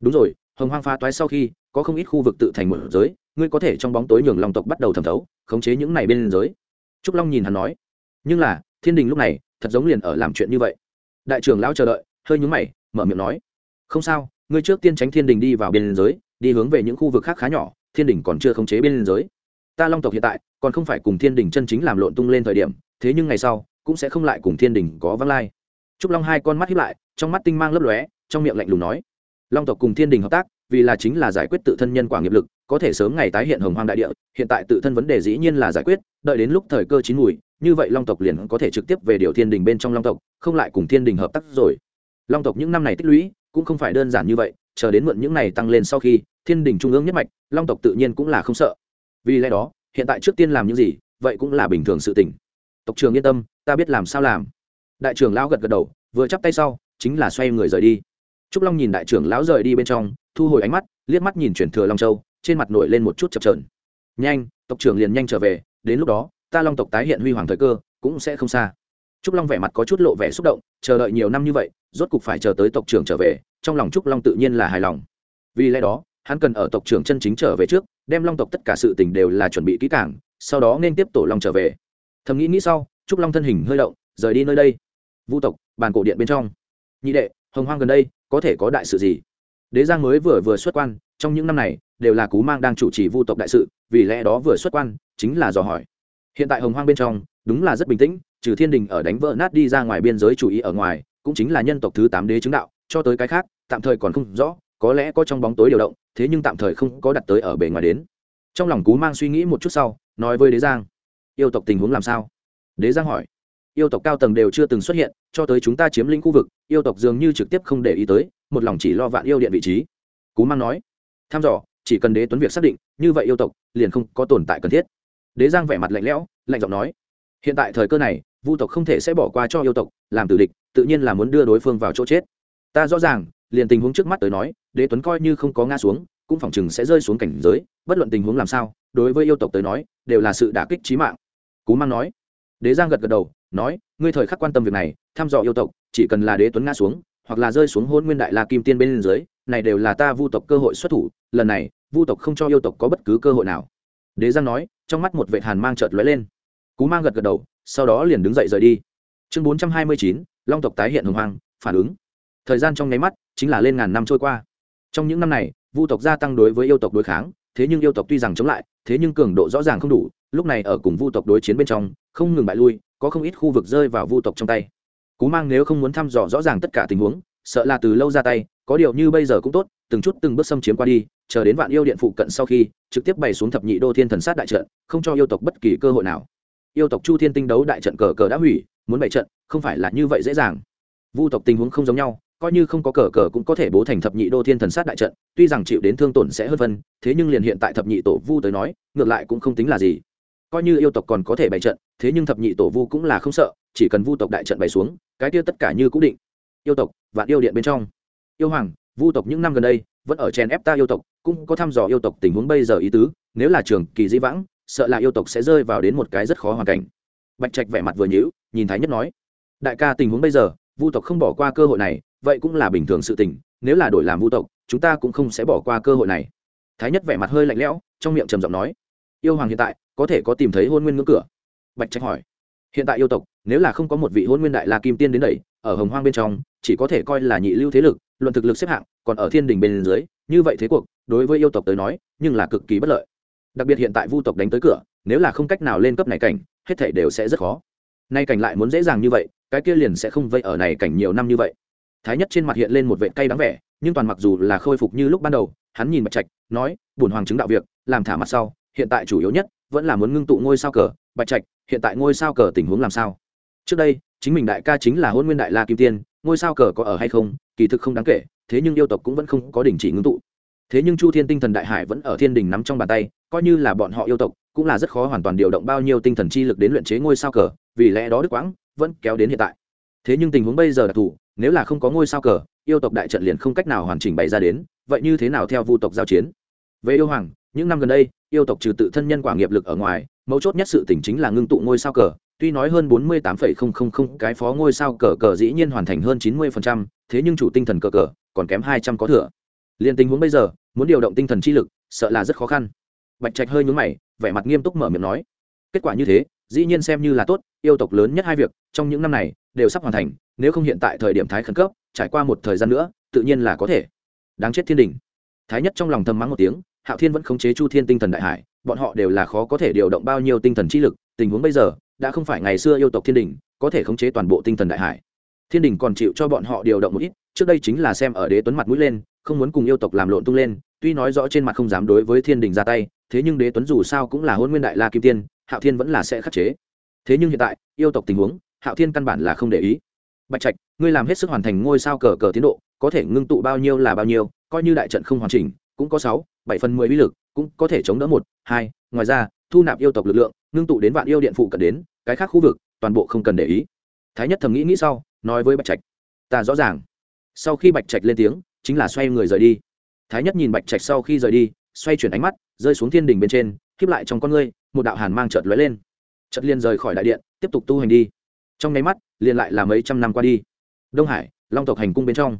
đúng rồi, hồng hoang phá toái sau khi, có không ít khu vực tự thành một giới, ngươi có thể trong bóng tối nhường long tộc bắt đầu thẩm thấu, khống chế những này bên giới. Trúc long nhìn hắn nói. Nhưng là, thiên đình lúc này, thật giống liền ở làm chuyện như vậy. Đại trưởng lão chờ đợi, hơi nhúng mày, mở miệng nói. Không sao, ngươi trước tiên tránh thiên đình đi vào biên giới, đi hướng về những khu vực khác khá nhỏ, thiên đình còn chưa khống chế biên giới. Ta long tộc hiện tại, còn không phải cùng thiên đình chân chính làm lộn tung lên thời điểm, thế nhưng ngày sau, cũng sẽ không lại cùng thiên đình có văng lai. Trúc long hai con mắt hiếp lại, trong mắt tinh mang lấp lóe, trong miệng lạnh lùng nói long tộc cùng thiên đình hợp tác, vì là chính là giải quyết tự thân nhân quả nghiệp lực, có thể sớm ngày tái hiện hồng hoang đại địa, hiện tại tự thân vấn đề dĩ nhiên là giải quyết, đợi đến lúc thời cơ chín mùi, như vậy long tộc liền có thể trực tiếp về điều thiên đình bên trong long tộc, không lại cùng thiên đình hợp tác rồi. Long tộc những năm này tích lũy, cũng không phải đơn giản như vậy, chờ đến mượn những này tăng lên sau khi, thiên đình trung ương nhất mạch, long tộc tự nhiên cũng là không sợ. Vì lẽ đó, hiện tại trước tiên làm những gì, vậy cũng là bình thường sự tình. Tộc trường yên tâm, ta biết làm sao làm. Đại trưởng lão gật gật đầu, vừa chắp tay sau, chính là xoay người rời đi trúc long nhìn đại trưởng lão rời đi bên trong, thu hồi ánh mắt, liếc mắt nhìn chuyển thừa long châu, trên mặt nổi lên một chút chập trờn nhanh, tộc trưởng liền nhanh trở về, đến lúc đó, ta long tộc tái hiện huy hoàng thời cơ, cũng sẽ không xa. Trúc long vẻ mặt có chút lộ vẻ xúc động, chờ đợi nhiều năm như vậy, rốt cục phải chờ tới tộc trưởng trở về, trong lòng trúc long tự nhiên là hài lòng. Vì lẽ đó, hắn cần ở tộc trưởng chân chính trở về trước, đem long tộc tất cả sự tình đều là chuẩn bị kỹ càng, sau đó nên tiếp tổ long trở về. Thầm nghĩ nghĩ sau, trúc long thân hình hơi động, rời đi nơi đây. Vu tộc, bàn cổ điện bên trong. Nhị đệ hồng hoang gần đây có thể có đại sự gì? Đế giang mới vừa vừa xuất quan, trong những năm này, đều là cú mang đang chủ trì vu tộc đại sự, vì lẽ đó vừa xuất quan, chính là dò hỏi. Hiện tại hồng hoang bên trong, đúng là rất bình tĩnh, trừ thiên đình ở đánh vỡ nát đi ra ngoài biên giới chủ ý ở ngoài, cũng chính là nhân tộc thứ tám đế chứng đạo, cho tới cái khác, tạm thời còn không rõ, có lẽ có trong bóng tối điều động, thế nhưng tạm thời không có đặt tới ở bề ngoài đến. Trong lòng cú mang suy nghĩ một chút sau, nói với đế giang, yêu tộc tình huống làm sao? Đế giang hỏi yêu tộc cao tầng đều chưa từng xuất hiện, cho tới chúng ta chiếm lĩnh khu vực, yêu tộc dường như trực tiếp không để ý tới, một lòng chỉ lo vạn yêu điện vị trí. Cú mang nói. Tham dò, chỉ cần đế tuấn việc xác định, như vậy yêu tộc liền không có tồn tại cần thiết. Đế giang vẻ mặt lạnh lẽo, lạnh giọng nói. Hiện tại thời cơ này, vu tộc không thể sẽ bỏ qua cho yêu tộc, làm tử địch, tự nhiên là muốn đưa đối phương vào chỗ chết. Ta rõ ràng, liền tình huống trước mắt tới nói, đế tuấn coi như không có ngã xuống, cũng phỏng chừng sẽ rơi xuống cảnh giới, bất luận tình huống làm sao, đối với yêu tộc tới nói, đều là sự đả kích trí mạng. Cú mang nói đế giang gật gật đầu, nói, ngươi thời khắc quan tâm việc này, thăm dò yêu tộc, chỉ cần là đế tuấn ngã xuống, hoặc là rơi xuống hôn nguyên đại la kim tiên bên dưới, này đều là ta vu tộc cơ hội xuất thủ, lần này, vu tộc không cho yêu tộc có bất cứ cơ hội nào. Đế giang nói, trong mắt một vệ hàn mang chợt lóe lên. Cú mang gật gật đầu, sau đó liền đứng dậy rời đi. Chương bốn trăm hai mươi chín, long tộc tái hiện hồng hoang, phản ứng. Thời gian trong nháy mắt, chính là lên ngàn năm trôi qua. Trong những năm này, vu tộc gia tăng đối với yêu tộc đối kháng, thế nhưng yêu tộc tuy rằng chống lại, thế nhưng cường độ rõ ràng không đủ lúc này ở cùng vu tộc đối chiến bên trong, không ngừng bại lui, có không ít khu vực rơi vào vu tộc trong tay. Cú mang nếu không muốn thăm dò rõ ràng tất cả tình huống, sợ là từ lâu ra tay, có điều như bây giờ cũng tốt, từng chút từng bước xâm chiếm qua đi, chờ đến vạn yêu điện phụ cận sau khi, trực tiếp bày xuống thập nhị đô thiên thần sát đại trận, không cho yêu tộc bất kỳ cơ hội nào. Yêu tộc chu thiên tinh đấu đại trận cờ cờ đã hủy, muốn bày trận, không phải là như vậy dễ dàng. Vu tộc tình huống không giống nhau, coi như không có cờ cờ cũng có thể bố thành thập nhị đô thiên thần sát đại trận, tuy rằng chịu đến thương tổn sẽ hơn vân thế nhưng liền hiện tại thập nhị tổ vu tới nói, ngược lại cũng không tính là gì coi như yêu tộc còn có thể bày trận, thế nhưng thập nhị tổ vu cũng là không sợ, chỉ cần vu tộc đại trận bày xuống, cái kia tất cả như cũ định. Yêu tộc và yêu điện bên trong. Yêu hoàng, vu tộc những năm gần đây, vẫn ở chèn ép ta yêu tộc, cũng có thăm dò yêu tộc tình huống bây giờ ý tứ, nếu là trường kỳ di vãng, sợ là yêu tộc sẽ rơi vào đến một cái rất khó hoàn cảnh. Bạch trạch vẻ mặt vừa nhữ nhìn thái nhất nói, đại ca, tình huống bây giờ, vu tộc không bỏ qua cơ hội này, vậy cũng là bình thường sự tình, nếu là đổi làm vu tộc, chúng ta cũng không sẽ bỏ qua cơ hội này. Thái nhất vẻ mặt hơi lạnh lẽo, trong miệng trầm giọng nói yêu hoàng hiện tại có thể có tìm thấy hôn nguyên ngưỡng cửa? Bạch trạch hỏi. Hiện tại yêu tộc, nếu là không có một vị hôn nguyên đại la kim tiên đến đẩy ở hồng hoang bên trong, chỉ có thể coi là nhị lưu thế lực, luận thực lực xếp hạng, còn ở thiên đình bên dưới, như vậy thế cuộc, đối với yêu tộc tới nói, nhưng là cực kỳ bất lợi. Đặc biệt hiện tại vu tộc đánh tới cửa, nếu là không cách nào lên cấp này cảnh, hết thể đều sẽ rất khó. Nay cảnh lại muốn dễ dàng như vậy, cái kia liền sẽ không vây ở này cảnh nhiều năm như vậy. Thái nhất trên mặt hiện lên một vệ cay đáng vẻ, nhưng toàn mặc dù là khôi phục như lúc ban đầu, hắn nhìn bạch trạch, nói, bổn hoàng chứng đạo việc, làm thả mặt sau hiện tại chủ yếu nhất vẫn là muốn ngưng tụ ngôi sao cờ, bạch trạch, hiện tại ngôi sao cờ tình huống làm sao? Trước đây, chính mình đại ca chính là hôn nguyên đại la kim tiên, ngôi sao cờ có ở hay không, kỳ thực không đáng kể, thế nhưng yêu tộc cũng vẫn không có đình chỉ ngưng tụ. Thế nhưng chu thiên tinh thần đại hải vẫn ở thiên đình nắm trong bàn tay, coi như là bọn họ yêu tộc, cũng là rất khó hoàn toàn điều động bao nhiêu tinh thần chi lực đến luyện chế ngôi sao cờ, vì lẽ đó đức quãng vẫn kéo đến hiện tại. Thế nhưng tình huống bây giờ đặc thù nếu là không có ngôi sao cờ, yêu tộc đại trận liền không cách nào hoàn chỉnh bày ra đến, vậy như thế nào theo vu tộc giao chiến? Về yêu hoàng những năm gần đây, yêu tộc trừ tự thân nhân quả nghiệp lực ở ngoài, mấu chốt nhất sự tỉnh chính là ngưng tụ ngôi sao cờ. Tuy nói hơn bốn mươi tám cái phó ngôi sao cờ cờ dĩ nhiên hoàn thành hơn chín mươi thế nhưng chủ tinh thần cờ cờ còn kém hai trăm có thừa. Liền tình huống bây giờ, muốn điều động tinh thần chi lực, sợ là rất khó khăn. Bạch trạch hơi nhún mày, vẻ mặt nghiêm túc mở miệng nói, kết quả như thế, dĩ nhiên xem như là tốt, yêu tộc lớn nhất hai việc, trong những năm này, đều sắp hoàn thành, nếu không hiện tại thời điểm thái khẩn cấp, trải qua một thời gian nữa, tự nhiên là có thể. Đáng chết thiên đình. Thái nhất trong lòng thầm mắng một tiếng hạo thiên vẫn khống chế chu thiên tinh thần đại hải, bọn họ đều là khó có thể điều động bao nhiêu tinh thần chi lực, tình huống bây giờ, đã không phải ngày xưa yêu tộc thiên đình, có thể khống chế toàn bộ tinh thần đại hải. Thiên đình còn chịu cho bọn họ điều động một ít, trước đây chính là xem ở đế tuấn mặt mũi lên, không muốn cùng yêu tộc làm lộn tung lên, tuy nói rõ trên mặt không dám đối với thiên đình ra tay, thế nhưng đế tuấn dù sao cũng là hôn nguyên đại la kim tiên, hạo thiên vẫn là sẽ khắc chế. Thế nhưng hiện tại, yêu tộc tình huống, hạo thiên căn bản là không để ý. Bạch trạch, ngươi làm hết sức hoàn thành ngôi sao cờ cờ tiến độ, có thể ngưng tụ bao nhiêu là bao nhiêu, coi như đại trận không hoàn chỉnh cũng có sáu, bảy phần mười uy lực, cũng có thể chống đỡ một, hai, ngoài ra, thu nạp yêu tộc lực lượng, ngưng tụ đến vạn yêu điện phụ cận đến, cái khác khu vực, toàn bộ không cần để ý. Thái nhất thầm nghĩ nghĩ sau, nói với bạch trạch, ta rõ ràng, sau khi bạch trạch lên tiếng, chính là xoay người rời đi. Thái nhất nhìn bạch trạch sau khi rời đi, xoay chuyển ánh mắt, rơi xuống thiên đình bên trên khiếp lại trong con ngươi, một đạo hàn mang chợt lóe lên. Chợt liền rời khỏi đại điện, tiếp tục tu hành đi. Trong nháy mắt, liền lại là mấy trăm năm qua đi. Đông hải, long tộc hành cung bên trong.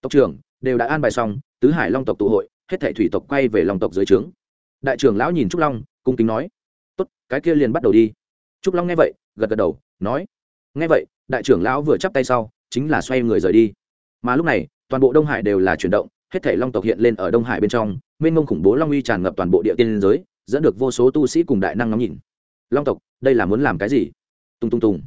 Tộc trưởng, đều đã an bài xong, tứ hải long tộc tụ hội hết thảy thủy tộc quay về lòng tộc dưới trướng. Đại trưởng lão nhìn trúc long, cung kính nói, tốt, cái kia liền bắt đầu đi. Trúc long nghe vậy, gật gật đầu, nói, nghe vậy, đại trưởng lão vừa chắp tay sau, chính là xoay người rời đi. Mà lúc này, toàn bộ đông hải đều là chuyển động, hết thảy long tộc hiện lên ở đông hải bên trong, mênh mông khủng bố long uy tràn ngập toàn bộ địa tiên giới, dẫn được vô số tu sĩ cùng đại năng ngắm nhìn. Long tộc, đây là muốn làm cái gì? Tung tung tung.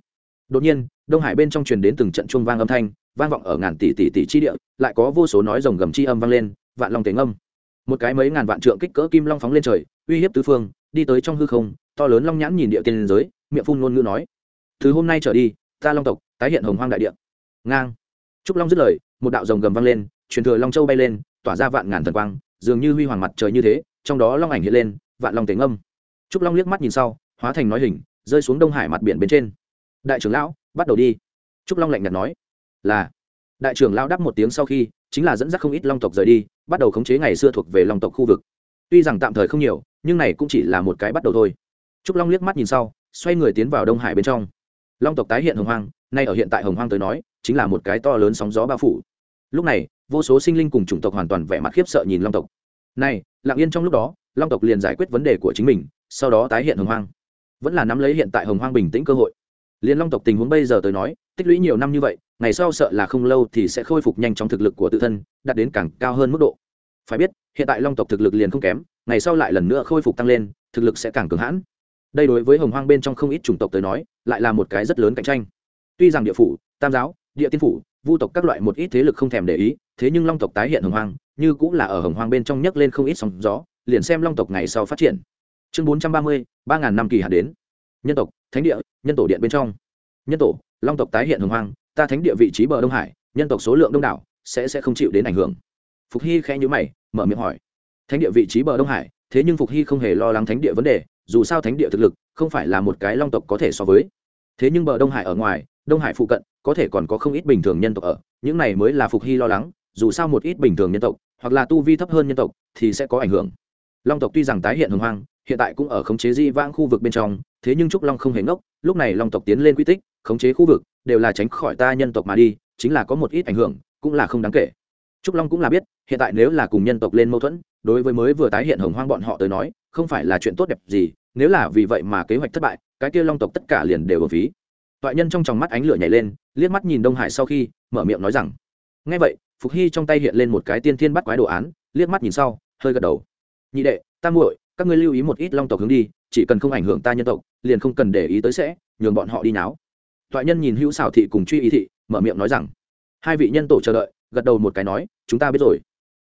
Đột nhiên, đông hải bên trong truyền đến từng trận chuông vang âm thanh, vang vọng ở ngàn tỷ tỷ tỷ chi địa, lại có vô số nói rồng gầm chi âm vang lên, vạn long tiếng âm một cái mấy ngàn vạn trượng kích cỡ kim long phóng lên trời, uy hiếp tứ phương, đi tới trong hư không, to lớn long nhãn nhìn địa tiên giới, miệng phun ngôn ngữ nói từ hôm nay trở đi, ta long tộc, tái hiện hồng hoang đại địa. Ngang. Trúc long dứt lời, một đạo rồng gầm vang lên, truyền thừa long châu bay lên, tỏa ra vạn ngàn thần quang, dường như huy hoàng mặt trời như thế, trong đó long ảnh hiện lên, vạn long tiếng âm trúc long liếc mắt nhìn sau, hóa thành nói hình, rơi xuống đông hải mặt biển bên trên. Đại trưởng lão, bắt đầu đi. Trúc long lạnh nhạt nói, là. Đại trưởng lão đáp một tiếng sau khi chính là dẫn dắt không ít long tộc rời đi, bắt đầu khống chế ngày xưa thuộc về long tộc khu vực. Tuy rằng tạm thời không nhiều, nhưng này cũng chỉ là một cái bắt đầu thôi. Trúc long liếc mắt nhìn sau, xoay người tiến vào đông hải bên trong. Long tộc tái hiện hồng hoang, nay ở hiện tại hồng hoang tới nói, chính là một cái to lớn sóng gió bao phủ. Lúc này, vô số sinh linh cùng chủng tộc hoàn toàn vẻ mặt khiếp sợ nhìn long tộc. Này, lặng yên trong lúc đó, long tộc liền giải quyết vấn đề của chính mình, sau đó tái hiện hồng hoang. Vẫn là nắm lấy hiện tại hồng hoang bình tĩnh cơ hội liên long tộc tình huống bây giờ tới nói, tích lũy nhiều năm như vậy, ngày sau sợ là không lâu thì sẽ khôi phục nhanh trong thực lực của tự thân, đạt đến càng cao hơn mức độ. Phải biết, hiện tại long tộc thực lực liền không kém, ngày sau lại lần nữa khôi phục tăng lên, thực lực sẽ càng cường hãn. Đây đối với hồng hoang bên trong không ít chủng tộc tới nói, lại là một cái rất lớn cạnh tranh. Tuy rằng địa phủ, tam giáo, địa tiên phủ, vu tộc các loại một ít thế lực không thèm để ý, thế nhưng long tộc tái hiện hồng hoang, như cũng là ở hồng hoang bên trong nhấc lên không ít sóng gió, liền xem long tộc ngày sau phát triển. Chương bốn trăm ba mươi, ba ngàn năm kỳ hạn đến. Nhân tộc, thánh địa nhân tổ điện bên trong. Nhân tổ, long tộc tái hiện hồng hoang, ta thánh địa vị trí bờ đông hải, nhân tộc số lượng đông đảo, sẽ sẽ không chịu đến ảnh hưởng. Phục hy khẽ nhữ mày, mở miệng hỏi. Thánh địa vị trí bờ đông hải, thế nhưng phục hy không hề lo lắng thánh địa vấn đề, dù sao thánh địa thực lực, không phải là một cái long tộc có thể so với. Thế nhưng bờ đông hải ở ngoài, đông hải phụ cận, có thể còn có không ít bình thường nhân tộc ở, những này mới là phục hy lo lắng, dù sao một ít bình thường nhân tộc, hoặc là tu vi thấp hơn nhân tộc, thì sẽ có ảnh hưởng. Long tộc tuy rằng tái hiện hồng hoang hiện tại cũng ở khống chế di vãng khu vực bên trong, thế nhưng trúc long không hề ngốc, lúc này long tộc tiến lên quy tích, khống chế khu vực, đều là tránh khỏi ta nhân tộc mà đi, chính là có một ít ảnh hưởng, cũng là không đáng kể. Trúc long cũng là biết, hiện tại nếu là cùng nhân tộc lên mâu thuẫn, đối với mới vừa tái hiện hồng hoang bọn họ tới nói, không phải là chuyện tốt đẹp gì, nếu là vì vậy mà kế hoạch thất bại, cái kia long tộc tất cả liền đều ở phí. Toại nhân trong tròng mắt ánh lửa nhảy lên, liếc mắt nhìn đông hải sau khi, mở miệng nói rằng ngay vậy, phục hy trong tay hiện lên một cái tiên thiên bắt quái đồ án, liếc mắt nhìn sau, hơi gật đầu. Nhị đệ tam muội các ngươi lưu ý một ít long tộc hướng đi, chỉ cần không ảnh hưởng ta nhân tộc, liền không cần để ý tới sẽ nhường bọn họ đi náo. Toại nhân nhìn hữu xảo thị cùng truy ý thị, mở miệng nói rằng, hai vị nhân tổ chờ đợi, gật đầu một cái nói, chúng ta biết rồi.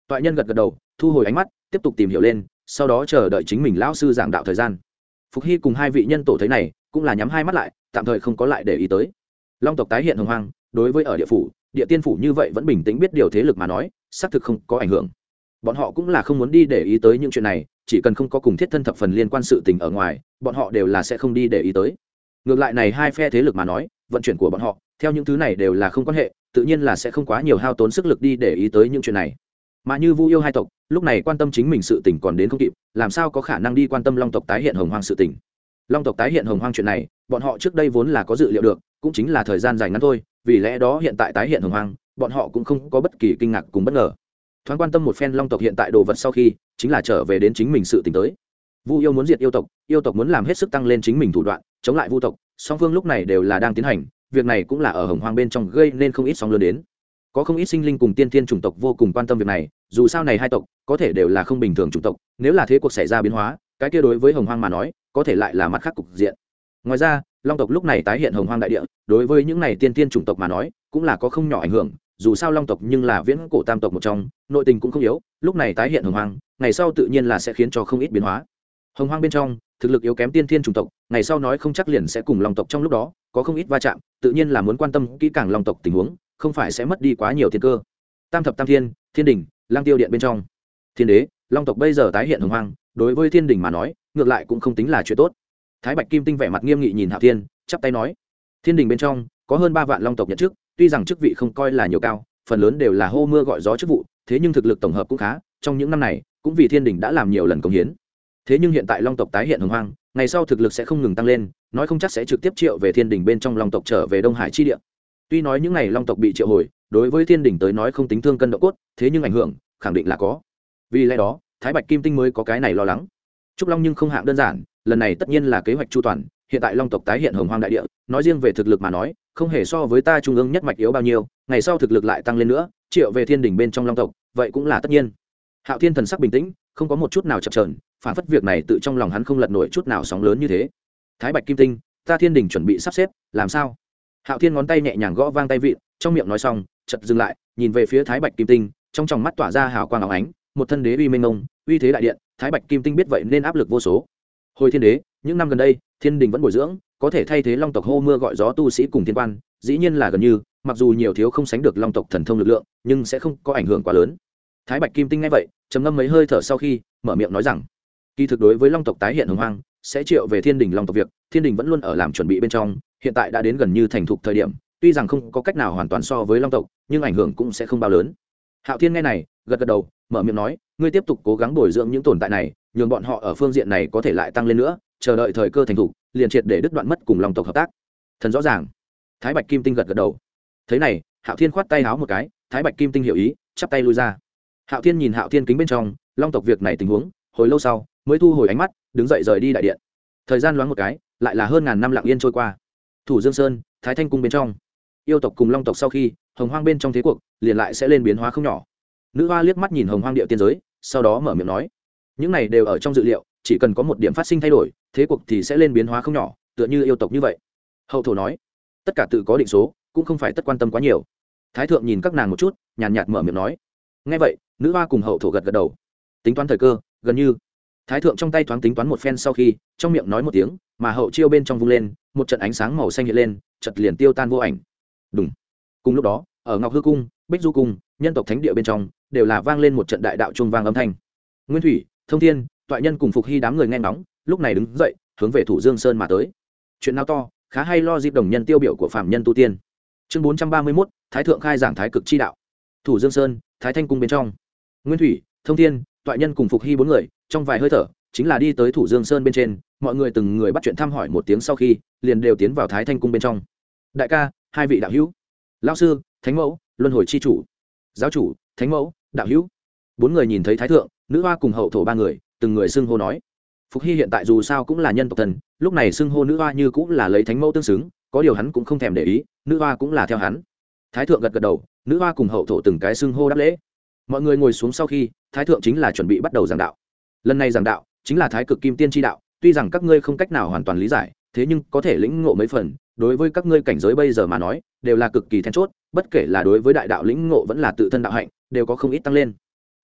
Toại nhân gật gật đầu, thu hồi ánh mắt, tiếp tục tìm hiểu lên, sau đó chờ đợi chính mình lão sư giảng đạo thời gian. Phục hy cùng hai vị nhân tổ thấy này, cũng là nhắm hai mắt lại, tạm thời không có lại để ý tới. Long tộc tái hiện hồng hoang, đối với ở địa phủ, địa tiên phủ như vậy vẫn bình tĩnh biết điều thế lực mà nói, xác thực không có ảnh hưởng bọn họ cũng là không muốn đi để ý tới những chuyện này, chỉ cần không có cùng thiết thân thập phần liên quan sự tình ở ngoài, bọn họ đều là sẽ không đi để ý tới. Ngược lại này hai phe thế lực mà nói, vận chuyển của bọn họ, theo những thứ này đều là không quan hệ, tự nhiên là sẽ không quá nhiều hao tốn sức lực đi để ý tới những chuyện này. Mà như vu yêu hai tộc, lúc này quan tâm chính mình sự tình còn đến không kịp, làm sao có khả năng đi quan tâm long tộc tái hiện hồng hoang sự tình? Long tộc tái hiện hồng hoang chuyện này, bọn họ trước đây vốn là có dự liệu được, cũng chính là thời gian dài ngắn thôi, vì lẽ đó hiện tại tái hiện hồng hoang, bọn họ cũng không có bất kỳ kinh ngạc cùng bất ngờ thoáng quan tâm một phen long tộc hiện tại đồ vật sau khi, chính là trở về đến chính mình sự tỉnh tới. Vu yêu muốn diệt yêu tộc yêu tộc muốn làm hết sức tăng lên chính mình thủ đoạn, chống lại vu tộc, song phương lúc này đều là đang tiến hành, việc này cũng là ở hồng hoang bên trong gây nên không ít sóng lớn đến. Có không ít sinh linh cùng tiên thiên chủng tộc vô cùng quan tâm việc này, dù sao này hai tộc, có thể đều là không bình thường chủng tộc, nếu là thế cuộc xảy ra biến hóa, cái kia đối với hồng hoang mà nói, có thể lại là mặt khác cục diện. Ngoài ra, long tộc lúc này tái hiện hồng hoang đại địa, đối với những này tiên tiên chủng tộc mà nói, cũng là có không nhỏ ảnh hưởng dù sao long tộc nhưng là viễn cổ tam tộc một trong, nội tình cũng không yếu, lúc này tái hiện hồng hoang, ngày sau tự nhiên là sẽ khiến cho không ít biến hóa. Hồng hoang bên trong, thực lực yếu kém tiên thiên chủng tộc, ngày sau nói không chắc liền sẽ cùng long tộc trong lúc đó, có không ít va chạm, tự nhiên là muốn quan tâm kỹ càng long tộc tình huống, không phải sẽ mất đi quá nhiều thiên cơ. Tam thập tam thiên thiên đình lang tiêu điện bên trong. Thiên đế, long tộc bây giờ tái hiện hồng hoang, đối với thiên đình mà nói, ngược lại cũng không tính là chuyện tốt. Thái bạch kim tinh vẻ mặt nghiêm nghị nhìn hạo thiên, chắp tay nói, thiên đình bên trong, có hơn ba vạn long tộc nhận chức tuy rằng chức vị không coi là nhiều cao, phần lớn đều là hô mưa gọi gió chức vụ, thế nhưng thực lực tổng hợp cũng khá, trong những năm này, cũng vì thiên đình đã làm nhiều lần công hiến. Thế nhưng hiện tại long tộc tái hiện hồng hoang, ngày sau thực lực sẽ không ngừng tăng lên, nói không chắc sẽ trực tiếp triệu về thiên đình bên trong long tộc trở về đông hải chi địa. Tuy nói những ngày long tộc bị triệu hồi, đối với thiên đình tới nói không tính thương cân độ cốt, thế nhưng ảnh hưởng, khẳng định là có. Vì lẽ đó, thái bạch kim tinh mới có cái này lo lắng. Trúc long nhưng không hạng đơn giản, lần này tất nhiên là kế hoạch chu toàn, hiện tại long tộc tái hiện hồng hoang đại địa, nói riêng về thực lực mà nói không hề so với ta trung ương nhất mạch yếu bao nhiêu, ngày sau thực lực lại tăng lên nữa, triệu về thiên đình bên trong long tộc, vậy cũng là tất nhiên. Hạo thiên thần sắc bình tĩnh, không có một chút nào chập trờn phản phất việc này tự trong lòng hắn không lật nổi chút nào sóng lớn như thế. Thái bạch kim tinh, ta thiên đình chuẩn bị sắp xếp, làm sao? Hạo thiên ngón tay nhẹ nhàng gõ vang tay vịn, trong miệng nói xong chật dừng lại, nhìn về phía thái bạch kim tinh, trong tròng mắt tỏa ra hào quang áo ánh, một thân đế uy minh ông uy thế đại điện, thái bạch kim tinh biết vậy nên áp lực vô số. Hồi thiên đế, những năm gần đây, thiên đình vẫn bồi dưỡng có thể thay thế long tộc hô mưa gọi gió tu sĩ cùng thiên quan, dĩ nhiên là gần như, mặc dù nhiều thiếu không sánh được long tộc thần thông lực lượng, nhưng sẽ không có ảnh hưởng quá lớn. Thái bạch kim tinh nghe vậy, trầm ngâm mấy hơi thở sau khi, mở miệng nói rằng, kỳ thực đối với long tộc tái hiện hồng hoang, sẽ triệu về thiên đình long tộc việc, thiên đình vẫn luôn ở làm chuẩn bị bên trong, hiện tại đã đến gần như thành thục thời điểm, tuy rằng không có cách nào hoàn toàn so với long tộc, nhưng ảnh hưởng cũng sẽ không bao lớn. Hạo thiên nghe này, gật gật đầu, mở miệng nói, ngươi tiếp tục cố gắng bồi dưỡng những tồn tại này, nhường bọn họ ở phương diện này có thể lại tăng lên nữa chờ đợi thời cơ thành thủ liền triệt để đứt đoạn mất cùng long tộc hợp tác. Thần rõ ràng. Thái bạch kim tinh gật gật đầu. Thế này, hạo thiên khoát tay háo một cái, thái bạch kim tinh hiểu ý, chắp tay lui ra. Hạo thiên nhìn hạo thiên kính bên trong, long tộc việc này tình huống, hồi lâu sau, mới thu hồi ánh mắt, đứng dậy rời đi đại điện. Thời gian loáng một cái, lại là hơn ngàn năm lặng yên trôi qua. Thủ dương sơn, thái thanh cung bên trong. Yêu tộc cùng long tộc sau khi, hồng hoang bên trong thế cuộc, liền lại sẽ lên biến hóa không nhỏ. Nữ hoa liếc mắt nhìn hồng hoang địa tiên giới, sau đó mở miệng nói, những này đều ở trong dự liệu chỉ cần có một điểm phát sinh thay đổi, thế cuộc thì sẽ lên biến hóa không nhỏ, tựa như yêu tộc như vậy. Hậu thổ nói, tất cả tự có định số, cũng không phải tất quan tâm quá nhiều. Thái thượng nhìn các nàng một chút, nhàn nhạt mở miệng nói ngay vậy, nữ hoa cùng hậu thổ gật gật đầu. Tính toán thời cơ, gần như. Thái thượng trong tay thoáng tính toán một phen sau khi, trong miệng nói một tiếng, mà hậu chiêu bên trong vung lên, một trận ánh sáng màu xanh hiện lên chật liền tiêu tan vô ảnh. Đúng cùng lúc đó, ở ngọc hư cung, bích du cung, nhân tộc thánh địa bên trong, đều là vang lên một trận đại đạo trung vang âm thanh. Nguyên thủy, thông thiên toại nhân cùng phục hy đám người nghe ngóng, lúc này đứng dậy, hướng về thủ dương sơn mà tới. Chuyện nào to, khá hay lo dịp đồng nhân tiêu biểu của phạm nhân tu tiên. Chương bốn trăm ba mươi mốt, thái thượng khai giảng thái cực chi đạo. Thủ dương sơn, thái thanh cung bên trong. Nguyên thủy, thông thiên, toại nhân cùng phục hy bốn người, trong vài hơi thở, chính là đi tới thủ dương sơn bên trên, mọi người từng người bắt chuyện thăm hỏi một tiếng sau khi, liền đều tiến vào thái thanh cung bên trong. Đại ca, hai vị đạo hữu. Lao sư, thánh mẫu, luân hồi c h i chủ. Giáo chủ, thánh mẫu, đạo hữu. Bốn người nhìn thấy thái thượng, nữ hoa cùng hậu thổ ba người từng người xưng hô nói. Phục hy hiện tại dù sao cũng là nhân tộc thần, lúc này xưng hô nữ hoa như cũng là lấy thánh mẫu tương xứng, có điều hắn cũng không thèm để ý, nữ hoa cũng là theo hắn. Thái thượng gật gật đầu, nữ hoa cùng hậu thổ từng cái xưng hô đáp lễ. Mọi người ngồi xuống sau khi, thái thượng chính là chuẩn bị bắt đầu giảng đạo. Lần này giảng đạo, chính là thái cực kim tiên tri đạo, tuy rằng các ngươi không cách nào hoàn toàn lý giải, thế nhưng có thể lĩnh ngộ mấy phần, đối với các ngươi cảnh giới bây giờ mà nói, đều là cực kỳ then chốt, bất kể là đối với đại đạo lĩnh ngộ vẫn là tự thân đạo hạnh, đều có không ít tăng lên.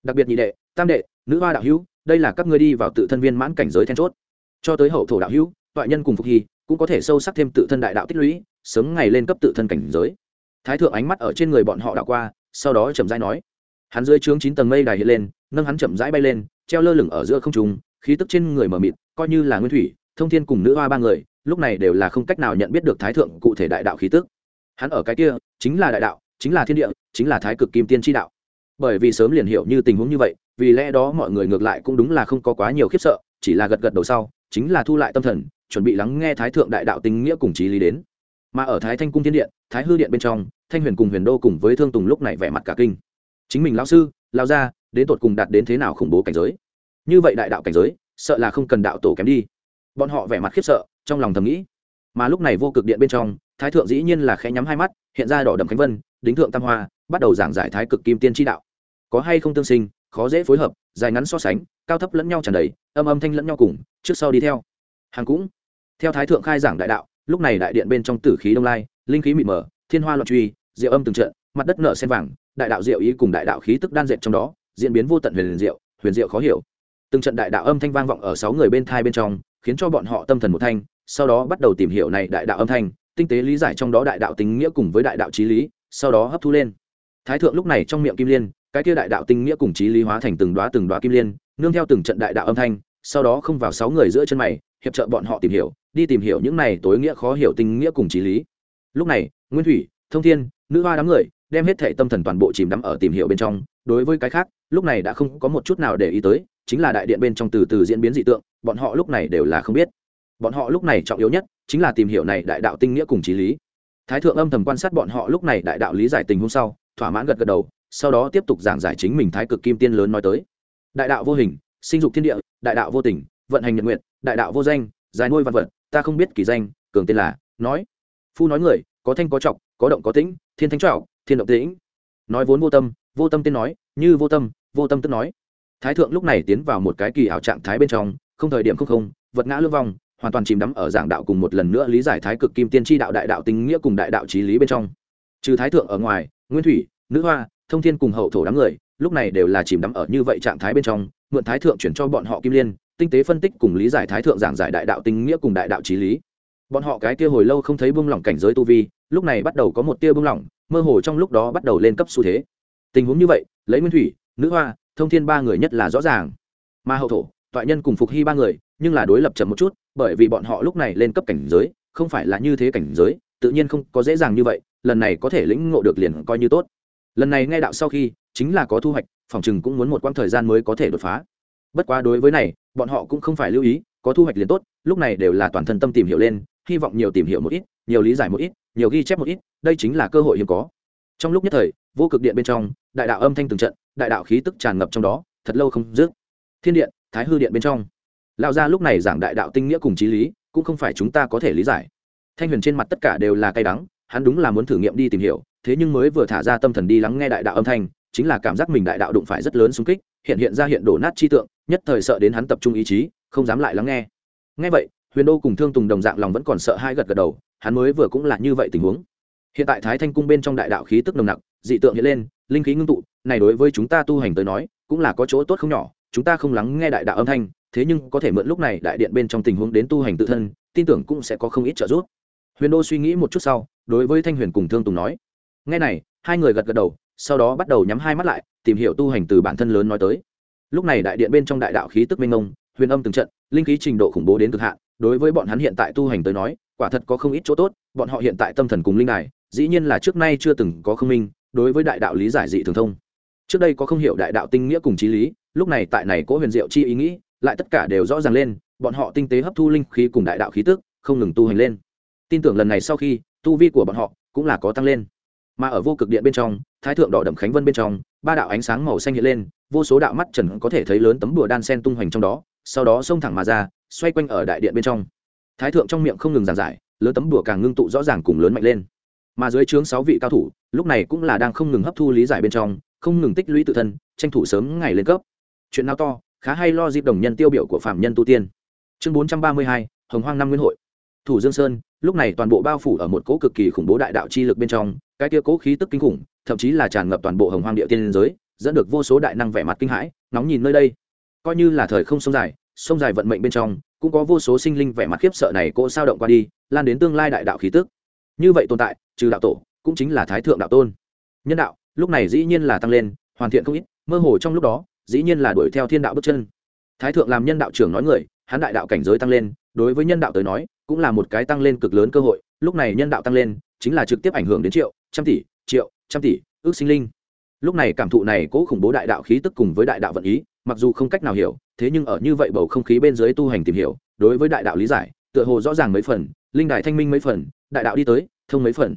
Đặc biệt nhị đệ, tam đệ, nữ hoa đạo hữu đây là các ngươi đi vào tự thân viên mãn cảnh giới then chốt. Cho tới hậu thổ đạo hữu, toại nhân cùng phục hy, cũng có thể sâu sắc thêm tự thân đại đạo tích lũy, sớm ngày lên cấp tự thân cảnh giới. Thái thượng ánh mắt ở trên người bọn họ đạo qua, sau đó chậm rãi nói. Hắn dưới trướng chín tầng mây đài hiện lên, nâng hắn chậm rãi bay lên, treo lơ lửng ở giữa không trung, khí tức trên người mờ mịt, coi như là nguyên thủy, thông thiên cùng nữ hoa ba người, lúc này đều là không cách nào nhận biết được thái thượng cụ thể đại đạo khí tức. Hắn ở cái kia, chính là đại đạo, chính là thiên địa, chính là thái cực kim tiên tri đạo. Bởi vì sớm liền hiểu như tình huống như vậy vì lẽ đó mọi người ngược lại cũng đúng là không có quá nhiều khiếp sợ, chỉ là gật gật đầu sau, chính là thu lại tâm thần, chuẩn bị lắng nghe thái thượng đại đạo tình nghĩa cùng trí lý đến. Mà ở thái thanh cung thiên điện, thái hư điện bên trong, thanh huyền cùng huyền đô cùng với thương tùng lúc này vẻ mặt cả kinh. Chính mình lão sư lao ra đến tột cùng đạt đến thế nào khủng bố cảnh giới? Như vậy đại đạo cảnh giới, sợ là không cần đạo tổ kém đi. Bọn họ vẻ mặt khiếp sợ, trong lòng thầm nghĩ. Mà lúc này vô cực điện bên trong, thái thượng dĩ nhiên là khẽ nhắm hai mắt, hiện ra đỏ đậm khánh vân, đính thượng tam hoa, bắt đầu giảng giải thái cực kim tiên tri đạo. Có hay không tương sinh? Khó dễ phối hợp, dài ngắn so sánh, cao thấp lẫn nhau tràn đầy, âm âm thanh lẫn nhau cùng, trước sau đi theo. Hàng cũng, theo thái thượng khai giảng đại đạo, lúc này đại điện bên trong tử khí đông lai, linh khí mịt mờ, thiên hoa loạn truy, diệu âm từng trận, mặt đất nở sen vàng, đại đạo diệu ý cùng đại đạo khí tức đan dệt trong đó, diễn biến vô tận huyền diệu huyền diệu khó hiểu. Từng trận đại đạo âm thanh vang vọng ở sáu người bên thai bên trong, khiến cho bọn họ tâm thần một thanh, sau đó bắt đầu tìm hiểu này đại đạo âm thanh, tinh tế lý giải trong đó đại đạo tính nghĩa cùng với đại đạo trí lý, sau đó hấp thu lên. Thái thượng lúc này trong miệng kim liên cái kia đại đạo tinh nghĩa cùng trí lý hóa thành từng đoá từng đoá kim liên, nương theo từng trận đại đạo âm thanh, sau đó không vào sáu người giữa chân mày, hiệp trợ bọn họ tìm hiểu, đi tìm hiểu những này tối nghĩa khó hiểu tinh nghĩa cùng trí lý. Lúc này, nguyên thủy, thông thiên, nữ hoa đám người, đem hết thệ tâm thần toàn bộ chìm đắm ở tìm hiểu bên trong. Đối với cái khác, lúc này đã không có một chút nào để ý tới, chính là đại điện bên trong từ từ diễn biến dị tượng, bọn họ lúc này đều là không biết. Bọn họ lúc này trọng yếu nhất chính là tìm hiểu này đại đạo tinh nghĩa cùng trí lý. Thái thượng âm thầm quan sát bọn họ lúc này đại đạo lý giải tình hôm sau, thỏa mãn gật gật đầu sau đó tiếp tục giảng giải chính mình thái cực kim tiên lớn nói tới. Đại đạo vô hình, sinh dục thiên địa, đại đạo vô tình, vận hành nhật nguyện, đại đạo vô danh dài nuôi văn vật, ta không biết kỳ danh, cường tên là, nói. Phu nói người, có thanh có trọc, có động có tĩnh, thiên thanh trọc, thiên động tĩnh. Nói vốn vô tâm vô tâm tên nói, như vô tâm vô tâm tức nói. Thái thượng lúc này tiến vào một cái kỳ ảo trạng thái bên trong, không thời điểm không không, vật ngã lưu vong hoàn toàn chìm đắm ở giảng đạo cùng một lần nữa lý giải thái cực kim tiên tri đạo đại đạo tinh nghĩa cùng đại đạo trí lý bên trong. Trừ thái thượng ở ngoài, nguyên thủy, nữ hoa thông thiên cùng hậu thổ đám người, lúc này đều là chìm đắm ở như vậy trạng thái bên trong, mượn thái thượng chuyển cho bọn họ kim liên, tinh tế phân tích cùng lý giải thái thượng giảng giải đại đạo tinh nghĩa cùng đại đạo trí lý. Bọn họ cái kia hồi lâu không thấy buông lỏng cảnh giới tu vi, lúc này bắt đầu có một tia buông lỏng, mơ hồ trong lúc đó bắt đầu lên cấp xu thế. Tình huống như vậy, lấy nguyên thủy, nữ hoa, thông thiên ba người nhất là rõ ràng. Mà hậu thổ, toại nhân cùng phục hy ba người, nhưng là đối lập chậm một chút, bởi vì bọn họ lúc này lên cấp cảnh giới, không phải là như thế cảnh giới, tự nhiên không có dễ dàng như vậy, lần này có thể lĩnh ngộ được liền coi như tốt lần này nghe đạo sau khi, chính là có thu hoạch, phòng chừng cũng muốn một quãng thời gian mới có thể đột phá. Bất quá đối với này, bọn họ cũng không phải lưu ý, có thu hoạch liền tốt, lúc này đều là toàn thân tâm tìm hiểu lên, hy vọng nhiều tìm hiểu một ít, nhiều lý giải một ít, nhiều ghi chép một ít, đây chính là cơ hội hiếm có. Trong lúc nhất thời, vô cực điện bên trong, đại đạo âm thanh từng trận, đại đạo khí tức tràn ngập trong đó, thật lâu không dứt. Thiên điện, thái hư điện bên trong. Lão gia lúc này giảng đại đạo tinh nghĩa cùng trí lý, cũng không phải chúng ta có thể lý giải. Thanh huyền trên mặt tất cả đều là cay đắng, hắn đúng là muốn thử nghiệm đi tìm hiểu thế nhưng mới vừa thả ra tâm thần đi lắng nghe đại đạo âm thanh, chính là cảm giác mình đại đạo đụng phải rất lớn xung kích, hiện hiện ra hiện đổ nát chi tượng, nhất thời sợ đến hắn tập trung ý chí, không dám lại lắng nghe. Nghe vậy, huyền đô cùng thương tùng đồng dạng lòng vẫn còn sợ hai gật gật đầu, hắn mới vừa cũng là như vậy tình huống. Hiện tại thái thanh cung bên trong đại đạo khí tức nồng nặc, dị tượng hiện lên, linh khí ngưng tụ, này đối với chúng ta tu hành tới nói, cũng là có chỗ tốt không nhỏ, chúng ta không lắng nghe đại đạo âm thanh, thế nhưng có thể mượn lúc này đại điện bên trong tình huống đến tu hành tự thân, tin tưởng cũng sẽ có không ít trợ giúp. Huyền đô suy nghĩ một chút sau, đối với thanh huyền cùng thương tùng nói ngay này, hai người gật gật đầu, sau đó bắt đầu nhắm hai mắt lại, tìm hiểu tu hành từ bản thân lớn nói tới. Lúc này đại điện bên trong đại đạo khí tức minh ông huyền âm từng trận, linh khí trình độ khủng bố đến cực hạn, đối với bọn hắn hiện tại tu hành tới nói, quả thật có không ít chỗ tốt, bọn họ hiện tại tâm thần cùng linh đài, dĩ nhiên là trước nay chưa từng có không minh, đối với đại đạo lý giải dị thường thông. Trước đây có không hiểu đại đạo tinh nghĩa cùng trí lý, lúc này tại này cố huyền diệu chi ý nghĩ, lại tất cả đều rõ ràng lên, bọn họ tinh tế hấp thu linh khí cùng đại đạo khí tức, không ngừng tu hành lên. Tin tưởng lần này sau khi, tu vi của bọn họ cũng là có tăng lên mà ở vô cực điện bên trong, thái thượng đỏ đậm khánh vân bên trong, ba đạo ánh sáng màu xanh hiện lên, vô số đạo mắt trần có thể thấy lớn tấm bùa đan sen tung hoành trong đó, sau đó xông thẳng mà ra, xoay quanh ở đại điện bên trong. Thái thượng trong miệng không ngừng giảng giải, lớn tấm bùa càng ngưng tụ rõ ràng cùng lớn mạnh lên. Mà dưới trướng sáu vị cao thủ, lúc này cũng là đang không ngừng hấp thu lý giải bên trong, không ngừng tích lũy tự thân, tranh thủ sớm ngày lên cấp. Chuyện nào to, khá hay lo dịp đồng nhân tiêu biểu của phạm nhân tu tiên. Chương bốn trăm ba mươi hai, hồng hoang năm nguyên hội. Thủ dương sơn, lúc này toàn bộ bao phủ ở một cỗ cực kỳ khủng bố đại đạo chi lực bên trong cái kia cố khí tức kinh khủng, thậm chí là tràn ngập toàn bộ hồng hoang địa tiên giới, dẫn được vô số đại năng vẻ mặt kinh hãi nóng nhìn nơi đây. Coi như là thời không sông dài sông dài vận mệnh bên trong, cũng có vô số sinh linh vẻ mặt khiếp sợ này cỗ sao động qua đi, lan đến tương lai đại đạo khí tức. Như vậy tồn tại, trừ đạo tổ, cũng chính là thái thượng đạo tôn. Nhân đạo, lúc này dĩ nhiên là tăng lên, hoàn thiện không ít, mơ hồ trong lúc đó, dĩ nhiên là đuổi theo thiên đạo bước chân. Thái thượng làm nhân đạo trưởng nói người, hắn đại đạo cảnh giới tăng lên, đối với nhân đạo tới nói, cũng là một cái tăng lên cực lớn cơ hội, lúc này nhân đạo tăng lên chính là trực tiếp ảnh hưởng đến triệu, trăm tỷ, triệu, trăm tỷ, ước sinh linh. Lúc này cảm thụ này cố khủng bố đại đạo khí tức cùng với đại đạo vận ý, mặc dù không cách nào hiểu, thế nhưng ở như vậy bầu không khí bên dưới tu hành tìm hiểu, đối với đại đạo lý giải, tựa hồ rõ ràng mấy phần, linh đại thanh minh mấy phần, đại đạo đi tới, thông mấy phần.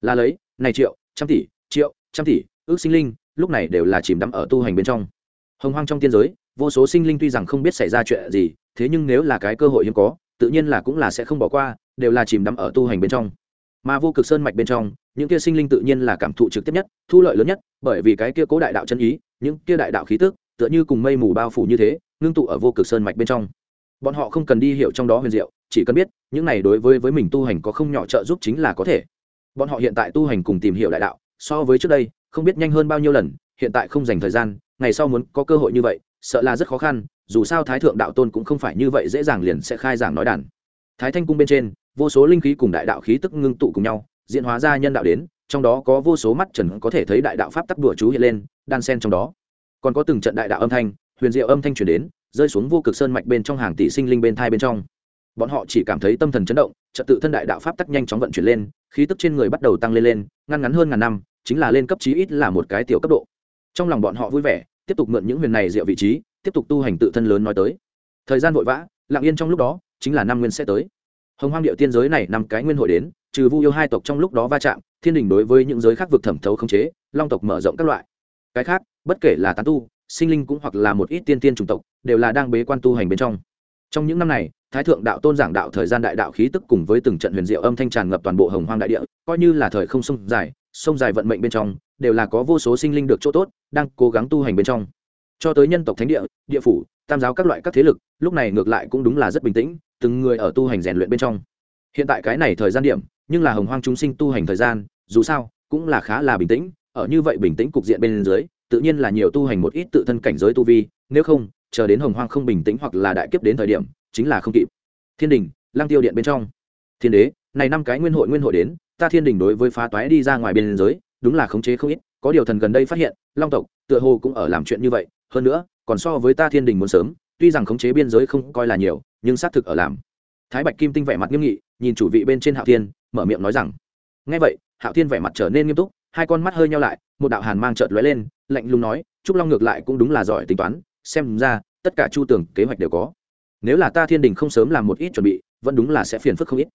Là lấy, này triệu, trăm tỷ, triệu, trăm tỷ, ước sinh linh, lúc này đều là chìm đắm ở tu hành bên trong. Hồng hoang trong tiên giới, vô số sinh linh tuy rằng không biết xảy ra chuyện gì, thế nhưng nếu là cái cơ hội hiếm có, tự nhiên là cũng là sẽ không bỏ qua, đều là chìm đắm ở tu hành bên trong mà vô cực sơn mạch bên trong, những kia sinh linh tự nhiên là cảm thụ trực tiếp nhất, thu lợi lớn nhất, bởi vì cái kia cố đại đạo chân ý, những kia đại đạo khí tức, tựa như cùng mây mù bao phủ như thế, ngưng tụ ở vô cực sơn mạch bên trong. Bọn họ không cần đi hiểu trong đó huyền diệu, chỉ cần biết, những này đối với với mình tu hành có không nhỏ trợ giúp chính là có thể. Bọn họ hiện tại tu hành cùng tìm hiểu đại đạo, so với trước đây, không biết nhanh hơn bao nhiêu lần, hiện tại không dành thời gian, ngày sau muốn có cơ hội như vậy, sợ là rất khó khăn, dù sao thái thượng đạo tôn cũng không phải như vậy dễ dàng liền sẽ khai giảng nói đàn. Thái thanh cung bên trên vô số linh khí cùng đại đạo khí tức ngưng tụ cùng nhau, diễn hóa ra nhân đạo đến, trong đó có vô số mắt trần có thể thấy đại đạo pháp tắc đùa chú hiện lên, đan sen trong đó. Còn có từng trận đại đạo âm thanh, huyền diệu âm thanh truyền đến, rơi xuống vô cực sơn mạch bên trong hàng tỷ sinh linh bên thai bên trong. Bọn họ chỉ cảm thấy tâm thần chấn động, trật tự thân đại đạo pháp tắc nhanh chóng vận chuyển lên, khí tức trên người bắt đầu tăng lên lên, ngăn ngắn hơn ngàn năm, chính là lên cấp chí ít là một cái tiểu cấp độ. Trong lòng bọn họ vui vẻ, tiếp tục mượn những huyền này diệu vị trí, tiếp tục tu hành tự thân lớn nói tới. Thời gian vội vã, lặng yên trong lúc đó, chính là năm nguyên sẽ tới hồng hoang điệu tiên giới này năm cái nguyên hội đến, trừ vu yêu hai tộc trong lúc đó va chạm, thiên đình đối với những giới khác vực thẩm thấu không chế, long tộc mở rộng các loại. Cái khác, bất kể là tán tu, sinh linh cũng hoặc là một ít tiên tiên chủng tộc, đều là đang bế quan tu hành bên trong. Trong những năm này, thái thượng đạo tôn giảng đạo thời gian đại đạo khí tức cùng với từng trận huyền diệu âm thanh tràn ngập toàn bộ hồng hoang đại địa, coi như là thời không sông dài sông dài vận mệnh bên trong, đều là có vô số sinh linh được chỗ tốt, đang cố gắng tu hành bên trong. Cho tới nhân tộc thánh địa địa phủ, tam giáo các loại các thế lực, lúc này ngược lại cũng đúng là rất bình tĩnh từng người ở tu hành rèn luyện bên trong. Hiện tại cái này thời gian điểm, nhưng là hồng hoang chúng sinh tu hành thời gian, dù sao, cũng là khá là bình tĩnh. Ở như vậy bình tĩnh cục diện bên dưới, tự nhiên là nhiều tu hành một ít tự thân cảnh giới tu vi, nếu không, chờ đến hồng hoang không bình tĩnh hoặc là đại kiếp đến thời điểm, chính là không kịp. Thiên đình lang tiêu điện bên trong. Thiên đế, này năm cái nguyên hội nguyên hội đến, ta thiên đình đối với phá toái đi ra ngoài biên giới đúng là khống chế không ít. Có điều thần gần đây phát hiện, long tộc tựa hồ cũng ở làm chuyện như vậy. Hơn nữa, còn so với ta thiên đình muốn sớm tuy rằng khống chế biên giới không coi là nhiều, nhưng xác thực ở làm. Thái bạch kim tinh vẻ mặt nghiêm nghị, nhìn chủ vị bên trên hạo thiên, mở miệng nói rằng ngay vậy, hạo thiên vẻ mặt trở nên nghiêm túc, hai con mắt hơi nhau lại, một đạo hàn mang trợt lóe lên, lạnh lùng nói, trúc long ngược lại cũng đúng là giỏi tính toán, xem ra, tất cả chu tưởng kế hoạch đều có. Nếu là ta thiên đình không sớm làm một ít chuẩn bị, vẫn đúng là sẽ phiền phức không ít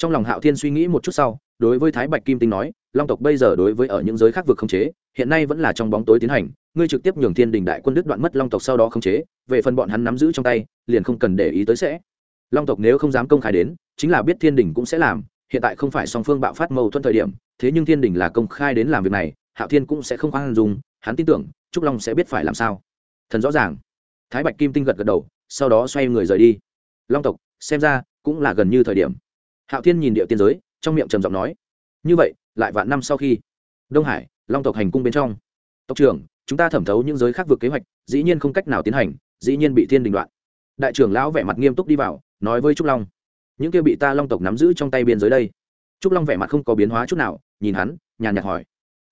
trong lòng hạo thiên suy nghĩ một chút sau, đối với thái bạch kim tinh nói, long tộc bây giờ đối với ở những giới khác vực không chế, hiện nay vẫn là trong bóng tối tiến hành, ngươi trực tiếp nhường thiên đình đại quân đứt đoạn mất long tộc sau đó không chế, về phần bọn hắn nắm giữ trong tay, liền không cần để ý tới sẽ. Long tộc nếu không dám công khai đến, chính là biết thiên đình cũng sẽ làm, hiện tại không phải song phương bạo phát mâu thuẫn thời điểm, thế nhưng thiên đình là công khai đến làm việc này, hạo thiên cũng sẽ không khoan dùng hắn tin tưởng, trúc long sẽ biết phải làm sao. Thần rõ ràng. Thái bạch kim tinh gật gật đầu, sau đó xoay người rời đi. Long tộc, xem ra cũng là gần như thời điểm hạo thiên nhìn địa tiên giới, trong miệng trầm giọng nói, như vậy, lại vạn năm sau khi? Đông hải, long tộc hành cung bên trong. Tộc trưởng, chúng ta thẩm thấu những giới khác vượt kế hoạch, dĩ nhiên không cách nào tiến hành, dĩ nhiên bị thiên đình đoạn. Đại trưởng lão vẻ mặt nghiêm túc đi vào, nói với trúc long, những kia bị ta long tộc nắm giữ trong tay biên giới đây. Trúc long vẻ mặt không có biến hóa chút nào, nhìn hắn, nhàn nhạt hỏi,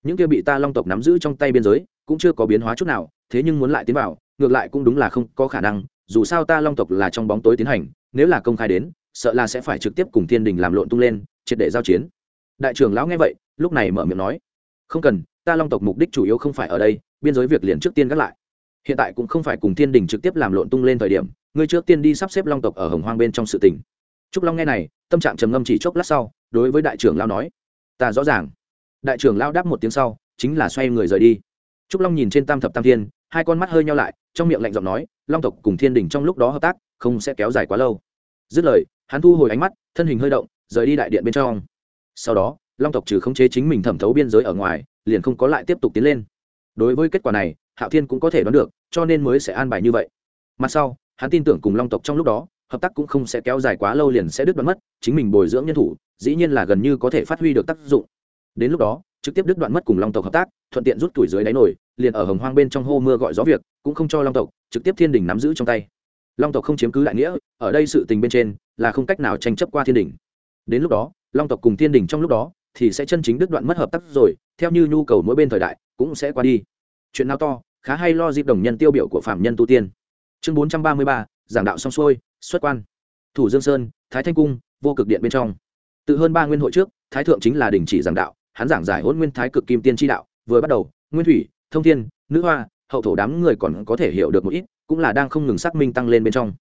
những kia bị ta long tộc nắm giữ trong tay biên giới, cũng chưa có biến hóa chút nào, thế nhưng muốn lại tiến vào, ngược lại cũng đúng là không có khả năng, dù sao ta long tộc là trong bóng tối tiến hành, nếu là công khai đến sợ là sẽ phải trực tiếp cùng thiên đình làm lộn tung lên, triệt để giao chiến. Đại trưởng lão nghe vậy, lúc này mở miệng nói, không cần, ta long tộc mục đích chủ yếu không phải ở đây, biên giới việc liền trước tiên gác lại. Hiện tại cũng không phải cùng thiên đình trực tiếp làm lộn tung lên thời điểm, ngươi trước tiên đi sắp xếp long tộc ở hồng hoang bên trong sự tình. Trúc long nghe này, tâm trạng trầm ngâm chỉ chốc lát sau, đối với đại trưởng lão nói, ta rõ ràng. Đại trưởng lão đáp một tiếng sau, chính là xoay người rời đi. Trúc long nhìn trên tam thập tam thiên, hai con mắt hơi nhau lại, trong miệng lạnh giọng nói, long tộc cùng thiên đình trong lúc đó hợp tác, không sẽ kéo dài quá lâu. Dứt lời hắn thu hồi ánh mắt, thân hình hơi động, rời đi đại điện bên trong. Sau đó, long tộc trừ khống chế chính mình thẩm thấu biên giới ở ngoài, liền không có lại tiếp tục tiến lên. Đối với kết quả này, hạo thiên cũng có thể đoán được, cho nên mới sẽ an bài như vậy. Mặt sau, hắn tin tưởng cùng long tộc trong lúc đó, hợp tác cũng không sẽ kéo dài quá lâu liền sẽ đứt đoạn mất, chính mình bồi dưỡng nhân thủ, dĩ nhiên là gần như có thể phát huy được tác dụng. Đến lúc đó, trực tiếp đứt đoạn mất cùng long tộc hợp tác, thuận tiện rút tuổi dưới đáy nổi liền ở hồng hoang bên trong hô mưa gọi gió việc, cũng không cho long tộc, trực tiếp thiên đình nắm giữ trong tay long tộc không chiếm cứ đại nghĩa, ở đây sự tình bên trên là không cách nào tranh chấp qua thiên đình. Đến lúc đó, long tộc cùng thiên đình trong lúc đó thì sẽ chân chính đứt đoạn mất hợp tác rồi, theo như nhu cầu mỗi bên thời đại cũng sẽ qua đi. Chuyện nào to, khá hay lo dịp đồng nhân tiêu biểu của phạm nhân tu tiên. Chương bốn trăm ba mươi ba, giảng đạo xong xuôi, xuất quan. Thủ dương sơn, thái thanh cung, vô cực điện bên trong. Từ hơn ba nguyên hội trước, thái thượng chính là đình chỉ giảng đạo, hắn giảng giải hôn nguyên thái cực kim tiên tri đạo, vừa bắt đầu, nguyên thủy, thông thiên, nữ hoa, hậu thổ đám người còn có thể hiểu được một ít cũng là đang không ngừng xác minh tăng lên bên trong.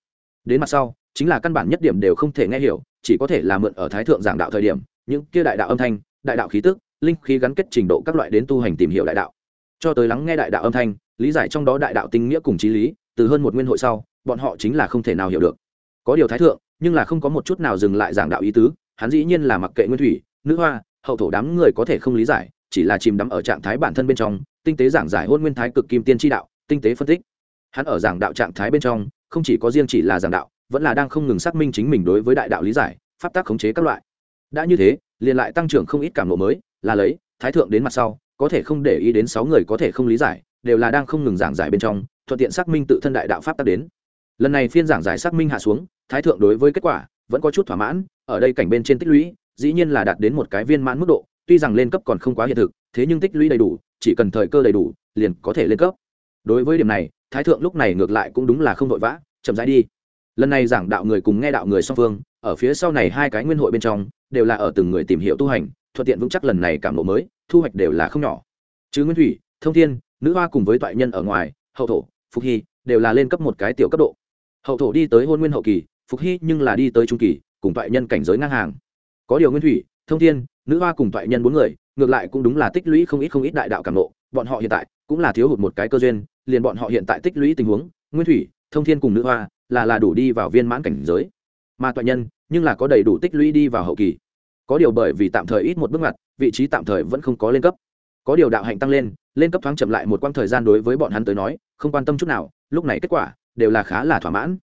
Đến mặt sau, chính là căn bản nhất điểm đều không thể nghe hiểu, chỉ có thể là mượn ở thái thượng giảng đạo thời điểm, những kia đại đạo âm thanh, đại đạo khí tức, linh khí gắn kết trình độ các loại đến tu hành tìm hiểu đại đạo. Cho tới lắng nghe đại đạo âm thanh, lý giải trong đó đại đạo tinh nghĩa cùng trí lý, từ hơn một nguyên hội sau, bọn họ chính là không thể nào hiểu được. Có điều thái thượng, nhưng là không có một chút nào dừng lại giảng đạo ý tứ, hắn dĩ nhiên là mặc kệ nguyên thủy, nữ hoa, hậu thổ đám người có thể không lý giải, chỉ là chìm đắm ở trạng thái bản thân bên trong, tinh tế giảng giải hôn nguyên thái cực kim tiên tri đạo, tinh tế phân tích hắn ở giảng đạo trạng thái bên trong, không chỉ có riêng chỉ là giảng đạo, vẫn là đang không ngừng xác minh chính mình đối với đại đạo lý giải, pháp tác khống chế các loại. Đã như thế, liền lại tăng trưởng không ít cảm lộ mới, là lấy, thái thượng đến mặt sau, có thể không để ý đến sáu người có thể không lý giải, đều là đang không ngừng giảng giải bên trong, thuận tiện xác minh tự thân đại đạo pháp tác đến. Lần này phiên giảng giải xác minh hạ xuống, thái thượng đối với kết quả, vẫn có chút thỏa mãn, ở đây cảnh bên trên tích lũy, dĩ nhiên là đạt đến một cái viên mãn mức độ, tuy rằng lên cấp còn không quá hiện thực, thế nhưng tích lũy đầy đủ, chỉ cần thời cơ đầy đủ, liền có thể lên cấp. Đối với điểm này thái thượng lúc này ngược lại cũng đúng là không vội vã, chậm rãi đi. Lần này giảng đạo người cùng nghe đạo người song phương, ở phía sau này hai cái nguyên hội bên trong, đều là ở từng người tìm hiểu tu hành, thuận tiện vững chắc lần này cảm lộ mới, thu hoạch đều là không nhỏ. Chứ nguyên thủy, thông thiên, nữ hoa cùng với toại nhân ở ngoài, hậu thổ, phục hy, đều là lên cấp một cái tiểu cấp độ. Hậu thổ đi tới hôn nguyên hậu kỳ, phục hy nhưng là đi tới trung kỳ, cùng toại nhân cảnh giới ngang hàng. Có điều nguyên thủy, thông thiên, nữ hoa cùng toại nhân bốn người ngược lại cũng đúng là tích lũy không ít không ít đại đạo cảm nộ, bọn họ hiện tại cũng là thiếu hụt một cái cơ duyên, liền bọn họ hiện tại tích lũy tình huống, nguyên thủy, thông thiên cùng nữ hoa, là là đủ đi vào viên mãn cảnh giới. Mà toại nhân, nhưng là có đầy đủ tích lũy đi vào hậu kỳ. Có điều bởi vì tạm thời ít một bước ngoặt, vị trí tạm thời vẫn không có lên cấp. Có điều đạo hạnh tăng lên lên cấp thoáng chậm lại một quãng thời gian đối với bọn hắn tới nói, không quan tâm chút nào, lúc này kết quả đều là khá là thỏa mãn.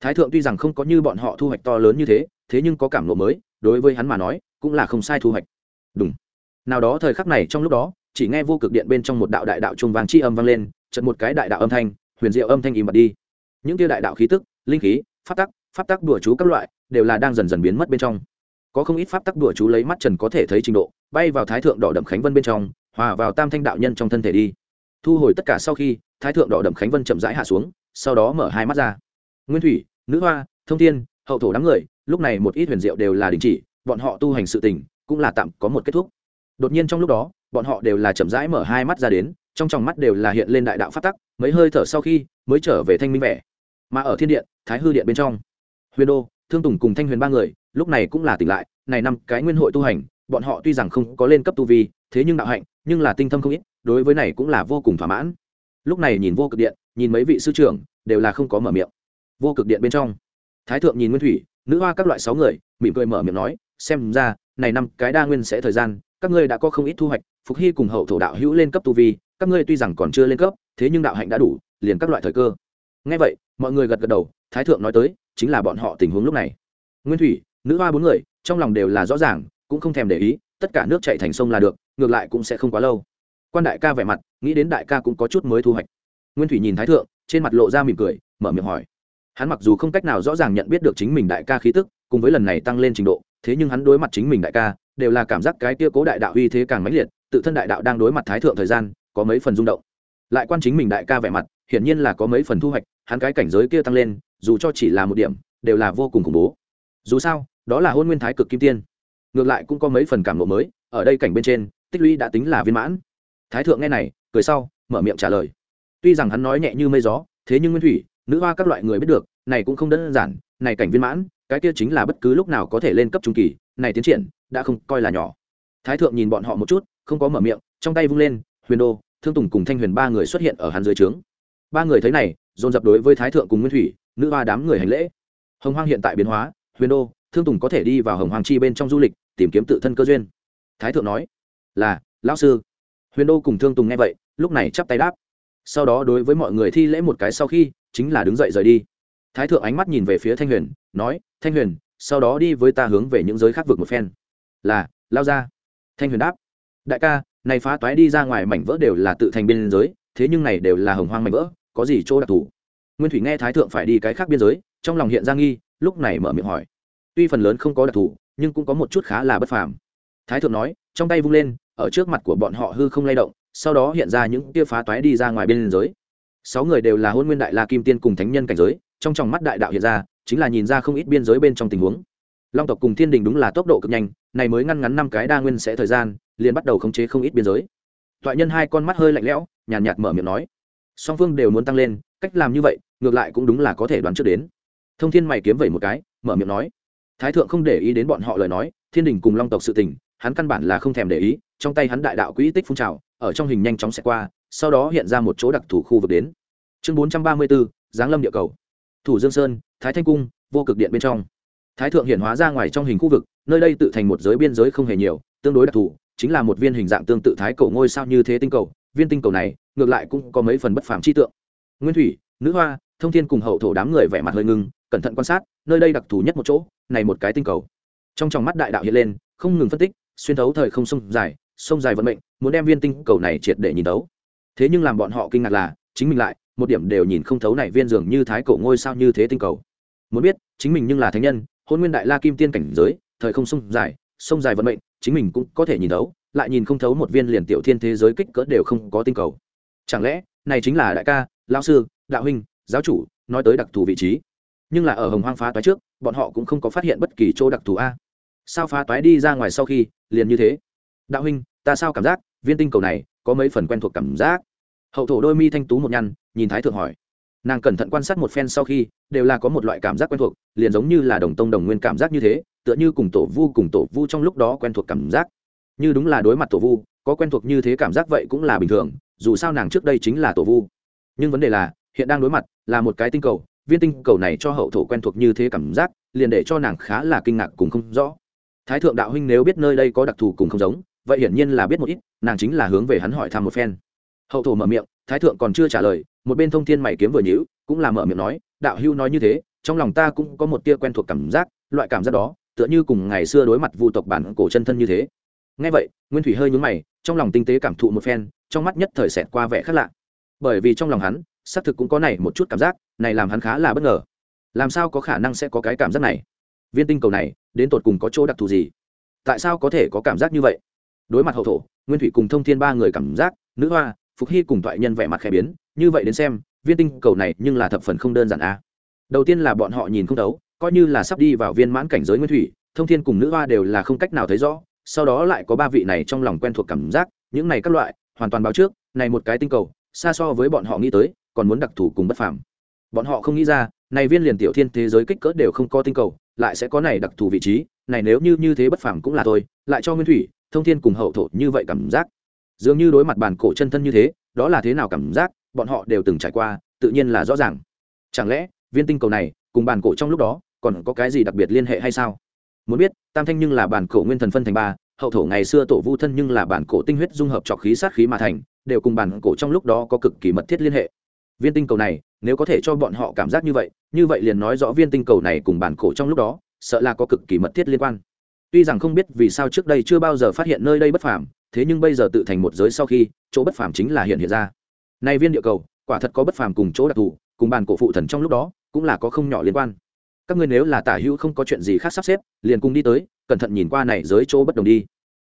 Thái thượng tuy rằng không có như bọn họ thu hoạch to lớn như thế thế nhưng có cảm lộ mới, đối với hắn mà nói, cũng là không sai thu hoạch. Đúng nào đó thời khắc này trong lúc đó, chỉ nghe vô cực điện bên trong một đạo đại đạo trung vàng chi âm vang lên trận một cái đại đạo âm thanh, huyền diệu âm thanh im bật đi. Những tia đại đạo khí tức, linh khí, pháp tắc pháp tắc đùa chú các loại, đều là đang dần dần biến mất bên trong. Có không ít pháp tắc đùa chú lấy mắt trần có thể thấy trình độ, bay vào thái thượng đỏ đậm khánh vân bên trong, hòa vào tam thanh đạo nhân trong thân thể đi. Thu hồi tất cả sau khi, thái thượng đỏ đậm khánh vân chậm rãi hạ xuống, sau đó mở hai mắt ra. Nguyên thủy, nữ hoa, thông thiên, hậu thổ đám người, lúc này một ít huyền diệu đều là đình chỉ, bọn họ tu hành sự tình, cũng là tạm có một kết thúc đột nhiên trong lúc đó, bọn họ đều là chậm rãi mở hai mắt ra đến, trong tròng mắt đều là hiện lên đại đạo phát tắc, mấy hơi thở sau khi mới trở về thanh minh vẻ. Mà ở thiên điện, thái hư điện bên trong, huyền đô, thương tùng cùng thanh huyền ba người, lúc này cũng là tỉnh lại, này năm cái nguyên hội tu hành, bọn họ tuy rằng không có lên cấp tu vi, thế nhưng đạo hạnh, nhưng là tinh thâm không ít, đối với này cũng là vô cùng thỏa mãn. Lúc này nhìn vô cực điện, nhìn mấy vị sư trưởng, đều là không có mở miệng. Vô cực điện bên trong, thái thượng nhìn nguyên thủy, nữ hoa các loại sáu người, mỉm cười mở miệng nói, xem ra, này năm cái đa nguyên sẽ thời gian các ngươi đã có không ít thu hoạch, phục hy cùng hậu thổ đạo hữu lên cấp tu vi, các ngươi tuy rằng còn chưa lên cấp, thế nhưng đạo hạnh đã đủ, liền các loại thời cơ. Ngay vậy, mọi người gật gật đầu, thái thượng nói tới, chính là bọn họ tình huống lúc này. Nguyên thủy, nữ hoa bốn người, trong lòng đều là rõ ràng, cũng không thèm để ý, tất cả nước chạy thành sông là được, ngược lại cũng sẽ không quá lâu. Quan đại ca vẻ mặt, nghĩ đến đại ca cũng có chút mới thu hoạch. Nguyên thủy nhìn thái thượng, trên mặt lộ ra mỉm cười, mở miệng hỏi. Hắn mặc dù không cách nào rõ ràng nhận biết được chính mình đại ca khí tức, cùng với lần này tăng lên trình độ, thế nhưng hắn đối mặt chính mình đại ca đều là cảm giác cái kia cố đại đạo uy thế càng mãnh liệt, tự thân đại đạo đang đối mặt thái thượng thời gian, có mấy phần rung động. Lại quan chính mình đại ca vẻ mặt, hiển nhiên là có mấy phần thu hoạch, hắn cái cảnh giới kia tăng lên, dù cho chỉ là một điểm, đều là vô cùng khủng bố. Dù sao, đó là hôn nguyên thái cực kim tiên. Ngược lại cũng có mấy phần cảm ngộ mới, ở đây cảnh bên trên, tích lũy đã tính là viên mãn. Thái thượng nghe này, cười sau, mở miệng trả lời. Tuy rằng hắn nói nhẹ như mây gió, thế nhưng nguyên thủy, nữ hoa các loại người biết được, này cũng không đơn giản, này cảnh viên mãn, cái kia chính là bất cứ lúc nào có thể lên cấp trung kỳ, này tiến triển đã không coi là nhỏ. Thái thượng nhìn bọn họ một chút, không có mở miệng, trong tay vung lên, huyền đô, thương tùng cùng thanh huyền ba người xuất hiện ở hắn dưới trướng. Ba người thấy này, dồn dập đối với thái thượng cùng nguyên thủy, nữ hoa đám người hành lễ. Hồng hoang hiện tại biến hóa, huyền đô, thương tùng có thể đi vào hồng hoàng chi bên trong du lịch, tìm kiếm tự thân cơ duyên. Thái thượng nói, là, lão sư. Huyền đô cùng thương tùng nghe vậy, lúc này chắp tay đáp. Sau đó đối với mọi người thi lễ một cái sau khi, chính là đứng dậy rời đi. Thái thượng ánh mắt nhìn về phía thanh huyền, nói, thanh huyền, sau đó đi với ta hướng về những giới khác vực một phen là, lao ra. Thanh huyền đáp, đại ca, này phá toái đi ra ngoài mảnh vỡ đều là tự thành biên giới, thế nhưng này đều là hồng hoang mảnh vỡ, có gì chỗ đặc thù? Nguyên thủy nghe thái thượng phải đi cái khác biên giới, trong lòng hiện ra nghi, lúc này mở miệng hỏi. Tuy phần lớn không có đặc thù, nhưng cũng có một chút khá là bất phàm. Thái thượng nói, trong tay vung lên, ở trước mặt của bọn họ hư không lay động, sau đó hiện ra những tia phá toái đi ra ngoài biên giới. Sáu người đều là hôn nguyên đại la kim tiên cùng thánh nhân cảnh giới, trong tròng mắt đại đạo hiện ra, chính là nhìn ra không ít biên giới bên trong tình huống long tộc cùng thiên đình đúng là tốc độ cực nhanh, này mới ngăn ngắn năm cái đa nguyên sẽ thời gian, liền bắt đầu khống chế không ít biên giới. Toại nhân hai con mắt hơi lạnh lẽo, nhàn nhạt mở miệng nói. Song phương đều muốn tăng lên, cách làm như vậy, ngược lại cũng đúng là có thể đoán trước đến. Thông thiên mày kiếm vẩy một cái, mở miệng nói. Thái thượng không để ý đến bọn họ lời nói, thiên đình cùng long tộc sự tình, hắn căn bản là không thèm để ý, trong tay hắn đại đạo quỹ tích phun trào, ở trong hình nhanh chóng xẹt qua, sau đó hiện ra một chỗ đặc thù khu vực đến. Chương bốn trăm ba mươi bốn, giáng lâm địa cầu. Thủ dương sơn, thái thanh cung, vô cực điện bên trong thái thượng hiện hóa ra ngoài trong hình khu vực, nơi đây tự thành một giới biên giới không hề nhiều, tương đối đặc thù, chính là một viên hình dạng tương tự thái cầu ngôi sao như thế tinh cầu. Viên tinh cầu này, ngược lại cũng có mấy phần bất phàm chi tượng. Nguyên thủy, nữ hoa, thông thiên cùng hậu thổ đám người vẻ mặt hơi ngưng, cẩn thận quan sát, nơi đây đặc thù nhất một chỗ, này một cái tinh cầu. Trong tròng mắt đại đạo hiện lên, không ngừng phân tích, xuyên thấu thời không sông dài sông dài vận mệnh, muốn đem viên tinh cầu này triệt để nhìn thấu. Thế nhưng làm bọn họ kinh ngạc là, chính mình lại, một điểm đều nhìn không thấu này viên dường như thái cổ ngôi sao như thế tinh cầu. Muốn biết, chính mình nhưng là thánh nhân hôn nguyên đại la kim tiên cảnh giới, thời không sông dài sông dài vận mệnh, chính mình cũng có thể nhìn thấu, lại nhìn không thấu một viên liền tiểu thiên thế giới kích cỡ đều không có tinh cầu. Chẳng lẽ, này chính là đại ca, lão sư, đạo huynh, giáo chủ, nói tới đặc thù vị trí. Nhưng là ở hồng hoang phá toái trước, bọn họ cũng không có phát hiện bất kỳ chỗ đặc thù a. Sao phá toái đi ra ngoài sau khi, liền như thế? Đạo huynh, ta sao cảm giác, viên tinh cầu này có mấy phần quen thuộc cảm giác? Hậu thổ đôi mi thanh tú một nhăn, nhìn thái thượng hỏi nàng cẩn thận quan sát một phen sau khi, đều là có một loại cảm giác quen thuộc, liền giống như là đồng tông đồng nguyên cảm giác như thế, tựa như cùng tổ vu cùng tổ vu trong lúc đó quen thuộc cảm giác. Như đúng là đối mặt tổ vu, có quen thuộc như thế cảm giác vậy cũng là bình thường, dù sao nàng trước đây chính là tổ vu. Nhưng vấn đề là, hiện đang đối mặt là một cái tinh cầu, viên tinh cầu này cho hậu thổ quen thuộc như thế cảm giác, liền để cho nàng khá là kinh ngạc cùng không rõ. Thái thượng đạo huynh nếu biết nơi đây có đặc thù cùng không giống, vậy hiển nhiên là biết một ít, nàng chính là hướng về hắn hỏi thăm một phen. Hậu thổ mở miệng, thái thượng còn chưa trả lời một bên thông thiên mày kiếm vừa nhữ cũng là mở miệng nói, đạo hưu nói như thế, trong lòng ta cũng có một tia quen thuộc cảm giác, loại cảm giác đó, tựa như cùng ngày xưa đối mặt vu tộc bản cổ chân thân như thế. Ngay vậy, nguyên thủy hơi nhúng mày, trong lòng tinh tế cảm thụ một phen, trong mắt nhất thời xẹt qua vẻ khác lạ. Bởi vì trong lòng hắn, xác thực cũng có này một chút cảm giác, này làm hắn khá là bất ngờ. Làm sao có khả năng sẽ có cái cảm giác này? Viên tinh cầu này, đến tột cùng có chỗ đặc thù gì? Tại sao có thể có cảm giác như vậy? Đối mặt hậu thổ, nguyên thủy cùng thông thiên ba người cảm giác, nữ hoa, phục hy cùng thoại nhân vẻ mặt khẽ biến như vậy đến xem, viên tinh cầu này nhưng là thập phần không đơn giản a. Đầu tiên là bọn họ nhìn không thấu, coi như là sắp đi vào viên mãn cảnh giới nguyên thủy, thông thiên cùng nữ hoa đều là không cách nào thấy rõ, sau đó lại có ba vị này trong lòng quen thuộc cảm giác, những này các loại, hoàn toàn báo trước, này một cái tinh cầu, xa so với bọn họ nghĩ tới, còn muốn đặc thù cùng bất phàm. Bọn họ không nghĩ ra, này viên liền tiểu thiên thế giới kích cỡ đều không có tinh cầu, lại sẽ có này đặc thù vị trí, này nếu như như thế bất phàm cũng là thôi, lại cho nguyên thủy, thông thiên cùng hậu thổ như vậy cảm giác. Dường như đối mặt bản cổ chân thân như thế, đó là thế nào cảm giác? Bọn họ đều từng trải qua, tự nhiên là rõ ràng. Chẳng lẽ, viên tinh cầu này, cùng bản cổ trong lúc đó, còn có cái gì đặc biệt liên hệ hay sao? Muốn biết, tam thanh nhưng là bản cổ nguyên thần phân thành ba, hậu thổ ngày xưa tổ vu thân nhưng là bản cổ tinh huyết dung hợp trọc khí sát khí mà thành, đều cùng bản cổ trong lúc đó có cực kỳ mật thiết liên hệ. Viên tinh cầu này, nếu có thể cho bọn họ cảm giác như vậy như vậy liền nói rõ viên tinh cầu này cùng bản cổ trong lúc đó, sợ là có cực kỳ mật thiết liên quan. Tuy rằng không biết vì sao trước đây chưa bao giờ phát hiện nơi đây bất phàm, thế nhưng bây giờ tự thành một giới sau khi, chỗ bất phàm chính là hiện hiện ra này viên địa cầu, quả thật có bất phàm cùng chỗ đặc thù, cùng bản cổ phụ thần trong lúc đó, cũng là có không nhỏ liên quan. Các ngươi nếu là tả hữu không có chuyện gì khác sắp xếp, liền cùng đi tới, cẩn thận nhìn qua này giới chỗ bất đồng đi.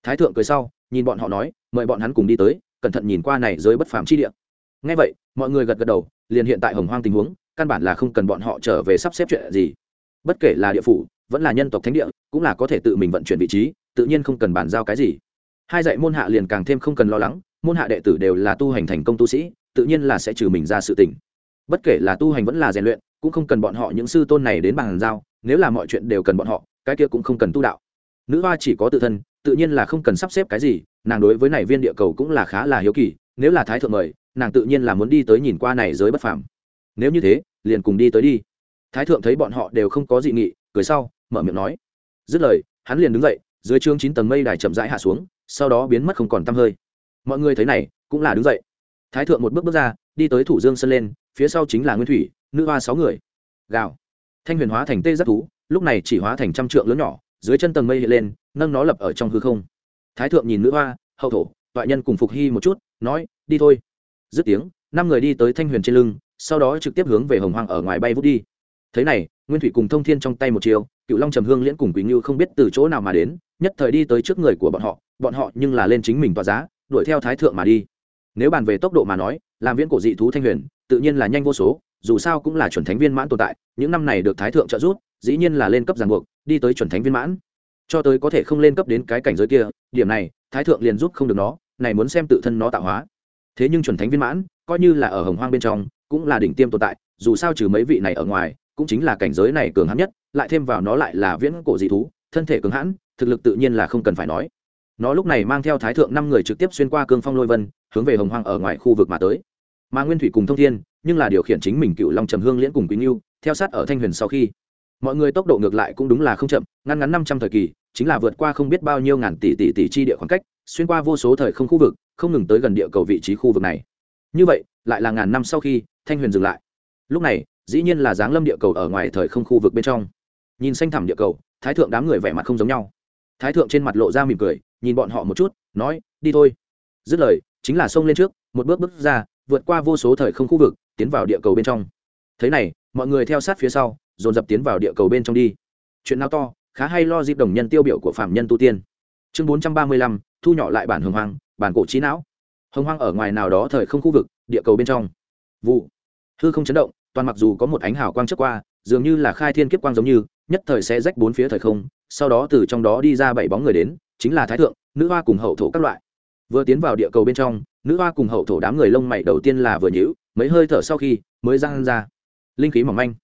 Thái thượng cười sau, nhìn bọn họ nói, mời bọn hắn cùng đi tới, cẩn thận nhìn qua này giới bất phàm chi địa. Ngay vậy, mọi người gật gật đầu, liền hiện tại hồng hoang tình huống, căn bản là không cần bọn họ trở về sắp xếp chuyện gì. Bất kể là địa phủ, vẫn là nhân tộc thánh địa, cũng là có thể tự mình vận chuyển vị trí, tự nhiên không cần bàn giao cái gì hai dạy môn hạ liền càng thêm không cần lo lắng, môn hạ đệ tử đều là tu hành thành công tu sĩ, tự nhiên là sẽ trừ mình ra sự tình. Bất kể là tu hành vẫn là rèn luyện, cũng không cần bọn họ những sư tôn này đến bàn giao, nếu là mọi chuyện đều cần bọn họ, cái kia cũng không cần tu đạo. Nữ hoa chỉ có tự thân, tự nhiên là không cần sắp xếp cái gì, nàng đối với này viên địa cầu cũng là khá là hiếu kỳ, nếu là thái thượng mời, nàng tự nhiên là muốn đi tới nhìn qua này giới bất phàm. Nếu như thế, liền cùng đi tới đi. Thái thượng thấy bọn họ đều không có dị nghị, cười sau, mở miệng nói. Dứt lời, hắn liền đứng dậy, dưới chương chín tầng mây đài chậm rãi hạ xuống sau đó biến mất không còn t hơi. Mọi người thấy này, cũng là đứng dậy. Thái thượng một bước bước ra, đi tới thủ dương sân lên, phía sau chính là nguyên thủy, nữ hoa sáu người. Gào. Thanh huyền hóa thành tê giác thú, lúc này chỉ hóa thành trăm trượng lớn nhỏ, dưới chân tầng mây hiện lên, nâng nó lập ở trong hư không. Thái thượng nhìn nữ hoa, hậu thổ, toại nhân cùng phục hy một chút, nói, đi thôi. Dứt tiếng, năm người đi tới thanh huyền trên lưng, sau đó trực tiếp hướng về hồng hoàng ở ngoài bay vút đi. Thế này, nguyên thủy cùng thông thiên trong tay một chiều cựu long trầm hương liễn cùng quý ngưu không biết từ chỗ nào mà đến, nhất thời đi tới trước người của bọn họ bọn họ nhưng là lên chính mình tỏa giá, đuổi theo thái thượng mà đi. Nếu bàn về tốc độ mà nói, làm viễn cổ dị thú thanh huyền, tự nhiên là nhanh vô số, dù sao cũng là chuẩn thánh viên mãn tồn tại, những năm này được thái thượng trợ giúp, dĩ nhiên là lên cấp giàn buộc, đi tới chuẩn thánh viên mãn. Cho tới có thể không lên cấp đến cái cảnh giới kia, điểm này, thái thượng liền giúp không được nó, này muốn xem tự thân nó tạo hóa. Thế nhưng chuẩn thánh viên mãn, coi như là ở hồng hoang bên trong, cũng là đỉnh tiêm tồn tại, dù sao trừ mấy vị này ở ngoài, cũng chính là cảnh giới này cường hãn nhất lại thêm vào nó lại là viễn cổ dị thú, thân thể cứng hãn, thực lực tự nhiên là không cần phải nói. Nó lúc này mang theo thái thượng năm người trực tiếp xuyên qua cương phong lôi vân, hướng về hồng hoang ở ngoài khu vực mà tới. Mà nguyên thủy cùng thông thiên, nhưng là điều khiển chính mình cựu long trầm hương liễn cùng quý nghiêu theo sát ở thanh huyền sau khi. Mọi người tốc độ ngược lại cũng đúng là không chậm, ngăn ngắn năm trăm thời kỳ, chính là vượt qua không biết bao nhiêu ngàn tỷ tỷ tỷ chi địa khoảng cách, xuyên qua vô số thời không khu vực, không ngừng tới gần địa cầu vị trí khu vực này. Như vậy, lại là ngàn năm sau khi, thanh huyền dừng lại. Lúc này, dĩ nhiên là giáng lâm địa cầu ở ngoài thời không khu vực bên trong nhìn xanh thẳm địa cầu, thái thượng đám người vẻ mặt không giống nhau. Thái thượng trên mặt lộ ra mỉm cười, nhìn bọn họ một chút, nói, đi thôi. Dứt lời, chính là xông lên trước, một bước bước ra, vượt qua vô số thời không khu vực, tiến vào địa cầu bên trong. Thế này, mọi người theo sát phía sau, dồn dập tiến vào địa cầu bên trong đi. Chuyện nào to, khá hay lo dịp đồng nhân tiêu biểu của phạm nhân tu tiên. Chương bốn trăm ba mươi lăm, thu nhỏ lại bản hồng hoang, bản cổ trí não. Hồng hoang ở ngoài nào đó thời không khu vực, địa cầu bên trong. Vụ. Hư không chấn động, toàn mặc dù có một ánh hào quang trước qua, dường như là khai thiên kiếp quang giống như nhất thời sẽ rách bốn phía thời không, sau đó từ trong đó đi ra bảy bóng người đến, chính là thái thượng, nữ hoa cùng hậu thổ các loại. Vừa tiến vào địa cầu bên trong, nữ hoa cùng hậu thổ đám người lông mày đầu tiên là vừa nhữ mấy hơi thở sau khi mới răng ra. Linh khí mỏng manh.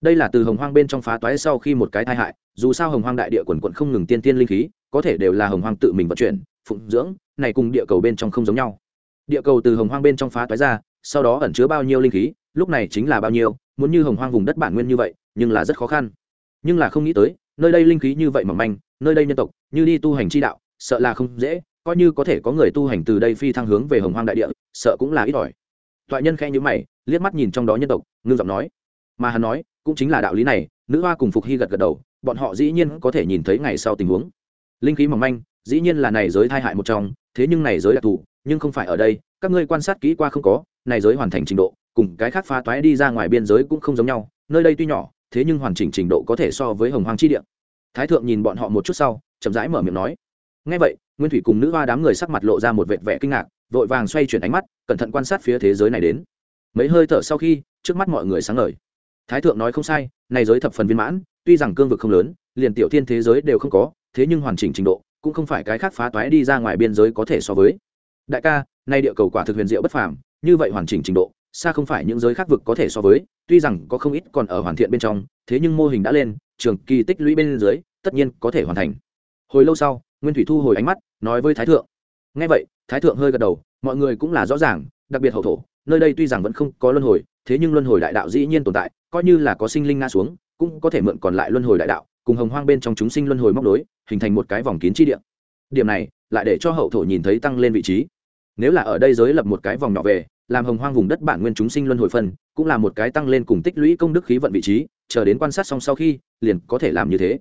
Đây là từ hồng hoang bên trong phá toái sau khi một cái tai hại, dù sao hồng hoang đại địa quần quận không ngừng tiên tiên linh khí, có thể đều là hồng hoang tự mình vận chuyển, phụng dưỡng, này cùng địa cầu bên trong không giống nhau. Địa cầu từ hồng hoang bên trong phá toái ra, sau đó ẩn chứa bao nhiêu linh khí, lúc này chính là bao nhiêu, muốn như hồng hoang vùng đất bản nguyên như vậy, nhưng là rất khó khăn nhưng là không nghĩ tới, nơi đây linh khí như vậy mỏng manh, nơi đây nhân tộc, như đi tu hành chi đạo, sợ là không dễ, coi như có thể có người tu hành từ đây phi thăng hướng về hồng hoang đại địa, sợ cũng là ít ỏi. Toại nhân khẽ nhữ mày, liếc mắt nhìn trong đó nhân tộc, ngưng giọng nói. Mà hắn nói, cũng chính là đạo lý này, nữ hoa cùng phục hy gật gật đầu, bọn họ dĩ nhiên có thể nhìn thấy ngày sau tình huống. Linh khí mỏng manh, dĩ nhiên là này giới thai hại một trong, thế nhưng này giới đặc thù, nhưng không phải ở đây, các ngươi quan sát kỹ qua không có, này giới hoàn thành trình độ, cùng cái khác phá toái đi ra ngoài biên giới cũng không giống nhau, nơi đây tuy nhỏ thế nhưng hoàn chỉnh trình độ có thể so với hồng hoang chi địa. Thái thượng nhìn bọn họ một chút sau, chậm rãi mở miệng nói. Ngay vậy, nguyên thủy cùng nữ hoa đám người sắc mặt lộ ra một vệt vẻ kinh ngạc, vội vàng xoay chuyển ánh mắt, cẩn thận quan sát phía thế giới này đến. Mấy hơi thở sau khi, trước mắt mọi người sáng ngời. Thái thượng nói không sai, này giới thập phần viên mãn, tuy rằng cương vực không lớn, liền tiểu thiên thế giới đều không có, thế nhưng hoàn chỉnh trình độ, cũng không phải cái khác phá toái đi ra ngoài biên giới có thể so với. Đại ca, nay địa cầu quả thực huyền diệu bất phàm, như vậy hoàn chỉnh trình độ xa không phải những giới khác vực có thể so với, tuy rằng có không ít còn ở hoàn thiện bên trong, thế nhưng mô hình đã lên, trường kỳ tích lũy bên dưới, tất nhiên có thể hoàn thành. Hồi lâu sau, nguyên thủy thu hồi ánh mắt, nói với thái thượng. Ngay vậy, thái thượng hơi gật đầu, mọi người cũng là rõ ràng, đặc biệt hậu thổ, nơi đây tuy rằng vẫn không có luân hồi, thế nhưng luân hồi đại đạo dĩ nhiên tồn tại, coi như là có sinh linh nga xuống, cũng có thể mượn còn lại luân hồi đại đạo, cùng hồng hoang bên trong chúng sinh luân hồi móc đối hình thành một cái vòng kín chi địa. Điểm này, lại để cho hậu thổ nhìn thấy tăng lên vị trí. Nếu là ở đây giới lập một cái vòng nhỏ về làm hồng hoang vùng đất bản nguyên chúng sinh luân hồi phân, cũng là một cái tăng lên cùng tích lũy công đức khí vận vị trí, chờ đến quan sát xong sau khi, liền có thể làm như thế.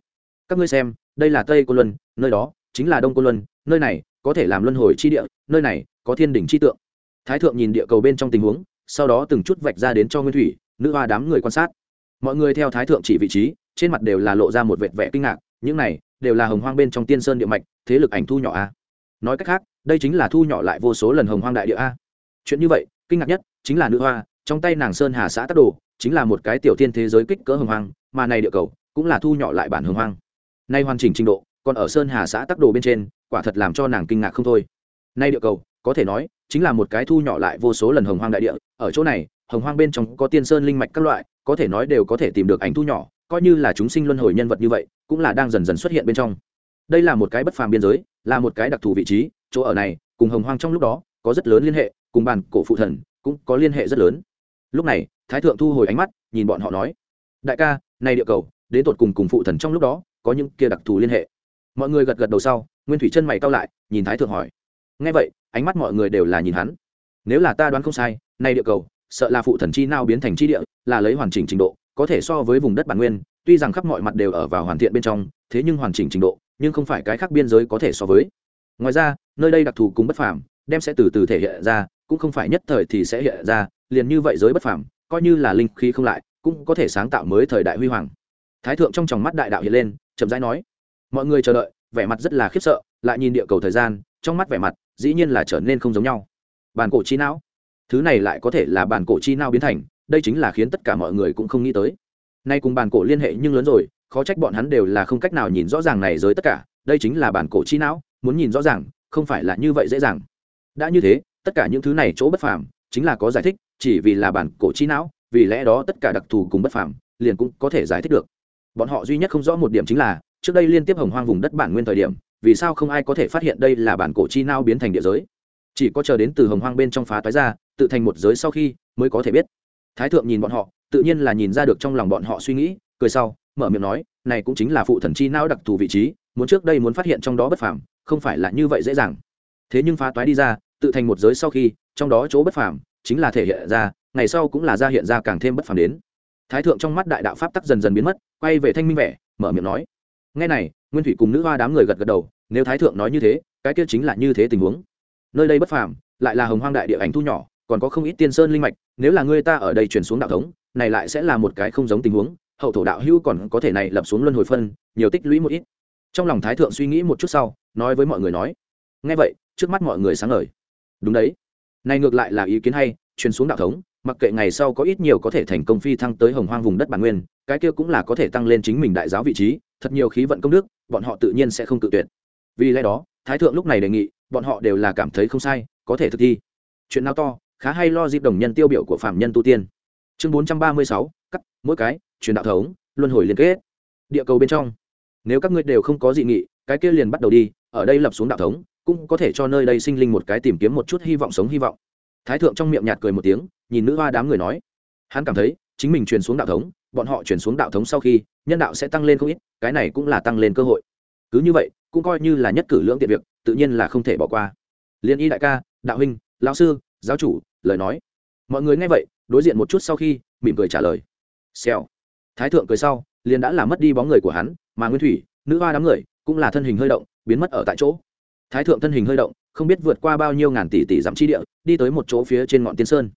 Các ngươi xem, đây là tây cô luân, nơi đó chính là đông cô luân, nơi này có thể làm luân hồi chi địa, nơi này có thiên đỉnh chi tượng. Thái thượng nhìn địa cầu bên trong tình huống, sau đó từng chút vạch ra đến cho nguyên thủy, nữ hoa đám người quan sát. Mọi người theo thái thượng chỉ vị trí, trên mặt đều là lộ ra một vệt vẻ kinh ngạc, những này đều là hồng hoang bên trong tiên sơn địa mạch, thế lực ảnh thu nhỏ a. Nói cách khác, đây chính là thu nhỏ lại vô số lần hồng hoang đại địa a. Chuyện như vậy kinh ngạc nhất chính là nữ hoa, trong tay nàng sơn hà xã tắc đồ, chính là một cái tiểu thiên thế giới kích cỡ hồng hoang, mà này địa cầu cũng là thu nhỏ lại bản hồng hoang. Nay hoàn chỉnh trình độ, còn ở sơn hà xã tắc đồ bên trên, quả thật làm cho nàng kinh ngạc không thôi. Nay địa cầu, có thể nói, chính là một cái thu nhỏ lại vô số lần hồng hoang đại địa, ở chỗ này, hồng hoang bên trong có tiên sơn linh mạch các loại, có thể nói đều có thể tìm được ảnh thu nhỏ, coi như là chúng sinh luân hồi nhân vật như vậy, cũng là đang dần dần xuất hiện bên trong. Đây là một cái bất phàm biên giới, là một cái đặc thù vị trí, chỗ ở này, cùng hồng hoang trong lúc đó, có rất lớn liên hệ cùng bàn cổ phụ thần cũng có liên hệ rất lớn. Lúc này, thái thượng thu hồi ánh mắt, nhìn bọn họ nói, đại ca nay địa cầu, đến tột cùng cùng phụ thần trong lúc đó, có những kia đặc thù liên hệ. Mọi người gật gật đầu sau, nguyên thủy chân mày cao lại, nhìn thái thượng hỏi ngay vậy, ánh mắt mọi người đều là nhìn hắn. Nếu là ta đoán không sai nay địa cầu, sợ là phụ thần chi nào biến thành chi địa, là lấy hoàn chỉnh trình độ, có thể so với vùng đất bản nguyên, tuy rằng khắp mọi mặt đều ở vào hoàn thiện bên trong, thế nhưng hoàn chỉnh trình độ, nhưng không phải cái khác biên giới có thể so với. Ngoài ra, nơi đây đặc thù cùng bất phàm, đem sẽ từ từ thể hiện ra cũng không phải nhất thời thì sẽ hiện ra, liền như vậy giới bất phàm, coi như là linh khí không lại, cũng có thể sáng tạo mới thời đại huy hoàng. Thái thượng trong tròng mắt đại đạo hiện lên, chậm rãi nói, mọi người chờ đợi, vẻ mặt rất là khiếp sợ, lại nhìn địa cầu thời gian, trong mắt vẻ mặt, dĩ nhiên là trở nên không giống nhau. Bản cổ chi não. Thứ này lại có thể là bản cổ chi não biến thành, đây chính là khiến tất cả mọi người cũng không nghĩ tới. Nay cùng bản cổ liên hệ nhưng lớn rồi, khó trách bọn hắn đều là không cách nào nhìn rõ ràng này giới tất cả, đây chính là bản cổ chi não, muốn nhìn rõ ràng, không phải là như vậy dễ dàng. Đã như thế tất cả những thứ này chỗ bất phàm, chính là có giải thích, chỉ vì là bản cổ chi não, vì lẽ đó tất cả đặc thù cùng bất phàm, liền cũng có thể giải thích được. Bọn họ duy nhất không rõ một điểm chính là, trước đây liên tiếp hồng hoang vùng đất bản nguyên thời điểm, vì sao không ai có thể phát hiện đây là bản cổ chi nao biến thành địa giới? Chỉ có chờ đến từ hồng hoang bên trong phá toái ra, tự thành một giới sau khi, mới có thể biết. Thái thượng nhìn bọn họ, tự nhiên là nhìn ra được trong lòng bọn họ suy nghĩ, cười sau, mở miệng nói, này cũng chính là phụ thần chi não đặc thù vị trí, muốn trước đây muốn phát hiện trong đó bất phàm, không phải là như vậy dễ dàng. Thế nhưng phá toái đi ra tự thành một giới sau khi, trong đó chỗ bất phàm chính là thể hiện ra, ngày sau cũng là ra hiện ra càng thêm bất phàm đến. Thái thượng trong mắt đại đạo pháp tắc dần dần biến mất, quay về thanh minh vẻ, mở miệng nói ngay này, nguyên thủy cùng nữ hoa đám người gật gật đầu, nếu thái thượng nói như thế, cái kia chính là như thế tình huống. Nơi đây bất phàm, lại là hồng hoang đại địa ảnh thu nhỏ, còn có không ít tiên sơn linh mạch, nếu là người ta ở đây chuyển xuống đạo thống, này lại sẽ là một cái không giống tình huống, hậu thổ đạo hữu còn có thể này lập xuống luân hồi phân, nhiều tích lũy một ít. Trong lòng thái thượng suy nghĩ một chút sau, nói với mọi người nói ngay vậy, trước mắt mọi người sáng ngời đúng đấy. Này ngược lại là ý kiến hay, truyền xuống đạo thống, mặc kệ ngày sau có ít nhiều có thể thành công phi thăng tới hồng hoang vùng đất bản nguyên, cái kia cũng là có thể tăng lên chính mình đại giáo vị trí, thật nhiều khí vận công đức, bọn họ tự nhiên sẽ không tự tuyệt. Vì lẽ đó, thái thượng lúc này đề nghị, bọn họ đều là cảm thấy không sai, có thể thực thi. Chuyện nào to, khá hay lo dịp đồng nhân tiêu biểu của phạm nhân tu tiên. Chương bốn trăm ba mươi sáu, cắt, mỗi cái, truyền đạo thống, luân hồi liên kết. Địa cầu bên trong. Nếu các ngươi đều không có dị nghị, cái kia liền bắt đầu đi, ở đây lập xuống đạo thống cũng có thể cho nơi đây sinh linh một cái tìm kiếm một chút hy vọng sống hy vọng. Thái thượng trong miệng nhạt cười một tiếng, nhìn nữ hoa đám người nói, hắn cảm thấy, chính mình truyền xuống đạo thống, bọn họ truyền xuống đạo thống sau khi, nhân đạo sẽ tăng lên không ít, cái này cũng là tăng lên cơ hội. Cứ như vậy, cũng coi như là nhất cử lưỡng tiện việc, tự nhiên là không thể bỏ qua. Liên y đại ca, đạo huynh, lão sư, giáo chủ, lời nói. Mọi người nghe vậy, đối diện một chút sau khi, mỉm cười trả lời. Xèo. Thái thượng cười sau, liền đã làm mất đi bóng người của hắn, mà nguyên thủy, nữ hoa đám người, cũng là thân hình hơi động, biến mất ở tại chỗ thái thượng thân hình hơi động, không biết vượt qua bao nhiêu ngàn tỷ tỷ dặm chi địa, đi tới một chỗ phía trên ngọn tiên sơn.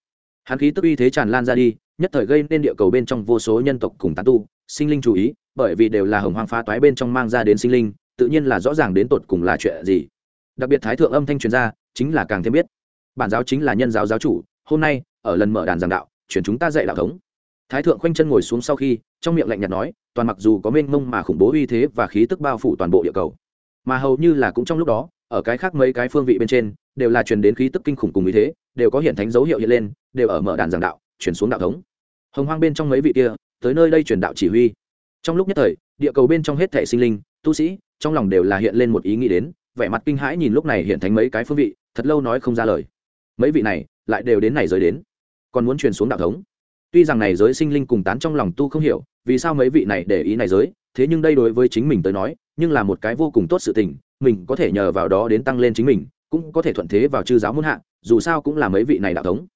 Hắn khí tức uy thế tràn lan ra đi, nhất thời gây nên địa cầu bên trong vô số nhân tộc cùng tán tu, sinh linh chú ý, bởi vì đều là hồng hoang phá toái bên trong mang ra đến sinh linh, tự nhiên là rõ ràng đến tột cùng là chuyện gì. Đặc biệt thái thượng âm thanh truyền ra, chính là càng thêm biết. Bản giáo chính là nhân giáo giáo chủ, hôm nay, ở lần mở đàn giảng đạo, chuyển chúng ta dạy đạo thống. Thái thượng khoanh chân ngồi xuống sau khi, trong miệng lạnh nhạt nói, toàn mặc dù có mênh mông mà khủng bố uy thế và khí tức bao phủ toàn bộ địa cầu mà hầu như là cũng trong lúc đó, ở cái khác mấy cái phương vị bên trên, đều là truyền đến khí tức kinh khủng cùng ý thế, đều có hiện thánh dấu hiệu hiện lên, đều ở mở đàn giảng đạo, chuyển xuống đạo thống. Hồng hoang bên trong mấy vị kia, tới nơi đây truyền đạo chỉ huy. Trong lúc nhất thời, địa cầu bên trong hết thể sinh linh, tu sĩ, trong lòng đều là hiện lên một ý nghĩ đến, vẻ mặt kinh hãi nhìn lúc này hiện thánh mấy cái phương vị, thật lâu nói không ra lời. Mấy vị này, lại đều đến này giới đến, còn muốn truyền xuống đạo thống. Tuy rằng này giới sinh linh cùng tán trong lòng tu không hiểu, vì sao mấy vị này để ý này giới thế nhưng đây đối với chính mình tới nói, nhưng là một cái vô cùng tốt sự tình, mình có thể nhờ vào đó đến tăng lên chính mình, cũng có thể thuận thế vào chư giáo muôn hạ, dù sao cũng là mấy vị này đạo thống.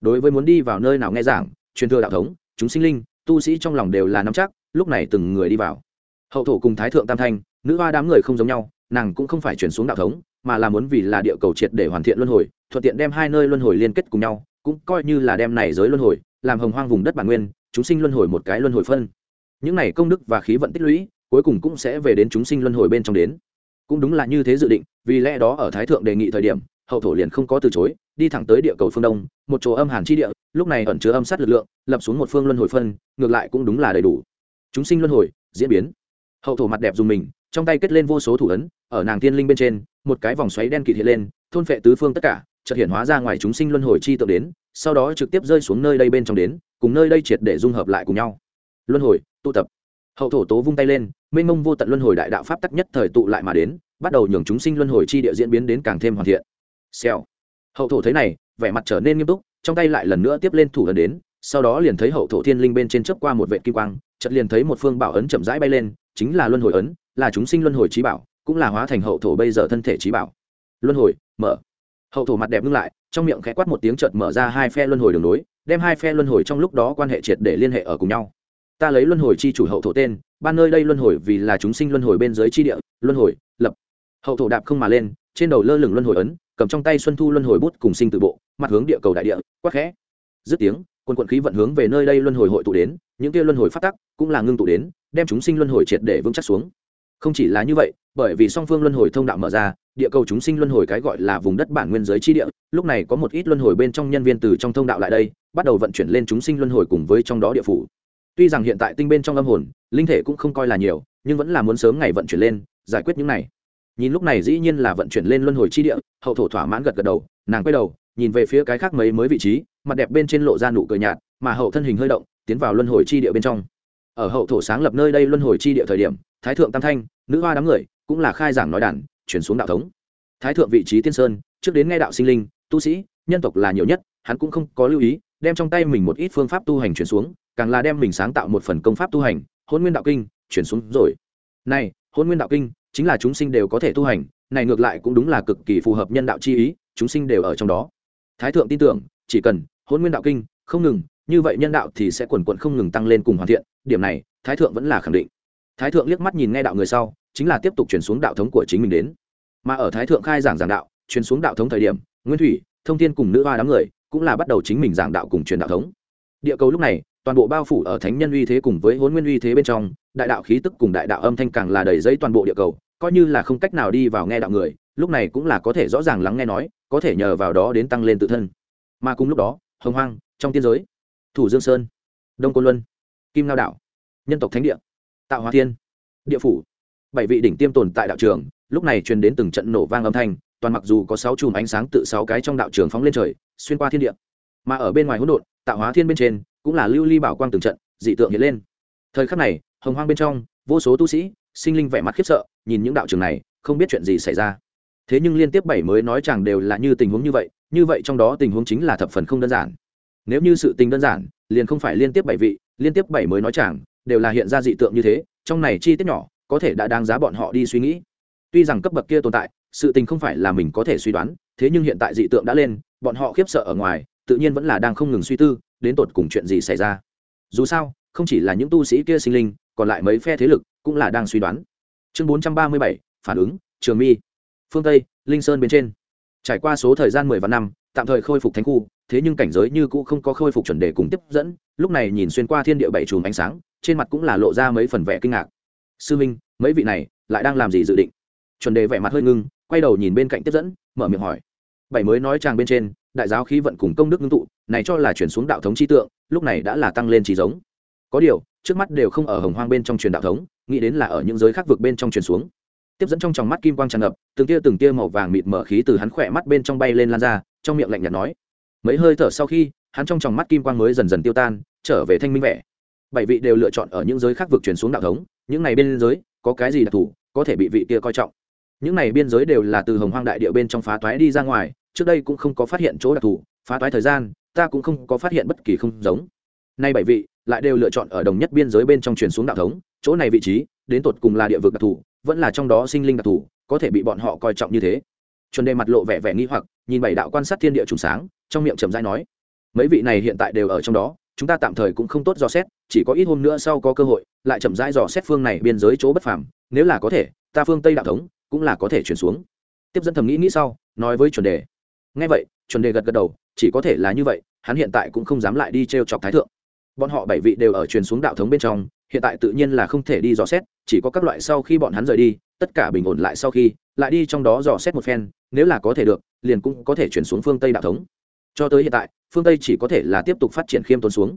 Đối với muốn đi vào nơi nào nghe giảng, truyền thừa đạo thống, chúng sinh linh, tu sĩ trong lòng đều là nắm chắc, lúc này từng người đi vào. Hậu thổ cùng thái thượng tam thanh, nữ hoa đám người không giống nhau, nàng cũng không phải chuyển xuống đạo thống, mà là muốn vì là địa cầu triệt để hoàn thiện luân hồi, thuận tiện đem hai nơi luân hồi liên kết cùng nhau, cũng coi như là đem này giới luân hồi, làm hồng hoang vùng đất bản nguyên, chúng sinh luân hồi một cái luân hồi phân những này công đức và khí vận tích lũy, cuối cùng cũng sẽ về đến chúng sinh luân hồi bên trong đến. Cũng đúng là như thế dự định, vì lẽ đó ở thái thượng đề nghị thời điểm, hậu thổ liền không có từ chối, đi thẳng tới địa cầu phương đông, một chỗ âm hàn chi địa, lúc này ẩn chứa âm sát lực lượng, lập xuống một phương luân hồi phân, ngược lại cũng đúng là đầy đủ. Chúng sinh luân hồi, diễn biến. Hậu thổ mặt đẹp dùng mình, trong tay kết lên vô số thủ ấn, ở nàng tiên linh bên trên, một cái vòng xoáy đen kịt hiện lên, thôn phệ tứ phương tất cả, chợt hiện hóa ra ngoài chúng sinh luân hồi chi tượng đến, sau đó trực tiếp rơi xuống nơi đây bên trong đến, cùng nơi đây triệt để dung hợp lại cùng nhau luân hồi, tụ tập. Hậu thổ tố vung tay lên, mênh mông vô tận luân hồi đại đạo pháp tắc nhất thời tụ lại mà đến, bắt đầu nhường chúng sinh luân hồi chi địa diễn biến đến càng thêm hoàn thiện. Xèo. Hậu thổ thấy này, vẻ mặt trở nên nghiêm túc, trong tay lại lần nữa tiếp lên thủ ấn đến, sau đó liền thấy hậu thổ thiên linh bên trên chớp qua một vệ kim quang, chợt liền thấy một phương bảo ấn chậm rãi bay lên, chính là luân hồi ấn, là chúng sinh luân hồi trí bảo, cũng là hóa thành hậu thổ bây giờ thân thể trí bảo. Luân hồi, mở. Hậu thổ mặt đẹp ngưng lại, trong miệng khẽ quát một tiếng chợt mở ra hai phe luân hồi đường nối, đem hai phe luân hồi trong lúc đó quan hệ triệt để liên hệ ở cùng nhau ta lấy luân hồi chi chủ hậu thổ tên ban nơi đây luân hồi vì là chúng sinh luân hồi bên dưới chi địa luân hồi lập hậu thổ đạp không mà lên trên đầu lơ lửng luân hồi ấn cầm trong tay xuân thu luân hồi bút cùng sinh từ bộ mặt hướng địa cầu đại địa quắc khẽ dứt tiếng quân quận khí vận hướng về nơi đây luân hồi hội tụ đến những kia luân hồi phát tắc cũng là ngưng tụ đến đem chúng sinh luân hồi triệt để vững chắc xuống không chỉ là như vậy bởi vì song phương luân hồi thông đạo mở ra địa cầu chúng sinh luân hồi cái gọi là vùng đất bản nguyên giới chi địa lúc này có một ít luân hồi bên trong nhân viên từ trong thông đạo lại đây bắt đầu vận chuyển lên chúng sinh luân hồi cùng với trong đó địa phủ tuy rằng hiện tại tinh bên trong âm hồn, linh thể cũng không coi là nhiều, nhưng vẫn là muốn sớm ngày vận chuyển lên, giải quyết những này. Nhìn lúc này dĩ nhiên là vận chuyển lên luân hồi chi địa, hậu thổ thỏa mãn gật gật đầu, nàng quay đầu, nhìn về phía cái khác mấy mới vị trí, mặt đẹp bên trên lộ ra nụ cười nhạt, mà hậu thân hình hơi động, tiến vào luân hồi chi địa bên trong. Ở hậu thổ sáng lập nơi đây luân hồi chi địa thời điểm, thái thượng tam thanh, nữ hoa đám người, cũng là khai giảng nói đàn, chuyển xuống đạo thống. Thái thượng vị trí tiên sơn, trước đến nghe đạo sinh linh, tu sĩ, nhân tộc là nhiều nhất, hắn cũng không có lưu ý, đem trong tay mình một ít phương pháp tu hành chuyển xuống càng là đem mình sáng tạo một phần công pháp tu hành, hôn nguyên đạo kinh, chuyển xuống rồi. Này, hôn nguyên đạo kinh, chính là chúng sinh đều có thể tu hành, này ngược lại cũng đúng là cực kỳ phù hợp nhân đạo chi ý, chúng sinh đều ở trong đó. Thái thượng tin tưởng, chỉ cần hôn nguyên đạo kinh không ngừng, như vậy nhân đạo thì sẽ quần quận không ngừng tăng lên cùng hoàn thiện, điểm này, thái thượng vẫn là khẳng định. Thái thượng liếc mắt nhìn nghe đạo người sau, chính là tiếp tục chuyển xuống đạo thống của chính mình đến. Mà ở thái thượng khai giảng giảng đạo, chuyển xuống đạo thống thời điểm, nguyên thủy, thông thiên cùng nữ hoa đám người cũng là bắt đầu chính mình giảng đạo cùng truyền đạo thống. Địa cầu lúc này toàn bộ bao phủ ở thánh nhân uy thế cùng với hôn nguyên uy thế bên trong, đại đạo khí tức cùng đại đạo âm thanh càng là đầy giấy toàn bộ địa cầu, coi như là không cách nào đi vào nghe đạo người, lúc này cũng là có thể rõ ràng lắng nghe nói, có thể nhờ vào đó đến tăng lên tự thân. Mà cùng lúc đó, hồng hoang, trong tiên giới, thủ dương sơn, đông côn luân, kim lao đảo, nhân tộc thánh địa, tạo hóa thiên, địa phủ, bảy vị đỉnh tiêm tồn tại đạo trường, lúc này truyền đến từng trận nổ vang âm thanh, toàn mặc dù có sáu chùm ánh sáng tự sáu cái trong đạo trường phóng lên trời, xuyên qua thiên địa, mà ở bên ngoài hỗn độn, tạo hóa thiên bên trên cũng là lưu ly bảo quang từng trận, dị tượng hiện lên. Thời khắc này, hồng hoang bên trong, vô số tu sĩ, sinh linh vẻ mặt khiếp sợ, nhìn những đạo trường này, không biết chuyện gì xảy ra. Thế nhưng liên tiếp bảy mới nói chẳng đều là như tình huống như vậy như vậy trong đó tình huống chính là thập phần không đơn giản. Nếu như sự tình đơn giản, liền không phải liên tiếp bảy vị, liên tiếp bảy mới nói chẳng đều là hiện ra dị tượng như thế, trong này chi tiết nhỏ, có thể đã đáng giá bọn họ đi suy nghĩ. Tuy rằng cấp bậc kia tồn tại, sự tình không phải là mình có thể suy đoán, thế nhưng hiện tại dị tượng đã lên, bọn họ khiếp sợ ở ngoài, tự nhiên vẫn là đang không ngừng suy tư đến tột cùng chuyện gì xảy ra. Dù sao, không chỉ là những tu sĩ kia sinh linh, còn lại mấy phe thế lực cũng là đang suy đoán. Chương bốn trăm ba mươi bảy, phản ứng, trường mi. Phương tây, linh sơn bên trên. Trải qua số thời gian mười vạn năm, tạm thời khôi phục thánh khu, thế nhưng cảnh giới như cũ không có khôi phục chuẩn đề cùng tiếp dẫn, lúc này nhìn xuyên qua thiên địa bảy chùm ánh sáng, trên mặt cũng là lộ ra mấy phần vẻ kinh ngạc. Sư minh, mấy vị này lại đang làm gì dự định? Chuẩn đề vẻ mặt hơi ngưng, quay đầu nhìn bên cạnh tiếp dẫn, mở miệng hỏi. Bảy mới nói chàng bên trên đại giáo khí vận cùng công đức ngưng tụ, này cho là chuyển xuống đạo thống chi tượng, lúc này đã là tăng lên trí giống. Có điều, trước mắt đều không ở hồng hoang bên trong truyền đạo thống, nghĩ đến là ở những giới khác vực bên trong truyền xuống. Tiếp dẫn trong tròng mắt kim quang tràn ngập, từng tia từng tia màu vàng mịt mở khí từ hắn khỏe mắt bên trong bay lên lan ra, trong miệng lạnh nhạt nói. Mấy hơi thở sau khi, hắn trong tròng mắt kim quang mới dần dần tiêu tan, trở về thanh minh vẻ. Bảy vị đều lựa chọn ở những giới khác vực truyền xuống đạo thống, những này bên giới, có cái gì đặc thù, có thể bị vị kia coi trọng. Những này biên giới đều là từ hồng hoang đại địa bên trong phá toái đi ra ngoài trước đây cũng không có phát hiện chỗ đặc thù, phá toái thời gian, ta cũng không có phát hiện bất kỳ không giống. Nay bảy vị lại đều lựa chọn ở đồng nhất biên giới bên trong truyền xuống đạo thống, chỗ này vị trí, đến tột cùng là địa vực đặc thù, vẫn là trong đó sinh linh đặc thù, có thể bị bọn họ coi trọng như thế. Chuẩn đề mặt lộ vẻ vẻ nghi hoặc, nhìn bảy đạo quan sát thiên địa trùng sáng, trong miệng trầm dai nói, mấy vị này hiện tại đều ở trong đó, chúng ta tạm thời cũng không tốt dò xét, chỉ có ít hôm nữa sau có cơ hội, lại chậm rãi dò xét phương này biên giới chỗ bất phàm, nếu là có thể, ta phương tây đạo thống cũng là có thể chuyển xuống. Tiếp dẫn thầm nghĩ nghĩ sau, nói với chuẩn đề ngay vậy, chuẩn đề gật gật đầu, chỉ có thể là như vậy, hắn hiện tại cũng không dám lại đi t r e o chọc thái thượng. Bọn họ bảy vị đều ở truyền xuống đạo thống bên trong, hiện tại tự nhiên là không thể đi dò xét, chỉ có các loại sau khi bọn hắn rời đi, tất cả bình ổn lại sau khi, lại đi trong đó dò xét một phen, nếu là có thể được, liền cũng có thể chuyển xuống phương tây đạo thống. Cho tới hiện tại, phương tây chỉ có thể là tiếp tục phát triển khiêm tốn xuống.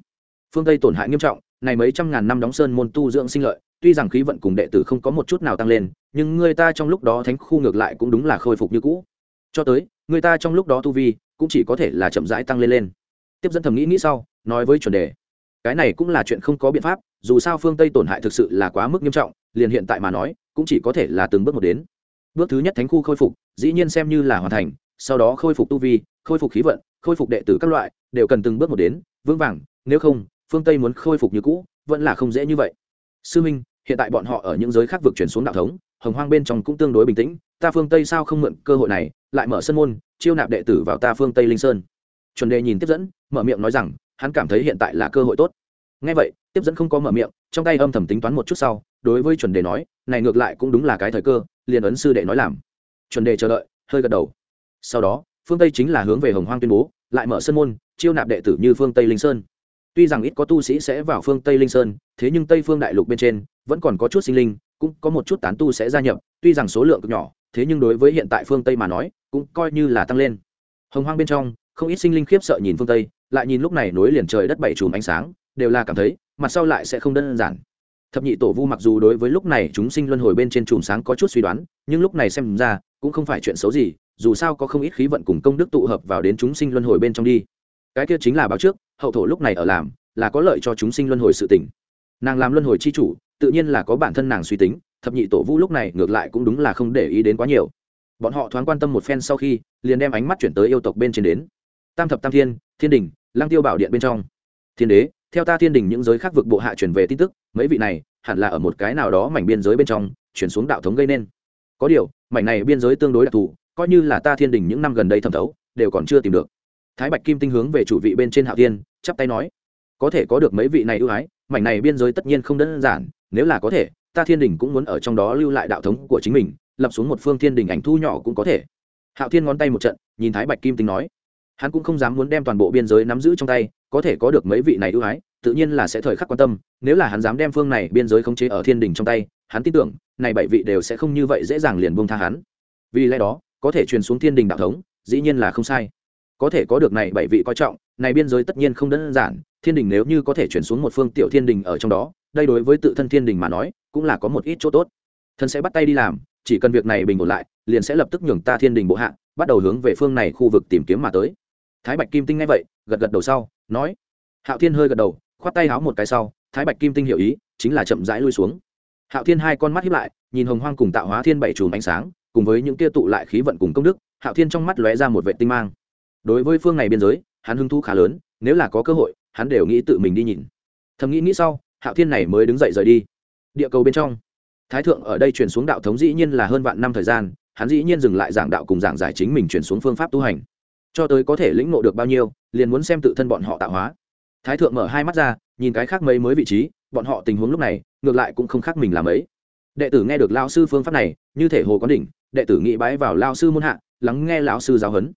Phương tây tổn hại nghiêm trọng, này mấy trăm ngàn năm đóng sơn môn tu dưỡng sinh lợi, tuy rằng khí vận cùng đệ tử không có một chút nào tăng lên, nhưng người ta trong lúc đó thánh khu ngược lại cũng đúng là khôi phục như cũ. Cho tới người ta trong lúc đó tu vi cũng chỉ có thể là chậm rãi tăng lên lên. Tiếp dẫn thầm nghĩ nghĩ sau, nói với chuẩn đề, cái này cũng là chuyện không có biện pháp, dù sao phương tây tổn hại thực sự là quá mức nghiêm trọng, liền hiện tại mà nói, cũng chỉ có thể là từng bước một đến. Bước thứ nhất thánh khu khôi phục, dĩ nhiên xem như là hoàn thành, sau đó khôi phục tu vi, khôi phục khí vận, khôi phục đệ tử các loại, đều cần từng bước một đến, vững vàng, nếu không, phương tây muốn khôi phục như cũ, vẫn là không dễ như vậy. Sư minh, hiện tại bọn họ ở những giới khác vực chuyển xuống đạo thống, hồng hoang bên trong cũng tương đối bình tĩnh ta phương tây sao không mượn cơ hội này, lại mở sân môn, chiêu nạp đệ tử vào ta phương tây linh sơn. Chuẩn đề nhìn tiếp dẫn, mở miệng nói rằng, hắn cảm thấy hiện tại là cơ hội tốt. Ngay vậy, tiếp dẫn không có mở miệng, trong tay âm thầm tính toán một chút sau, đối với chuẩn đề nói, này ngược lại cũng đúng là cái thời cơ, liền ấn sư đệ nói làm. Chuẩn đề chờ đợi, hơi gật đầu. Sau đó, phương tây chính là hướng về hồng hoang tuyên bố, lại mở sân môn, chiêu nạp đệ tử như phương tây linh sơn. Tuy rằng ít có tu sĩ sẽ vào phương tây linh sơn, thế nhưng tây phương đại lục bên trên, vẫn còn có chút sinh linh, cũng có một chút tán tu sẽ gia nhập, tuy rằng số lượng cực nhỏ thế nhưng đối với hiện tại phương tây mà nói, cũng coi như là tăng lên. Hồng hoang bên trong, không ít sinh linh khiếp sợ nhìn phương tây, lại nhìn lúc này nối liền trời đất bảy chùm ánh sáng, đều là cảm thấy, mặt sau lại sẽ không đơn giản. Thập nhị tổ vu mặc dù đối với lúc này chúng sinh luân hồi bên trên chùm sáng có chút suy đoán, nhưng lúc này xem ra, cũng không phải chuyện xấu gì, dù sao có không ít khí vận cùng công đức tụ hợp vào đến chúng sinh luân hồi bên trong đi. Cái kia chính là báo trước, hậu thổ lúc này ở làm, là có lợi cho chúng sinh luân hồi sự tỉnh nàng làm luân hồi c h i chủ, tự nhiên là có bản thân nàng suy tính thập nhị tổ vũ lúc này ngược lại cũng đúng là không để ý đến quá nhiều. Bọn họ thoáng quan tâm một phen sau khi, liền đem ánh mắt chuyển tới yêu tộc bên trên đến. Tam thập tam thiên thiên đình lang tiêu bảo điện bên trong. Thiên đế, theo ta thiên đình những giới khác vực bộ hạ chuyển về tin tức, mấy vị này hẳn là ở một cái nào đó mảnh biên giới bên trong, chuyển xuống đạo thống gây nên. Có điều, mảnh này biên giới tương đối đặc thù, coi như là ta thiên đình những năm gần đây thẩm thấu, đều còn chưa tìm được. Thái bạch kim tinh hướng về chủ vị bên trên hạo thiên, chắp tay nói, có thể có được mấy vị này ưu ái, mảnh này biên giới tất nhiên không đơn giản, nếu là có thể ta thiên đình cũng muốn ở trong đó lưu lại đạo thống của chính mình, lập xuống một phương thiên đình ảnh thu nhỏ cũng có thể. Hạo thiên ngón tay một trận, nhìn thái bạch kim tinh nói. Hắn cũng không dám muốn đem toàn bộ biên giới nắm giữ trong tay, có thể có được mấy vị này ưu ái, tự nhiên là sẽ thời khắc quan tâm, nếu là hắn dám đem phương này biên giới khống chế ở thiên đình trong tay, hắn tin tưởng, này bảy vị đều sẽ không như vậy dễ dàng liền buông tha hắn. Vì lẽ đó, có thể truyền xuống thiên đình đạo thống, dĩ nhiên là không sai. Có thể có được này bảy vị coi trọng, này biên giới tất nhiên không đơn giản, thiên đình nếu như có thể chuyển xuống một phương tiểu thiên đình ở trong đó đây đối với tự thân thiên đình mà nói, cũng là có một ít chỗ tốt. Thân sẽ bắt tay đi làm, chỉ cần việc này bình ổn lại, liền sẽ lập tức nhường ta thiên đình bộ hạ, bắt đầu hướng về phương này khu vực tìm kiếm mà tới. Thái bạch kim tinh nghe vậy, gật gật đầu sau, nói, hạo thiên hơi gật đầu, khoát tay háo một cái sau, thái bạch kim tinh hiểu ý, chính là chậm rãi lui xuống. Hạo thiên hai con mắt hiếp lại, nhìn hồng hoang cùng tạo hóa thiên bảy chùm ánh sáng, cùng với những kia tụ lại khí vận cùng công đức, hạo thiên trong mắt lóe ra một vệ tinh mang. Đối với phương này biên giới, hắn hứng thú khá lớn, nếu là có cơ hội, hắn đều nghĩ tự mình đi nhìn. Thầm nghĩ nghĩ sau hạo thiên này mới đứng dậy rời đi. Địa cầu bên trong, thái thượng ở đây truyền xuống đạo thống dĩ nhiên là hơn vạn năm thời gian, hắn dĩ nhiên dừng lại giảng đạo cùng giảng giải chính mình truyền xuống phương pháp tu hành. Cho tới có thể lĩnh ngộ được bao nhiêu, liền muốn xem tự thân bọn họ tạo hóa. Thái thượng mở hai mắt ra, nhìn cái khác mấy mới vị trí, bọn họ tình huống lúc này, ngược lại cũng không khác mình làm ấy. Đệ tử nghe được lao sư phương pháp này, như thể hồ có đỉnh, đệ tử nghĩ bái vào lao sư môn hạ, lắng nghe lão sư giáo huấn.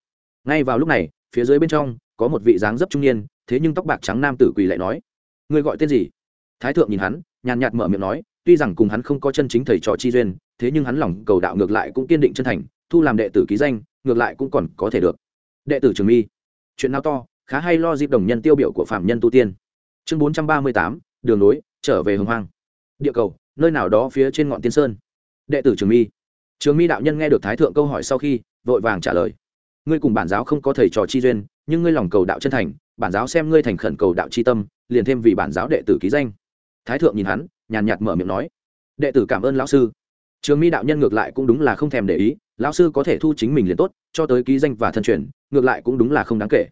Ngay vào lúc này, phía dưới bên trong, có một vị dáng dấp trung niên, thế nhưng tóc bạc trắng nam tử quỳ lại nói người gọi tên gì? Thái thượng nhìn hắn, nhàn nhạt mở miệng nói, tuy rằng cùng hắn không có chân chính thầy trò chi duyên, thế nhưng hắn lòng cầu đạo ngược lại cũng kiên định chân thành, thu làm đệ tử ký danh, ngược lại cũng còn có thể được. Đệ tử trường mi. Chuyện nào to, khá hay lo dịp đồng nhân tiêu biểu của phạm nhân tu tiên. Chương bốn trăm ba mươi tám, đường nối trở về hồng hoang. Địa cầu, nơi nào đó phía trên ngọn tiên sơn. Đệ tử trường mi. Trường mi đạo nhân nghe được thái thượng câu hỏi sau khi, vội vàng trả lời. Ngươi cùng bản giáo không có thầy trò chi duyên, nhưng ngươi lòng cầu đạo chân thành, bản giáo xem ngươi thành khẩn cầu đạo chi tâm, liền thêm vì bản giáo đệ tử ký danh thái thượng nhìn hắn, nhàn nhạt mở miệng nói, đệ tử cảm ơn lão sư. Trường mi đạo nhân ngược lại cũng đúng là không thèm để ý, lão sư có thể thu chính mình liền tốt, cho tới ký danh và thân truyền, ngược lại cũng đúng là không đáng kể.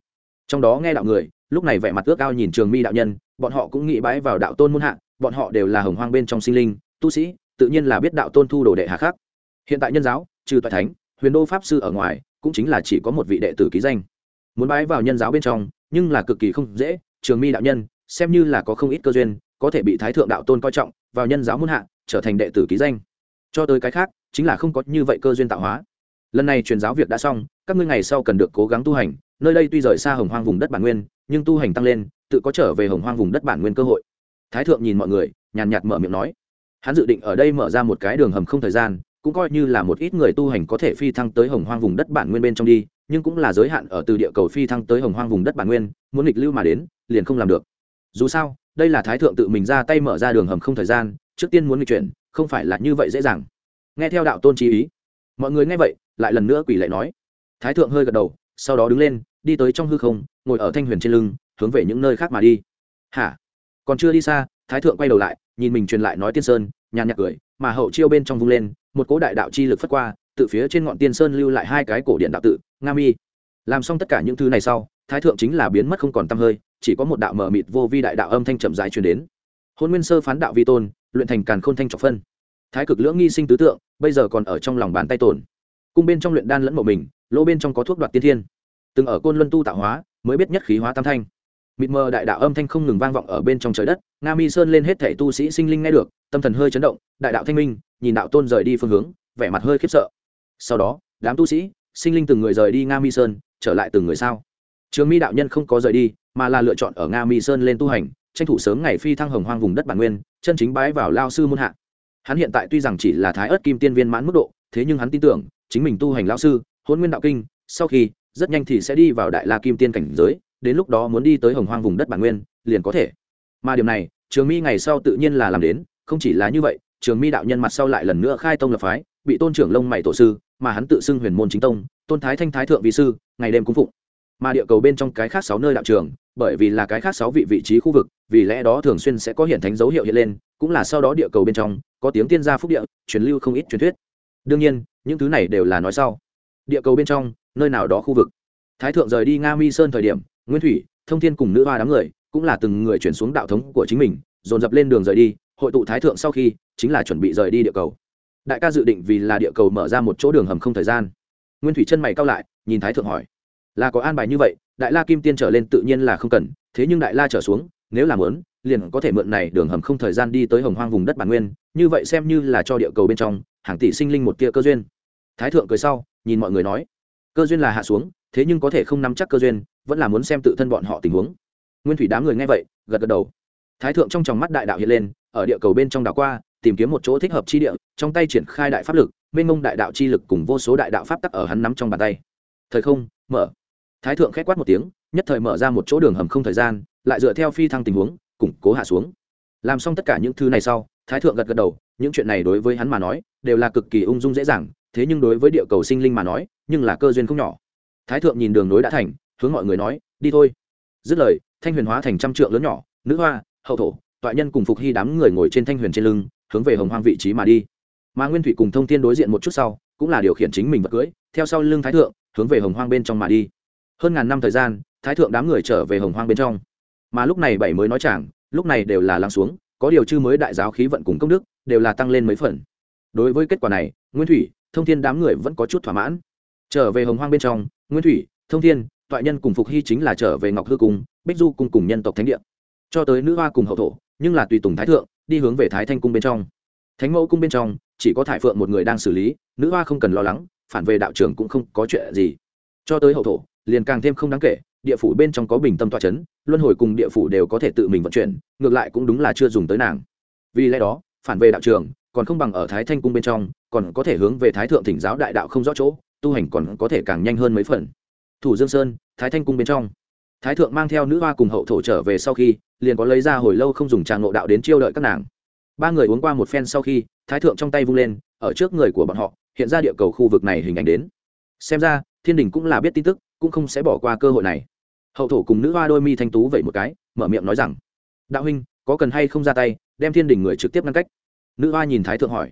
Trong đó nghe đạo người, lúc này vẻ mặt ước ao nhìn trường mi đạo nhân, bọn họ cũng nghĩ bái vào đạo tôn muôn hạ, bọn họ đều là hồng hoang bên trong sinh linh, tu sĩ, tự nhiên là biết đạo tôn thu đồ đệ hạ khác hiện tại nhân giáo, trừ toại thánh, huyền đô pháp sư ở ngoài, cũng chính là chỉ có một vị đệ tử ký danh. Muốn bái vào nhân giáo bên trong, nhưng là cực kỳ không dễ, trường mi đạo nhân, xem như là có không ít cơ duyên có thể bị thái thượng đạo tôn coi trọng, vào nhân giáo muôn hạ, trở thành đệ tử ký danh. Cho tới cái khác, chính là không có như vậy cơ duyên tạo hóa. Lần này truyền giáo việc đã xong, các ngươi ngày sau cần được cố gắng tu hành, nơi đây tuy rời xa hồng hoang vùng đất bản nguyên, nhưng tu hành tăng lên, tự có trở về hồng hoang vùng đất bản nguyên cơ hội. Thái thượng nhìn mọi người, nhàn nhạt mở miệng nói. Hắn dự định ở đây mở ra một cái đường hầm không thời gian, cũng coi như là một ít người tu hành có thể phi thăng tới hồng hoang vùng đất bản nguyên bên trong đi, nhưng cũng là giới hạn ở từ địa cầu phi thăng tới hồng hoang vùng đất bản nguyên, muốn nghịch lưu mà đến, liền không làm được. Dù sao đây là thái thượng tự mình ra tay mở ra đường hầm không thời gian, trước tiên muốn nghịch chuyển, không phải là như vậy dễ dàng. Nghe theo đạo tôn trí ý. Mọi người nghe vậy, lại lần nữa quỷ lại nói. Thái thượng hơi gật đầu, sau đó đứng lên, đi tới trong hư không, ngồi ở thanh huyền trên lưng, hướng về những nơi khác mà đi. Hả? Còn chưa đi xa, thái thượng quay đầu lại, nhìn mình truyền lại nói tiên sơn, nhàn nhạc cười, mà hậu chiêu bên trong vung lên, một cỗ đại đạo chi lực phất qua tự phía trên ngọn tiên sơn lưu lại hai cái cổ điện đạo tự, nga mi. Làm xong tất cả những thứ này sau, thái thượng chính là biến mất không còn t hơi chỉ có một đạo mờ mịt vô vi đại đạo âm thanh chậm dài truyền đến. Hôn nguyên sơ phán đạo vi tôn, luyện thành càn khôn thanh trọc phân. Thái cực lưỡng nghi sinh tứ tượng, bây giờ còn ở trong lòng bàn tay tổn cung bên trong luyện đan lẫn mộ mình, lỗ bên trong có thuốc đoạt tiên thiên. Từng ở côn luân tu tạo hóa, mới biết nhất khí hóa tam thanh. Mịt mờ đại đạo âm thanh không ngừng vang vọng ở bên trong trời đất, nga mi sơn lên hết thể tu sĩ sinh linh nghe được, tâm thần hơi chấn động, đại đạo thanh minh, nhìn đạo tôn rời đi phương hướng, vẻ mặt hơi khiếp sợ. Sau đó, đám tu sĩ, sinh linh từng người rời đi nga mi sơn, trở lại từng người sao? Trường mi đạo nhân không có rời đi mà là lựa chọn ở nga mi sơn lên tu hành, tranh thủ sớm ngày phi thăng hồng hoang vùng đất bản nguyên, chân chính bái vào lao sư môn hạ. Hắn hiện tại tuy rằng chỉ là thái ớt kim tiên viên mãn mức độ, thế nhưng hắn tin tưởng, chính mình tu hành lao sư, hôn nguyên đạo kinh, sau khi, rất nhanh thì sẽ đi vào đại la kim tiên cảnh giới, đến lúc đó muốn đi tới hồng hoang vùng đất bản nguyên, liền có thể. Mà điểm này, trường mi ngày sau tự nhiên là làm đến, không chỉ là như vậy, trường mi đạo nhân mặt sau lại lần nữa khai tông lập phái, bị tôn trưởng lông mày tổ sư, mà hắn tự xưng huyền môn chính tông, tôn thái thanh thái thượng vị sư, ngày đêm cung phụng. Mà địa cầu bên trong cái khác sáu nơi đạo trường bởi vì là cái khác sáu vị vị trí khu vực, vì lẽ đó thường xuyên sẽ có hiện thánh dấu hiệu hiện lên, cũng là sau đó địa cầu bên trong, có tiếng tiên gia phúc địa, truyền lưu không ít truyền thuyết. Đương nhiên, những thứ này đều là nói sau. Địa cầu bên trong, nơi nào đó khu vực. Thái thượng rời đi nga mi sơn thời điểm, nguyên thủy, thông thiên cùng nữ hoa đám người, cũng là từng người chuyển xuống đạo thống của chính mình, dồn dập lên đường rời đi, hội tụ thái thượng sau khi, chính là chuẩn bị rời đi địa cầu. Đại ca dự định vì là địa cầu mở ra một chỗ đường hầm không thời gian. Nguyên thủy chân mày cao lại, nhìn thái thượng hỏi, là có an bài như vậy đại la kim tiên trở lên tự nhiên là không cần, thế nhưng đại la trở xuống, nếu làm lớn liền có thể mượn này đường hầm không thời gian đi tới hồng hoang vùng đất bản nguyên, như vậy xem như là cho địa cầu bên trong, hàng tỷ sinh linh một tia cơ duyên. Thái thượng cười sau, nhìn mọi người nói, cơ duyên là hạ xuống, thế nhưng có thể không nắm chắc cơ duyên, vẫn là muốn xem tự thân bọn họ tình huống. Nguyên thủy đám người nghe vậy, gật gật đầu. Thái thượng trong tròng mắt đại đạo hiện lên, ở địa cầu bên trong đảo qua, tìm kiếm một chỗ thích hợp chi địa, trong tay triển khai đại pháp lực, mênh mông đại đạo chi lực cùng vô số đại đạo pháp tắc ở hắn nắm trong bàn tay. Thời không, mở thái thượng khét quát một tiếng, nhất thời mở ra một chỗ đường hầm không thời gian, lại dựa theo phi thăng tình huống, củng cố hạ xuống. Làm xong tất cả những thứ này sau, thái thượng gật gật đầu, những chuyện này đối với hắn mà nói, đều là cực kỳ ung dung dễ dàng, thế nhưng đối với địa cầu sinh linh mà nói, nhưng là cơ duyên không nhỏ. Thái thượng nhìn đường nối đã thành, hướng mọi người nói, đi thôi. Dứt lời, thanh huyền hóa thành trăm trượng lớn nhỏ, nữ hoa, hậu thổ, toại nhân cùng phục hy đám người ngồi trên thanh huyền trên lưng, hướng về hồng hoang vị trí mà đi. Mà nguyên thủy cùng thông thiên đối diện một chút sau, cũng là điều khiển chính mình vật cưỡi theo sau lưng thái thượng, hướng về hồng hoang bên trong mà đi hơn ngàn năm thời gian, thái thượng đám người trở về hồng hoang bên trong. Mà lúc này bảy mới nói chẳng lúc này đều là lắng xuống, có điều chư mới đại giáo khí vận cùng công đức, đều là tăng lên mấy phần. Đối với kết quả này, nguyên thủy, thông thiên đám người vẫn có chút thỏa mãn. Trở về hồng hoang bên trong, nguyên thủy, thông thiên, toại nhân cùng phục hy chính là trở về ngọc hư cung, bích du cung cùng nhân tộc thánh địa. Cho tới nữ hoa cùng hậu thổ, nhưng là tùy tùng thái thượng, đi hướng về thái thanh cung bên trong. Thánh mẫu cung bên trong, chỉ có thải phượng một người đang xử lý, nữ hoa không cần lo lắng, phản về đạo trường cũng không có chuyện gì. Cho tới hậu thổ liền càng thêm không đáng kể, địa phủ bên trong có bình tâm toa c h ấ n luân hồi cùng địa phủ đều có thể tự mình vận chuyển, ngược lại cũng đúng là chưa dùng tới nàng. Vì lẽ đó, phản về đạo trường, còn không bằng ở thái thanh cung bên trong, còn có thể hướng về thái thượng thỉnh giáo đại đạo không rõ chỗ, tu hành còn có thể càng nhanh hơn mấy phần. Thủ dương sơn, thái thanh cung bên trong. Thái thượng mang theo nữ hoa cùng hậu thổ trở về sau khi, liền có lấy ra hồi lâu không dùng trà ngộ đạo đến chiêu đợi các nàng. Ba người uống qua một phen sau khi, thái thượng trong tay vung lên, ở trước người của bọn họ, hiện ra địa cầu khu vực này hình ảnh đến. Xem ra, thiên đình cũng là biết tin tức cũng không sẽ bỏ qua cơ hội này. Hậu thổ cùng nữ hoa đôi mi thanh tú vậy một cái mở miệng nói rằng đạo huynh có cần hay không ra tay đem thiên đình người trực tiếp ngăn cách? Nữ hoa nhìn thái thượng hỏi.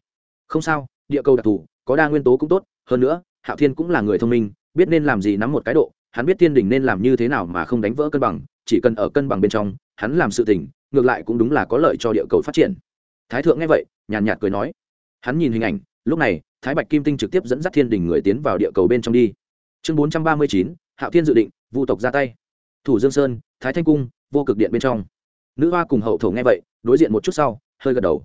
Không sao địa cầu đặc thù có đa nguyên tố cũng tốt hơn nữa hạo thiên cũng là người thông minh biết nên làm gì nắm một cái độ hắn biết thiên đình nên làm như thế nào mà không đánh vỡ cân bằng chỉ cần ở cân bằng bên trong hắn làm sự tình ngược lại cũng đúng là có lợi cho địa cầu phát triển. Thái thượng nghe vậy nhàn nhạt, nhạt cười nói. Hắn nhìn hình ảnh lúc này thái bạch kim tinh trực tiếp dẫn dắt thiên đình người tiến vào địa cầu bên trong đi chương bốn trăm ba mươi chín, hạo thiên dự định, vu tộc ra tay. Thủ dương sơn, thái thanh cung, vô cực điện bên trong. Nữ hoa cùng hậu thổ nghe vậy, đối diện một chút sau, hơi gật đầu.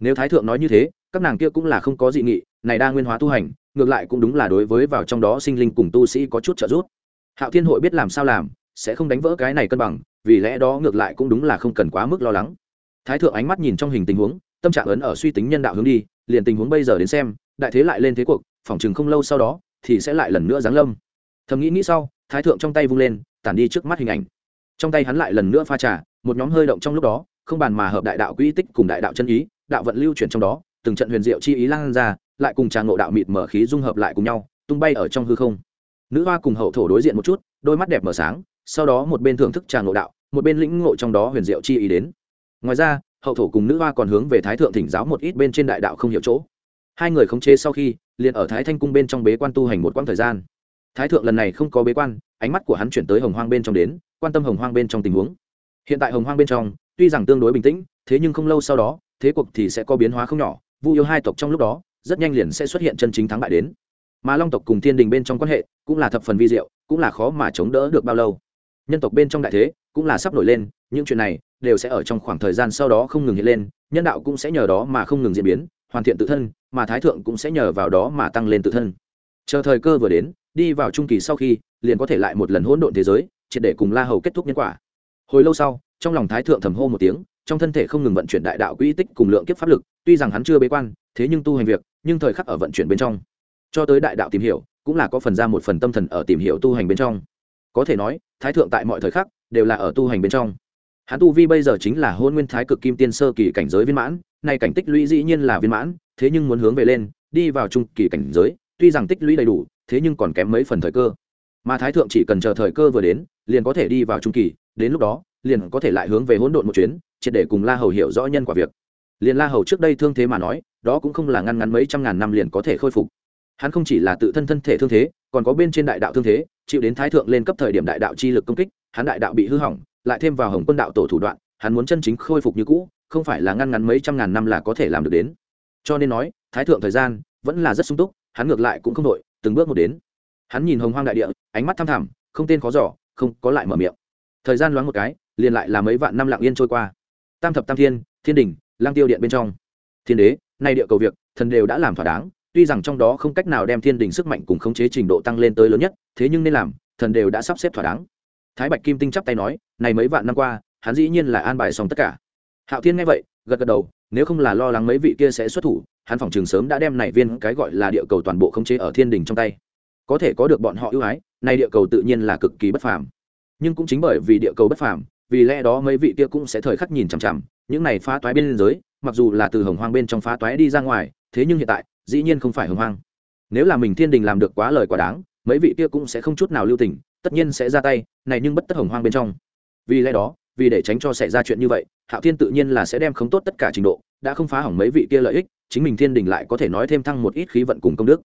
Nếu thái thượng nói như thế, các nàng kia cũng là không có dị nghị, này đa nguyên hóa tu hành, ngược lại cũng đúng là đối với vào trong đó sinh linh cùng tu sĩ có chút trợ giúp. Hạo thiên hội biết làm sao làm, sẽ không đánh vỡ cái này cân bằng, vì lẽ đó ngược lại cũng đúng là không cần quá mức lo lắng. Thái thượng ánh mắt nhìn trong hình tình huống, tâm trạng ấn ở suy tính nhân đạo hướng đi, liền tình huống bây giờ đến xem, đại thế lại lên thế cuộc phỏng chừng không lâu sau đó thì sẽ lại lần nữa giáng lâm. Thầm nghĩ nghĩ sau, thái thượng trong tay vung lên, tản đi trước mắt hình ảnh. Trong tay hắn lại lần nữa pha trà, một nhóm hơi động trong lúc đó, không bàn mà hợp đại đạo quỹ tích cùng đại đạo chân ý, đạo vận lưu chuyển trong đó, từng trận huyền diệu chi ý lan ra, lại cùng trà ngộ đạo mịt mở khí dung hợp lại cùng nhau, tung bay ở trong hư không. Nữ hoa cùng hậu thổ đối diện một chút, đôi mắt đẹp mở sáng, sau đó một bên thưởng thức trà ngộ đạo, một bên lĩnh ngộ trong đó huyền diệu chi ý đến. Ngoài ra, hậu thổ cùng nữ hoa còn hướng về thái thượng thỉnh giáo một ít bên trên đại đạo không hiểu chỗ hai người khống chế sau khi, liền ở thái thanh cung bên trong bế quan tu hành một quãng thời gian. Thái thượng lần này không có bế quan, ánh mắt của hắn chuyển tới hồng hoang bên trong đến, quan tâm hồng hoang bên trong tình huống. Hiện tại hồng hoang bên trong, tuy rằng tương đối bình tĩnh, thế nhưng không lâu sau đó, thế cuộc thì sẽ có biến hóa không nhỏ, vu yêu hai tộc trong lúc đó, rất nhanh liền sẽ xuất hiện chân chính thắng bại đến. Mà long tộc cùng thiên đình bên trong quan hệ, cũng là thập phần vi diệu, cũng là khó mà chống đỡ được bao lâu. Nhân tộc bên trong đại thế, cũng là sắp nổi lên, những chuyện này, đều sẽ ở trong khoảng thời gian sau đó không ngừng hiện lên, nhân đạo cũng sẽ nhờ đó mà không ngừng diễn biến hoàn thiện tự thân, mà thái thượng cũng sẽ nhờ vào đó mà tăng lên tự thân. Chờ thời cơ vừa đến, đi vào trung kỳ sau khi, liền có thể lại một lần hỗn độn thế giới, triệt để cùng la hầu kết thúc nhân quả. Hồi lâu sau, trong lòng thái thượng thầm hô một tiếng, trong thân thể không ngừng vận chuyển đại đạo quỹ tích cùng lượng kiếp pháp lực, tuy rằng hắn chưa bế quan, thế nhưng tu hành việc, nhưng thời khắc ở vận chuyển bên trong. Cho tới đại đạo tìm hiểu, cũng là có phần ra một phần tâm thần ở tìm hiểu tu hành bên trong. Có thể nói, thái thượng tại mọi thời khắc, đều là ở tu hành bên trong. Hắn tu vi bây giờ chính là hôn nguyên thái cực kim tiên sơ kỳ cảnh giới viên mãn nay cảnh tích lũy dĩ nhiên là viên mãn, thế nhưng muốn hướng về lên, đi vào trung kỳ cảnh giới, tuy rằng tích lũy đầy đủ, thế nhưng còn kém mấy phần thời cơ. Mà thái thượng chỉ cần chờ thời cơ vừa đến, liền có thể đi vào trung kỳ, đến lúc đó, liền có thể lại hướng về hỗn độn một chuyến, triệt để cùng la hầu hiểu rõ nhân quả việc. Liền la hầu trước đây thương thế mà nói, đó cũng không là ngăn ngắn mấy trăm ngàn năm liền có thể khôi phục. Hắn không chỉ là tự thân thân thể thương thế, còn có bên trên đại đạo thương thế, chịu đến thái thượng lên cấp thời điểm đại đạo chi lực công kích, hắn đại đạo bị hư hỏng, lại thêm vào hồng quân đạo tổ thủ đoạn, hắn muốn chân chính khôi phục như cũ không phải là ngăn ngắn mấy trăm ngàn năm là có thể làm được đến. Cho nên nói, thái thượng thời gian vẫn là rất sung túc, hắn ngược lại cũng không đội, từng bước một đến. Hắn nhìn hồng hoang đại địa, ánh mắt thăm thẳm, không tên khó giỏ không có lại mở miệng. Thời gian loáng một cái, liền lại là mấy vạn năm lặng yên trôi qua. Tam thập tam thiên thiên đình, lang tiêu điện bên trong. Thiên đế, nay địa cầu việc, thần đều đã làm thỏa đáng, tuy rằng trong đó không cách nào đem thiên đình sức mạnh cùng khống chế trình độ tăng lên tới lớn nhất, thế nhưng nên làm, thần đều đã sắp xếp thỏa đáng. Thái bạch kim tinh chắp tay nói, này mấy vạn năm qua, hắn dĩ nhiên là an bài xong tất cả hạo thiên nghe vậy, gật gật đầu, nếu không là lo lắng mấy vị kia sẽ xuất thủ, hắn phòng trường sớm đã đem này viên cái gọi là địa cầu toàn bộ khống chế ở thiên đình trong tay. Có thể có được bọn họ ưu ái nay địa cầu tự nhiên là cực kỳ bất phàm. Nhưng cũng chính bởi vì địa cầu bất phàm, vì lẽ đó mấy vị kia cũng sẽ thời khắc nhìn chằm chằm, những này phá toái bên giới, mặc dù là từ hồng hoang bên trong phá toái đi ra ngoài, thế nhưng hiện tại, dĩ nhiên không phải hồng hoang. Nếu là mình thiên đình làm được quá lời quá đáng, mấy vị kia cũng sẽ không chút nào lưu tình, tất nhiên sẽ ra tay, này nhưng bất tất hồng hoang bên trong. Vì lẽ đó vì để tránh cho xảy ra chuyện như vậy, hạo thiên tự nhiên là sẽ đem khống tốt tất cả trình độ, đã không phá hỏng mấy vị kia lợi ích, chính mình thiên đình lại có thể nói thêm thăng một ít khí vận cùng công đức.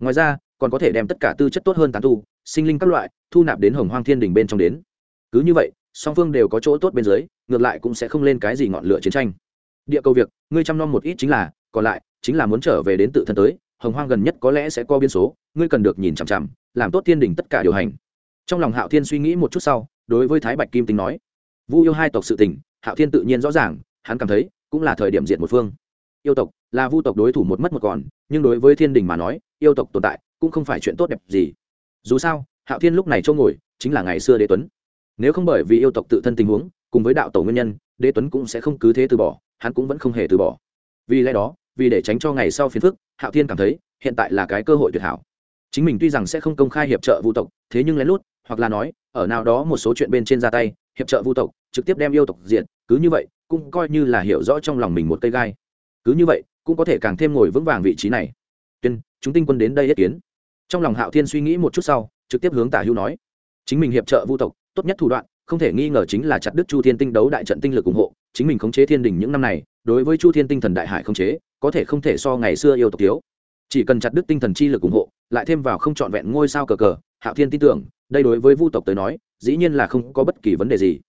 Ngoài ra, còn có thể đem tất cả tư chất tốt hơn tán tu, sinh linh các loại, thu nạp đến hồng hoang thiên đình bên trong đến. Cứ như vậy, song phương đều có chỗ tốt bên dưới, ngược lại cũng sẽ không lên cái gì ngọn lửa chiến tranh. Địa cầu việc, ngươi chăm nom một ít chính là, còn lại, chính là muốn trở về đến tự thân tới, hồng hoang gần nhất có lẽ sẽ có biên số, ngươi cần được nhìn chằm chằm, làm tốt thiên đình tất cả điều hành. Trong lòng hạo thiên suy nghĩ một chút sau, đối với thái bạch kim tính nói vu yêu hai tộc sự tình, hạo thiên tự nhiên rõ ràng, hắn cảm thấy cũng là thời điểm diệt một phương. Yêu tộc là vu tộc đối thủ một mất một còn, nhưng đối với thiên đình mà nói, yêu tộc tồn tại cũng không phải chuyện tốt đẹp gì. Dù sao, hạo thiên lúc này châu ngồi chính là ngày xưa đế tuấn. Nếu không bởi vì yêu tộc tự thân tình huống, cùng với đạo tổ nguyên nhân, đế tuấn cũng sẽ không cứ thế từ bỏ, hắn cũng vẫn không hề từ bỏ. Vì lẽ đó, vì để tránh cho ngày sau phiền phức, hạo thiên cảm thấy hiện tại là cái cơ hội tuyệt hảo. Chính mình tuy rằng sẽ không công khai hiệp trợ vu tộc, thế nhưng lén lút, hoặc là nói, ở nào đó một số chuyện bên trên ra tay hiệp trợ vu tộc, trực tiếp đem yêu tộc diện cứ như vậy, cũng coi như là hiểu rõ trong lòng mình một cây gai. Cứ như vậy, cũng có thể càng thêm ngồi vững vàng vị trí này. Tuyên, chúng tinh quân đến đây ý kiến. Trong lòng hạo thiên suy nghĩ một chút sau, trực tiếp hướng tả hưu nói, chính mình hiệp trợ vu tộc, tốt nhất thủ đoạn, không thể nghi ngờ chính là chặt đức chu thiên tinh đấu đại trận tinh lực ủng hộ, chính mình khống chế thiên đình những năm này, đối với chu thiên tinh thần đại hải khống chế, có thể không thể so ngày xưa yêu tộc thiếu. Chỉ cần chặt đức tinh thần chi lực ủng hộ, lại thêm vào không trọn vẹn ngôi sao cờ cờ, hạo thiên tin tưởng đây đối với vu tộc tới nói, dĩ nhiên là không có bất kỳ vấn đề gì.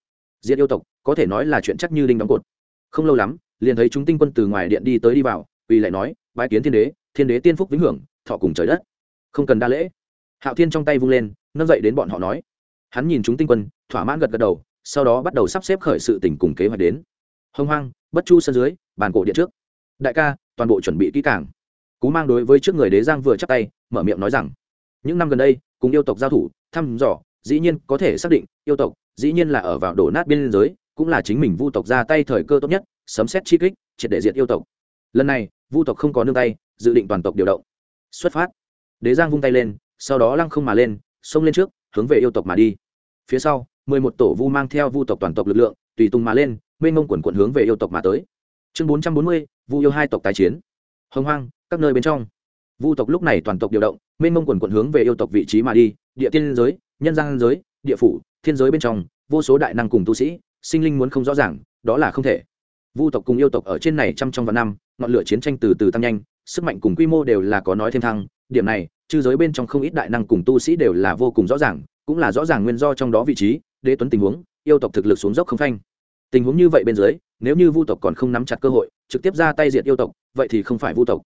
Diệt yêu tộc, có thể nói là chuyện chắc như đinh đóng cột. Không lâu lắm, liền thấy chúng tinh quân từ ngoài điện đi tới đi vào vì lại nói, bái kiến thiên đế thiên đế tiên phúc vĩnh hưởng, thọ cùng trời đất. Không cần đa lễ. Hạo thiên trong tay vung lên, nâng dậy đến bọn họ nói. Hắn nhìn chúng tinh quân, thỏa mãn gật gật đầu, sau đó bắt đầu sắp xếp khởi sự tình cùng kế hoạch đến. Hông hoang, bất chu sân dưới, bàn cổ điện trước. Đại ca, toàn bộ chuẩn bị kỹ càng. Cú mang đối với trước người đế giang vừa chắc tay, mở miệng nói rằng, những năm gần đây, cùng yêu tộc giao thủ thăm dò, dĩ nhiên có thể xác định, yêu tộc, dĩ nhiên là ở vào đổ nát biên giới, cũng là chính mình vu tộc ra tay thời cơ tốt nhất, sấm xét chi kích, triệt để diệt yêu tộc. Lần này, vu tộc không có nương tay, dự định toàn tộc điều động. Xuất phát. Đế giang vung tay lên, sau đó lăng không mà lên, xông lên trước, hướng về yêu tộc mà đi. Phía sau, mười một tổ vu mang theo vu tộc toàn tộc lực lượng, tùy tùng mà lên, mênh mông quần quận hướng về yêu tộc mà tới. Chương bốn trăm bốn mươi, vu yêu hai tộc tái chiến. Hồng hoang, các nơi bên trong. Vu tộc lúc này toàn tộc điều động, mênh mông quần quận hướng về yêu tộc vị trí mà đi địa tiên giới, nhân gian giới, địa phủ, thiên giới bên trong, vô số đại năng cùng tu sĩ, sinh linh muốn không rõ ràng, đó là không thể. Vu tộc cùng yêu tộc ở trên này trăm trong vạn năm, ngọn lửa chiến tranh từ từ tăng nhanh, sức mạnh cùng quy mô đều là có nói thêm thăng, điểm này, chư giới bên trong không ít đại năng cùng tu sĩ đều là vô cùng rõ ràng, cũng là rõ ràng nguyên do trong đó vị trí, đế tuấn tình huống, yêu tộc thực lực xuống dốc không phanh. Tình huống như vậy bên dưới, nếu như vu tộc còn không nắm chặt cơ hội, trực tiếp ra tay diệt yêu tộc, vậy thì không phải vu tộc.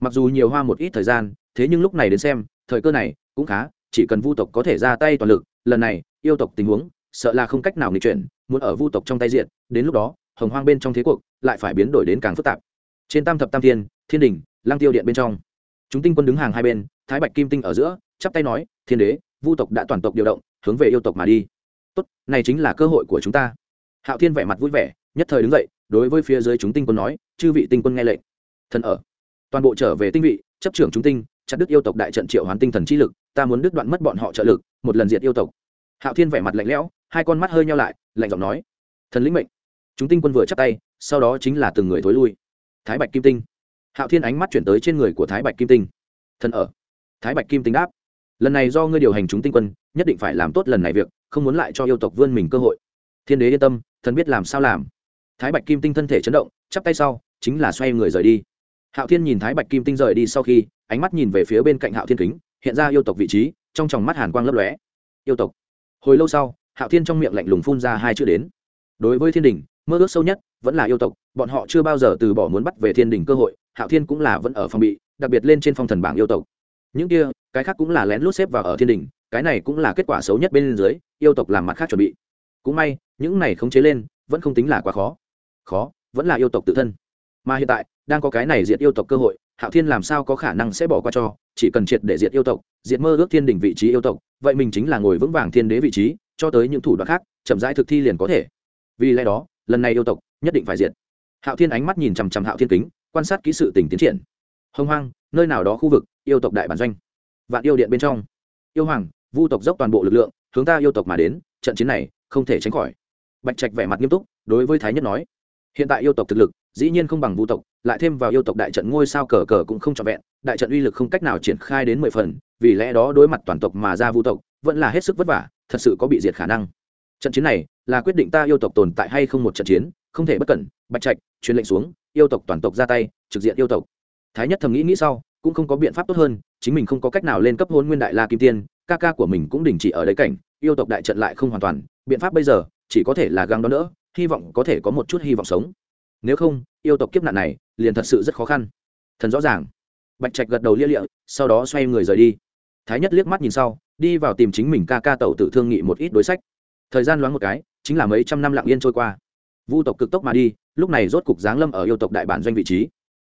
Mặc dù nhiều hoa một ít thời gian, thế nhưng lúc này đến xem, thời cơ này cũng khá chỉ cần vu tộc có thể ra tay toàn lực, lần này, yêu tộc tình huống, sợ là không cách nào nghịch chuyển, muốn ở vu tộc trong tay diện đến lúc đó, hồng hoang bên trong thế cuộc lại phải biến đổi đến càng phức tạp. Trên tam thập tam thiên thiên đình lang tiêu điện bên trong, chúng tinh quân đứng hàng hai bên, thái bạch kim tinh ở giữa, chắp tay nói, thiên đế, vu tộc đã toàn tộc điều động, hướng về yêu tộc mà đi. Tốt, này chính là cơ hội của chúng ta. Hạo thiên vẻ mặt vui vẻ, nhất thời đứng dậy, đối với phía dưới chúng tinh quân nói, chư vị tinh quân nghe lệnh. Thần ở. Toàn bộ trở về tinh vị, chấp trưởng chúng tinh, chặt đứt yêu tộc đại trận triệu hoán tinh thần chi lực ta muốn đứt đoạn mất bọn họ trợ lực, một lần diệt yêu tộc. Hạo thiên vẻ mặt lạnh lẽo, hai con mắt hơi nhau lại, lạnh giọng nói, thần lĩnh mệnh. Chúng tinh quân vừa chắp tay, sau đó chính là từng người thối lui. Thái bạch kim tinh. Hạo thiên ánh mắt chuyển tới trên người của thái bạch kim tinh. Thần ở. Thái bạch kim tinh đáp, lần này do ngươi điều hành chúng tinh quân, nhất định phải làm tốt lần này việc, không muốn lại cho yêu tộc vươn mình cơ hội. Thiên đế yên tâm, thần biết làm sao làm. Thái bạch kim tinh thân thể chấn động, chắp tay sau, chính là xoay người rời đi. Hạo thiên nhìn thái bạch kim tinh rời đi sau khi, ánh mắt nhìn về phía bên cạnh hạo thiên kính hiện ra yêu tộc vị trí, trong tròng mắt hàn quang lấp lóe. Yêu tộc. Hồi lâu sau, hạo thiên trong miệng lạnh lùng phun ra hai chữ đến. Đối với thiên đình, mơ ước sâu nhất vẫn là yêu tộc, bọn họ chưa bao giờ từ bỏ muốn bắt về thiên đình cơ hội, hạo thiên cũng là vẫn ở phòng bị, đặc biệt lên trên phong thần bảng yêu tộc. Những kia, cái khác cũng là lén lút xếp vào ở thiên đình, cái này cũng là kết quả xấu nhất bên dưới, yêu tộc làm mặt khác chuẩn bị. Cũng may, những này khống chế lên, vẫn không tính là quá khó. Khó, vẫn là yêu tộc tự thân. Mà hiện tại, đang có cái này diệt yêu tộc cơ hội hạo thiên làm sao có khả năng sẽ bỏ qua cho, chỉ cần triệt để diệt yêu tộc, diệt mơ ước thiên đình vị trí yêu tộc, vậy mình chính là ngồi vững vàng thiên đế vị trí, cho tới những thủ đoạn khác, chậm rãi thực thi liền có thể. Vì lẽ đó, lần này yêu tộc nhất định phải diệt. Hạo thiên ánh mắt nhìn chằm chằm hạo thiên kính, quan sát kỹ sự tình tiến triển. Hông hoang, nơi nào đó khu vực, yêu tộc đại bản doanh. Vạn yêu điện bên trong. Yêu hoàng, vu tộc dốc toàn bộ lực lượng, hướng ta yêu tộc mà đến, trận chiến này không thể tránh khỏi. Bạch trạch vẻ mặt nghiêm túc, đối với thái nhất nói, hiện tại yêu tộc thực lực dĩ nhiên không bằng vu tộc, lại thêm vào yêu tộc đại trận ngôi sao cờ cờ cũng không trọn vẹn, đại trận uy lực không cách nào triển khai đến mười phần, vì lẽ đó đối mặt toàn tộc mà ra vu tộc, vẫn là hết sức vất vả, thật sự có bị diệt khả năng. Trận chiến này là quyết định ta yêu tộc tồn tại hay không một trận chiến, không thể bất cẩn, bạch trạch, truyền lệnh xuống, yêu tộc toàn tộc ra tay, trực diện yêu tộc. Thái nhất thầm nghĩ nghĩ sau, cũng không có biện pháp tốt hơn, chính mình không có cách nào lên cấp hôn nguyên đại la kim tiên, ca ca của mình cũng đình chỉ ở đấy cảnh, yêu tộc đại trận lại không hoàn toàn, biện pháp bây giờ chỉ có thể là găng đó nữa hy vọng có thể có một chút hy vọng sống nếu không, yêu tộc kiếp nạn này liền thật sự rất khó khăn. Thần rõ ràng. Bạch trạch gật đầu lia lịa, sau đó xoay người rời đi. Thái nhất liếc mắt nhìn sau, đi vào tìm chính mình ca ca tẩu tự thương nghị một ít đối sách. Thời gian loáng một cái, chính là mấy trăm năm lặng yên trôi qua. Vu tộc cực tốc mà đi, lúc này rốt cục giáng lâm ở yêu tộc đại bản doanh vị trí.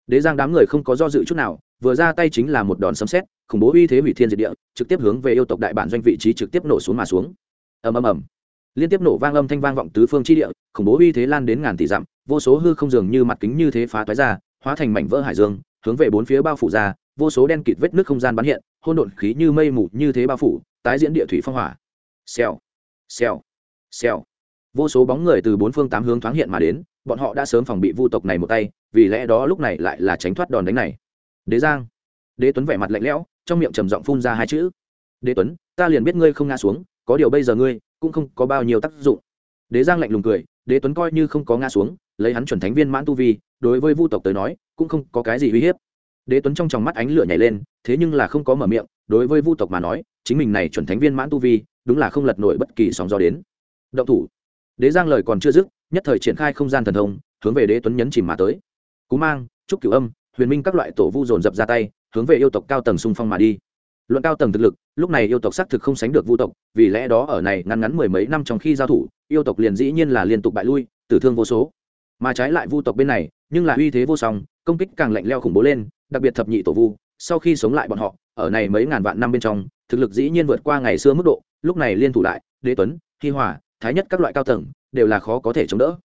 Đế giang đám người không có do dự chút nào, vừa ra tay chính là một đòn sấm xét khủng bố uy thế hủy thiên diệt địa, trực tiếp hướng về yêu tộc đại bản doanh vị trí trực tiếp nổ xuống mà xuống. Ầm ầm ầm liên tiếp nổ vang âm thanh vang vọng tứ phương chi địa, khủng bố uy thế lan đến ngàn tỷ dặm, vô số hư không dường như mặt kính như thế phá toái ra, hóa thành mảnh vỡ hải dương, hướng về bốn phía bao phủ ra, vô số đen kịt vết nước không gian bắn hiện hôn độn khí như mây mù như thế bao phủ, tái diễn địa thủy phong hỏa. Xèo xèo xèo. Vô số bóng người từ bốn phương tám hướng thoáng hiện mà đến, bọn họ đã sớm phòng bị vu tộc này một tay, vì lẽ đó lúc này lại là tránh thoát đòn đánh này. Đế giang. Đế tuấn vẻ mặt lạnh lẽo, trong miệng trầm giọng phun ra hai chữ. Đế tuấn, ta liền biết ngươi không ngã xuống, có điều bây giờ ngươi cũng không có bao nhiêu tác dụng. Đế giang lạnh lùng cười, đế tuấn coi như không có ngã xuống, lấy hắn chuẩn thánh viên mãn tu vi, đối với vu tộc tới nói, cũng không có cái gì uy hiếp. Đế tuấn trong tròng mắt ánh lửa nhảy lên, thế nhưng là không có mở miệng, đối với vu tộc mà nói, chính mình này chuẩn thánh viên mãn tu vi, đúng là không lật nổi bất kỳ sóng gió đến. Động thủ. Đế giang lời còn chưa dứt, nhất thời triển khai không gian thần thông, hướng về đế tuấn nhấn chìm mà tới. Cú mang, trúc cửu âm, huyền minh các loại tổ vu dồn dập ra tay, hướng về yêu tộc cao tầng xung phong mà đi luận cao tầng thực lực, lúc này yêu tộc xác thực không sánh được vu tộc, vì lẽ đó ở này ngắn ngắn mười mấy năm trong khi giao thủ, yêu tộc liền dĩ nhiên là liên tục bại lui, tử thương vô số. Mà trái lại vu tộc bên này, nhưng là uy thế vô song, công kích càng lạnh leo khủng bố lên, đặc biệt thập nhị tổ vu, sau khi sống lại bọn họ, ở này mấy ngàn vạn năm bên trong, thực lực dĩ nhiên vượt qua ngày xưa mức độ, lúc này liên thủ lại, đế tuấn, hi hòa, thái nhất các loại cao tầng, đều là khó có thể chống đỡ.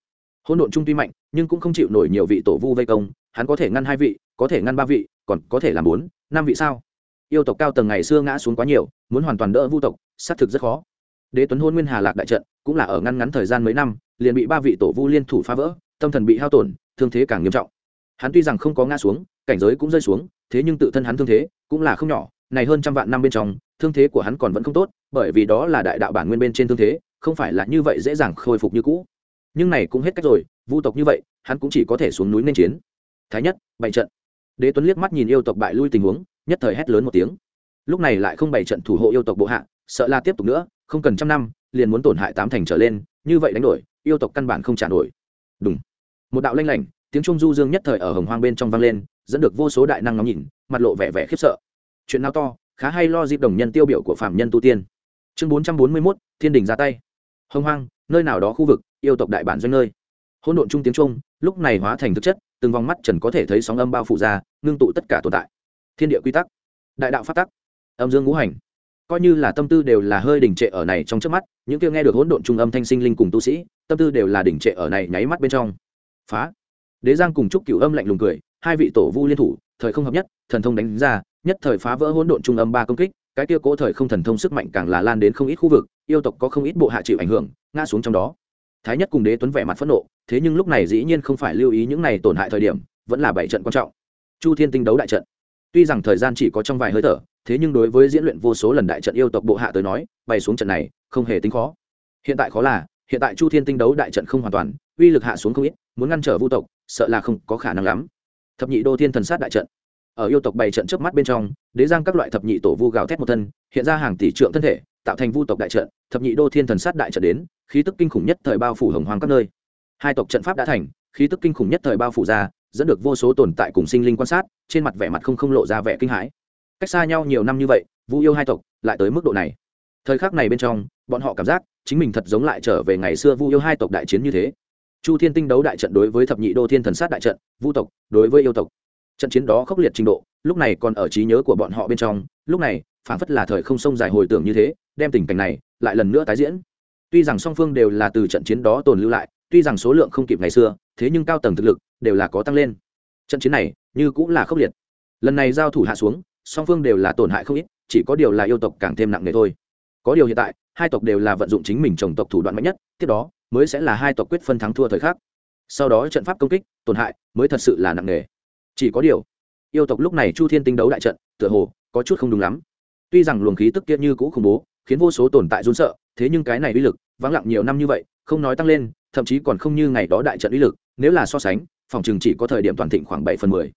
Hỗn độn trung tuy mạnh, nhưng cũng không chịu nổi nhiều vị tổ vu vây công, hắn có thể ngăn hai vị, có thể ngăn ba vị, còn có thể làm bốn, năm vị sao? Yêu tộc cao tầng ngày xưa ngã xuống quá nhiều, muốn hoàn toàn đỡ vu tộc, xác thực rất khó. Đế tuấn hôn nguyên hà lạc đại trận, cũng là ở ngăn ngắn thời gian mấy năm, liền bị ba vị tổ vu liên thủ phá vỡ, tâm thần bị hao tổn, thương thế càng nghiêm trọng. Hắn tuy rằng không có ngã xuống, cảnh giới cũng rơi xuống, thế nhưng tự thân hắn thương thế cũng là không nhỏ, này hơn trăm vạn năm bên trong, thương thế của hắn còn vẫn không tốt, bởi vì đó là đại đạo bản nguyên bên trên thương thế, không phải là như vậy dễ dàng khôi phục như cũ. Nhưng này cũng hết cách rồi, vu tộc như vậy, hắn cũng chỉ có thể xuống núi nên chiến. Thái nhất, bày trận đế tuấn liếc mắt nhìn yêu tộc bại lui tình huống, nhất thời hét lớn một tiếng. Lúc này lại không bày trận thủ hộ yêu tộc bộ hạ, sợ là tiếp tục nữa, không cần trăm năm, liền muốn tổn hại tám thành trở lên, như vậy đánh đổi, yêu tộc căn bản không trả nổi. Đúng một đạo lanh lảnh, tiếng trung du dương nhất thời ở hồng hoang bên trong vang lên, dẫn được vô số đại năng ngóng nhìn, mặt lộ vẻ vẻ khiếp sợ. Chuyện nào to, khá hay lo dịp đồng nhân tiêu biểu của phạm nhân tu tiên. Chương bốn trăm bốn mươi mốt, thiên đình ra tay. Hồng hoang, nơi nào đó khu vực, yêu tộc đại bản doanh nơi hỗn độn trung tiếng trung, lúc này hóa thành thực chất, từng vòng mắt trần có thể thấy sóng âm bao phủ ra, ngưng tụ tất cả tồn tại. Thiên địa quy tắc, đại đạo phát tắc, âm dương ngũ hành. Coi như là tâm tư đều là hơi đỉnh trệ ở này trong trước mắt, những kia nghe được hỗn độn trung âm thanh sinh linh cùng tu sĩ, tâm tư đều là đỉnh trệ ở này nháy mắt bên trong. Phá. Đế giang cùng chúc cửu âm lạnh lùng cười, hai vị tổ vu liên thủ, thời không hợp nhất, thần thông đánh ra, nhất thời phá vỡ hỗn độn trung âm ba công kích, cái kia cố thời không thần thông sức mạnh càng là lan đến không ít khu vực, yêu tộc có không ít bộ hạ chịu ảnh hưởng, ngã xuống trong đó thái nhất cùng đế tuấn vẻ mặt phẫn nộ, thế nhưng lúc này dĩ nhiên không phải lưu ý những này tổn hại thời điểm, vẫn là bảy trận quan trọng. Chu thiên tinh đấu đại trận. Tuy rằng thời gian chỉ có trong vài hơi thở, thế nhưng đối với diễn luyện vô số lần đại trận yêu tộc bộ hạ tới nói bày xuống trận này, không hề tính khó. Hiện tại khó là, hiện tại chu thiên tinh đấu đại trận không hoàn toàn, uy lực hạ xuống không ít, muốn ngăn trở vu tộc, sợ là không có khả năng lắm. Thập nhị đô thiên thần sát đại trận. Ở yêu tộc bày trận trước mắt bên trong, đế giang các loại thập nhị tổ vu gào thét một thân, hiện ra hàng tỷ trượng thân thể tạo thành vu tộc đại trận, thập nhị đô thiên thần sát đại trận đến, khí tức kinh khủng nhất thời bao phủ hồng hoang các nơi. Hai tộc trận pháp đã thành, khí tức kinh khủng nhất thời bao phủ ra, dẫn được vô số tồn tại cùng sinh linh quan sát, trên mặt vẻ mặt không không lộ ra vẻ kinh hãi. Cách xa nhau nhiều năm như vậy vu yêu hai tộc lại tới mức độ này. Thời khắc này bên trong, bọn họ cảm giác chính mình thật giống lại trở về ngày xưa vu yêu hai tộc đại chiến như thế. Chu thiên tinh đấu đại trận đối với thập nhị đô thiên thần sát đại trận vu tộc đối với yêu tộc. Trận chiến đó khốc liệt trình độ, lúc này còn ở trí nhớ của bọn họ bên trong, lúc này phản phất là thời không sông dài hồi tưởng như thế, đem tình cảnh này lại lần nữa tái diễn. Tuy rằng song phương đều là từ trận chiến đó tồn lưu lại, tuy rằng số lượng không kịp ngày xưa, thế nhưng cao tầng thực lực đều là có tăng lên. Trận chiến này như cũng là khốc liệt. Lần này giao thủ hạ xuống, song phương đều là tổn hại không ít, chỉ có điều là yêu tộc càng thêm nặng nề thôi. Có điều hiện tại, hai tộc đều là vận dụng chính mình trồng tộc thủ đoạn mạnh nhất, tiếp đó mới sẽ là hai tộc quyết phân thắng thua thời khắc. Sau đó trận pháp công kích, tổn hại mới thật sự là nặng nề. Chỉ có điều, yêu tộc lúc này chu thiên tinh đấu đại trận, tựa hồ có chút không đúng lắm tuy rằng luồng khí tức kia như cũ khủng bố, khiến vô số tồn tại run sợ, thế nhưng cái này uy lực, vắng lặng nhiều năm như vậy, không nói tăng lên, thậm chí còn không như ngày đó đại trận uy lực, nếu là so sánh, phòng trường chỉ có thời điểm toàn thịnh khoảng bảy phần mười.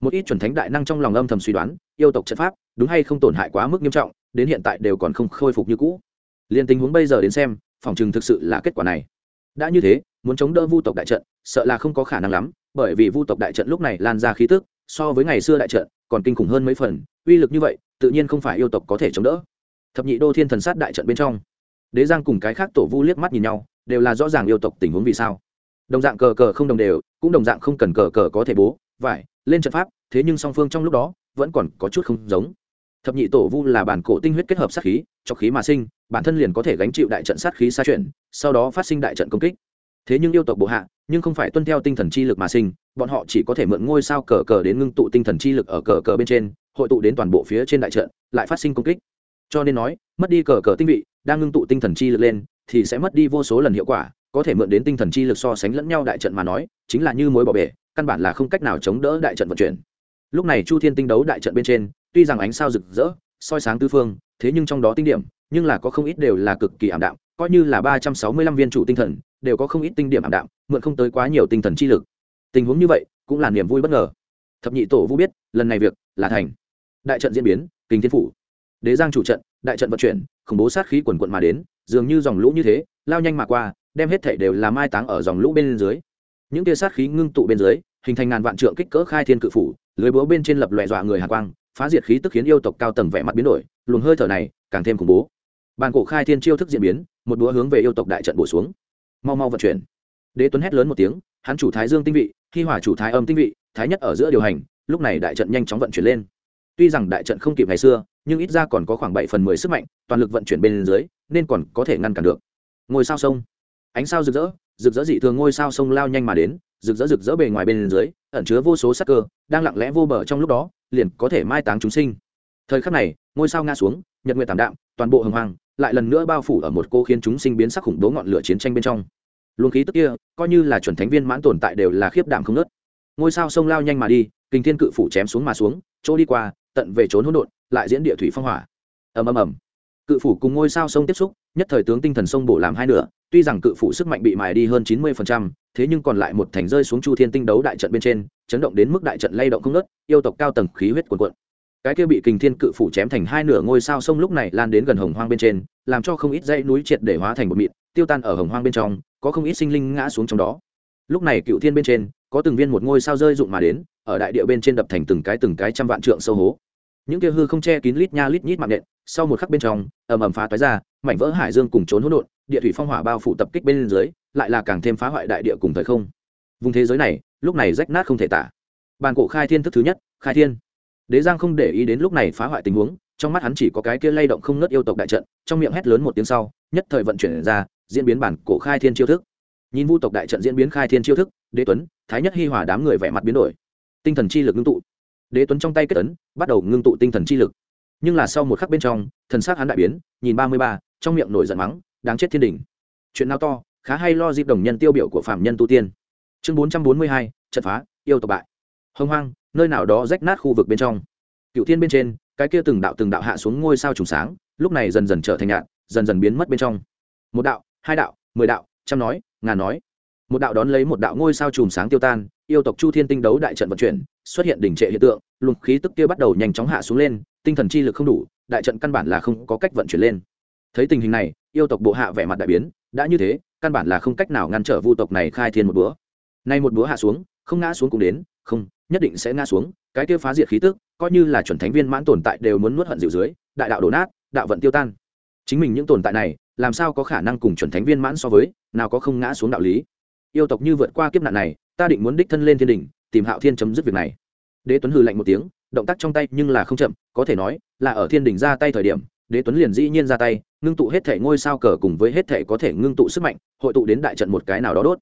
Một ít chuẩn thánh đại năng trong lòng âm thầm suy đoán, yêu tộc trận pháp, đúng hay không tổn hại quá mức nghiêm trọng, đến hiện tại đều còn không khôi phục như cũ. Liền tình huống bây giờ đến xem, phòng trường thực sự là kết quả này. Đã như thế, muốn chống đỡ vu tộc đại trận, sợ là không có khả năng lắm, bởi vì vu tộc đại trận lúc này lan ra khí tức, so với ngày xưa đại trận, còn kinh khủng hơn mấy phần, uy lực như vậy tự nhiên không phải yêu tộc có thể chống đỡ. Thập nhị đô thiên thần sát đại trận bên trong, đế giang cùng cái khác tổ vu liếc mắt nhìn nhau, đều là rõ ràng yêu tộc tình huống vì sao. Đồng dạng cờ cờ không đồng đều, cũng đồng dạng không cần cờ cờ có thể bố, vải, lên trận pháp, thế nhưng song phương trong lúc đó, vẫn còn có chút không giống. Thập nhị tổ vu là bản cổ tinh huyết kết hợp sát khí, cho khí mà sinh, bản thân liền có thể gánh chịu đại trận sát khí xa chuyển, sau đó phát sinh đại trận công kích. Thế nhưng yêu tộc bộ hạ, nhưng không phải tuân theo tinh thần chi lực mà sinh, bọn họ chỉ có thể mượn ngôi sao cờ cờ đến ngưng tụ tinh thần chi lực ở cờ cờ bên trên hội tụ đến toàn bộ phía trên đại trận, lại phát sinh công kích. Cho nên nói, mất đi cờ cờ tinh vị, đang ngưng tụ tinh thần chi lực lên, thì sẽ mất đi vô số lần hiệu quả, có thể mượn đến tinh thần chi lực so sánh lẫn nhau đại trận mà nói, chính là như mối bỏ bể, căn bản là không cách nào chống đỡ đại trận vận chuyển. Lúc này chu thiên tinh đấu đại trận bên trên, tuy rằng ánh sao rực rỡ, soi sáng tư phương, thế nhưng trong đó tinh điểm, nhưng là có không ít đều là cực kỳ ảm đạm, coi như là ba trăm sáu mươi lăm viên chủ tinh thần, đều có không ít tinh điểm ảm đạm, mượn không tới quá nhiều tinh thần chi lực. Tình huống như vậy, cũng là niềm vui bất ngờ. Thập nhị tổ vũ biết, lần này việc là thành đại trận diễn biến, kinh thiên phủ. Đế giang chủ trận, đại trận vận chuyển, khủng bố sát khí quần quận mà đến, dường như dòng lũ như thế, lao nhanh mà qua, đem hết thể đều là mai táng ở dòng lũ bên dưới. Những tia sát khí ngưng tụ bên dưới, hình thành ngàn vạn trượng kích cỡ khai thiên cự phủ, lưới búa bên trên lập loẹ dọa người hạ quang, phá diệt khí tức khiến yêu tộc cao tầng vẻ mặt biến đổi, luồng hơi thở này càng thêm khủng bố. Bàn cổ khai thiên chiêu thức diễn biến, một búa hướng về yêu tộc đại trận bổ xuống. Mau mau vận chuyển. Đế tuấn hét lớn một tiếng, hắn chủ thái dương tinh vị, khi hỏa chủ thái âm tinh vị, thái nhất ở giữa điều hành, lúc này đại trận nhanh chóng vận chuyển lên tuy rằng đại trận không kịp ngày xưa, nhưng ít ra còn có khoảng bảy phần mười sức mạnh, toàn lực vận chuyển bên dưới, nên còn có thể ngăn cản được. Ngôi sao sông. Ánh sao rực rỡ rực rỡ dị thường ngôi sao sông lao nhanh mà đến, rực rỡ rực rỡ bề ngoài bên dưới, ẩn chứa vô số sắc cơ, đang lặng lẽ vô bờ trong lúc đó, liền có thể mai táng chúng sinh. Thời khắc này, ngôi sao nga xuống, nhật nguyện tảm đạm, toàn bộ hồng hoàng lại lần nữa bao phủ ở một cô khiến chúng sinh biến sắc khủng bố ngọn lửa chiến tranh bên trong. Luồng khí tức kia, coi như là chuẩn thánh viên mãn tồn tại đều là khiếp đảm không nớt ngôi sao sông lao nhanh mà đi kinh thiên cự phủ chém xuống mà xuống, chỗ đi qua tận về trốn hỗn độn, lại diễn địa thủy phong hỏa. Ầm ầm ầm. Cự phủ cùng ngôi sao sông tiếp xúc, nhất thời tướng tinh thần sông bổ làm hai nửa, tuy rằng cự phủ sức mạnh bị mài đi hơn chín mươi thế nhưng còn lại một thành rơi xuống chu thiên tinh đấu đại trận bên trên, chấn động đến mức đại trận lay động không nớt yêu tộc cao tầng khí huyết cuồn cuộn. Cái kia bị kình thiên cự phủ chém thành hai nửa ngôi sao sông lúc này lan đến gần hồng hoang bên trên, làm cho không ít dãy núi triệt để hóa thành một mịn tiêu tan ở hồng hoang bên trong, có không ít sinh linh ngã xuống trong đó. Lúc này cựu thiên bên trên, có từng viên một ngôi sao rơi rụng mà đến, ở đại địa bên trên đập thành từng cái từng cái trăm vạn trượng sâu hố những kia hư không che kín lít nha lít nhít mạng nện, sau một khắc bên trong, ầm ầm phá toái ra, mảnh vỡ hải dương cùng trốn hỗn độn, địa thủy phong hỏa bao phủ tập kích bên dưới, lại là càng thêm phá hoại đại địa cùng thời không. Vùng thế giới này, lúc này rách nát không thể tả. Bàn cổ khai thiên thức thứ nhất, khai thiên. Đế giang không để ý đến lúc này phá hoại tình huống, trong mắt hắn chỉ có cái kia lay động không nớt yêu tộc đại trận, trong miệng hét lớn một tiếng sau, nhất thời vận chuyển ra, diễn biến bản cổ khai thiên chiêu thức. Nhìn vu tộc đại trận diễn biến khai thiên chiêu thức, đế tuấn, thái nhất hi hòa đám người vẻ mặt biến đổi. Tinh thần chi lực ngưng tụ đế tuấn trong tay kết ấn, bắt đầu ngưng tụ tinh thần chi lực. Nhưng là sau một khắc bên trong, thần s á c hắn đại biến, nhìn ba mươi ba, trong miệng nổi giận mắng, đáng chết thiên đình chuyện nào to, khá hay lo dịp đồng nhân tiêu biểu của phạm nhân tu tiên. Chương bốn trăm bốn mươi hai, trận phá, yêu tộc bại. Hông hoang, nơi nào đó rách nát khu vực bên trong. Cựu thiên bên trên, cái kia từng đạo từng đạo hạ xuống ngôi sao trùng sáng, lúc này dần dần trở thành nhạn dần dần biến mất bên trong. Một đạo, hai đạo, mười đạo, trăm nói, ngàn nói. Một đạo đón lấy một đạo ngôi sao trùm sáng tiêu tan, yêu tộc chu thiên tinh đấu đại trận vận chuyển xuất hiện đỉnh trệ hiện tượng, luồng khí tức kia bắt đầu nhanh chóng hạ xuống lên, tinh thần chi lực không đủ, đại trận căn bản là không có cách vận chuyển lên. Thấy tình hình này, yêu tộc bộ hạ vẻ mặt đại biến, đã như thế, căn bản là không cách nào ngăn trở vu tộc này khai thiên một búa nay một búa hạ xuống, không ngã xuống cũng đến, không, nhất định sẽ ngã xuống, cái kia phá diệt khí tức, coi như là chuẩn thánh viên mãn tồn tại đều muốn nuốt hận dịu dưới, đại đạo đổ nát, đạo vận tiêu tan. Chính mình những tồn tại này, làm sao có khả năng cùng chuẩn thánh viên mãn so với, nào có không ngã xuống đạo lý. Yêu tộc như vượt qua kiếp nạn này, ta định muốn đích thân lên thiên đình tìm hạo thiên chấm dứt việc này. Đế tuấn hừ lạnh một tiếng, động tác trong tay nhưng là không chậm, có thể nói là ở thiên đình ra tay thời điểm, đế tuấn liền dĩ nhiên ra tay, ngưng tụ hết thể ngôi sao cờ cùng với hết thể có thể ngưng tụ sức mạnh, hội tụ đến đại trận một cái nào đó đốt.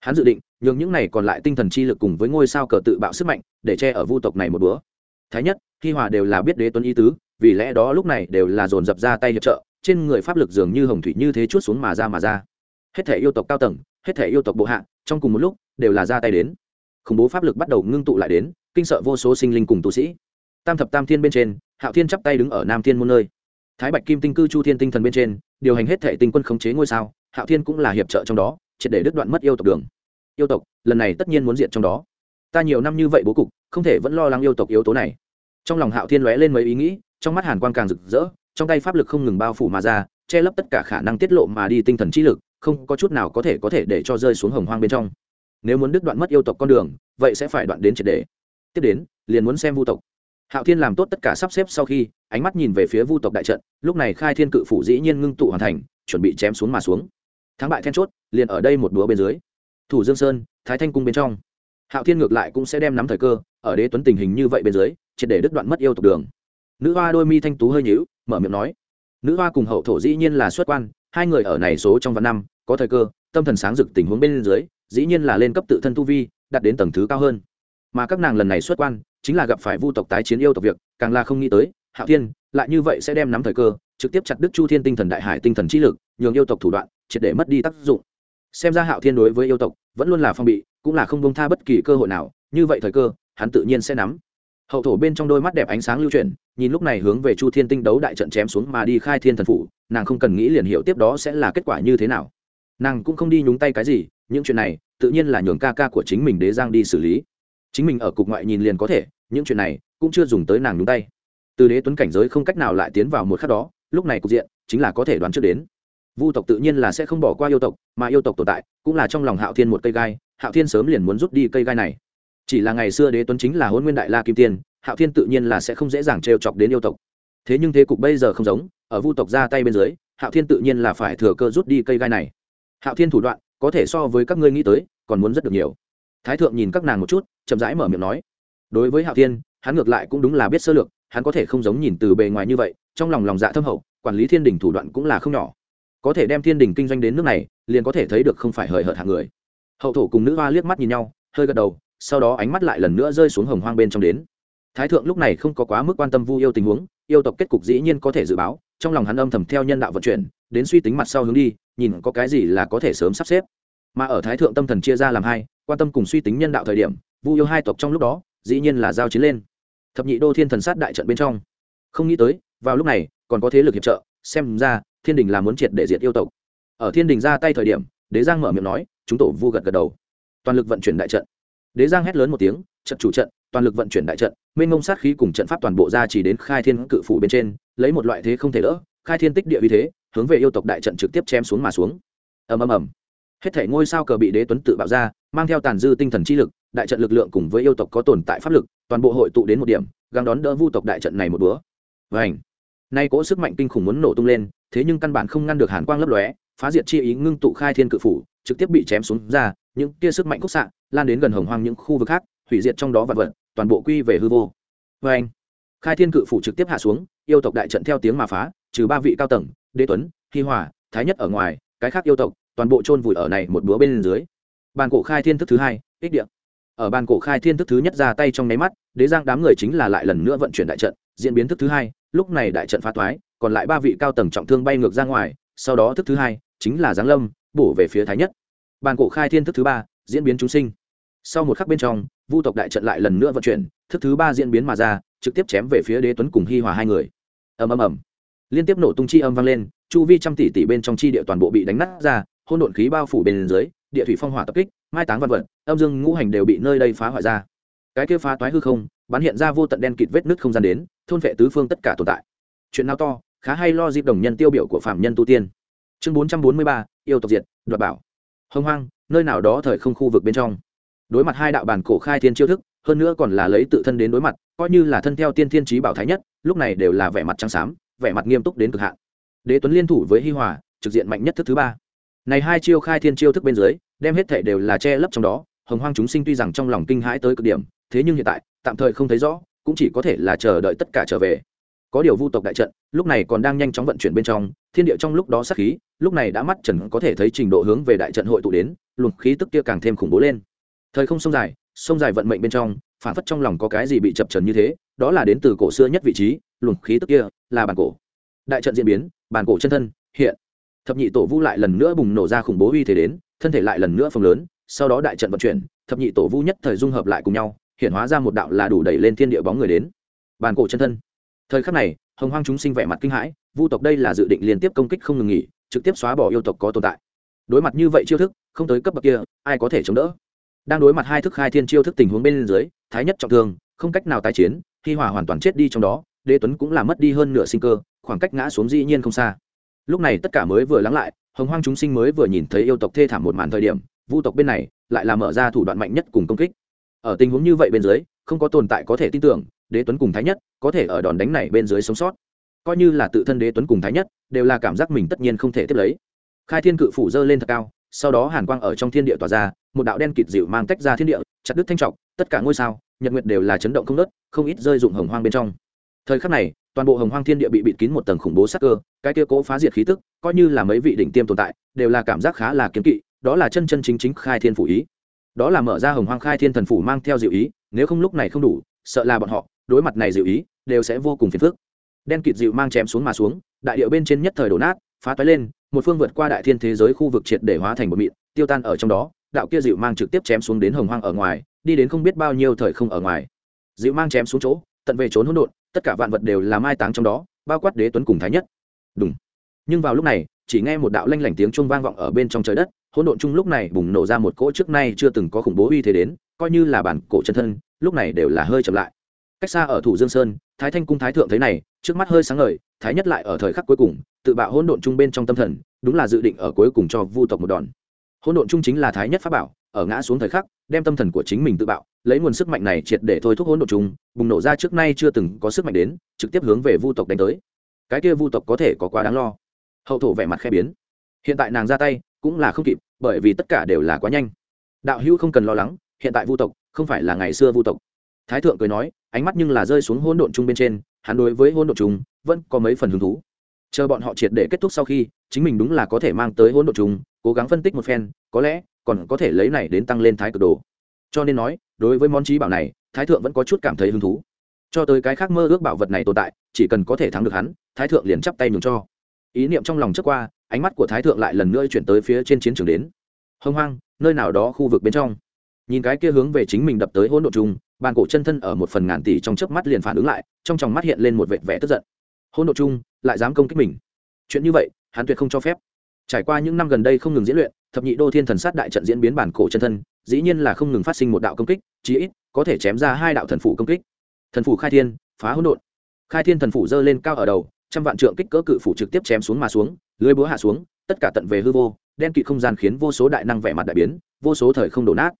Hắn dự định nhường những này còn lại tinh thần chi lực cùng với ngôi sao cờ tự bạo sức mạnh để che ở vu tộc này một búa thái nhất khi hòa đều là biết đế tuấn ý tứ, vì lẽ đó lúc này đều là dồn dập ra tay hiệp trợ, trên người pháp lực dường như hồng thủy như thế chút xuống mà ra mà ra. Hết thể yêu tộc cao tầng, hết thể yêu tộc bộ hạ, trong cùng một lúc đều là ra tay đến khủng bố pháp lực bắt đầu ngưng tụ lại đến, kinh sợ vô số sinh linh cùng tu sĩ. Tam thập tam thiên bên trên, hạo thiên chắp tay đứng ở nam thiên môn nơi. Thái bạch kim tinh cư chu thiên tinh thần bên trên, điều hành hết thể tinh quân khống chế ngôi sao, hạo thiên cũng là hiệp trợ trong đó, triệt để đứt đoạn mất yêu tộc đường. Yêu tộc, lần này tất nhiên muốn diện trong đó. Ta nhiều năm như vậy bố cục, không thể vẫn lo lắng yêu tộc yếu tố này. Trong lòng hạo thiên lóe lên mấy ý nghĩ, trong mắt hàn quang càng rực rỡ, trong tay pháp lực không ngừng bao phủ mà ra, che lấp tất cả khả năng tiết lộ mà đi tinh thần trí lực, không có chút nào có thể có thể để cho rơi xuống hồng hoang bên trong nếu muốn đứt đoạn mất yêu tộc con đường, vậy sẽ phải đoạn đến triệt đề. Tiếp đến, liền muốn xem vu tộc. Hạo thiên làm tốt tất cả sắp xếp sau khi, ánh mắt nhìn về phía vu tộc đại trận, lúc này khai thiên cự phủ dĩ nhiên ngưng tụ hoàn thành, chuẩn bị chém xuống mà xuống. Thắng bại then chốt, liền ở đây một búa bên dưới. Thủ dương sơn, thái thanh cung bên trong. Hạo thiên ngược lại cũng sẽ đem nắm thời cơ, ở đế tuấn tình hình như vậy bên dưới, triệt để đứt đoạn mất yêu tộc đường. Nữ hoa đôi mi thanh tú hơi nhíu, mở miệng nói. Nữ hoa cùng hậu thổ dĩ nhiên là xuất quan, hai người ở này số trong vạn năm, có thời cơ, tâm thần sáng rực tình huống bên dưới dĩ nhiên là lên cấp tự thân tu vi, đạt đến tầng thứ cao hơn. Mà các nàng lần này xuất quan, chính là gặp phải vu tộc tái chiến yêu tộc việc, càng là không nghĩ tới, hạo thiên, lại như vậy sẽ đem nắm thời cơ, trực tiếp chặt đức chu thiên tinh thần đại hải tinh thần trí lực, nhường yêu tộc thủ đoạn, triệt để mất đi tác dụng. Xem ra hạo thiên đối với yêu tộc, vẫn luôn là phong bị, cũng là không bông tha bất kỳ cơ hội nào, như vậy thời cơ, hắn tự nhiên sẽ nắm. Hậu thổ bên trong đôi mắt đẹp ánh sáng lưu chuyển, nhìn lúc này hướng về chu thiên tinh đấu đại trận chém xuống mà đi khai thiên thần phủ, nàng không cần nghĩ liền hiệu tiếp đó sẽ là kết quả như thế nào. Nàng cũng không đi nhúng tay cái gì những chuyện này, tự nhiên là nhường ca ca của chính mình đế giang đi xử lý. Chính mình ở cục ngoại nhìn liền có thể, những chuyện này cũng chưa dùng tới nàng nhúng tay. Từ đế tuấn cảnh giới không cách nào lại tiến vào một khắc đó, lúc này cục diện chính là có thể đoán trước đến. Vu tộc tự nhiên là sẽ không bỏ qua yêu tộc, mà yêu tộc tồn tại cũng là trong lòng hạo thiên một cây gai, hạo thiên sớm liền muốn rút đi cây gai này. Chỉ là ngày xưa đế tuấn chính là hôn nguyên đại la kim tiên, hạo thiên tự nhiên là sẽ không dễ dàng trêu chọc đến yêu tộc. Thế nhưng thế cục bây giờ không giống, ở vu tộc ra tay bên dưới, hạo thiên tự nhiên là phải thừa cơ rút đi cây gai này. Hạo thiên thủ đoạn có thể so với các ngươi nghĩ tới, còn muốn rất được nhiều. Thái thượng nhìn các nàng một chút, chậm rãi mở miệng nói. Đối với hạo thiên, hắn ngược lại cũng đúng là biết sơ lược, hắn có thể không giống nhìn từ bề ngoài như vậy, trong lòng lòng dạ thâm hậu, quản lý thiên đình thủ đoạn cũng là không nhỏ. Có thể đem thiên đình kinh doanh đến nước này, liền có thể thấy được không phải hời hợt hạng người. Hậu thổ cùng nữ hoa liếc mắt nhìn nhau, hơi gật đầu, sau đó ánh mắt lại lần nữa rơi xuống hồng hoang bên trong đến. Thái thượng lúc này không có quá mức quan tâm vu yêu tình huống, yêu tộc kết cục dĩ nhiên có thể dự báo, trong lòng hắn âm thầm theo nhân đạo vận chuyển đến suy tính mặt sau hướng đi, nhìn có cái gì là có thể sớm sắp xếp. Mà ở thái thượng tâm thần chia ra làm hai, quan tâm cùng suy tính nhân đạo thời điểm, vu yêu hai tộc trong lúc đó, dĩ nhiên là giao chiến lên. Thập nhị đô thiên thần sát đại trận bên trong. Không nghĩ tới, vào lúc này, còn có thế lực hiệp trợ, xem ra, thiên đình là muốn triệt để diệt yêu tộc. Ở thiên đình ra tay thời điểm, đế giang mở miệng nói, chúng tổ vu gật gật đầu. Toàn lực vận chuyển đại trận. Đế giang hét lớn một tiếng, trận chủ trận, toàn lực vận chuyển đại trận minh ngông sát khí cùng trận pháp toàn bộ ra chỉ đến khai thiên cự phủ bên trên, lấy một loại thế không thể đỡ, khai thiên tích địa uy thế hướng về yêu tộc đại trận trực tiếp chém xuống mà xuống. Ầm ầm ầm. Hết thể ngôi sao cờ bị đế tuấn tự bạo ra, mang theo tàn dư tinh thần chi lực, đại trận lực lượng cùng với yêu tộc có tồn tại pháp lực, toàn bộ hội tụ đến một điểm, gắng đón đỡ vu tộc đại trận này một búa vảnh nay cỗ sức mạnh kinh khủng muốn nổ tung lên, thế nhưng căn bản không ngăn được hàn quang lấp lóe, phá diệt chi ý ngưng tụ khai thiên cự phủ, trực tiếp bị chém xuống ra, những tia sức mạnh khúc xạ, lan đến gần hồng hoang những khu vực khác, hủy diệt trong đó vật vật, toàn bộ quy về hư vô. Vê khai thiên cự phủ trực tiếp hạ xuống, yêu tộc đại trận theo tiếng mà phá, trừ ba vị cao tầng đế tuấn, hi hòa, thái nhất ở ngoài, cái khác yêu tộc, toàn bộ chôn vùi ở này một búa bên dưới. Bàn cổ khai thiên thức thứ hai, ích địa. Ở bàn cổ khai thiên thức thứ nhất ra tay trong nháy mắt, đế giang đám người chính là lại lần nữa vận chuyển đại trận, diễn biến thức thứ hai, lúc này đại trận phá toái còn lại ba vị cao tầng trọng thương bay ngược ra ngoài, sau đó thức thứ hai, chính là giáng lâm, bổ về phía thái nhất. Bàn cổ khai thiên thức thứ ba, diễn biến chúng sinh. Sau một khắc bên trong, vu tộc đại trận lại lần nữa vận chuyển, thức thứ ba diễn biến mà ra, trực tiếp chém về phía đế tuấn cùng hi hòa hai người. Ầm ầm ầm liên tiếp nổ tung chi âm vang lên, chu vi trăm tỷ tỷ bên trong chi địa toàn bộ bị đánh nát ra hôn độn khí bao phủ bên dưới, địa thủy phong hỏa tập kích, mai táng văn vật, âm dương ngũ hành đều bị nơi đây phá hoại ra. Cái kia phá toái hư không, bắn hiện ra vô tận đen kịt vết nứt không gian đến, thôn vệ tứ phương tất cả tồn tại. Chuyện nào to, khá hay lo dịp đồng nhân tiêu biểu của phạm nhân tu tiên. Chương bốn trăm bốn mươi ba, yêu tộc diệt, đoạt bảo. Hông hoang, nơi nào đó thời không khu vực bên trong. Đối mặt hai đạo bản cổ khai thiên chiêu thức, hơn nữa còn là lấy tự thân đến đối mặt, coi như là thân theo tiên thiên trí bảo thái nhất, lúc này đều là vẻ mặt trắng xám vẻ mặt nghiêm túc đến cực hạn. Đế tuấn liên thủ với hi hòa, trực diện mạnh nhất thức thứ ba. Này hai chiêu khai thiên chiêu thức bên dưới, đem hết thể đều là che lấp trong đó, hồng hoang chúng sinh tuy rằng trong lòng kinh hãi tới cực điểm, thế nhưng hiện tại, tạm thời không thấy rõ, cũng chỉ có thể là chờ đợi tất cả trở về. Có điều vu tộc đại trận, lúc này còn đang nhanh chóng vận chuyển bên trong, thiên địa trong lúc đó sát khí, lúc này đã mắt trần có thể thấy trình độ hướng về đại trận hội tụ đến, luồng khí tức kia càng thêm khủng bố lên. Thời không sông dài sông dài vận mệnh bên trong phản phất trong lòng có cái gì bị chập trần như thế, đó là đến từ cổ xưa nhất vị trí, luồng khí tức kia, là bản cổ. Đại trận diễn biến, bản cổ chân thân, hiện. Thập nhị tổ vu lại lần nữa bùng nổ ra khủng bố uy thế đến, thân thể lại lần nữa phồng lớn, sau đó đại trận vận chuyển, thập nhị tổ vu nhất thời dung hợp lại cùng nhau, hiện hóa ra một đạo là đủ đẩy lên thiên địa bóng người đến. Bản cổ chân thân. Thời khắc này, hồng hoang chúng sinh vẻ mặt kinh hãi, vu tộc đây là dự định liên tiếp công kích không ngừng nghỉ, trực tiếp xóa bỏ yêu tộc có tồn tại. Đối mặt như vậy chiêu thức, không tới cấp bậc kia, ai có thể chống đỡ? Đang đối mặt hai thức khai thiên chiêu thức tình huống bên dưới, thái nhất trọng thương, không cách nào tái chiến, khi hòa hoàn toàn chết đi trong đó, đế tuấn cũng là mất đi hơn nửa sinh cơ, khoảng cách ngã xuống dĩ nhiên không xa. Lúc này tất cả mới vừa lắng lại, hồng hoang chúng sinh mới vừa nhìn thấy yêu tộc thê thảm một màn thời điểm, vu tộc bên này lại là mở ra thủ đoạn mạnh nhất cùng công kích. Ở tình huống như vậy bên dưới, không có tồn tại có thể tin tưởng, đế tuấn cùng thái nhất có thể ở đòn đánh này bên dưới sống sót. Coi như là tự thân đế tuấn cùng thái nhất đều là cảm giác mình tất nhiên không thể tiếp lấy. Khai thiên cự phủ dơ lên thật cao, sau đó hàn quang ở trong thiên địa tỏa ra một đạo đen kịt dịu mang tách ra thiên địa, chặt đứt thanh trọc, tất cả ngôi sao, nhật nguyệt đều là chấn động không nớt không ít rơi dụng hồng hoang bên trong. Thời khắc này, toàn bộ hồng hoang thiên địa bị bịt kín một tầng khủng bố sắc cơ, cái kia cố phá diệt khí tức, coi như là mấy vị đỉnh tiêm tồn tại, đều là cảm giác khá là kiếm kỵ, đó là chân chân chính chính khai thiên phủ ý. Đó là mở ra hồng hoang khai thiên thần phủ mang theo diệu ý, nếu không lúc này không đủ, sợ là bọn họ, đối mặt này diệu ý, đều sẽ vô cùng phiền phức. Đen kịt dịu mang chém xuống mà xuống, đại điệu bên trên nhất thời đổ nát, phá toái lên, một phương vượt qua đại thiên thế giới khu vực triệt để hóa thành một mịn, tiêu tan ở trong đó đạo kia dịu mang trực tiếp chém xuống đến hồng hoang ở ngoài, đi đến không biết bao nhiêu thời không ở ngoài. Dịu mang chém xuống chỗ, tận về trốn hỗn độn, tất cả vạn vật đều là mai táng trong đó, bao quát đế tuấn cùng thái nhất. Đúng nhưng vào lúc này, chỉ nghe một đạo lanh lảnh tiếng chuông vang vọng ở bên trong trời đất, hỗn độn chung lúc này bùng nổ ra một cỗ trước nay chưa từng có khủng bố uy thế đến, coi như là bản cổ chân thân, lúc này đều là hơi chậm lại. Cách xa ở thủ dương sơn, thái thanh cung thái thượng thấy này, trước mắt hơi sáng ngời, thái nhất lại ở thời khắc cuối cùng, tự bạo hỗn độn chung bên trong tâm thần, đúng là dự định ở cuối cùng cho vu tộc một đòn hỗn độn chung chính là thái nhất pháp bảo, ở ngã xuống thời khắc, đem tâm thần của chính mình tự bạo, lấy nguồn sức mạnh này triệt để thôi thúc hỗn độn chung bùng nổ ra trước nay chưa từng có sức mạnh đến, trực tiếp hướng về vu tộc đánh tới. Cái kia vu tộc có thể có quá đáng lo. Hậu thổ vẻ mặt khẽ biến. Hiện tại nàng ra tay, cũng là không kịp, bởi vì tất cả đều là quá nhanh. Đạo hữu không cần lo lắng, hiện tại vu tộc, không phải là ngày xưa vu tộc. Thái thượng cười nói, ánh mắt nhưng là rơi xuống hỗn độn chung bên trên, hắn đối với hỗn độn chung vẫn có mấy phần hứng thú. Chờ bọn họ triệt để kết thúc sau khi, chính mình đúng là có thể mang tới hỗn độn chung cố gắng phân tích một phen, có lẽ còn có thể lấy này đến tăng lên thái cực đồ. Cho nên nói, đối với món trí bảo này, thái thượng vẫn có chút cảm thấy hứng thú. Cho tới cái khác mơ ước bảo vật này tồn tại, chỉ cần có thể thắng được hắn, thái thượng liền chắp tay nhường cho. Ý niệm trong lòng trước qua, ánh mắt của thái thượng lại lần nữa chuyển tới phía trên chiến trường đến. Hông hoang, nơi nào đó khu vực bên trong. Nhìn cái kia hướng về chính mình đập tới hỗn độn chung bàn cổ chân thân ở một phần ngàn tỷ trong chớp mắt liền phản ứng lại, trong tròng mắt hiện lên một vệt vẻ tức giận. Hỗn độn chung lại dám công kích mình. Chuyện như vậy, hắn tuyệt không cho phép trải qua những năm gần đây không ngừng diễn luyện, thập nhị đô thiên thần sát đại trận diễn biến bản cổ chân thân, dĩ nhiên là không ngừng phát sinh một đạo công kích, chí ít có thể chém ra hai đạo thần phủ công kích. Thần phủ khai thiên, phá hỗn độn. Khai thiên thần phủ dơ lên cao ở đầu, trăm vạn trượng kích cỡ cự phủ trực tiếp chém xuống mà xuống, lưới búa hạ xuống, tất cả tận về hư vô, đen kịt không gian khiến vô số đại năng vẻ mặt đại biến, vô số thời không đổ nát.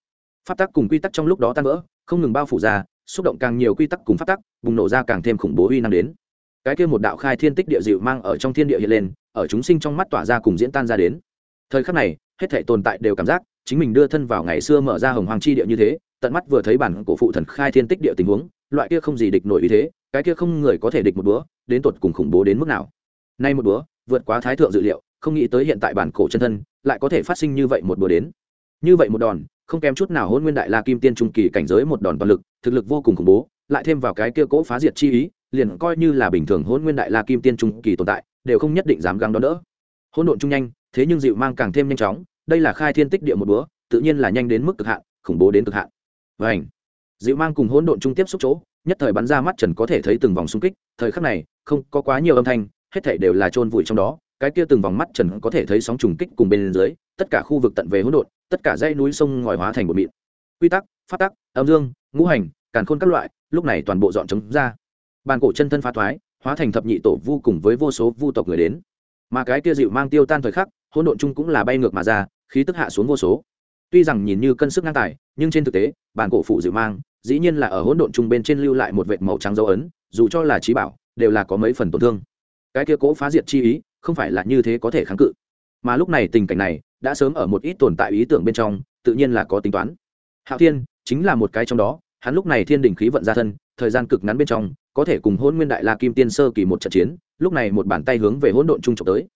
Pháp tắc cùng quy tắc trong lúc đó tan vỡ, không ngừng bao phủ ra, xúc động càng nhiều quy tắc cùng pháp tắc, bùng nổ ra càng thêm khủng bố uy năng đến. Cái kia một đạo khai thiên tích địa dịu mang ở trong thiên địa hiện lên ở chúng sinh trong mắt tỏa ra cùng diễn tan ra đến. Thời khắc này, hết thể tồn tại đều cảm giác, chính mình đưa thân vào ngày xưa mở ra hồng hoàng chi địa như thế, tận mắt vừa thấy bản cổ phụ thần khai thiên tích địa tình huống, loại kia không gì địch nổi ý thế, cái kia không người có thể địch một bữa, đến tột cùng khủng bố đến mức nào. Nay một bữa, vượt quá thái thượng dự liệu, không nghĩ tới hiện tại bản cổ chân thân lại có thể phát sinh như vậy một bữa đến. Như vậy một đòn, không kém chút nào hôn nguyên đại la kim tiên trung kỳ cảnh giới một đòn toàn lực, thực lực vô cùng khủng bố, lại thêm vào cái kia cỗ phá diệt chi ý, liền coi như là bình thường hôn nguyên đại la kim tiên trung kỳ tồn tại đều không nhất định dám găng đón đỡ. Hỗn độn trung nhanh, thế nhưng dịu mang càng thêm nhanh chóng, đây là khai thiên tích địa một búa tự nhiên là nhanh đến mức cực hạn, khủng bố đến cực hạn. Vảnh dịu mang cùng hỗn độn trung tiếp xúc chỗ, nhất thời bắn ra mắt trần có thể thấy từng vòng xung kích, thời khắc này, không có quá nhiều âm thanh, hết thảy đều là chôn vùi trong đó, cái kia từng vòng mắt trần có thể thấy sóng trùng kích cùng bên dưới, tất cả khu vực tận về hỗn độn, tất cả dãy núi sông ngòi hóa thành một mịn. Quy tắc, phát tắc, âm dương, ngũ hành, càn khôn các loại, lúc này toàn bộ dọn trống ra. Bàn cổ chân thân phá thoái hóa thành thập nhị tổ vu cùng với vô số vu tộc người đến. Mà cái kia dịu mang tiêu tan thời khắc, hỗn độn chung cũng là bay ngược mà ra, khí tức hạ xuống vô số. Tuy rằng nhìn như cân sức ngang tài, nhưng trên thực tế, bản cổ phụ dịu mang, dĩ nhiên là ở hỗn độn chung bên trên lưu lại một vệt màu trắng dấu ấn, dù cho là trí bảo, đều là có mấy phần tổn thương. Cái kia cố phá diệt chi ý, không phải là như thế có thể kháng cự. Mà lúc này tình cảnh này, đã sớm ở một ít tồn tại ý tưởng bên trong, tự nhiên là có tính toán. Hạo thiên, chính là một cái trong đó hắn lúc này thiên đình khí vận ra thân, thời gian cực ngắn bên trong, có thể cùng hôn nguyên đại la kim tiên sơ kỳ một trận chiến, lúc này một bàn tay hướng về hỗn độn trung trục tới.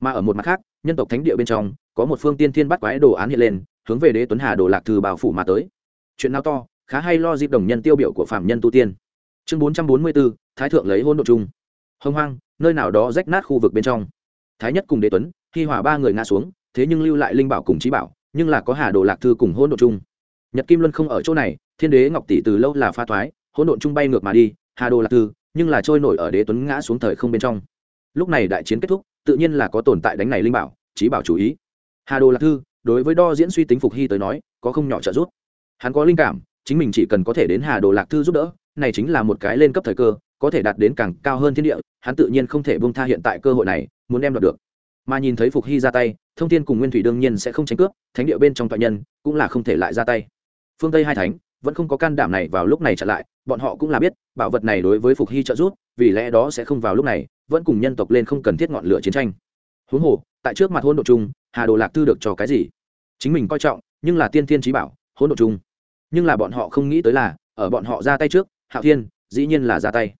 Mà ở một mặt khác, nhân tộc thánh địa bên trong, có một phương tiên thiên bắt quái đồ án hiện lên, hướng về đế tuấn hà đồ lạc thư bảo phủ mà tới. Chuyện nào to, khá hay lo dịp đồng nhân tiêu biểu của phạm nhân tu tiên. Chương bốn trăm bốn mươi bốn thái thượng lấy hôn đ ộ chung hông hoang, nơi nào đó rách nát khu vực bên trong. Thái nhất cùng đế tuấn, khi hỏa ba người ngã xuống, thế nhưng lưu lại linh bảo cùng trí bảo, nhưng là có hà đồ lạc thư cùng hôn đ ộ nhật kim luân không ở chỗ này thiên đế ngọc tỷ từ lâu là pha thoái, hỗn độn chung bay ngược mà đi, hà đồ lạc thư nhưng là trôi nổi ở đế tuấn ngã xuống thời không bên trong. Lúc này đại chiến kết thúc, tự nhiên là có tồn tại đánh này linh bảo trí bảo chủ ý. Hà đồ lạc thư đối với đo diễn suy tính phục hy tới nói, có không nhỏ trợ giúp. Hắn có linh cảm, chính mình chỉ cần có thể đến hà đồ lạc thư giúp đỡ, này chính là một cái lên cấp thời cơ, có thể đạt đến càng cao hơn thiên địa, hắn tự nhiên không thể bông tha hiện tại cơ hội này, muốn đem đoạt được. Mà nhìn thấy phục hy ra tay, thông tin cùng nguyên thủy đương nhiên sẽ không tranh cướp, thánh địa bên trong tọa nhân cũng là không thể lại ra tay. Phương tây hai thánh vẫn không có can đảm này vào lúc này trở lại, bọn họ cũng là biết, bảo vật này đối với phục hy trợ giúp, vì lẽ đó sẽ không vào lúc này, vẫn cùng nhân tộc lên không cần thiết ngọn lửa chiến tranh. Huống hồ, tại trước mặt hôn độ chung hà đồ lạc tư được cho cái gì? Chính mình coi trọng, nhưng là tiên thiên trí bảo hôn độ chung nhưng là bọn họ không nghĩ tới là, ở bọn họ ra tay trước, hạo thiên, dĩ nhiên là ra tay.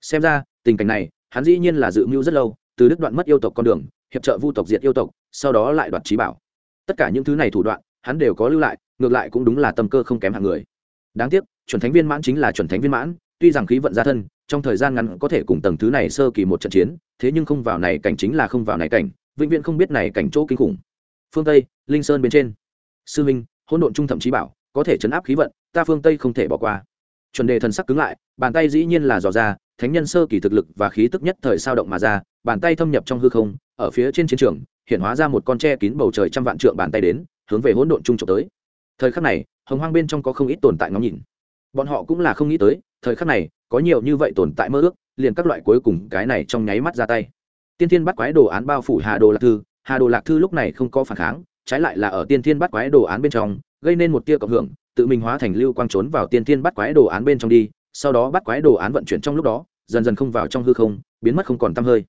Xem ra, tình cảnh này, hắn dĩ nhiên là dự mưu rất lâu, từ đức đoạn mất yêu tộc con đường, hiệp trợ vu tộc diệt yêu tộc, sau đó lại đoạt trí bảo. Tất cả những thứ này thủ đoạn, hắn đều có lưu lại, ngược lại cũng đúng là tâm cơ không kém hạng người đáng tiếc, chuẩn thánh viên mãn chính là chuẩn thánh viên mãn, tuy rằng khí vận ra thân, trong thời gian ngắn có thể cùng tầng thứ này sơ kỳ một trận chiến, thế nhưng không vào này cảnh chính là không vào này cảnh, vĩnh viễn không biết này cảnh chỗ kinh khủng. Phương tây, linh sơn bên trên. Sư minh, hỗn độn trung thậm chí bảo, có thể chấn áp khí vận, ta phương tây không thể bỏ qua. Chuẩn đề thần sắc cứng lại, bàn tay dĩ nhiên là dò ra, thánh nhân sơ kỳ thực lực và khí tức nhất thời sao động mà ra, bàn tay thâm nhập trong hư không, ở phía trên chiến trường, hiện hóa ra một con tre kín bầu trời trăm vạn trượng bàn tay đến, hướng về hỗn độn trung trộm tới thời khắc này, hồng hoang bên trong có không ít tồn tại ngóng nhìn. Bọn họ cũng là không nghĩ tới, thời khắc này, có nhiều như vậy tồn tại mơ ước, liền các loại cuối cùng cái này trong nháy mắt ra tay. Tiên thiên bắt quái đồ án bao phủ hà đồ lạc thư, hà đồ lạc thư lúc này không có phản kháng, trái lại là ở tiên thiên bắt quái đồ án bên trong, gây nên một tia cộng hưởng, tự mình hóa thành lưu quang trốn vào tiên thiên bắt quái đồ án bên trong đi, sau đó bắt quái đồ án vận chuyển trong lúc đó, dần dần không vào trong hư không, biến mất không còn t hơi.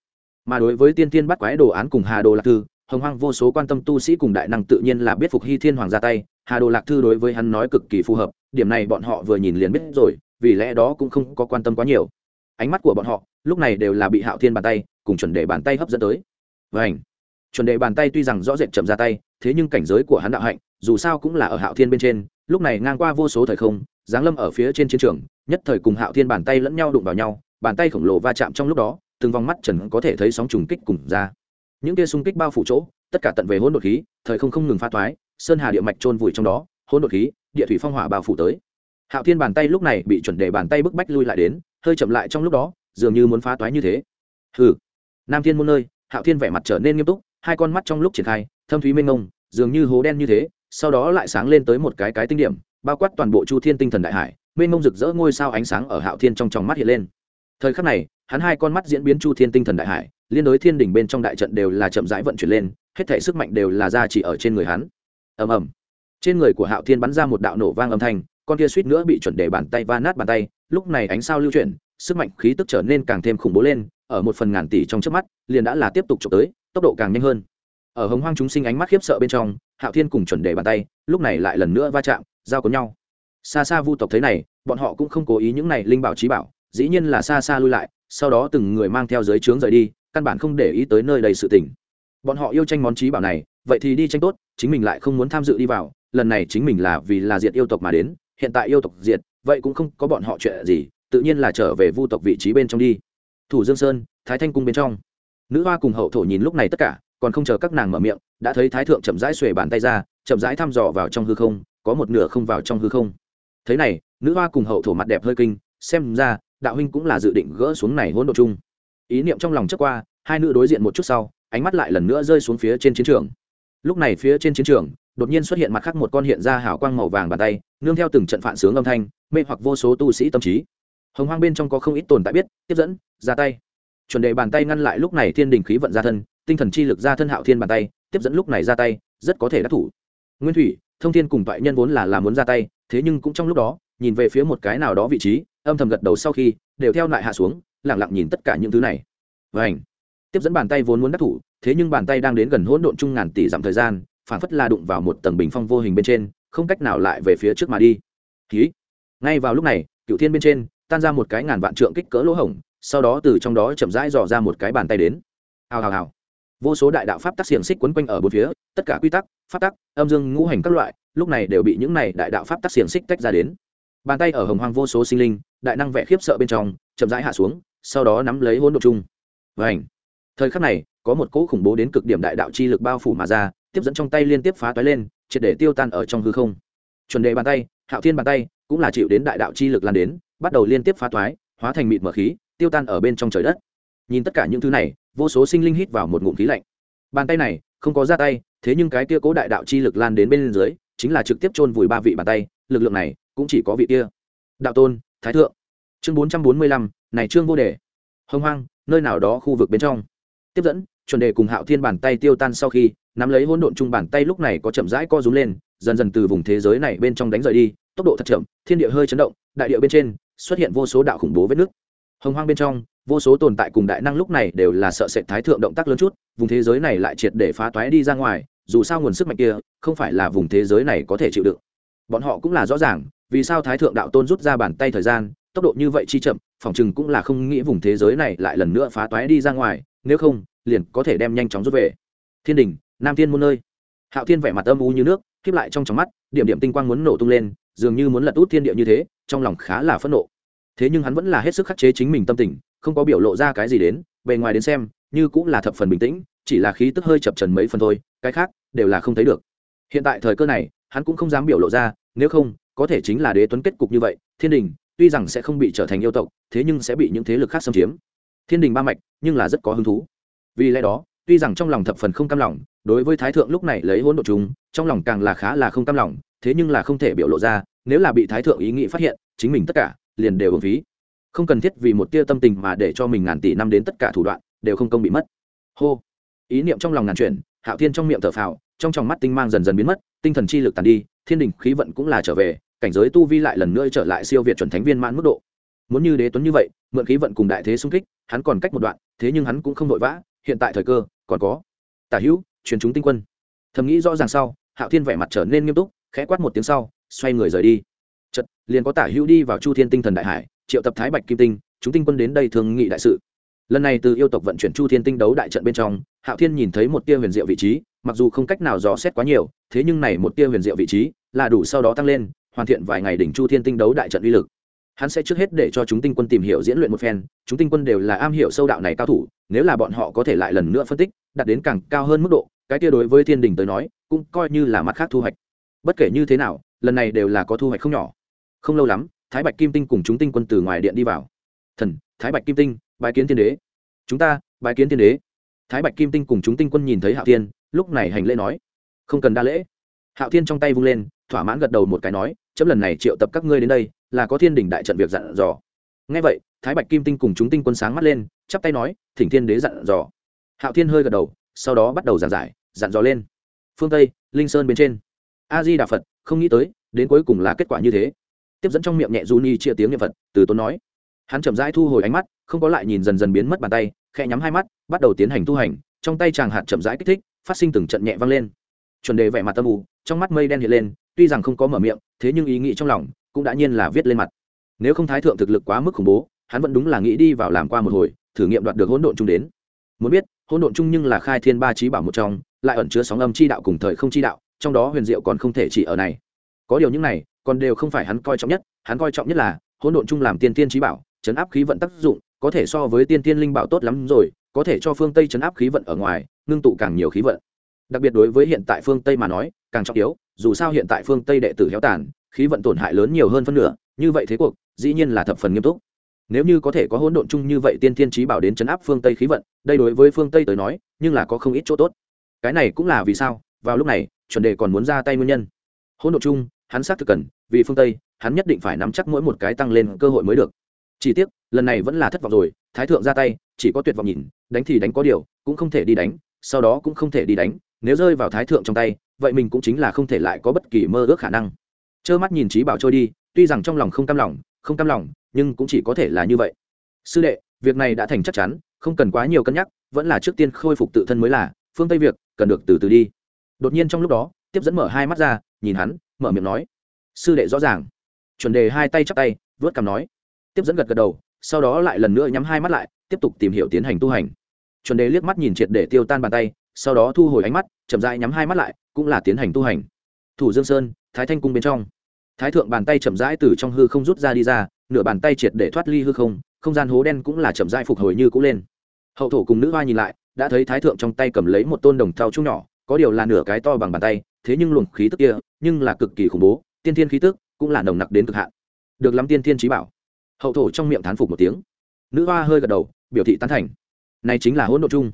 Mà đối với tiên thiên bắt quái đồ án cùng hà đồ lạc thư, hồng hoang vô số quan tâm tu sĩ cùng đại năng tự nhiên là biết phục hy thiên hoàng ra tay hà đồ lạc thư đối với hắn nói cực kỳ phù hợp, điểm này bọn họ vừa nhìn liền biết rồi, vì lẽ đó cũng không có quan tâm quá nhiều. Ánh mắt của bọn họ, lúc này đều là bị hạo thiên bàn tay cùng chuẩn đề bàn tay hấp dẫn tới. Vảnh chuẩn đề bàn tay tuy rằng rõ rệt chậm ra tay, thế nhưng cảnh giới của hắn đạo hạnh, dù sao cũng là ở hạo thiên bên trên, lúc này ngang qua vô số thời không, giáng lâm ở phía trên chiến trường, nhất thời cùng hạo thiên bàn tay lẫn nhau đụng vào nhau, bàn tay khổng lồ va chạm trong lúc đó, từng vòng mắt trần có thể thấy sóng trùng kích cùng ra. Những tia xung kích bao phủ chỗ, tất cả tận về hỗn độn khí, thời không không ngừng pha thoái sơn hà địa mạch trôn vùi trong đó, hỗn độn khí, địa thủy phong hỏa bao phủ tới. Hạo thiên bàn tay lúc này bị chuẩn đề bàn tay bức bách lui lại đến, hơi chậm lại trong lúc đó, dường như muốn phá toái như thế. Hừ. Nam thiên muôn nơi, hạo thiên vẻ mặt trở nên nghiêm túc, hai con mắt trong lúc triển khai, thâm thúy mênh ngông dường như hố đen như thế, sau đó lại sáng lên tới một cái cái tinh điểm, bao quát toàn bộ chu thiên tinh thần đại hải, mênh mông rực rỡ ngôi sao ánh sáng ở hạo thiên trong tròng mắt hiện lên. Thời khắc này, hắn hai con mắt diễn biến chu thiên tinh thần đại hải, liên đối thiên đỉnh bên trong đại trận đều là chậm rãi vận chuyển lên, hết thể sức mạnh đều là ra chỉ ở trên người hắn ầm ầm. Trên người của hạo thiên bắn ra một đạo nổ vang âm thanh, con kia suýt nữa bị chuẩn đề bàn tay va nát bàn tay, lúc này ánh sao lưu chuyển, sức mạnh khí tức trở nên càng thêm khủng bố lên, ở một phần ngàn tỷ trong trước mắt, liền đã là tiếp tục trộm tới, tốc độ càng nhanh hơn. Ở hồng hoang chúng sinh ánh mắt khiếp sợ bên trong, hạo thiên cùng chuẩn đề bàn tay, lúc này lại lần nữa va chạm, giao có nhau. Xa xa vu tộc thấy này, bọn họ cũng không cố ý những này linh bảo trí bảo, dĩ nhiên là xa xa lui lại, sau đó từng người mang theo giới trướng rời đi, căn bản không để ý tới nơi đầy sự tỉnh bọn họ yêu tranh món trí bảo này vậy thì đi tranh tốt, chính mình lại không muốn tham dự đi vào, lần này chính mình là vì là diệt yêu tộc mà đến, hiện tại yêu tộc diệt, vậy cũng không có bọn họ chuyện gì, tự nhiên là trở về vu tộc vị trí bên trong đi. Thủ dương sơn, thái thanh cung bên trong. Nữ hoa cùng hậu thổ nhìn lúc này tất cả, còn không chờ các nàng mở miệng, đã thấy thái thượng chậm rãi xuề bàn tay ra, chậm rãi thăm dò vào trong hư không, có một nửa không vào trong hư không. Thế này, nữ hoa cùng hậu thổ mặt đẹp hơi kinh, xem ra, đạo huynh cũng là dự định gỡ xuống này hỗn độ chung. Ý niệm trong lòng trước qua, hai nữ đối diện một chút sau, ánh mắt lại lần nữa rơi xuống phía trên chiến trường lúc này phía trên chiến trường, đột nhiên xuất hiện mặt khác một con hiện ra hào quang màu vàng bàn tay, nương theo từng trận phản sướng âm thanh, mê hoặc vô số tu sĩ tâm trí. Hồng hoang bên trong có không ít tồn tại biết, tiếp dẫn, ra tay. Chuẩn đề bàn tay ngăn lại lúc này thiên đình khí vận ra thân, tinh thần chi lực ra thân hạo thiên bàn tay, tiếp dẫn lúc này ra tay, rất có thể đắc thủ. Nguyên thủy, thông thiên cùng toại nhân vốn là làm muốn ra tay, thế nhưng cũng trong lúc đó, nhìn về phía một cái nào đó vị trí, âm thầm gật đầu sau khi, đều theo lại hạ xuống lẳng lặng nhìn tất cả những thứ này. Vảnh tiếp dẫn bàn tay vốn muốn đắc thủ, thế nhưng bàn tay đang đến gần hỗn độn chung ngàn tỷ dặm thời gian phản phất là đụng vào một tầng bình phong vô hình bên trên, không cách nào lại về phía trước mà đi. Ký ngay vào lúc này cựu thiên bên trên, tan ra một cái ngàn vạn trượng kích cỡ lỗ hổng, sau đó từ trong đó chậm rãi dò ra một cái bàn tay đến. Hào hào hào. Vô số đại đạo pháp tắc xiềng xích quấn quanh ở bốn phía, tất cả quy tắc, pháp tắc, âm dương ngũ hành các loại, lúc này đều bị những này đại đạo pháp tắc xiềng xích tách ra đến. Bàn tay ở hồng hoang vô số sinh linh, đại năng vẽ khiếp sợ bên trong, chậm rãi hạ xuống, sau đó nắm lấy hỗn độ chung. Và ảnh thời khắc này, có một cỗ khủng bố đến cực điểm đại đạo chi lực bao phủ mà ra, tiếp dẫn trong tay liên tiếp phá toái lên, triệt để tiêu tan ở trong hư không. Chuẩn đề bàn tay, hạo thiên bàn tay, cũng là chịu đến đại đạo chi lực lan đến, bắt đầu liên tiếp phá toái, hóa thành mịt mở khí, tiêu tan ở bên trong trời đất. Nhìn tất cả những thứ này, vô số sinh linh hít vào một ngụm khí lạnh. Bàn tay này, không có ra tay, thế nhưng cái kia cố đại đạo chi lực lan đến bên dưới, chính là trực tiếp chôn vùi ba vị bàn tay, lực lượng này cũng chỉ có vị kia. Đạo tôn, thái thượng. Chương bốn trăm bốn mươi lăm, này trương vô đề. Hông hoang, nơi nào đó khu vực bên trong tiếp dẫn, chuẩn đề cùng hạo thiên bàn tay tiêu tan sau khi, nắm lấy hỗn độn chung bàn tay lúc này có chậm rãi co rúm lên, dần dần từ vùng thế giới này bên trong đánh rời đi, tốc độ thật chậm, thiên địa hơi chấn động, đại địa bên trên xuất hiện vô số đạo khủng bố vết nước. Hồng hoang bên trong, vô số tồn tại cùng đại năng lúc này đều là sợ sệt thái thượng động tác lớn chút, vùng thế giới này lại triệt để phá toái đi ra ngoài, dù sao nguồn sức mạnh kia, không phải là vùng thế giới này có thể chịu đựng. Bọn họ cũng là rõ ràng, vì sao thái thượng đạo tôn rút ra bàn tay thời gian, tốc độ như vậy chi chậm phòng chừng cũng là không nghĩ vùng thế giới này lại lần nữa phá toái đi ra ngoài, nếu không, liền có thể đem nhanh chóng rút về. Thiên đình, nam thiên muôn nơi. Hạo thiên vẻ mặt âm u như nước, khiếp lại trong trong mắt, điểm điểm tinh quang muốn nổ tung lên, dường như muốn lật út thiên địa như thế, trong lòng khá là phẫn nộ. Thế nhưng hắn vẫn là hết sức khắc chế chính mình tâm tình, không có biểu lộ ra cái gì đến, bề ngoài đến xem, như cũng là thập phần bình tĩnh, chỉ là khí tức hơi chập trần mấy phần thôi, cái khác, đều là không thấy được. Hiện tại thời cơ này, hắn cũng không dám biểu lộ ra, nếu không, có thể chính là đế tuấn kết cục như vậy, thiên đình tuy rằng sẽ không bị trở thành yêu tộc, thế nhưng sẽ bị những thế lực khác xâm chiếm. Thiên đình ba mạch, nhưng là rất có hứng thú. Vì lẽ đó, tuy rằng trong lòng thập phần không cam lòng, đối với thái thượng lúc này lấy hỗn độ chúng trong lòng càng là khá là không cam lòng, thế nhưng là không thể biểu lộ ra, nếu là bị thái thượng ý nghĩ phát hiện, chính mình tất cả liền đều ứng phí. Không cần thiết vì một tia tâm tình mà để cho mình ngàn tỷ năm đến tất cả thủ đoạn, đều không công bị mất. Hô. Ý niệm trong lòng ngàn chuyển, hạo thiên trong miệng thở phào, trong tròng mắt tinh mang dần dần biến mất, tinh thần chi lực tàn đi, thiên đình khí vận cũng là trở về cảnh giới tu vi lại lần nữa trở lại siêu việt chuẩn thánh viên mãn mức độ. Muốn như đế tuấn như vậy, mượn khí vận cùng đại thế xung kích, hắn còn cách một đoạn, thế nhưng hắn cũng không vội vã, hiện tại thời cơ còn có. Tả hữu, truyền chúng tinh quân. Thầm nghĩ rõ ràng sau, hạo thiên vẻ mặt trở nên nghiêm túc, khẽ quát một tiếng sau, xoay người rời đi. Chật liền có tả hữu đi vào chu thiên tinh thần đại hải, triệu tập thái bạch kim tinh, chúng tinh quân đến đây thường nghị đại sự. Lần này từ yêu tộc vận chuyển chu thiên tinh đấu đại trận bên trong, hạo thiên nhìn thấy một tia huyền diệu vị trí, mặc dù không cách nào dò xét quá nhiều, thế nhưng này một tia huyền diệu vị trí là đủ sau đó tăng lên hoàn thiện vài ngày đỉnh chu thiên tinh đấu đại trận uy lực. Hắn sẽ trước hết để cho chúng tinh quân tìm hiểu diễn luyện một phen, chúng tinh quân đều là am hiểu sâu đạo này cao thủ, nếu là bọn họ có thể lại lần nữa phân tích, đạt đến càng cao hơn mức độ, cái kia đối với thiên đình tới nói, cũng coi như là mặt khác thu hoạch. Bất kể như thế nào, lần này đều là có thu hoạch không nhỏ. Không lâu lắm, thái bạch kim tinh cùng chúng tinh quân từ ngoài điện đi vào. Thần, thái bạch kim tinh bài kiến thiên đế. Chúng ta bài kiến thiên đế. Thái bạch kim tinh cùng chúng tinh quân nhìn thấy hạo thiên, lúc này hành lễ nói, không cần đa lễ. Hạo thiên trong tay vung lên thỏa mãn gật đầu một cái nói, chấm lần này triệu tập các ngươi đến đây, là có thiên đình đại trận việc dặn dò. Ngay vậy, thái bạch kim tinh cùng chúng tinh quân sáng mắt lên, chắp tay nói, thỉnh thiên đế dặn dò. Hạo thiên hơi gật đầu, sau đó bắt đầu giảng giải, dặn dò lên. Phương tây, linh sơn bên trên. A di đà phật, không nghĩ tới, đến cuối cùng là kết quả như thế. Tiếp dẫn trong miệng nhẹ du ni chia tiếng niệm phật, từ tốn nói. Hắn chậm rãi thu hồi ánh mắt, không có lại nhìn dần dần biến mất bàn tay, khẽ nhắm hai mắt, bắt đầu tiến hành tu hành, trong tay chàng hạt chậm rãi kích thích, phát sinh từng trận nhẹ vang lên. Chuẩn đề vẻ mặt tâm ù trong mắt mây đen hiện lên tuy rằng không có mở miệng, thế nhưng ý nghĩ trong lòng cũng đã nhiên là viết lên mặt. Nếu không thái thượng thực lực quá mức khủng bố, hắn vẫn đúng là nghĩ đi vào làm qua một hồi, thử nghiệm đoạt được hỗn độn chung đến. Muốn biết, hỗn độn chung nhưng là khai thiên ba trí bảo một trong, lại ẩn chứa sóng âm chi đạo cùng thời không chi đạo, trong đó huyền diệu còn không thể chỉ ở này. Có điều những này còn đều không phải hắn coi trọng nhất, hắn coi trọng nhất là hỗn độn chung làm tiên tiên trí bảo, chấn áp khí vận tác dụng, có thể so với tiên tiên linh bảo tốt lắm rồi, có thể cho phương tây chấn áp khí vận ở ngoài, ngưng tụ càng nhiều khí vận. Đặc biệt đối với hiện tại phương tây mà nói, càng trọng yếu dù sao hiện tại phương tây đệ tử héo tàn, khí vận tổn hại lớn nhiều hơn phân nửa, như vậy thế cuộc, dĩ nhiên là thập phần nghiêm túc. Nếu như có thể có hỗn độn chung như vậy tiên thiên trí bảo đến chấn áp phương tây khí vận, đây đối với phương tây tới nói, nhưng là có không ít chỗ tốt. Cái này cũng là vì sao, vào lúc này, chuẩn đề còn muốn ra tay nguyên nhân. Hỗn độn chung, hắn xác thực cần, vì phương tây, hắn nhất định phải nắm chắc mỗi một cái tăng lên cơ hội mới được. Chỉ tiếc, lần này vẫn là thất vọng rồi, thái thượng ra tay, chỉ có tuyệt vọng nhìn, đánh thì đánh có điều, cũng không thể đi đánh, sau đó cũng không thể đi đánh, nếu rơi vào thái thượng trong tay vậy mình cũng chính là không thể lại có bất kỳ mơ ước khả năng. Trơ mắt nhìn trí bảo trôi đi, tuy rằng trong lòng không cam lòng, không cam lòng, nhưng cũng chỉ có thể là như vậy. Sư đệ, việc này đã thành chắc chắn, không cần quá nhiều cân nhắc, vẫn là trước tiên khôi phục tự thân mới là, phương tây việc, cần được từ từ đi. Đột nhiên trong lúc đó, tiếp dẫn mở hai mắt ra, nhìn hắn, mở miệng nói. Sư đệ rõ ràng. Chuẩn đề hai tay chắp tay, vớt cằm nói. Tiếp dẫn gật gật đầu, sau đó lại lần nữa nhắm hai mắt lại, tiếp tục tìm hiểu tiến hành tu hành. Chuẩn đề liếc mắt nhìn triệt để tiêu tan bàn tay sau đó thu hồi ánh mắt, chậm rãi nhắm hai mắt lại, cũng là tiến hành tu hành. Thủ dương sơn, thái thanh cung bên trong. Thái thượng bàn tay chậm rãi từ trong hư không rút ra đi ra, nửa bàn tay triệt để thoát ly hư không không gian hố đen cũng là chậm rãi phục hồi như cũ lên. Hậu thổ cùng nữ hoa nhìn lại, đã thấy thái thượng trong tay cầm lấy một tôn đồng thau chung nhỏ, có điều là nửa cái to bằng bàn tay, thế nhưng luồng khí tức kia, nhưng là cực kỳ khủng bố, tiên thiên khí tức cũng là nồng nặc đến cực hạn. Được lắm tiên thiên trí bảo. Hậu thổ trong miệng thán phục một tiếng. Nữ hoa hơi gật đầu, biểu thị tán thành. Này chính là hỗn độ chung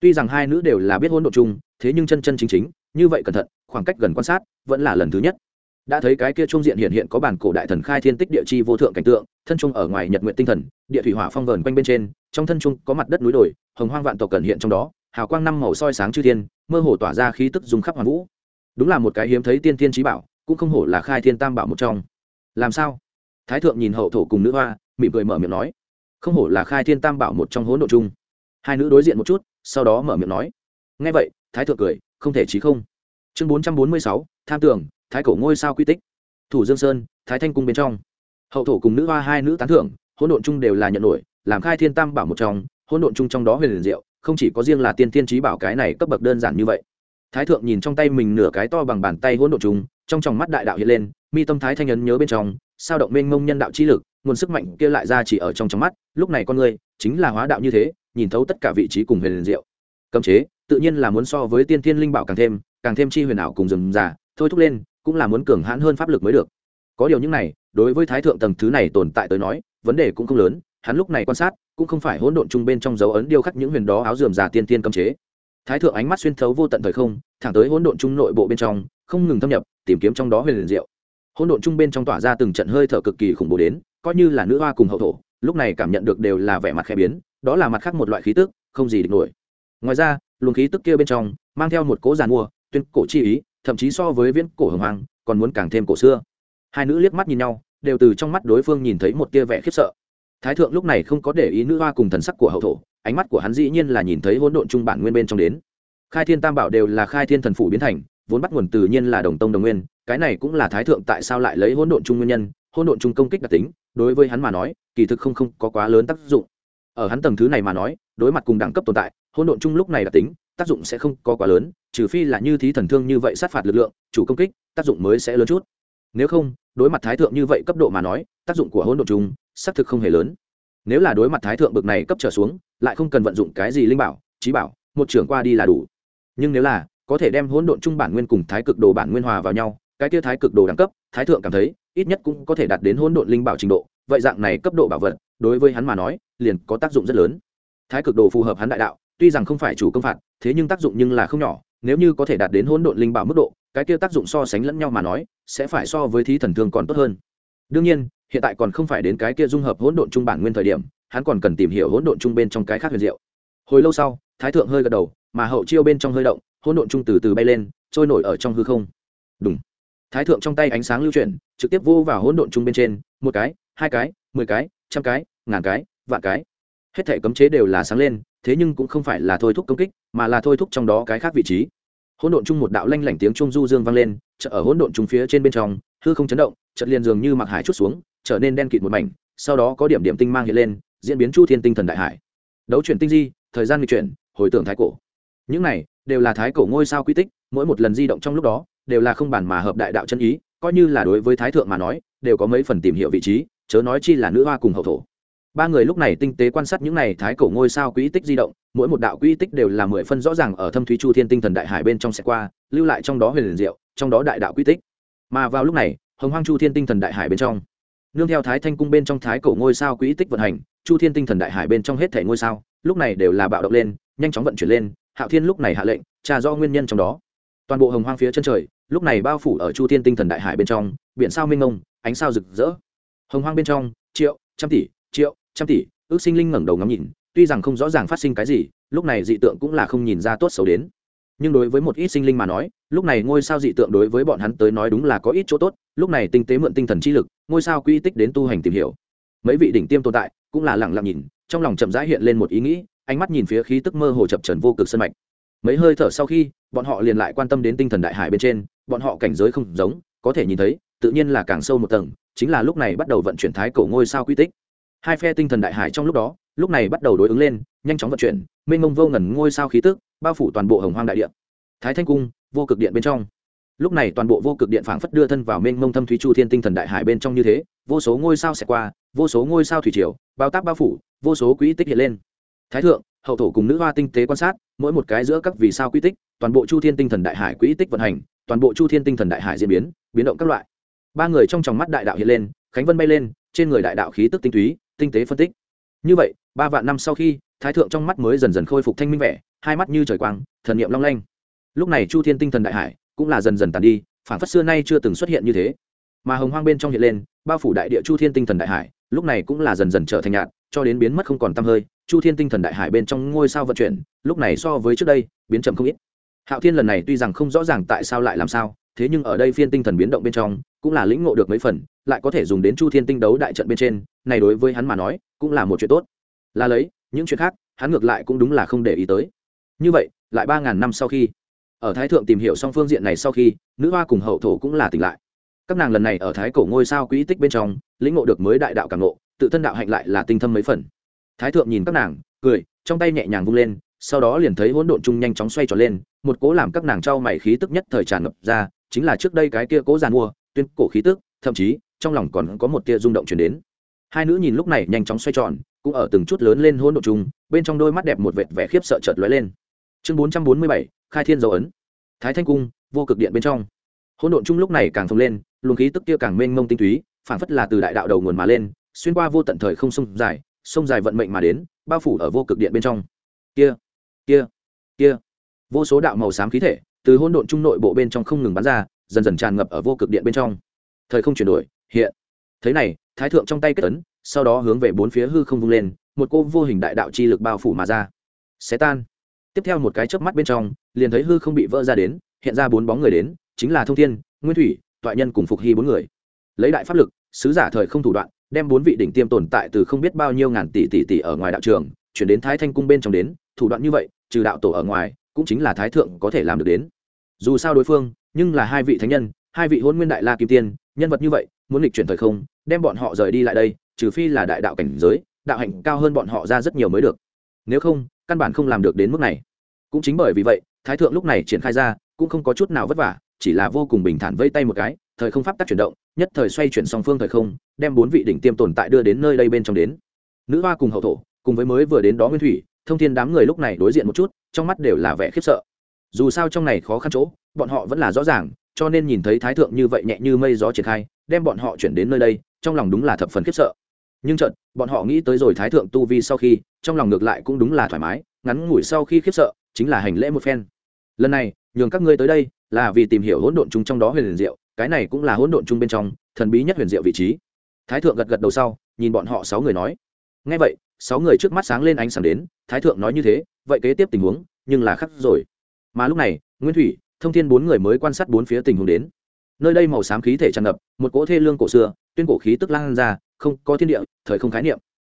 tuy rằng hai nữ đều là biết hỗn độ chung, thế nhưng chân chân chính chính, như vậy cẩn thận, khoảng cách gần quan sát, vẫn là lần thứ nhất. Đã thấy cái kia trung diện hiện hiện có bản cổ đại thần khai thiên tích địa chi vô thượng cảnh tượng, thân trung ở ngoài nhật nguyện tinh thần, địa thủy hỏa phong vờn quanh bên trên, trong thân trung có mặt đất núi đồi, hồng hoang vạn tộc cẩn hiện trong đó, hào quang năm màu soi sáng chư thiên, mơ hồ tỏa ra khí tức dùng khắp hoàn vũ. Đúng là một cái hiếm thấy tiên thiên trí bảo, cũng không hổ là khai thiên tam bảo một trong. Làm sao? Thái thượng nhìn hậu thổ cùng nữ hoa, mỉm cười mở miệng nói. Không hổ là khai thiên tam bảo một trong hỗn độ chung. Hai nữ đối diện một chút sau đó mở miệng nói ngay vậy, thái thượng cười, không thể trí không. Chương bốn trăm bốn mươi sáu, tham tưởng, thái cổ ngôi sao quy tích. Thủ dương sơn, thái thanh cung bên trong. Hậu thổ cùng nữ hoa hai nữ tán thưởng, hỗn độn chung đều là nhận nổi, làm khai thiên tam bảo một trong, hỗn độn chung trong đó huyền liền diệu, không chỉ có riêng là tiên thiên trí bảo cái này cấp bậc đơn giản như vậy. Thái thượng nhìn trong tay mình nửa cái to bằng bàn tay hỗn độn chung, trong tròng mắt đại đạo hiện lên, mi tâm thái thanh ấn nhớ bên trong, sao động mênh mông nhân đạo chi lực, nguồn sức mạnh kia lại ra chỉ ở trong trong mắt, lúc này con người, chính là hóa đạo như thế nhìn thấu tất cả vị trí cùng huyền liền diệu. Cấm chế, tự nhiên là muốn so với tiên thiên linh bảo càng thêm càng thêm chi huyền ảo cùng rừng già thôi thúc lên, cũng là muốn cường hãn hơn pháp lực mới được. Có điều những này, đối với thái thượng tầng thứ này tồn tại tới nói, vấn đề cũng không lớn, hắn lúc này quan sát, cũng không phải hỗn độn chung bên trong dấu ấn điêu khắc những huyền đó áo dườm già tiên tiên cấm chế. Thái thượng ánh mắt xuyên thấu vô tận thời không, thẳng tới hỗn độn chung nội bộ bên trong, không ngừng thâm nhập, tìm kiếm trong đó huyền liền diệu. Hỗn độn chung bên trong tỏa ra từng trận hơi thở cực kỳ khủng bố đến, coi như là nữ hoa cùng hậu thổ, lúc này cảm nhận được đều là vẻ mặt khẽ biến đó là mặt khác một loại khí tức, không gì địch nổi. Ngoài ra, luồng khí tức kia bên trong, mang theo một cố giàn mua, tuyên cổ chi ý, thậm chí so với viễn cổ hồng hoàng còn muốn càng thêm cổ xưa. Hai nữ liếc mắt nhìn nhau, đều từ trong mắt đối phương nhìn thấy một tia vẻ khiếp sợ. Thái thượng lúc này không có để ý nữ hoa cùng thần sắc của hậu thổ, ánh mắt của hắn dĩ nhiên là nhìn thấy hỗn độn trung bản nguyên bên trong đến. Khai thiên tam bảo đều là khai thiên thần phủ biến thành, vốn bắt nguồn tự nhiên là đồng tông đồng nguyên, cái này cũng là thái thượng tại sao lại lấy hỗn độn trung nguyên nhân, hỗn độn trung công kích đặc tính, đối với hắn mà nói, kỳ thực không không có quá lớn tác dụng ở hắn tầng thứ này mà nói, đối mặt cùng đẳng cấp tồn tại, hỗn độn trung lúc này là tính, tác dụng sẽ không có quá lớn, trừ phi là như thí thần thương như vậy sát phạt lực lượng, chủ công kích, tác dụng mới sẽ lớn chút. Nếu không, đối mặt thái thượng như vậy cấp độ mà nói, tác dụng của hỗn độn trung xác thực không hề lớn. Nếu là đối mặt thái thượng bực này cấp trở xuống, lại không cần vận dụng cái gì linh bảo trí bảo, một trưởng qua đi là đủ. Nhưng nếu là, có thể đem hỗn độn trung bản nguyên cùng thái cực đồ bản nguyên hòa vào nhau, cái kia thái cực đồ đẳng cấp, thái thượng cảm thấy, ít nhất cũng có thể đạt đến hỗn độn linh bảo trình độ vậy dạng này cấp độ bảo vật, đối với hắn mà nói, liền có tác dụng rất lớn. Thái cực đồ phù hợp hắn đại đạo, tuy rằng không phải chủ công phạt, thế nhưng tác dụng nhưng là không nhỏ, nếu như có thể đạt đến hỗn độn linh bảo mức độ, cái kia tác dụng so sánh lẫn nhau mà nói, sẽ phải so với thí thần thương còn tốt hơn. Đương nhiên, hiện tại còn không phải đến cái kia dung hợp hỗn độn trung bản nguyên thời điểm, hắn còn cần tìm hiểu hỗn độn trung bên trong cái khác huyền diệu. Hồi lâu sau, thái thượng hơi gật đầu, mà hậu chiêu bên trong hơi động, hỗn độn trung từ từ bay lên, trôi nổi ở trong hư không. Đúng thái thượng trong tay ánh sáng lưu chuyển, trực tiếp vô vào hỗn độn trung bên trên, một cái hai cái, mười cái, trăm cái, ngàn cái, vạn cái. Hết thể cấm chế đều là sáng lên, thế nhưng cũng không phải là thôi thúc công kích, mà là thôi thúc trong đó cái khác vị trí. Hỗn độn chung một đạo lanh lảnh tiếng trung du dương vang lên, chợ ở hỗn độn chung phía trên bên trong, hư không chấn động, chợt liền dường như mặc hải chút xuống, trở nên đen kịt một mảnh, sau đó có điểm điểm tinh mang hiện lên, diễn biến chu thiên tinh thần đại hải. Đấu chuyển tinh di, thời gian di chuyển, hồi tưởng thái cổ. Những này đều là thái cổ ngôi sao quy tích, mỗi một lần di động trong lúc đó, đều là không bản mà hợp đại đạo chân ý, coi như là đối với thái thượng mà nói, đều có mấy phần tìm hiểu vị trí chớ nói chi là nữ hoa cùng hậu thổ. Ba người lúc này tinh tế quan sát những này thái cổ ngôi sao quỹ tích di động, mỗi một đạo quỹ tích đều là mười phân rõ ràng ở thâm thúy chu thiên tinh thần đại hải bên trong xe qua, lưu lại trong đó huyền liền diệu, trong đó đại đạo quỹ tích. Mà vào lúc này, hồng hoang chu thiên tinh thần đại hải bên trong. Nương theo thái thanh cung bên trong thái cổ ngôi sao quỹ tích vận hành, chu thiên tinh thần đại hải bên trong hết thể ngôi sao, lúc này đều là bạo động lên, nhanh chóng vận chuyển lên, hạo thiên lúc này hạ lệnh trà do nguyên nhân trong đó. Toàn bộ hồng hoang phía chân trời, lúc này bao phủ ở chu thiên tinh thần đại hải bên trong, biển sao minh ngông ánh sao rực rỡ hồng hoang bên trong, triệu, trăm tỷ, triệu, trăm tỷ, ước sinh linh ngẩng đầu ngắm nhìn, tuy rằng không rõ ràng phát sinh cái gì, lúc này dị tượng cũng là không nhìn ra tốt xấu đến. Nhưng đối với một ít sinh linh mà nói, lúc này ngôi sao dị tượng đối với bọn hắn tới nói đúng là có ít chỗ tốt, lúc này tinh tế mượn tinh thần chi lực, ngôi sao quy tích đến tu hành tìm hiểu. Mấy vị đỉnh tiêm tồn tại cũng là lẳng lặng nhìn, trong lòng chậm rãi hiện lên một ý nghĩ, ánh mắt nhìn phía khí tức mơ hồ chập trần vô cực sân mạch. Mấy hơi thở sau khi, bọn họ liền lại quan tâm đến tinh thần đại hải bên trên, bọn họ cảnh giới không giống, có thể nhìn thấy tự nhiên là càng sâu một tầng, chính là lúc này bắt đầu vận chuyển thái cổ ngôi sao quy tích. Hai phe tinh thần đại hải trong lúc đó, lúc này bắt đầu đối ứng lên, nhanh chóng vận chuyển, mênh mông vô ngần ngôi sao khí tức, bao phủ toàn bộ hồng hoang đại điện thái thanh cung, vô cực điện bên trong. Lúc này toàn bộ vô cực điện phảng phất đưa thân vào mênh mông thâm thúy chu thiên tinh thần đại hải bên trong như thế, vô số ngôi sao sẽ qua, vô số ngôi sao thủy triều, bao tác bao phủ, vô số quỹ tích hiện lên. Thái thượng, hậu thổ cùng nữ hoa tinh tế quan sát, mỗi một cái giữa các vì sao quỹ tích, toàn bộ chu thiên tinh thần đại hải quỹ tích vận hành, toàn bộ chu thiên tinh thần đại hải diễn biến biến động các loại ba người trong tròng mắt đại đạo hiện lên, khánh vân bay lên, trên người đại đạo khí tức tinh túy, tinh tế phân tích. Như vậy, ba vạn năm sau khi, thái thượng trong mắt mới dần dần khôi phục thanh minh vẻ, hai mắt như trời quang, thần niệm long lanh. Lúc này chu thiên tinh thần đại hải cũng là dần dần tàn đi phản phất xưa nay chưa từng xuất hiện như thế. Mà hồng hoang bên trong hiện lên, bao phủ đại địa chu thiên tinh thần đại hải, lúc này cũng là dần dần trở thành nhạt, cho đến biến mất không còn t hơi, chu thiên tinh thần đại hải bên trong ngôi sao vận chuyển, lúc này so với trước đây, biến chậm không ít. Hạo thiên lần này tuy rằng không rõ ràng tại sao lại làm sao thế nhưng ở đây phiên tinh thần biến động bên trong, cũng là lĩnh ngộ được mấy phần, lại có thể dùng đến chu thiên tinh đấu đại trận bên trên, này đối với hắn mà nói, cũng là một chuyện tốt. Là lấy, những chuyện khác, hắn ngược lại cũng đúng là không để ý tới. Như vậy, lại ba ngàn năm sau khi, ở thái thượng tìm hiểu xong phương diện này sau khi, nữ hoa cùng hậu thổ cũng là tỉnh lại. Các nàng lần này ở thái cổ ngôi sao quỹ tích bên trong, lĩnh ngộ được mới đại đạo càng ngộ, tự thân đạo hạnh lại là tinh thâm mấy phần. Thái thượng nhìn các nàng, cười, trong tay nhẹ nhàng vung lên, sau đó liền thấy hỗn độn chung nhanh chóng xoay tròn lên, một cố làm các nàng trao mày khí tức nhất thời tràn ngập ra chính là trước đây cái kia cố giàn mua, tuyên cổ khí tức, thậm chí, trong lòng còn có một tia rung động chuyển đến. Hai nữ nhìn lúc này nhanh chóng xoay tròn, cũng ở từng chút lớn lên hỗn độn chung, bên trong đôi mắt đẹp một vệt vẻ khiếp sợ chợt lóe lên. Chương bốn trăm bốn mươi bảy, khai thiên dấu ấn. Thái thanh cung, vô cực điện bên trong. Hỗn độn chung lúc này càng phồng lên, luồng khí tức kia càng mênh mông tinh túy, phản phất là từ đại đạo đầu nguồn mà lên, xuyên qua vô tận thời không sông dài sông dài vận mệnh mà đến, bao phủ ở vô cực điện bên trong. Kia kia kia. Vô số đạo màu xám khí thể từ hỗn độn trung nội bộ bên trong không ngừng bắn ra, dần dần tràn ngập ở vô cực điện bên trong. Thời không chuyển đổi, hiện. Thế này, thái thượng trong tay kết ấn, sau đó hướng về bốn phía hư không vung lên, một cô vô hình đại đạo chi lực bao phủ mà ra. Xé tan. Tiếp theo một cái chớp mắt bên trong, liền thấy hư không bị vỡ ra đến, hiện ra bốn bóng người đến, chính là thông thiên, nguyên thủy, toại nhân cùng phục hy bốn người. Lấy đại pháp lực, sứ giả thời không thủ đoạn, đem bốn vị đỉnh tiêm tồn tại từ không biết bao nhiêu ngàn tỷ tỷ tỷ ở ngoài đạo trường, chuyển đến thái thanh cung bên trong đến, thủ đoạn như vậy, trừ đạo tổ ở ngoài, cũng chính là thái thượng có thể làm được đến dù sao đối phương, nhưng là hai vị thánh nhân, hai vị hôn nguyên đại la kim tiên, nhân vật như vậy, muốn lịch chuyển thời không, đem bọn họ rời đi lại đây, trừ phi là đại đạo cảnh giới, đạo hạnh cao hơn bọn họ ra rất nhiều mới được. Nếu không, căn bản không làm được đến mức này. Cũng chính bởi vì vậy, thái thượng lúc này triển khai ra, cũng không có chút nào vất vả, chỉ là vô cùng bình thản vây tay một cái, thời không pháp tắc chuyển động, nhất thời xoay chuyển song phương thời không, đem bốn vị đỉnh tiêm tồn tại đưa đến nơi đây bên trong đến. Nữ hoa cùng hậu thổ, cùng với mới vừa đến đó nguyên thủy, thông thiên đám người lúc này đối diện một chút, trong mắt đều là vẻ khiếp sợ dù sao trong này khó khăn chỗ, bọn họ vẫn là rõ ràng, cho nên nhìn thấy thái thượng như vậy nhẹ như mây gió triển khai, đem bọn họ chuyển đến nơi đây, trong lòng đúng là thập phần khiếp sợ. Nhưng chợt, bọn họ nghĩ tới rồi thái thượng tu vi sau khi, trong lòng ngược lại cũng đúng là thoải mái, ngắn ngủi sau khi khiếp sợ, chính là hành lễ một phen. Lần này, nhường các ngươi tới đây, là vì tìm hiểu hỗn độn chung trong đó huyền liền diệu, cái này cũng là hỗn độn chung bên trong, thần bí nhất huyền diệu vị trí. Thái thượng gật gật đầu sau, nhìn bọn họ sáu người nói. Ngay vậy, sáu người trước mắt sáng lên ánh sáng đến, thái thượng nói như thế, vậy kế tiếp tình huống, nhưng là khắc rồi mà lúc này, nguyên thủy, thông thiên bốn người mới quan sát bốn phía tình huống đến. Nơi đây màu xám khí thể tràn ngập, một cỗ thê lương cổ xưa, tuyên cổ khí tức lan ra, không, có thiên địa, thời không khái niệm.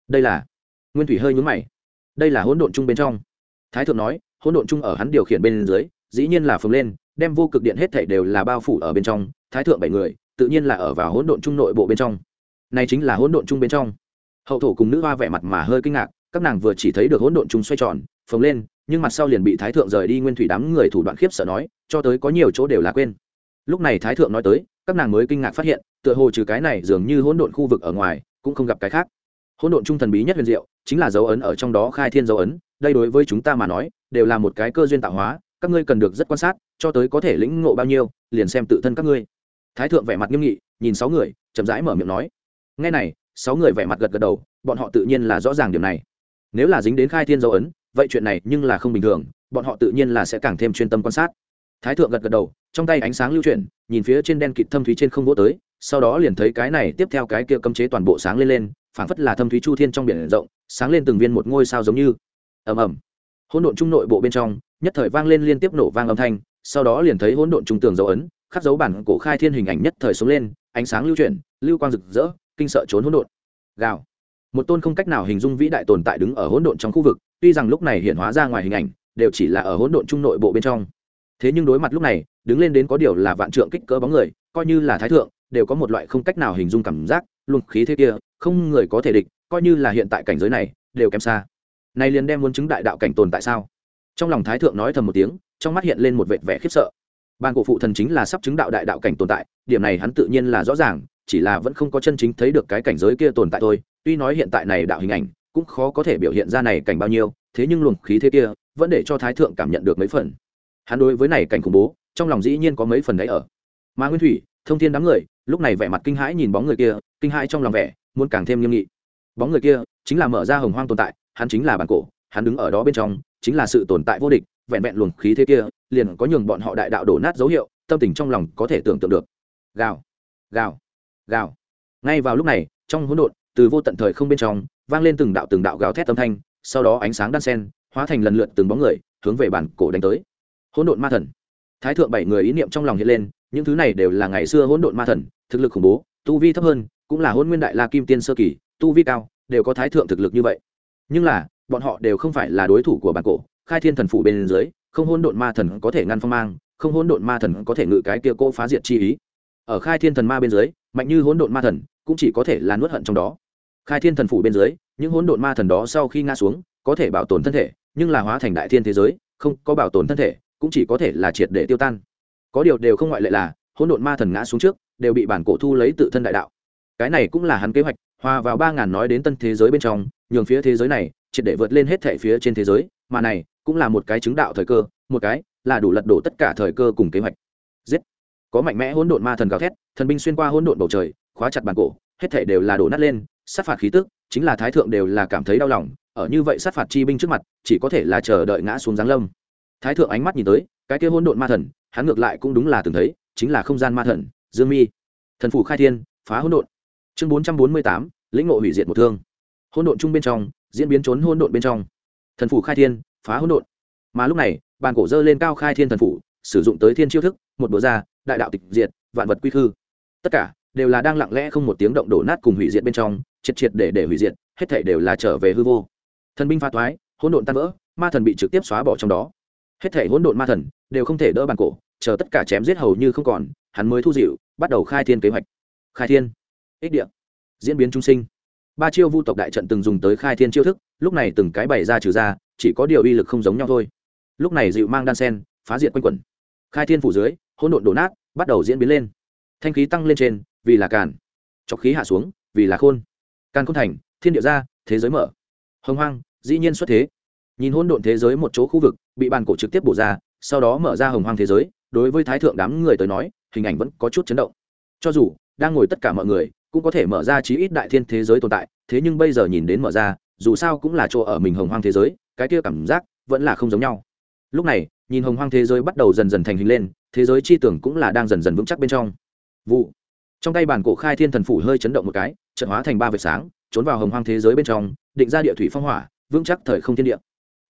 Đây là, nguyên thủy hơi nhúng mày. Đây là hỗn độn chung bên trong. Thái thượng nói, hỗn độn chung ở hắn điều khiển bên dưới, dĩ nhiên là phồng lên, đem vô cực điện hết thảy đều là bao phủ ở bên trong, thái thượng bảy người, tự nhiên là ở vào hỗn độn chung nội bộ bên trong. Này chính là hỗn độn chung bên trong. Hậu thổ cùng nữ hoa vẻ mặt mà hơi kinh ngạc, các nàng vừa chỉ thấy được hỗn độn chung xoay tròn phồng lên, nhưng mặt sau liền bị thái thượng rời đi, nguyên thủy đám người thủ đoạn khiếp sợ nói, cho tới có nhiều chỗ đều là quên. Lúc này thái thượng nói tới, các nàng mới kinh ngạc phát hiện, tựa hồ trừ cái này dường như hỗn độn khu vực ở ngoài, cũng không gặp cái khác. Hỗn độn trung thần bí nhất huyền diệu, chính là dấu ấn ở trong đó khai thiên dấu ấn, đây đối với chúng ta mà nói, đều là một cái cơ duyên tạo hóa, các ngươi cần được rất quan sát, cho tới có thể lĩnh ngộ bao nhiêu, liền xem tự thân các ngươi. Thái thượng vẻ mặt nghiêm nghị, nhìn sáu người, chậm rãi mở miệng nói. Ngay này, sáu người vẻ mặt gật gật đầu, bọn họ tự nhiên là rõ ràng điểm này. Nếu là dính đến khai thiên dấu ấn vậy chuyện này nhưng là không bình thường, bọn họ tự nhiên là sẽ càng thêm chuyên tâm quan sát. Thái thượng gật gật đầu, trong tay ánh sáng lưu chuyển, nhìn phía trên đen kịt thâm thúy trên không vỗ tới, sau đó liền thấy cái này tiếp theo cái kia cấm chế toàn bộ sáng lên lên, phảng phất là thâm thúy chu thiên trong biển rộng, sáng lên từng viên một ngôi sao giống như. Ầm ầm. Hỗn độn trung nội bộ bên trong, nhất thời vang lên liên tiếp nổ vang âm thanh, sau đó liền thấy hỗn độn trung tường dấu ấn, khắc dấu bản cổ khai thiên hình ảnh nhất thời xuống lên, ánh sáng lưu chuyển, lưu quang rực rỡ, kinh sợ trốn hỗn độn. Gào. Một tôn không cách nào hình dung vĩ đại tồn tại đứng ở hỗn độn trong khu vực tuy rằng lúc này hiện hóa ra ngoài hình ảnh, đều chỉ là ở hỗn độn trung nội bộ bên trong. Thế nhưng đối mặt lúc này, đứng lên đến có điều là vạn trượng kích cỡ bóng người, coi như là thái thượng, đều có một loại không cách nào hình dung cảm giác, luồng khí thế kia, không người có thể địch, coi như là hiện tại cảnh giới này, đều kém xa. Này liền đem muốn chứng đại đạo cảnh tồn tại sao? Trong lòng thái thượng nói thầm một tiếng, trong mắt hiện lên một vệt vẻ khiếp sợ. Ban cổ phụ thần chính là sắp chứng đạo đại đạo cảnh tồn tại, điểm này hắn tự nhiên là rõ ràng, chỉ là vẫn không có chân chính thấy được cái cảnh giới kia tồn tại thôi, tuy nói hiện tại này đạo hình ảnh cũng khó có thể biểu hiện ra này cảnh bao nhiêu, thế nhưng luồng khí thế kia vẫn để cho thái thượng cảm nhận được mấy phần. Hắn đối với này cảnh khủng bố, trong lòng dĩ nhiên có mấy phần đấy ở. Mà nguyên thủy, thông thiên đám người, lúc này vẻ mặt kinh hãi nhìn bóng người kia, kinh hãi trong lòng vẻ, muốn càng thêm nghiêm nghị. Bóng người kia chính là mở ra hồng hoang tồn tại, hắn chính là bản cổ, hắn đứng ở đó bên trong, chính là sự tồn tại vô địch, vẹn vẹn luồng khí thế kia, liền có nhường bọn họ đại đạo đổ nát dấu hiệu, tâm tình trong lòng có thể tưởng tượng được. Gào gào gào. Ngay vào lúc này, trong hỗn độn, từ vô tận thời không bên trong vang lên từng đạo từng đạo gào thét âm thanh, sau đó ánh sáng đan sen, hóa thành lần lượt từng bóng người, hướng về bản cổ đánh tới. Hỗn độn ma thần. Thái thượng bảy người ý niệm trong lòng hiện lên, những thứ này đều là ngày xưa hỗn độn ma thần, thực lực khủng bố, tu vi thấp hơn, cũng là hôn nguyên đại la kim tiên sơ kỳ, tu vi cao, đều có thái thượng thực lực như vậy. Nhưng là, bọn họ đều không phải là đối thủ của bản cổ, khai thiên thần phủ bên dưới, không hỗn độn ma thần có thể ngăn phong mang, không hỗn độn ma thần có thể ngự cái kia cô phá diệt chi ý. Ở khai thiên thần ma bên dưới, mạnh như hỗn độn ma thần, cũng chỉ có thể là nuốt hận trong đó khai thiên thần phủ bên dưới, những hỗn độn ma thần đó sau khi ngã xuống, có thể bảo tồn thân thể, nhưng là hóa thành đại thiên thế giới, không có bảo tồn thân thể, cũng chỉ có thể là triệt để tiêu tan. Có điều đều không ngoại lệ là, hỗn độn ma thần ngã xuống trước, đều bị bản cổ thu lấy tự thân đại đạo. Cái này cũng là hắn kế hoạch, hòa vào ba ngàn nói đến tân thế giới bên trong, nhường phía thế giới này, triệt để vượt lên hết thể phía trên thế giới, mà này, cũng là một cái chứng đạo thời cơ, một cái là đủ lật đổ tất cả thời cơ cùng kế hoạch. Giết! Có mạnh mẽ hỗn độn ma thần gào thét, thần binh xuyên qua hỗn độn bầu trời, khóa chặt bản cổ hết thảy đều là đổ nát lên sát phạt khí tức chính là thái thượng đều là cảm thấy đau lòng ở như vậy sát phạt chi binh trước mặt chỉ có thể là chờ đợi ngã xuống giáng lâm. Thái thượng ánh mắt nhìn tới cái kia hỗn độn ma thần hắn ngược lại cũng đúng là từng thấy chính là không gian ma thần dương mi. Thần phủ khai thiên phá hỗn độn. Chương bốn trăm bốn mươi tám lĩnh ngộ hủy diệt một thương. Hỗn độn trung bên trong diễn biến trốn hỗn độn bên trong. Thần phủ khai thiên phá hỗn độn. Mà lúc này bàn cổ dơ lên cao khai thiên thần phủ sử dụng tới thiên chiêu thức một bộ ra đại đạo tịch diệt vạn vật quy hư, tất cả đều là đang lặng lẽ không một tiếng động đổ nát cùng hủy diệt bên trong, triệt triệt để để hủy diệt, hết thảy đều là trở về hư vô. Thần binh pha toái hỗn độn tan vỡ, ma thần bị trực tiếp xóa bỏ trong đó. Hết thảy hỗn độn ma thần đều không thể đỡ bàn cổ, chờ tất cả chém giết hầu như không còn, hắn mới thu dịu, bắt đầu khai thiên kế hoạch. Khai thiên. Ích địa. Diễn biến trung sinh. Ba chiêu vu tộc đại trận từng dùng tới khai thiên chiêu thức, lúc này từng cái bày ra trừ ra, chỉ có điều uy lực không giống nhau thôi. Lúc này dịu mang đan sen, phá diệt quanh quẩn. Khai thiên phủ dưới, hỗn độn đổ nát, bắt đầu diễn biến lên. Thanh khí tăng lên trên vì là càn. Chọc khí hạ xuống, vì là khôn. Càn khôn thành, thiên địa ra, thế giới mở. Hồng hoang, dĩ nhiên xuất thế. Nhìn hỗn độn thế giới một chỗ khu vực, bị bàn cổ trực tiếp bổ ra, sau đó mở ra hồng hoang thế giới, đối với thái thượng đám người tới nói, hình ảnh vẫn có chút chấn động. Cho dù, đang ngồi tất cả mọi người, cũng có thể mở ra chí ít đại thiên thế giới tồn tại, thế nhưng bây giờ nhìn đến mở ra, dù sao cũng là chỗ ở mình hồng hoang thế giới, cái kia cảm giác vẫn là không giống nhau. Lúc này, nhìn hồng hoang thế giới bắt đầu dần dần thành hình lên, thế giới chi tưởng cũng là đang dần dần vững chắc bên trong. Vụ trong tay bản cổ khai thiên thần phủ hơi chấn động một cái trận hóa thành ba vệt sáng, trốn vào hồng hoang thế giới bên trong, định ra địa thủy phong hỏa, vững chắc thời không thiên địa.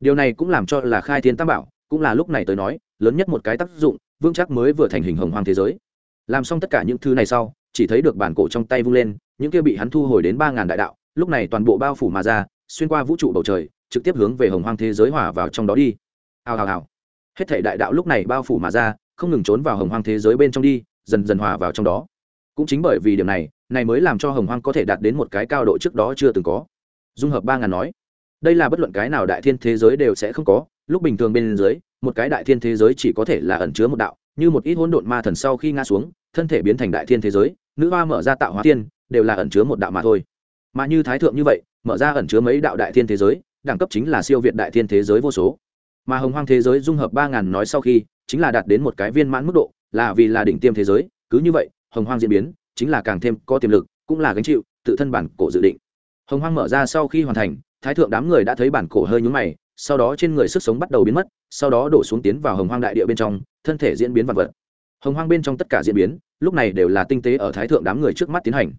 Điều này cũng làm cho là khai thiên tam bảo, cũng là lúc này tới nói, lớn nhất một cái tác dụng, vững chắc mới vừa thành hình hồng hoang thế giới. Làm xong tất cả những thứ này sau, chỉ thấy được bản cổ trong tay vung lên, những kia bị hắn thu hồi đến ba ngàn đại đạo, lúc này toàn bộ bao phủ mà ra, xuyên qua vũ trụ bầu trời, trực tiếp hướng về hồng hoang thế giới hỏa vào trong đó đi. Hào hào hào. Hết thể đại đạo lúc này bao phủ mà ra, không ngừng trốn vào hồng hoang thế giới bên trong đi, dần dần hòa vào trong đó cũng chính bởi vì điểm này này mới làm cho hồng hoang có thể đạt đến một cái cao độ trước đó chưa từng có. Dung hợp ba ngàn nói, đây là bất luận cái nào đại thiên thế giới đều sẽ không có. Lúc bình thường bên dưới, một cái đại thiên thế giới chỉ có thể là ẩn chứa một đạo, như một ít hỗn độn ma thần sau khi ngã xuống, thân thể biến thành đại thiên thế giới, nữ hoa mở ra tạo hóa tiên, đều là ẩn chứa một đạo mà thôi. Mà như thái thượng như vậy, mở ra ẩn chứa mấy đạo đại thiên thế giới, đẳng cấp chính là siêu việt đại thiên thế giới vô số. Mà hồng hoang thế giới dung hợp ba ngàn nói sau khi, chính là đạt đến một cái viên mãn mức độ, là vì là đỉnh tiêm thế giới, cứ như vậy hồng hoang diễn biến, chính là càng thêm có tiềm lực, cũng là gánh chịu, tự thân bản cổ dự định. Hồng hoang mở ra sau khi hoàn thành, thái thượng đám người đã thấy bản cổ hơi nhúng mày, sau đó trên người sức sống bắt đầu biến mất, sau đó đổ xuống tiến vào hồng hoang đại địa bên trong, thân thể diễn biến vật vật. Hồng hoang bên trong tất cả diễn biến, lúc này đều là tinh tế ở thái thượng đám người trước mắt tiến hành.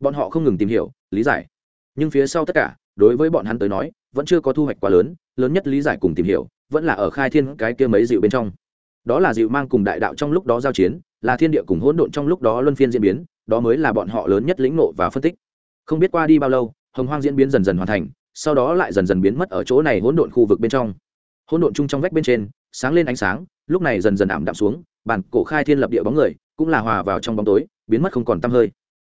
Bọn họ không ngừng tìm hiểu, lý giải. Nhưng phía sau tất cả, đối với bọn hắn tới nói, vẫn chưa có thu hoạch quá lớn lớn nhất lý giải cùng tìm hiểu, vẫn là ở khai thiên cái kia mấy dịu bên trong. Đó là dịu mang cùng đại đạo trong lúc đó giao chiến là thiên địa cùng hỗn độn trong lúc đó luân phiên diễn biến, đó mới là bọn họ lớn nhất lĩnh ngộ và phân tích. Không biết qua đi bao lâu, hồng hoang diễn biến dần dần hoàn thành, sau đó lại dần dần biến mất ở chỗ này hỗn độn khu vực bên trong. Hỗn độn chung trong vách bên trên, sáng lên ánh sáng, lúc này dần dần ảm đạm xuống, bản cổ khai thiên lập địa bóng người cũng là hòa vào trong bóng tối, biến mất không còn tăm hơi.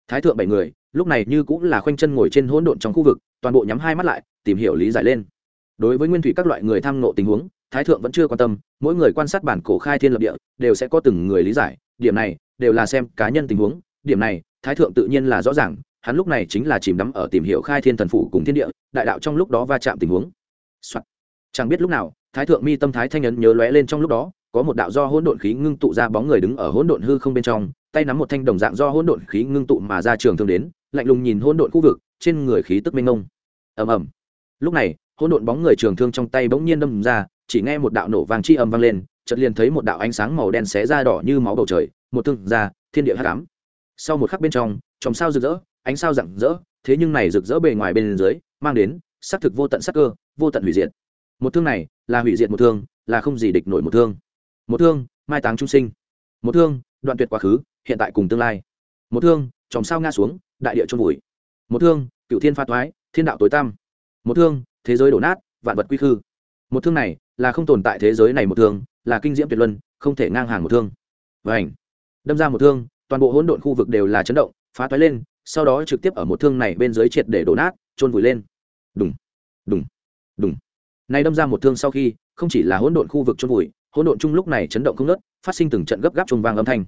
Thái thượng bảy người, lúc này như cũng là khoanh chân ngồi trên hỗn độn trong khu vực, toàn bộ nhắm hai mắt lại, tìm hiểu lý giải lên. Đối với nguyên thủy các loại người tham nộ tình huống, thái thượng vẫn chưa quan tâm, mỗi người quan sát bản cổ khai thiên lập địa, đều sẽ có từng người lý giải điểm này đều là xem cá nhân tình huống, điểm này thái thượng tự nhiên là rõ ràng, hắn lúc này chính là chìm đắm ở tìm hiểu khai thiên thần phủ cùng thiên địa, đại đạo trong lúc đó va chạm tình huống、Soạn. chẳng biết lúc nào, thái thượng mi tâm thái thanh ấn nhớ lóe lên trong lúc đó, có một đạo do hỗn độn khí ngưng tụ ra bóng người đứng ở hỗn độn hư không bên trong, tay nắm một thanh đồng dạng do hỗn độn khí ngưng tụ mà ra trường thương đến, lạnh lùng nhìn hỗn độn khu vực, trên người khí tức mênh mông. Ầm ầm. Lúc này, hỗn độn bóng người trường thương trong tay bỗng nhiên đâm ra, chỉ nghe một đạo nổ vàng chi âm vang lên chợt liền thấy một đạo ánh sáng màu đen xé ra đỏ như máu bầu trời, một thương ra, thiên địa hắc ám. Sau một khắc bên trong, chòm sao rực rỡ, ánh sao rạng rỡ, thế nhưng này rực rỡ bề ngoài bên dưới, mang đến xác thực vô tận sắc cơ, vô tận hủy diệt. Một thương này là hủy diệt một thương, là không gì địch nổi một thương. Một thương, mai táng trung sinh. Một thương, đoạn tuyệt quá khứ, hiện tại cùng tương lai. Một thương, chòm sao nga xuống, đại địa trôn vùi. Một thương cựu thiên pha thoái, thiên đạo tối tăm. Một thương, thế giới đổ nát, vạn vật quy khư. Một thương này là không tồn tại thế giới này một thương là kinh diễm tuyệt luân, không thể ngang hàng một thương. Và ảnh đâm ra một thương, toàn bộ hỗn độn khu vực đều là chấn động, phá toái lên, sau đó trực tiếp ở một thương này bên dưới triệt để đổ nát trôn vùi lên. Đúng đúng đúng này đâm ra một thương sau khi, không chỉ là hỗn độn khu vực trôn vùi, hỗn độn chung lúc này chấn động không nớt phát sinh từng trận gấp gáp trùng vang âm thanh.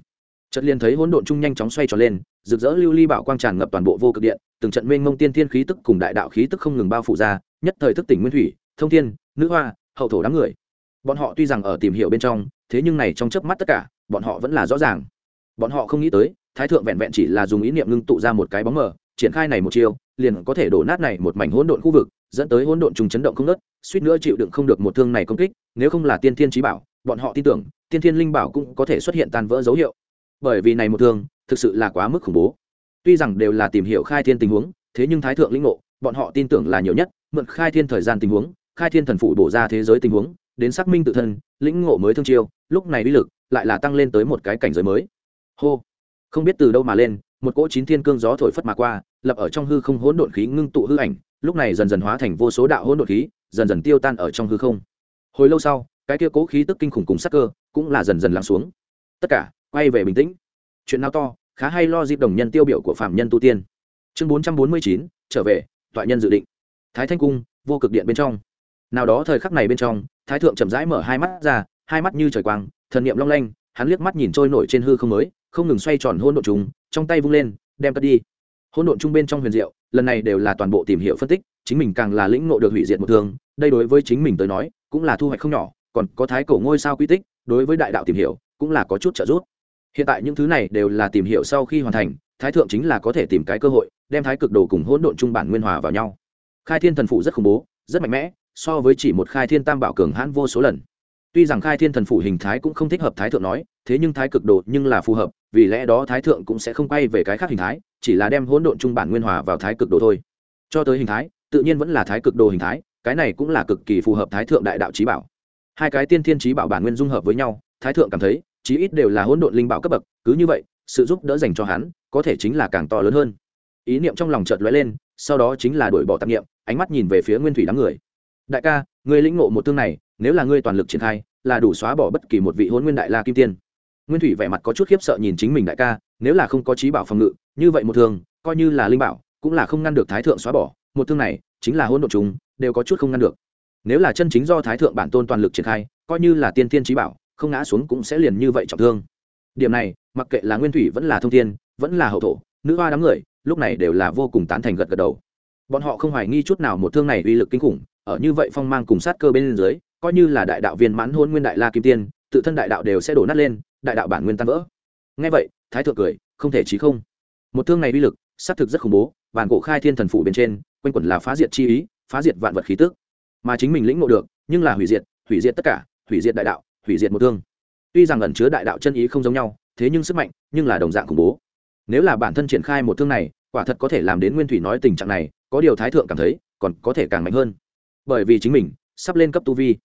Chợt liền thấy hỗn độn chung nhanh chóng xoay tròn lên, rực rỡ lưu ly bảo quang tràn ngập toàn bộ vô cực điện, từng trận mênh mông tiên thiên khí tức cùng đại đạo khí tức không ngừng bao phủ ra, nhất thời thức tỉnh nguyên thủy, thông thiên, nữ hoa, hậu thổ đám người bọn họ tuy rằng ở tìm hiểu bên trong, thế nhưng này trong chớp mắt tất cả, bọn họ vẫn là rõ ràng. Bọn họ không nghĩ tới, thái thượng vẹn vẹn chỉ là dùng ý niệm ngưng tụ ra một cái bóng mờ, triển khai này một chiêu, liền có thể đổ nát này một mảnh hỗn độn khu vực, dẫn tới hỗn độn trùng chấn động không nớt suýt nữa chịu đựng không được một thương này công kích, nếu không là tiên thiên trí bảo, bọn họ tin tưởng, tiên thiên linh bảo cũng có thể xuất hiện tan vỡ dấu hiệu. Bởi vì này một thương, thực sự là quá mức khủng bố. Tuy rằng đều là tìm hiểu khai thiên tình huống, thế nhưng thái thượng linh ngộ, bọn họ tin tưởng là nhiều nhất, mượn khai thiên thời gian tình huống, khai thiên thần phụ bổ ra thế giới tình huống đến xác minh tự thân, lĩnh ngộ mới thương chiêu, lúc này uy lực lại là tăng lên tới một cái cảnh giới mới. Hô. Không biết từ đâu mà lên, một cỗ chín thiên cương gió thổi phất mà qua, lập ở trong hư không hỗn độn khí ngưng tụ hư ảnh, lúc này dần dần hóa thành vô số đạo hỗn độn khí, dần dần tiêu tan ở trong hư không. Hồi lâu sau, cái kia cố khí tức kinh khủng cùng sắc cơ cũng là dần dần lắng xuống. Tất cả, quay về bình tĩnh. Chuyện nào to, khá hay lo dịp đồng nhân tiêu biểu của phạm nhân tu tiên. Chương bốn trăm bốn mươi chín, trở về, toại nhân dự định. Thái thanh cung, vô cực điện bên trong nào đó thời khắc này bên trong, thái thượng chậm rãi mở hai mắt ra, hai mắt như trời quang, thần niệm long lanh, hắn liếc mắt nhìn trôi nổi trên hư không mới, không ngừng xoay tròn hôn độn chúng trong tay vung lên, đem cất đi. Hôn độn trung bên trong huyền diệu, lần này đều là toàn bộ tìm hiểu phân tích, chính mình càng là lĩnh ngộ được hủy diệt một thương, đây đối với chính mình tới nói, cũng là thu hoạch không nhỏ, còn có thái cổ ngôi sao quy tích, đối với đại đạo tìm hiểu, cũng là có chút trợ giúp. Hiện tại những thứ này đều là tìm hiểu sau khi hoàn thành, thái thượng chính là có thể tìm cái cơ hội, đem thái cực đồ cùng hỗn độn trung bản nguyên hòa vào nhau. Khai thiên thần phụ rất khủng bố, rất mạnh mẽ so với chỉ một khai thiên tam bảo cường hãn vô số lần. Tuy rằng khai thiên thần phủ hình thái cũng không thích hợp thái thượng nói, thế nhưng thái cực đồ nhưng là phù hợp, vì lẽ đó thái thượng cũng sẽ không quay về cái khác hình thái, chỉ là đem hỗn độn trung bản nguyên hòa vào thái cực đồ thôi. Cho tới hình thái, tự nhiên vẫn là thái cực đồ hình thái, cái này cũng là cực kỳ phù hợp thái thượng đại đạo trí bảo. Hai cái tiên thiên trí bảo bản nguyên dung hợp với nhau, thái thượng cảm thấy, chí ít đều là hỗn độn linh bảo cấp bậc, cứ như vậy, sự giúp đỡ dành cho hắn, có thể chính là càng to lớn hơn. Ý niệm trong lòng chợt lóe lên, sau đó chính là đổi bỏ tạp niệm, ánh mắt nhìn về phía nguyên thủy đám người đại ca, ngươi lĩnh ngộ một thương này, nếu là ngươi toàn lực triển khai, là đủ xóa bỏ bất kỳ một vị hôn nguyên đại la kim tiên. Nguyên thủy vẻ mặt có chút khiếp sợ nhìn chính mình đại ca, nếu là không có trí bảo phòng ngự, như vậy một thương, coi như là linh bảo, cũng là không ngăn được thái thượng xóa bỏ. Một thương này, chính là hôn đ ộ chúng, đều có chút không ngăn được. Nếu là chân chính do thái thượng bản tôn toàn lực triển khai, coi như là tiên tiên trí bảo, không ngã xuống cũng sẽ liền như vậy trọng thương. Điểm này, mặc kệ là nguyên thủy vẫn là thông tiên vẫn là hậu thổ, nữ hoa đám người, lúc này đều là vô cùng tán thành gật gật đầu. Bọn họ không hoài nghi chút nào một thương này uy lực kinh khủng ở như vậy phong mang cùng sát cơ bên dưới, coi như là đại đạo viên mãn hôn nguyên đại la kim tiên, tự thân đại đạo đều sẽ đổ nát lên, đại đạo bản nguyên tan vỡ. Ngay vậy, thái thượng cười, không thể chí không. Một thương này uy lực xác thực rất khủng bố bản cổ khai thiên thần phủ bên trên, quanh quẩn là phá diệt chi ý, phá diệt vạn vật khí tức. Mà chính mình lĩnh ngộ được, nhưng là hủy diệt hủy diệt tất cả, hủy diệt đại đạo, hủy diệt một thương. Tuy rằng ẩn chứa đại đạo chân ý không giống nhau, thế nhưng sức mạnh, nhưng là đồng dạng khủng bố. Nếu là bản thân triển khai một thương này, quả thật có thể làm đến nguyên thủy nói tình trạng này, có điều thái thượng cảm thấy, còn có thể càng mạnh hơn bởi vì chính mình sắp lên cấp tu vi.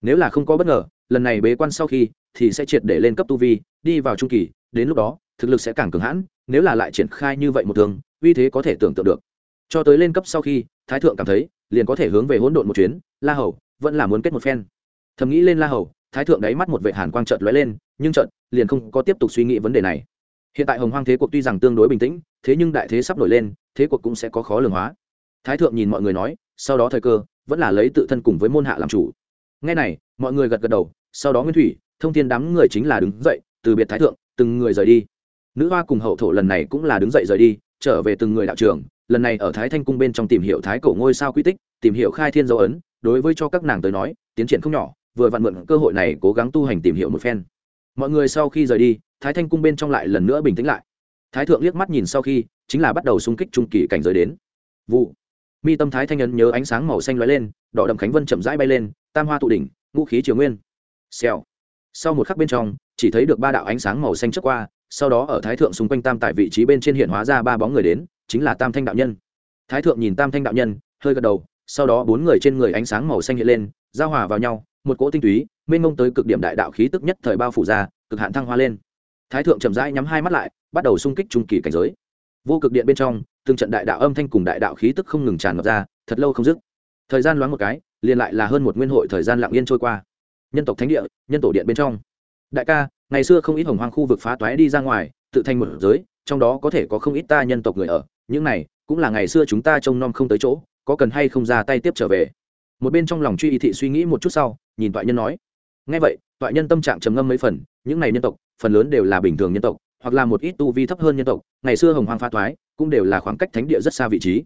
Nếu là không có bất ngờ, lần này bế quan sau khi, thì sẽ triệt để lên cấp tu vi, đi vào trung kỳ, đến lúc đó, thực lực sẽ càng cường hãn, nếu là lại triển khai như vậy một thường uy thế có thể tưởng tượng được. Cho tới lên cấp sau khi, thái thượng cảm thấy, liền có thể hướng về hỗn độn một chuyến, la hầu vẫn là muốn kết một phen. Thầm nghĩ lên la hầu, thái thượng đáy mắt một vệ hàn quang trợt lóe lên, nhưng trợt liền không có tiếp tục suy nghĩ vấn đề này. Hiện tại hồng hoang thế cuộc tuy rằng tương đối bình tĩnh, thế nhưng đại thế sắp nổi lên, thế cuộc cũng sẽ có khó lường hóa. Thái thượng nhìn mọi người nói, sau đó thời cơ vẫn là lấy tự thân cùng với môn hạ làm chủ. Ngay này, mọi người gật gật đầu, sau đó nguyên thủy, thông thiên đám người chính là đứng dậy, từ biệt thái thượng, từng người rời đi. Nữ hoa cùng hậu thổ lần này cũng là đứng dậy rời đi, trở về từng người đạo trường, lần này ở thái thanh cung bên trong tìm hiểu thái cổ ngôi sao quy tích, tìm hiểu khai thiên dấu ấn, đối với cho các nàng tới nói, tiến triển không nhỏ, vừa vặn mượn cơ hội này cố gắng tu hành tìm hiểu một phen. Mọi người sau khi rời đi, thái thanh cung bên trong lại lần nữa bình tĩnh lại. Thái thượng liếc mắt nhìn sau khi, chính là bắt đầu xung kích trung kỳ cảnh giới đến. Vụ mi tâm thái thanh ấn nhớ ánh sáng màu xanh lóe lên, đỏ đậm khánh vân chậm rãi bay lên, tam hoa tụ đỉnh, ngũ khí triều nguyên. Xèo. Sau một khắc bên trong, chỉ thấy được ba đạo ánh sáng màu xanh trước qua, sau đó ở thái thượng xung quanh tam tại vị trí bên trên hiện hóa ra ba bóng người đến, chính là tam thanh đạo nhân. Thái thượng nhìn tam thanh đạo nhân, hơi gật đầu, sau đó bốn người trên người ánh sáng màu xanh hiện lên, giao hòa vào nhau, một cỗ tinh túy, mênh mông tới cực điểm đại đạo khí tức nhất thời bao phủ ra, cực hạn thăng hoa lên. Thái thượng chậm rãi nhắm hai mắt lại, bắt đầu xung kích trung kỳ cảnh giới. Vô cực điện bên trong từng trận đại đạo âm thanh cùng đại đạo khí tức không ngừng tràn ngập ra, thật lâu không dứt. Thời gian loáng một cái, liền lại là hơn một nguyên hội thời gian lặng yên trôi qua. Nhân tộc thánh địa, nhân tổ điện bên trong. Đại ca, ngày xưa không ít hồng hoang khu vực phá toái đi ra ngoài, tự thành một giới, trong đó có thể có không ít ta nhân tộc người ở. Những này, cũng là ngày xưa chúng ta trông nom không tới chỗ, có cần hay không ra tay tiếp trở về? Một bên trong lòng truy y thị suy nghĩ một chút sau, nhìn toại nhân nói. Ngay vậy, toại nhân tâm trạng trầm ngâm mấy phần, những này nhân tộc, phần lớn đều là bình thường nhân tộc hoặc là một ít tu vi thấp hơn nhân tộc, ngày xưa hồng hoang pha thoái cũng đều là khoảng cách thánh địa rất xa vị trí.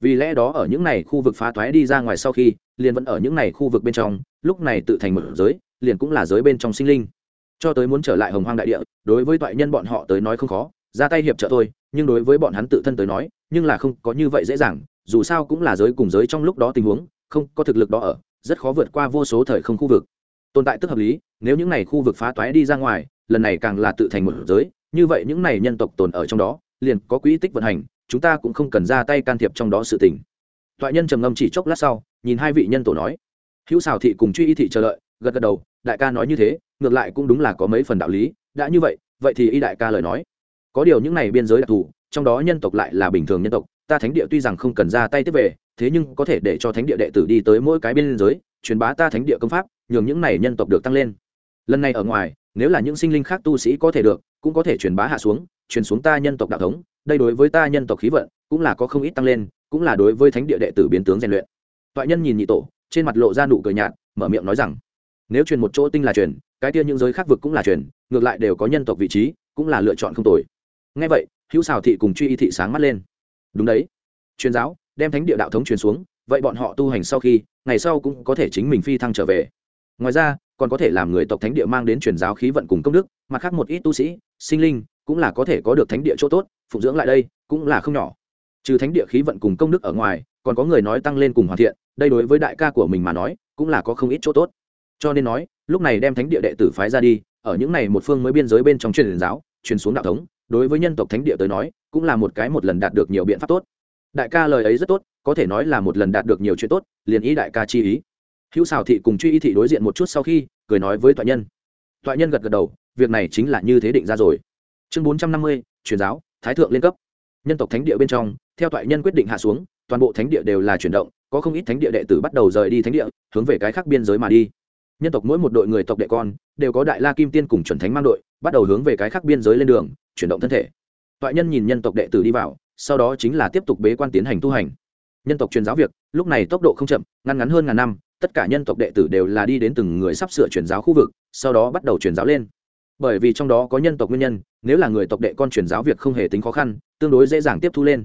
Vì lẽ đó ở những này khu vực phá thoái đi ra ngoài sau khi, liền vẫn ở những này khu vực bên trong, lúc này tự thành một giới, liền cũng là giới bên trong sinh linh. Cho tới muốn trở lại hồng hoang đại địa, đối với toại nhân bọn họ tới nói không khó, ra tay hiệp trợ thôi, nhưng đối với bọn hắn tự thân tới nói, nhưng là không có như vậy dễ dàng, dù sao cũng là giới cùng giới trong lúc đó tình huống, không có thực lực đó ở, rất khó vượt qua vô số thời không khu vực. Tồn tại tức hợp lý, nếu những này khu vực phá toái đi ra ngoài, lần này càng là tự thành một giới như vậy những này nhân tộc tồn ở trong đó, liền có quỹ tích vận hành, chúng ta cũng không cần ra tay can thiệp trong đó sự tình. Toại nhân trầm ngâm chỉ chốc lát sau, nhìn hai vị nhân tổ nói. Hữu xào thị cùng truy y thị chờ đợi, gật gật đầu, đại ca nói như thế, ngược lại cũng đúng là có mấy phần đạo lý, đã như vậy vậy thì y đại ca lời nói. Có điều những này biên giới đặc thù, trong đó nhân tộc lại là bình thường nhân tộc, ta thánh địa tuy rằng không cần ra tay tiếp về, thế nhưng có thể để cho thánh địa đệ tử đi tới mỗi cái biên giới, truyền bá ta thánh địa công pháp, nhường những này nhân tộc được tăng lên. Lần này ở ngoài nếu là những sinh linh khác tu sĩ có thể được, cũng có thể truyền bá hạ xuống, truyền xuống ta nhân tộc đạo thống, đây đối với ta nhân tộc khí vận cũng là có không ít tăng lên, cũng là đối với thánh địa đệ tử biến tướng rèn luyện. Toại nhân nhìn nhị tổ, trên mặt lộ ra nụ cười nhạt, mở miệng nói rằng, nếu truyền một chỗ tinh là truyền, cái kia những giới khác vực cũng là truyền, ngược lại đều có nhân tộc vị trí, cũng là lựa chọn không tồi. Ngay vậy, hữu xào thị cùng truy y thị sáng mắt lên. Đúng đấy. Truyền giáo, đem thánh địa đạo thống truyền xuống, vậy bọn họ tu hành sau khi, ngày sau cũng có thể chính mình phi thăng trở về. Ngoài ra còn có thể làm người tộc thánh địa mang đến truyền giáo khí vận cùng công đức mặt khác một ít tu sĩ, sinh linh cũng là có thể có được thánh địa chỗ tốt, phụng dưỡng lại đây cũng là không nhỏ. Trừ thánh địa khí vận cùng công đức ở ngoài, còn có người nói tăng lên cùng hoàn thiện, đây đối với đại ca của mình mà nói cũng là có không ít chỗ tốt. Cho nên nói, lúc này đem thánh địa đệ tử phái ra đi, ở những này một phương mới biên giới bên trong truyền giáo, truyền xuống đạo thống, đối với nhân tộc thánh địa tới nói, cũng là một cái một lần đạt được nhiều biện pháp tốt. Đại ca lời ấy rất tốt, có thể nói là một lần đạt được nhiều chuyện tốt, liền ý đại ca chi ý hữu xào thị cùng truy y thị đối diện một chút sau khi, cười nói với toại nhân. Toại nhân gật gật đầu, việc này chính là như thế định ra rồi. Chương bốn trăm năm mươi, truyền giáo, thái thượng lên cấp. Nhân tộc thánh địa bên trong, theo toại nhân quyết định hạ xuống, toàn bộ thánh địa đều là chuyển động, có không ít thánh địa đệ tử bắt đầu rời đi thánh địa, hướng về cái khác biên giới mà đi. Nhân tộc mỗi một đội người tộc đệ con, đều có đại la kim tiên cùng chuẩn thánh mang đội, bắt đầu hướng về cái khác biên giới lên đường, chuyển động thân thể. Toại nhân nhìn nhân tộc đệ tử đi vào, sau đó chính là tiếp tục bế quan tiến hành tu hành. Nhân tộc truyền giáo việc, lúc này tốc độ không chậm ngăn ngắn hơn ngàn năm tất cả nhân tộc đệ tử đều là đi đến từng người sắp sửa truyền giáo khu vực, sau đó bắt đầu truyền giáo lên. Bởi vì trong đó có nhân tộc nguyên nhân, nếu là người tộc đệ con truyền giáo việc không hề tính khó khăn, tương đối dễ dàng tiếp thu lên.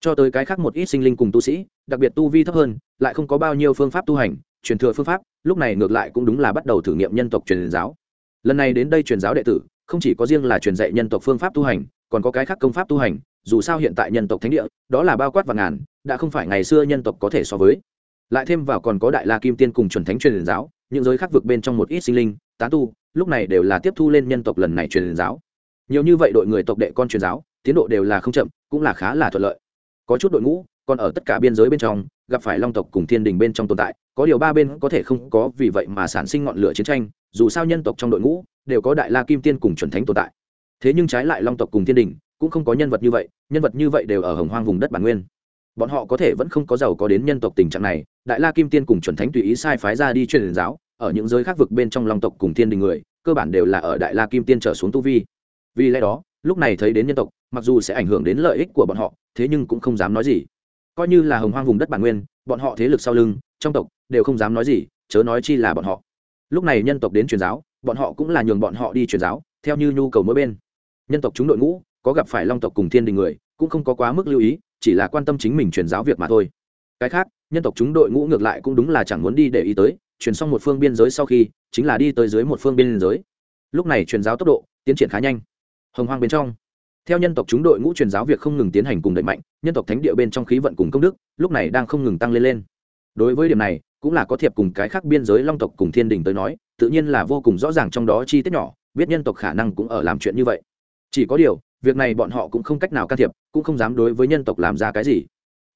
Cho tới cái khác một ít sinh linh cùng tu sĩ, đặc biệt tu vi thấp hơn, lại không có bao nhiêu phương pháp tu hành, truyền thừa phương pháp, lúc này ngược lại cũng đúng là bắt đầu thử nghiệm nhân tộc truyền giáo. Lần này đến đây truyền giáo đệ tử, không chỉ có riêng là truyền dạy nhân tộc phương pháp tu hành, còn có cái khác công pháp tu hành, dù sao hiện tại nhân tộc thánh địa, đó là bao quát và ngàn, đã không phải ngày xưa nhân tộc có thể so với lại thêm vào còn có đại la kim tiên cùng chuẩn thánh truyền giáo, những giới khác vực bên trong một ít sinh linh, tán tu, lúc này đều là tiếp thu lên nhân tộc lần này truyền giáo. Nhiều như vậy đội người tộc đệ con truyền giáo, tiến độ đều là không chậm, cũng là khá là thuận lợi. Có chút đội ngũ, còn ở tất cả biên giới bên trong, gặp phải long tộc cùng thiên đình bên trong tồn tại, có điều ba bên có thể không có, vì vậy mà sản sinh ngọn lửa chiến tranh, dù sao nhân tộc trong đội ngũ, đều có đại la kim tiên cùng chuẩn thánh tồn tại. Thế nhưng trái lại long tộc cùng thiên đình, cũng không có nhân vật như vậy, nhân vật như vậy đều ở hồng hoang vùng đất bản nguyên bọn họ có thể vẫn không có giàu có đến nhân tộc tình trạng này, đại la kim tiên cùng chuẩn thánh tùy ý sai phái ra đi truyền giáo, ở những giới khác vực bên trong long tộc cùng thiên đình người, cơ bản đều là ở đại la kim tiên trở xuống tu vi. Vì lẽ đó, lúc này thấy đến nhân tộc, mặc dù sẽ ảnh hưởng đến lợi ích của bọn họ, thế nhưng cũng không dám nói gì. Coi như là hồng hoang vùng đất bản nguyên, bọn họ thế lực sau lưng, trong tộc đều không dám nói gì, chớ nói chi là bọn họ. Lúc này nhân tộc đến truyền giáo, bọn họ cũng là nhường bọn họ đi truyền giáo, theo như nhu cầu mỗi bên. Nhân tộc chúng đội ngũ, có gặp phải long tộc cùng thiên đình người, cũng không có quá mức lưu ý chỉ là quan tâm chính mình truyền giáo việc mà thôi. Cái khác, nhân tộc chúng đội ngũ ngược lại cũng đúng là chẳng muốn đi để ý tới, truyền xong một phương biên giới sau khi, chính là đi tới dưới một phương biên giới. Lúc này truyền giáo tốc độ tiến triển khá nhanh. Hồng hoang bên trong, theo nhân tộc chúng đội ngũ truyền giáo việc không ngừng tiến hành cùng đẩy mạnh, nhân tộc thánh địa bên trong khí vận cùng công đức, lúc này đang không ngừng tăng lên lên. Đối với điểm này, cũng là có thiệp cùng cái khác biên giới long tộc cùng thiên đình tới nói, tự nhiên là vô cùng rõ ràng trong đó chi tiết nhỏ, biết nhân tộc khả năng cũng ở làm chuyện như vậy. Chỉ có điều việc này bọn họ cũng không cách nào can thiệp, cũng không dám đối với nhân tộc làm ra cái gì.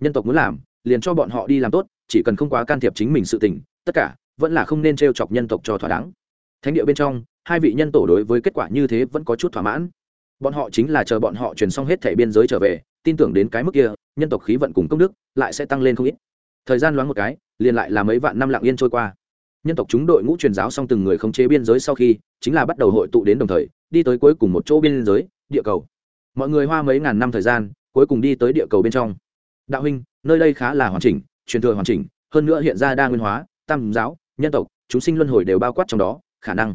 Nhân tộc muốn làm, liền cho bọn họ đi làm tốt, chỉ cần không quá can thiệp chính mình sự tình, tất cả vẫn là không nên t r e o chọc nhân tộc cho thỏa đáng. Thánh địa bên trong, hai vị nhân tổ đối với kết quả như thế vẫn có chút thỏa mãn. Bọn họ chính là chờ bọn họ truyền xong hết thẻ biên giới trở về, tin tưởng đến cái mức kia, nhân tộc khí vận cùng công đức lại sẽ tăng lên không ít. Thời gian loáng một cái, liền lại là mấy vạn năm lặng yên trôi qua. Nhân tộc chúng đội ngũ truyền giáo xong từng người khống chế biên giới sau khi, chính là bắt đầu hội tụ đến đồng thời, đi tới cuối cùng một chỗ biên giới, địa cầu mọi người hoa mấy ngàn năm thời gian, cuối cùng đi tới địa cầu bên trong. Đạo huynh, nơi đây khá là hoàn chỉnh, truyền thừa hoàn chỉnh, hơn nữa hiện ra đa nguyên hóa, tam giáo, nhân tộc, chúng sinh luân hồi đều bao quát trong đó, khả năng.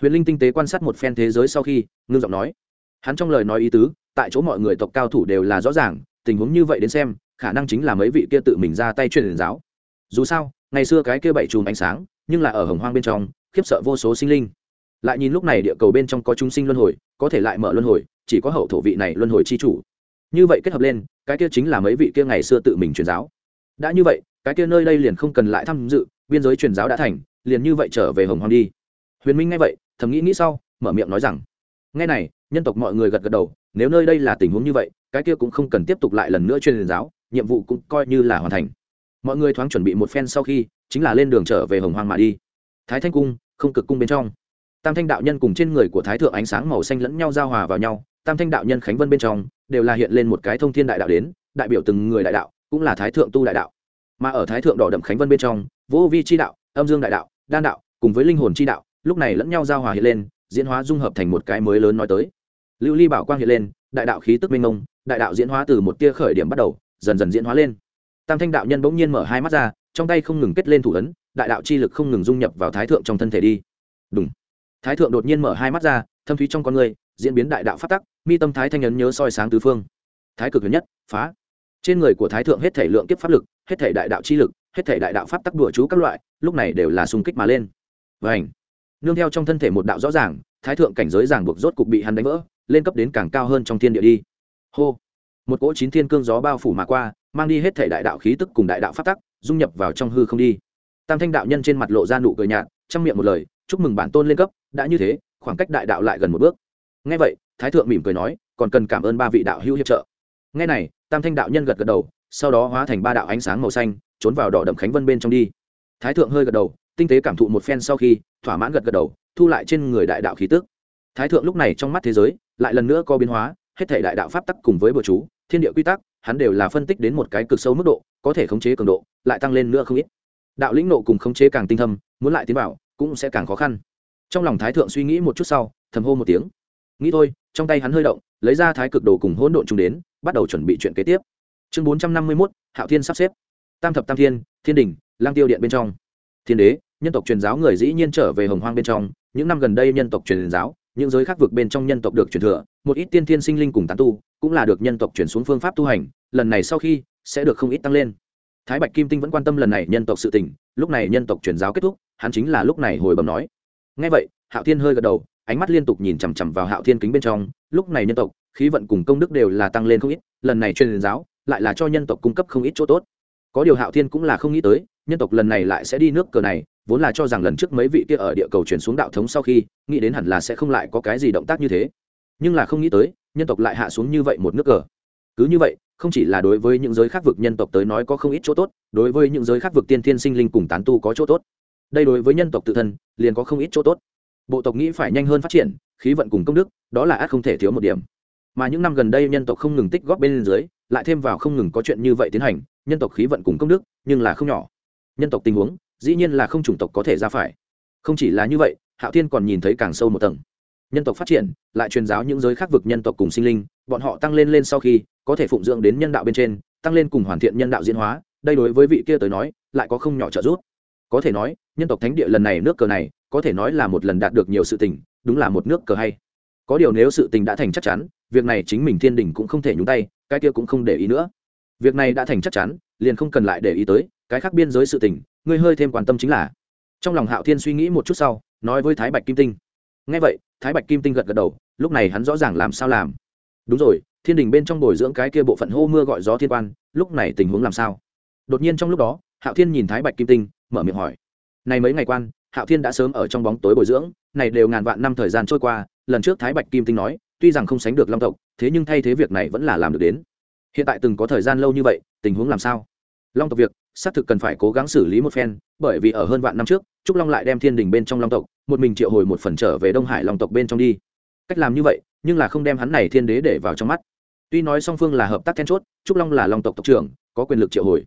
Huyền linh tinh tế quan sát một phen thế giới sau khi, ngưng giọng nói. Hắn trong lời nói ý tứ, tại chỗ mọi người tộc cao thủ đều là rõ ràng, tình huống như vậy đến xem, khả năng chính là mấy vị kia tự mình ra tay truyền giáo. Dù sao, ngày xưa cái kia bảy chùm ánh sáng, nhưng là ở hồng hoang bên trong, khiếp sợ vô số sinh linh lại nhìn lúc này địa cầu bên trong có chúng sinh luân hồi, có thể lại mở luân hồi, chỉ có hậu thổ vị này luân hồi chi chủ. Như vậy kết hợp lên, cái kia chính là mấy vị kia ngày xưa tự mình truyền giáo. Đã như vậy, cái kia nơi đây liền không cần lại tham dự, biên giới truyền giáo đã thành, liền như vậy trở về hồng hoàng đi. Huyền minh nghe vậy, thầm nghĩ nghĩ sau, mở miệng nói rằng, nghe này, nhân tộc mọi người gật gật đầu, nếu nơi đây là tình huống như vậy, cái kia cũng không cần tiếp tục lại lần nữa truyền giáo, nhiệm vụ cũng coi như là hoàn thành. Mọi người thoáng chuẩn bị một phen sau khi, chính là lên đường trở về hồng hoàng mà đi. Thái thanh cung, không cực cung bên trong tam thanh đạo nhân cùng trên người của thái thượng ánh sáng màu xanh lẫn nhau giao hòa vào nhau, tam thanh đạo nhân khánh vân bên trong đều là hiện lên một cái thông thiên đại đạo đến, đại biểu từng người đại đạo, cũng là thái thượng tu đại đạo. Mà ở thái thượng đỏ đậm khánh vân bên trong, vô vi chi đạo, âm dương đại đạo, đan đạo, cùng với linh hồn chi đạo, lúc này lẫn nhau giao hòa hiện lên, diễn hóa dung hợp thành một cái mới lớn nói tới. Lưu ly bảo quang hiện lên, đại đạo khí tức minh ông đại đạo diễn hóa từ một tia khởi điểm bắt đầu, dần dần diễn hóa lên. Tam thanh đạo nhân bỗng nhiên mở hai mắt ra, trong tay không ngừng kết lên thủ ấn, đại đạo chi lực không ngừng dung nhập vào thái thượng trong thân thể đi. Đúng thái thượng đột nhiên mở hai mắt ra, thâm thúy trong con người, diễn biến đại đạo phát tắc, mi tâm thái thanh ấn nhớ soi sáng tứ phương. Thái cực huyền nhất, phá. Trên người của thái thượng hết thể lượng kiếp pháp lực, hết thể đại đạo chi lực, hết thể đại đạo pháp tắc đùa chú các loại, lúc này đều là xung kích mà lên. Và ảnh nương theo trong thân thể một đạo rõ ràng, thái thượng cảnh giới ràng buộc rốt cục bị hắn đánh vỡ, lên cấp đến càng cao hơn trong thiên địa đi. Hô. Một cỗ chín thiên cương gió bao phủ mà qua, mang đi hết thể đại đạo khí tức cùng đại đạo pháp tắc, dung nhập vào trong hư không đi. Tam thanh đạo nhân trên mặt lộ ra nụ cười nhạt, trong miệng một lời, chúc mừng bản tôn lên cấp đã như thế, khoảng cách đại đạo lại gần một bước. Ngay vậy, thái thượng mỉm cười nói, còn cần cảm ơn ba vị đạo hữu hiệp trợ. Ngay này, tam thanh đạo nhân gật gật đầu, sau đó hóa thành ba đạo ánh sáng màu xanh, trốn vào đỏ đậm khánh vân bên trong đi. Thái thượng hơi gật đầu, tinh tế cảm thụ một phen sau khi, thỏa mãn gật gật đầu, thu lại trên người đại đạo khí tức. Thái thượng lúc này trong mắt thế giới, lại lần nữa có biến hóa, hết thể đại đạo pháp tắc cùng với bờ chú, thiên địa quy tắc, hắn đều là phân tích đến một cái cực sâu mức độ, có thể khống chế cường độ, lại tăng lên nữa không ít. Đạo lĩnh nộ cùng khống chế càng tinh thâm, muốn lại tiến bảo cũng sẽ càng khó khăn trong lòng thái thượng suy nghĩ một chút sau, thầm hô một tiếng. Nghĩ thôi, trong tay hắn hơi động, lấy ra thái cực đồ cùng hỗn độn chúng đến, bắt đầu chuẩn bị chuyện kế tiếp. Chương bốn trăm năm mươi mốt, hạo thiên sắp xếp. Tam thập tam thiên thiên đình lang tiêu điện bên trong. Thiên đế, nhân tộc truyền giáo người dĩ nhiên trở về hồng hoang bên trong, những năm gần đây nhân tộc truyền giáo, những giới khác vực bên trong nhân tộc được truyền thừa, một ít tiên thiên sinh linh cùng tán tu, cũng là được nhân tộc chuyển xuống phương pháp tu hành, lần này sau khi, sẽ được không ít tăng lên. Thái bạch kim tinh vẫn quan tâm lần này nhân tộc sự tình, lúc này nhân tộc truyền giáo kết thúc, hắn chính là lúc này hồi bẩm nói ngay vậy, hạo thiên hơi gật đầu, ánh mắt liên tục nhìn chằm chằm vào hạo thiên kính bên trong. Lúc này nhân tộc, khí vận cùng công đức đều là tăng lên không ít, lần này truyền giáo lại là cho nhân tộc cung cấp không ít chỗ tốt. Có điều hạo thiên cũng là không nghĩ tới, nhân tộc lần này lại sẽ đi nước cờ này, vốn là cho rằng lần trước mấy vị kia ở địa cầu chuyển xuống đạo thống sau khi, nghĩ đến hẳn là sẽ không lại có cái gì động tác như thế. Nhưng là không nghĩ tới, nhân tộc lại hạ xuống như vậy một nước cờ. Cứ như vậy, không chỉ là đối với những giới khác vực nhân tộc tới nói có không ít chỗ tốt, đối với những giới khác vực tiên thiên sinh linh cùng tán tu có chỗ tốt đây đối với nhân tộc tự thân, liền có không ít chỗ tốt. Bộ tộc nghĩ phải nhanh hơn phát triển, khí vận cùng công đức, đó là ác không thể thiếu một điểm. Mà những năm gần đây nhân tộc không ngừng tích góp bên dưới, lại thêm vào không ngừng có chuyện như vậy tiến hành, nhân tộc khí vận cùng công đức, nhưng là không nhỏ. Nhân tộc tình huống, dĩ nhiên là không chủng tộc có thể ra phải. Không chỉ là như vậy, hạo thiên còn nhìn thấy càng sâu một tầng. Nhân tộc phát triển, lại truyền giáo những giới khác vực nhân tộc cùng sinh linh, bọn họ tăng lên lên sau khi, có thể phụng dưỡng đến nhân đạo bên trên, tăng lên cùng hoàn thiện nhân đạo diễn hóa, đây đối với vị kia tới nói, lại có không nhỏ trợ giúp. Có thể nói nhân tộc thánh địa lần này nước cờ này, có thể nói là một lần đạt được nhiều sự tình, đúng là một nước cờ hay. Có điều nếu sự tình đã thành chắc chắn, việc này chính mình thiên đình cũng không thể nhúng tay, cái kia cũng không để ý nữa. Việc này đã thành chắc chắn, liền không cần lại để ý tới, cái khác biên giới sự tình, ngươi hơi thêm quan tâm chính là. Trong lòng hạo thiên suy nghĩ một chút sau, nói với thái bạch kim tinh. Ngay vậy, thái bạch kim tinh gật gật đầu, lúc này hắn rõ ràng làm sao làm. Đúng rồi, thiên đình bên trong bồi dưỡng cái kia bộ phận hô mưa gọi gió thiên quan, lúc này tình huống làm sao? Đột nhiên trong lúc đó, hạo thiên nhìn thái bạch kim tinh, mở miệng hỏi này mấy ngày quan, hạo thiên đã sớm ở trong bóng tối bồi dưỡng, này đều ngàn vạn năm thời gian trôi qua, lần trước thái bạch kim tinh nói, tuy rằng không sánh được long tộc, thế nhưng thay thế việc này vẫn là làm được đến. Hiện tại từng có thời gian lâu như vậy, tình huống làm sao? Long tộc việc, xác thực cần phải cố gắng xử lý một phen, bởi vì ở hơn vạn năm trước, trúc long lại đem thiên đình bên trong long tộc, một mình triệu hồi một phần trở về đông hải long tộc bên trong đi. Cách làm như vậy, nhưng là không đem hắn này thiên đế để vào trong mắt. Tuy nói song phương là hợp tác then chốt, trúc long là long tộc tộc trưởng, có quyền lực triệu hồi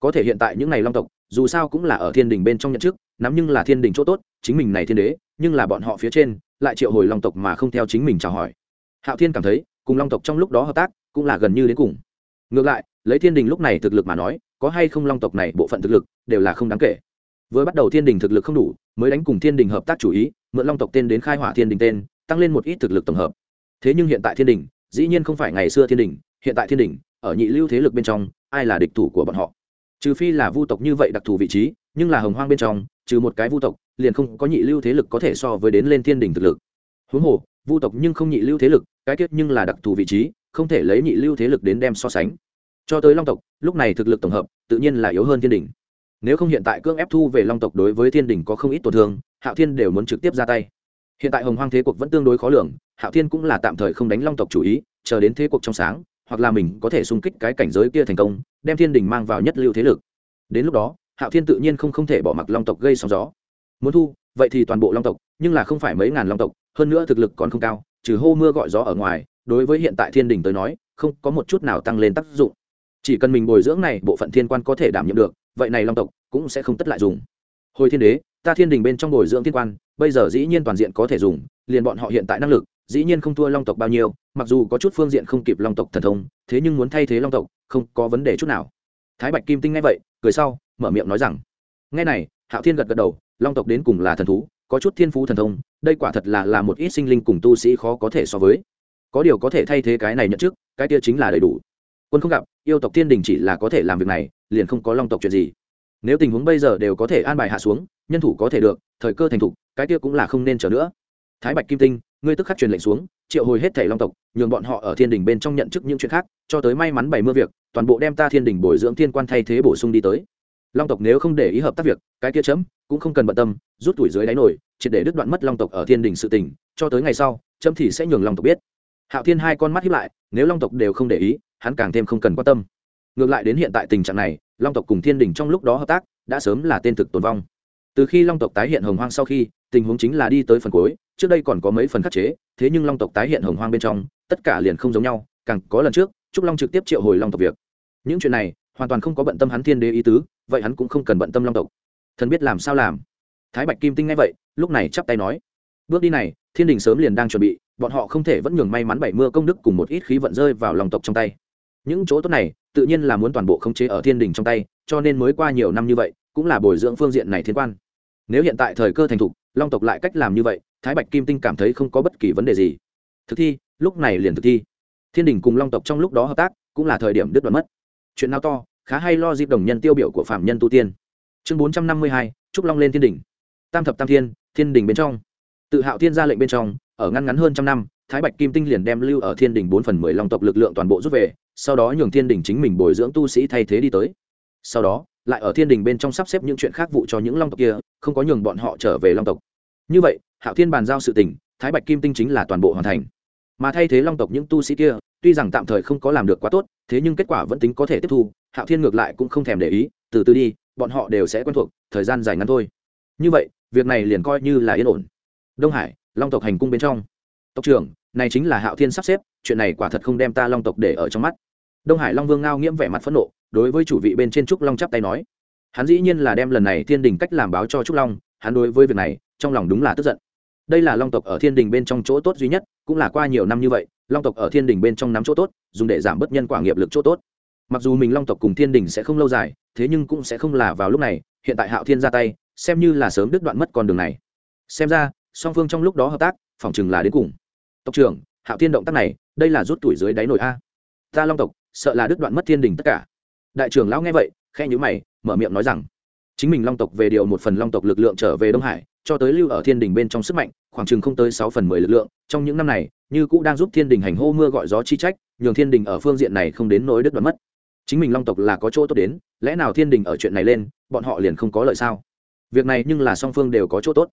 có thể hiện tại những ngày long tộc, dù sao cũng là ở thiên đình bên trong nhận chức, nắm nhưng là thiên đình chỗ tốt, chính mình này thiên đế, nhưng là bọn họ phía trên, lại triệu hồi long tộc mà không theo chính mình chào hỏi. Hạo thiên cảm thấy, cùng long tộc trong lúc đó hợp tác, cũng là gần như đến cùng. Ngược lại, lấy thiên đình lúc này thực lực mà nói, có hay không long tộc này bộ phận thực lực, đều là không đáng kể. Vừa bắt đầu thiên đình thực lực không đủ, mới đánh cùng thiên đình hợp tác chủ ý, mượn long tộc tên đến khai hỏa thiên đình tên, tăng lên một ít thực lực tổng hợp. Thế nhưng hiện tại thiên đình, dĩ nhiên không phải ngày xưa thiên đình, hiện tại thiên đình, ở nhị lưu thế lực bên trong, ai là địch thủ của bọn họ? Trừ phi là vu tộc như vậy đặc thù vị trí, nhưng là hồng hoang bên trong, trừ một cái vu tộc, liền không có nhị lưu thế lực có thể so với đến lên thiên đình thực lực. Huống hồ, vu tộc nhưng không nhị lưu thế lực, cái tiết nhưng là đặc thù vị trí, không thể lấy nhị lưu thế lực đến đem so sánh. Cho tới long tộc, lúc này thực lực tổng hợp, tự nhiên là yếu hơn thiên đình nếu không hiện tại cưỡng ép thu về long tộc đối với thiên đình có không ít tổn thương, hạo thiên đều muốn trực tiếp ra tay. Hiện tại hồng hoang thế cuộc vẫn tương đối khó lường, hạo thiên cũng là tạm thời không đánh long tộc chủ ý, chờ đến thế cuộc trong sáng hoặc là mình có thể xung kích cái cảnh giới kia thành công, đem thiên đình mang vào nhất lưu thế lực. Đến lúc đó, hạo thiên tự nhiên không không thể bỏ mặc long tộc gây sóng gió. Muốn thu, vậy thì toàn bộ long tộc, nhưng là không phải mấy ngàn long tộc, hơn nữa thực lực còn không cao, trừ hô mưa gọi gió ở ngoài, đối với hiện tại thiên đình tới nói, không có một chút nào tăng lên tác dụng. Chỉ cần mình bồi dưỡng này, bộ phận thiên quan có thể đảm nhiệm được, vậy này long tộc cũng sẽ không tất lại dùng. Hồi thiên đế, ta thiên đình bên trong bồi dưỡng thiên quan, bây giờ dĩ nhiên toàn diện có thể dùng, liền bọn họ hiện tại năng lực dĩ nhiên không thua long tộc bao nhiêu, mặc dù có chút phương diện không kịp long tộc thần thông, thế nhưng muốn thay thế long tộc, không có vấn đề chút nào. Thái bạch kim tinh nghe vậy, cười sau, mở miệng nói rằng, nghe này, hạo thiên gật gật đầu, long tộc đến cùng là thần thú, có chút thiên phú thần thông, đây quả thật là là một ít sinh linh cùng tu sĩ khó có thể so với. Có điều có thể thay thế cái này nhận trước cái kia chính là đầy đủ. Quân không gặp, yêu tộc thiên đình chỉ là có thể làm việc này, liền không có long tộc chuyện gì. Nếu tình huống bây giờ đều có thể an bài hạ xuống, nhân thủ có thể được, thời cơ thành thục, cái kia cũng là không nên chờ nữa. Thái bạch kim tinh ngươi tức khắc truyền lệnh xuống, triệu hồi hết thảy long tộc, nhường bọn họ ở thiên đình bên trong nhận chức những chuyện khác, cho tới may mắn bảy mưa việc, toàn bộ đem ta thiên đình bồi dưỡng thiên quan thay thế bổ sung đi tới. Long tộc nếu không để ý hợp tác việc, cái kia chấm cũng không cần bận tâm, rút tuổi dưới đáy nổi, triệt để đứt đoạn mất long tộc ở thiên đình sự tình, cho tới ngày sau, chấm thì sẽ nhường long tộc biết. Hạo thiên hai con mắt hiếp lại, nếu long tộc đều không để ý, hắn càng thêm không cần quan tâm. Ngược lại đến hiện tại tình trạng này, long tộc cùng thiên đình trong lúc đó hợp tác, đã sớm là tên thực tồn vong. Từ khi long tộc tái hiện hồng hoang sau khi tình huống chính là đi tới phần cuối, trước đây còn có mấy phần khắc chế, thế nhưng long tộc tái hiện hồng hoang bên trong, tất cả liền không giống nhau, càng có lần trước, trúc long trực tiếp triệu hồi long tộc việc. Những chuyện này, hoàn toàn không có bận tâm hắn thiên đế ý tứ, vậy hắn cũng không cần bận tâm long tộc. Thần biết làm sao làm. Thái bạch kim tinh nghe vậy, lúc này chắp tay nói, bước đi này, thiên đình sớm liền đang chuẩn bị, bọn họ không thể vẫn nhường may mắn bảy mưa công đức cùng một ít khí vận rơi vào lòng tộc trong tay. Những chỗ tốt này, tự nhiên là muốn toàn bộ khống chế ở thiên đình trong tay, cho nên mới qua nhiều năm như vậy, cũng là bồi dưỡng phương diện này thiên quan. Nếu hiện tại thời cơ thành thục long tộc lại cách làm như vậy, thái bạch kim tinh cảm thấy không có bất kỳ vấn đề gì. Thực thi, lúc này liền thực thi. Thiên đình cùng long tộc trong lúc đó hợp tác, cũng là thời điểm đứt đoạn mất. Chuyện nào to, khá hay lo dịp đồng nhân tiêu biểu của phạm nhân tu tiên. Chương bốn trăm năm mươi hai, trúc long lên thiên đình. Tam thập tam thiên thiên đình bên trong. Tự hạo thiên ra lệnh bên trong, ở ngăn ngắn hơn trăm năm, thái bạch kim tinh liền đem lưu ở thiên đình bốn phần mười long tộc lực lượng toàn bộ rút về, sau đó nhường thiên đình chính mình bồi dưỡng tu sĩ thay thế đi tới. Sau đó lại ở thiên đình bên trong sắp xếp những chuyện khác vụ cho những long tộc kia, không có nhường bọn họ trở về long tộc. Như vậy, hạo thiên bàn giao sự tình, thái bạch kim tinh chính là toàn bộ hoàn thành. Mà thay thế long tộc những tu sĩ kia, tuy rằng tạm thời không có làm được quá tốt, thế nhưng kết quả vẫn tính có thể tiếp thu, hạo thiên ngược lại cũng không thèm để ý, từ từ đi, bọn họ đều sẽ quen thuộc, thời gian dài ngắn thôi. Như vậy, việc này liền coi như là yên ổn. Đông hải, long tộc hành cung bên trong. Tộc trưởng, này chính là hạo thiên sắp xếp, chuyện này quả thật không đem ta long tộc để ở trong mắt. Đông hải long vương ngao nghiễm vẻ mặt phẫn nộ đối với chủ vị bên trên trúc long chắp tay nói. Hắn dĩ nhiên là đem lần này thiên đình cách làm báo cho trúc long, hắn đối với việc này, trong lòng đúng là tức giận. Đây là long tộc ở thiên đình bên trong chỗ tốt duy nhất, cũng là qua nhiều năm như vậy, long tộc ở thiên đình bên trong nắm chỗ tốt, dùng để giảm bớt nhân quả nghiệp lực chỗ tốt. Mặc dù mình long tộc cùng thiên đình sẽ không lâu dài, thế nhưng cũng sẽ không là vào lúc này, hiện tại hạo thiên ra tay, xem như là sớm đứt đoạn mất con đường này. Xem ra, song phương trong lúc đó hợp tác phỏng chừng là đến cùng. Tộc trưởng, hạo thiên động tác này, đây là rút tuổi dưới đáy nổi a. Ta long tộc, sợ là đứt đoạn mất thiên đình tất cả đại trưởng lão nghe vậy khe nhữ mày, mở miệng nói rằng, chính mình long tộc về điều một phần long tộc lực lượng trở về đông hải, cho tới lưu ở thiên đình bên trong sức mạnh, khoảng chừng không tới sáu phần mười lực lượng, trong những năm này, như cũ đang giúp thiên đình hành hô mưa gọi gió chi trách, nhường thiên đình ở phương diện này không đến nỗi đứt đoạn mất. Chính mình long tộc là có chỗ tốt đến, lẽ nào thiên đình ở chuyện này lên, bọn họ liền không có lợi sao? Việc này nhưng là song phương đều có chỗ tốt.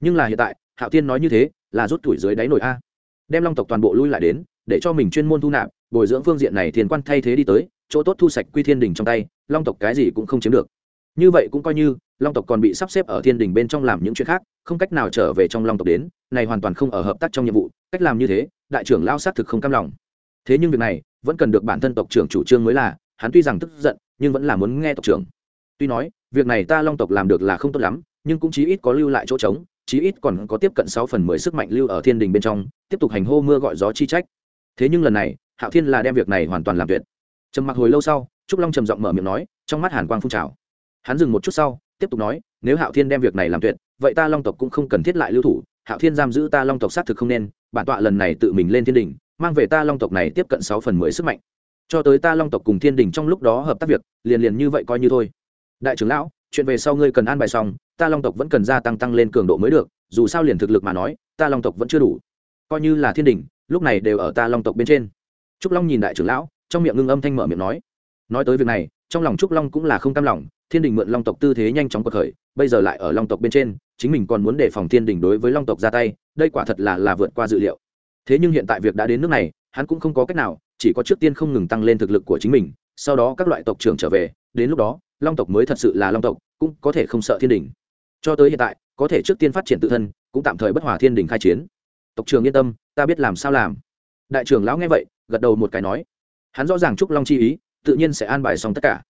Nhưng là hiện tại, hạo thiên nói như thế, là rút tuổi dưới đáy nổi a. Đem long tộc toàn bộ lui lại đến, để cho mình chuyên môn thu nạp, bồi dưỡng phương diện này thiên quan thay thế đi tới chỗ tốt thu sạch quy thiên đình trong tay, long tộc cái gì cũng không chiếm được. Như vậy cũng coi như, long tộc còn bị sắp xếp ở thiên đình bên trong làm những chuyện khác, không cách nào trở về trong long tộc đến, này hoàn toàn không ở hợp tác trong nhiệm vụ, cách làm như thế, đại trưởng lao xác thực không cam lòng. Thế nhưng việc này, vẫn cần được bản thân tộc trưởng chủ trương mới là, hắn tuy rằng tức giận, nhưng vẫn là muốn nghe tộc trưởng. Tuy nói, việc này ta long tộc làm được là không tốt lắm, nhưng cũng chí ít có lưu lại chỗ trống, chí ít còn có tiếp cận sáu phần mười sức mạnh lưu ở thiên đình bên trong, tiếp tục hành hô mưa gọi gió chi trách. Thế nhưng lần này, hạo thiên là đem việc này hoàn toàn làm tuyệt trầm mặc hồi lâu sau, trúc long trầm giọng mở miệng nói, trong mắt hàn quang phun trào. Hắn dừng một chút sau, tiếp tục nói, nếu hạo thiên đem việc này làm tuyệt, vậy ta long tộc cũng không cần thiết lại lưu thủ, hạo thiên giam giữ ta long tộc xác thực không nên, bản tọa lần này tự mình lên thiên đình, mang về ta long tộc này tiếp cận sáu phần mười sức mạnh. Cho tới ta long tộc cùng thiên đình trong lúc đó hợp tác việc, liền liền như vậy coi như thôi. Đại trưởng lão, chuyện về sau ngươi cần an bài xong, ta long tộc vẫn cần gia tăng tăng lên cường độ mới được, dù sao liền thực lực mà nói, ta long tộc vẫn chưa đủ. Coi như là thiên đình, lúc này đều ở ta long tộc bên trên. Trúc long nhìn đại trưởng lão trong miệng ngưng âm thanh mở miệng nói. Nói tới việc này, trong lòng trúc long cũng là không cam lòng, thiên đình mượn long tộc tư thế nhanh chóng cuộc khởi, bây giờ lại ở long tộc bên trên, chính mình còn muốn đề phòng thiên đình đối với long tộc ra tay, đây quả thật là là vượt qua dự liệu. Thế nhưng hiện tại việc đã đến nước này, hắn cũng không có cách nào, chỉ có trước tiên không ngừng tăng lên thực lực của chính mình, sau đó các loại tộc trưởng trở về, đến lúc đó, long tộc mới thật sự là long tộc, cũng có thể không sợ thiên đình. Cho tới hiện tại, có thể trước tiên phát triển tự thân, cũng tạm thời bất hòa thiên đình khai chiến. Tộc trưởng yên tâm, ta biết làm sao làm. Đại trưởng lão nghe vậy, gật đầu một cái nói hắn rõ ràng trúc long chi ý, tự nhiên sẽ an bài xong tất cả.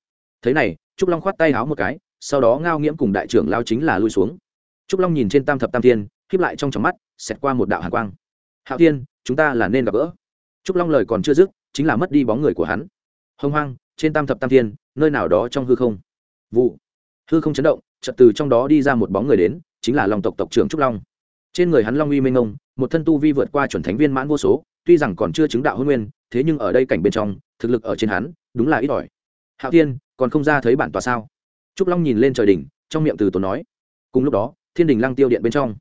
Thế này, trúc long khoát tay háo một cái, sau đó ngao nghiễm cùng đại trưởng lao chính là lui xuống. Trúc long nhìn trên tam thập tam thiên khiếp lại trong tròng mắt, xẹt qua một đạo hạ quang. Hạo thiên, chúng ta là nên gặp gỡ. Trúc long lời còn chưa dứt, chính là mất đi bóng người của hắn. Hông hoang, trên tam thập tam thiên, nơi nào đó trong hư không. Vụ. Hư không chấn động, chợt từ trong đó đi ra một bóng người đến, chính là long tộc tộc trưởng trúc long. Trên người hắn long uy minh ông một thân tu vi vượt qua chuẩn thánh viên mãn vô số tuy rằng còn chưa chứng đạo hôn nguyên, thế nhưng ở đây cảnh bên trong, thực lực ở trên hắn, đúng là ít ỏi. Hạo thiên, còn không ra thấy bản tòa sao? Trúc long nhìn lên trời đỉnh, trong miệng từ tốn nói. Cùng lúc đó, thiên đình lăng tiêu điện bên trong.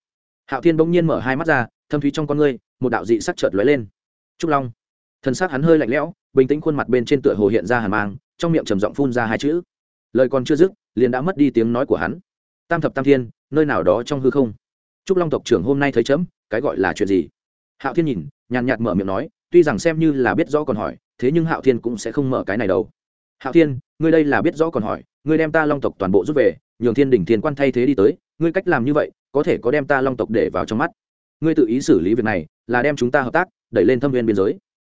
Hạo thiên bỗng nhiên mở hai mắt ra, thâm thúy trong con ngươi, một đạo dị sắc chợt lóe lên. Trúc long thân xác hắn hơi lạnh lẽo, bình tĩnh khuôn mặt bên trên tựa hồ hiện ra hàn mang, trong miệng trầm giọng phun ra hai chữ. Lời còn chưa dứt, liền đã mất đi tiếng nói của hắn. Tam thập tam thiên, nơi nào đó trong hư không? Trúc long tộc trưởng hôm nay thấy chấm, cái gọi là chuyện gì? Hạo thiên nhìn, nhàn nhạt mở miệng nói, tuy rằng xem như là biết rõ còn hỏi, thế nhưng hạo thiên cũng sẽ không mở cái này đâu. Hạo thiên, ngươi đây là biết rõ còn hỏi, ngươi đem ta long tộc toàn bộ rút về, nhường thiên đình thiên quan thay thế đi tới, ngươi cách làm như vậy, có thể có đem ta long tộc để vào trong mắt. Ngươi tự ý xử lý việc này, là đem chúng ta hợp tác, đẩy lên thâm viên biên giới.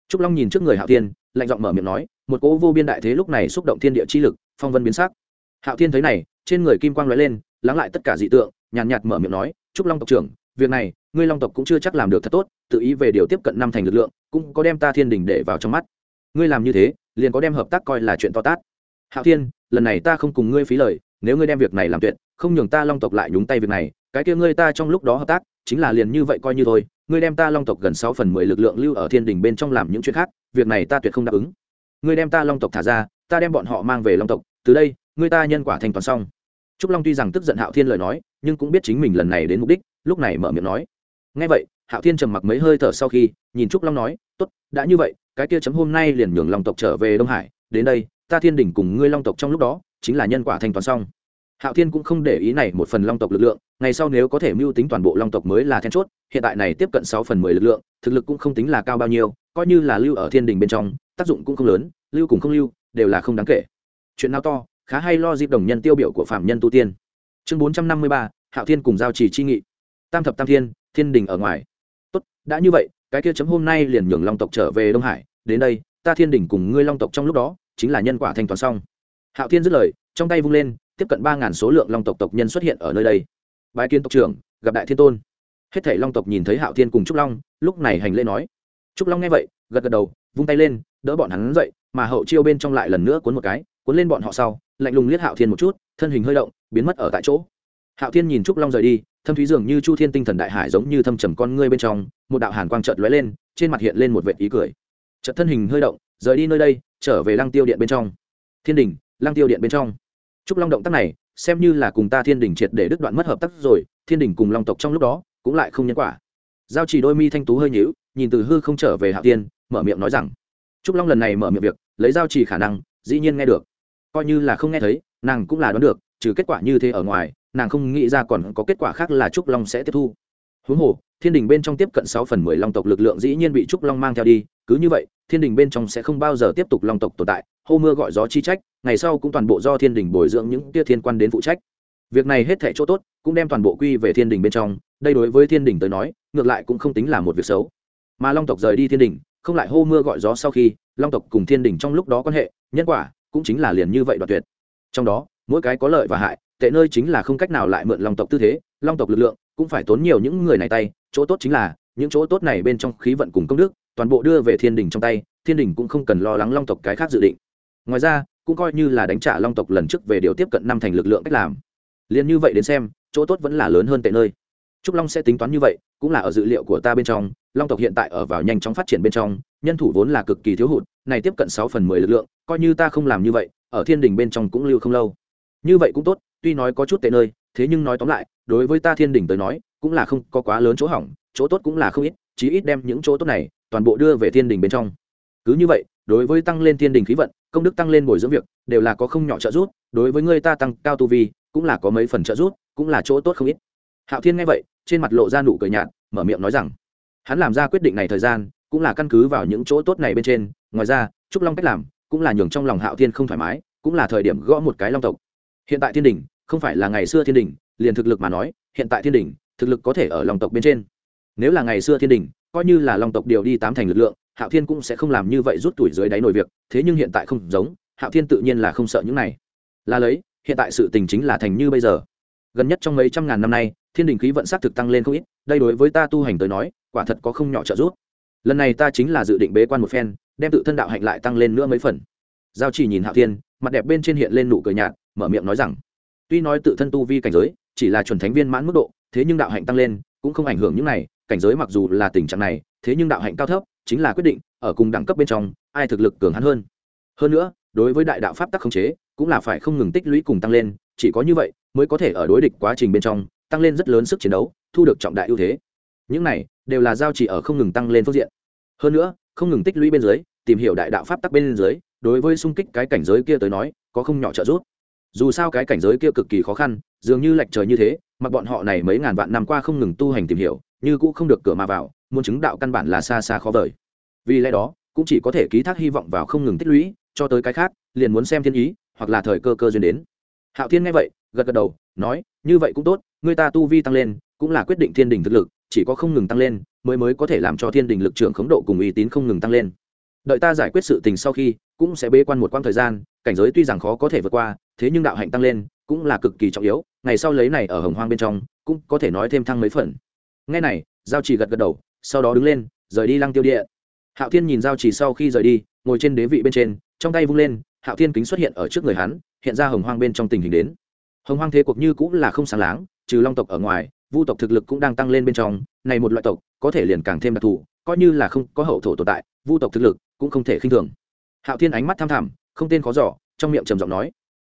Trúc long nhìn trước người hạo thiên, lạnh giọng mở miệng nói, một cỗ vô biên đại thế lúc này xúc động thiên địa chi lực, phong vân biến sắc. Hạo thiên thấy này, trên người kim quang lóe lên, lắng lại tất cả dị tượng, nhàn nhạt mở miệng nói, trúc long tộc trưởng, việc này ngươi long tộc cũng chưa chắc làm được thật tốt, tự ý về điều tiếp cận năm thành lực lượng, cũng có đem ta thiên đình để vào trong mắt. Ngươi làm như thế, liền có đem hợp tác coi là chuyện to tát. Hạo thiên, lần này ta không cùng ngươi phí lời, nếu ngươi đem việc này làm tuyệt, không nhường ta long tộc lại nhúng tay việc này, cái kia ngươi ta trong lúc đó hợp tác, chính là liền như vậy coi như thôi, ngươi đem ta long tộc gần sáu phần mười lực lượng lưu ở thiên đình bên trong làm những chuyện khác, việc này ta tuyệt không đáp ứng. Ngươi đem ta long tộc thả ra, ta đem bọn họ mang về long tộc, từ đây, ngươi ta nhân quả thành toàn xong. Trúc long tuy rằng tức giận hạo thiên lời nói, nhưng cũng biết chính mình lần này đến mục đích, lúc này mở miệng nói ngay vậy, hạo thiên trầm mặc mấy hơi thở sau khi, nhìn trúc long nói, tốt, đã như vậy, cái kia chấm hôm nay liền nhường long tộc trở về đông hải, đến đây, ta thiên đỉnh cùng ngươi long tộc trong lúc đó, chính là nhân quả thanh toán xong. Hạo thiên cũng không để ý này một phần long tộc lực lượng, ngày sau nếu có thể mưu tính toàn bộ long tộc mới là then chốt, hiện tại này tiếp cận sáu phần mười lực lượng, thực lực cũng không tính là cao bao nhiêu, coi như là lưu ở thiên đình bên trong, tác dụng cũng không lớn, lưu cùng không lưu, đều là không đáng kể. Chuyện nào to, khá hay lo dịp đồng nhân tiêu biểu của phạm nhân tu tiên. Chương bốn trăm năm mươi ba, hạo thiên cùng giao trì chi nghị. Tam thập tam thiên thiên đình ở ngoài. Tốt, đã như vậy, cái kia chấm hôm nay liền nhường long tộc trở về đông hải. Đến đây, ta thiên đình cùng ngươi long tộc trong lúc đó, chính là nhân quả thanh toán xong. Hạo thiên dứt lời, trong tay vung lên, tiếp cận ba ngàn số lượng long tộc tộc nhân xuất hiện ở nơi đây. Bái kiến tộc trưởng, gặp đại thiên tôn. Hết thảy long tộc nhìn thấy hạo thiên cùng trúc long, lúc này hành lễ nói. Trúc long nghe vậy, gật gật đầu, vung tay lên, đỡ bọn hắn dậy, mà hậu chiêu bên trong lại lần nữa cuốn một cái, cuốn lên bọn họ sau, lạnh lùng liếc hạo thiên một chút, thân hình hơi động, biến mất ở tại chỗ. Hạo thiên nhìn trúc long rời đi thâm thúy dường như chu thiên tinh thần đại hải giống như thâm trầm con ngươi bên trong, một đạo hàn quang trợt lóe lên, trên mặt hiện lên một vệt ý cười. Chợt thân hình hơi động, rời đi nơi đây, trở về lăng tiêu điện bên trong. Thiên đình, lăng tiêu điện bên trong. Trúc long động tác này, xem như là cùng ta thiên đình triệt để đứt đoạn mất hợp tác rồi, thiên đình cùng long tộc trong lúc đó, cũng lại không nhân quả. Giao chỉ đôi mi thanh tú hơi nhíu, nhìn từ hư không trở về hạ tiên, mở miệng nói rằng, trúc long lần này mở miệng việc, lấy giao chỉ khả năng, dĩ nhiên nghe được. Coi như là không nghe thấy, nàng cũng là đoán được, trừ kết quả như thế ở ngoài nàng không nghĩ ra còn có kết quả khác là trúc long sẽ tiếp thu. Huống hồ, thiên đình bên trong tiếp cận sáu phần mười long tộc lực lượng dĩ nhiên bị trúc long mang theo đi, cứ như vậy, thiên đình bên trong sẽ không bao giờ tiếp tục long tộc tồn tại, hô mưa gọi gió chi trách, ngày sau cũng toàn bộ do thiên đình bồi dưỡng những tia thiên quan đến phụ trách. Việc này hết thể chỗ tốt, cũng đem toàn bộ quy về thiên đình bên trong, đây đối với thiên đình tới nói, ngược lại cũng không tính là một việc xấu. Mà long tộc rời đi thiên đình, không lại hô mưa gọi gió sau khi, long tộc cùng thiên đình trong lúc đó quan hệ, nhân quả cũng chính là liền như vậy đoạt tuyệt. Trong đó, mỗi cái có lợi và hại tệ nơi chính là không cách nào lại mượn long tộc tư thế, long tộc lực lượng cũng phải tốn nhiều những người này tay, chỗ tốt chính là, những chỗ tốt này bên trong khí vận cùng công đức, toàn bộ đưa về thiên đình trong tay, thiên đình cũng không cần lo lắng long tộc cái khác dự định. Ngoài ra, cũng coi như là đánh trả long tộc lần trước về điều tiếp cận năm thành lực lượng cách làm. Liền như vậy đến xem, chỗ tốt vẫn là lớn hơn tệ nơi. Trúc long sẽ tính toán như vậy, cũng là ở dự liệu của ta bên trong, long tộc hiện tại ở vào nhanh chóng phát triển bên trong, nhân thủ vốn là cực kỳ thiếu hụt, này tiếp cận sáu phần mười lực lượng, coi như ta không làm như vậy, ở thiên đình bên trong cũng lưu không lâu. Như vậy cũng tốt tuy nói có chút tệ nơi, thế nhưng nói tóm lại, đối với ta thiên đình tới nói, cũng là không có quá lớn chỗ hỏng, chỗ tốt cũng là không ít, chí ít đem những chỗ tốt này, toàn bộ đưa về thiên đình bên trong. Cứ như vậy, đối với tăng lên thiên đình khí vận, công đức tăng lên bồi dưỡng việc, đều là có không nhỏ trợ giúp, đối với người ta tăng cao tu vi, cũng là có mấy phần trợ giúp, cũng là chỗ tốt không ít. Hạo thiên nghe vậy, trên mặt lộ ra nụ cười nhạt, mở miệng nói rằng, hắn làm ra quyết định này thời gian, cũng là căn cứ vào những chỗ tốt này bên trên, ngoài ra, trúc long cách làm, cũng là nhường trong lòng hạo thiên không thoải mái, cũng là thời điểm gõ một cái long tộc hiện tại thiên đình, không phải là ngày xưa thiên đình, liền thực lực mà nói, hiện tại thiên đình, thực lực có thể ở lòng tộc bên trên. Nếu là ngày xưa thiên đình, coi như là lòng tộc điều đi tám thành lực lượng, hạo thiên cũng sẽ không làm như vậy rút tuổi dưới đáy nổi việc, thế nhưng hiện tại không giống, hạo thiên tự nhiên là không sợ những này. Là lấy, hiện tại sự tình chính là thành như bây giờ. Gần nhất trong mấy trăm ngàn năm nay, thiên đình khí vận s á c thực tăng lên không ít, đây đối với ta tu hành tới nói, quả thật có không nhỏ trợ giúp. Lần này ta chính là dự định bế quan một phen, đem tự thân đạo hạnh lại tăng lên nữa mấy phần. Giao chỉ nhìn hạo thiên, mặt đẹp bên trên hiện lên nụ cười nhạt mở miệng nói rằng, tuy nói tự thân tu vi cảnh giới chỉ là chuẩn thánh viên mãn mức độ, thế nhưng đạo hạnh tăng lên, cũng không ảnh hưởng những này, cảnh giới mặc dù là tình trạng này, thế nhưng đạo hạnh cao thấp, chính là quyết định, ở cùng đẳng cấp bên trong, ai thực lực cường hắn hơn. Hơn nữa, đối với đại đạo pháp tắc khống chế, cũng là phải không ngừng tích lũy cùng tăng lên, chỉ có như vậy mới có thể ở đối địch quá trình bên trong, tăng lên rất lớn sức chiến đấu, thu được trọng đại ưu thế. Những này đều là giao chỉ ở không ngừng tăng lên phương diện. Hơn nữa, không ngừng tích lũy bên dưới, tìm hiểu đại đạo pháp tắc bên dưới, đối với xung kích cái cảnh giới kia tới nói, có không nhỏ trợ giúp dù sao cái cảnh giới kia cực kỳ khó khăn, dường như lệch trời như thế, mà bọn họ này mấy ngàn vạn năm qua không ngừng tu hành tìm hiểu, như cũng không được cửa mà vào, muốn chứng đạo căn bản là xa xa khó vời. Vì lẽ đó, cũng chỉ có thể ký thác hy vọng vào không ngừng tích lũy, cho tới cái khác, liền muốn xem thiên ý, hoặc là thời cơ cơ duyên đến. Hạo thiên nghe vậy, gật gật đầu, nói, như vậy cũng tốt, người ta tu vi tăng lên, cũng là quyết định thiên đình thực lực, chỉ có không ngừng tăng lên, mới mới có thể làm cho thiên đình lực trưởng khống độ cùng uy tín không ngừng tăng lên. Đợi ta giải quyết sự tình sau khi, cũng sẽ bế quan một quãng thời gian, cảnh giới tuy rằng khó có thể vượt qua thế nhưng đạo hạnh tăng lên cũng là cực kỳ trọng yếu, ngày sau lấy này ở hồng hoang bên trong cũng có thể nói thêm thăng mấy phần. Ngay này, giao chỉ gật gật đầu, sau đó đứng lên, rời đi lăng tiêu địa. Hạo thiên nhìn giao chỉ sau khi rời đi, ngồi trên đế vị bên trên, trong tay vung lên, hạo thiên kính xuất hiện ở trước người hắn, hiện ra hồng hoang bên trong tình hình đến. Hồng hoang thế cuộc như cũng là không sáng láng, trừ long tộc ở ngoài, vu tộc thực lực cũng đang tăng lên bên trong, này một loại tộc, có thể liền càng thêm đặc thù, coi như là không có hậu thổ tồn tại, vu tộc thực lực cũng không thể khinh thường. Hạo thiên ánh mắt tham thảm không tên khó giỏ trong miệng trầm giọng nói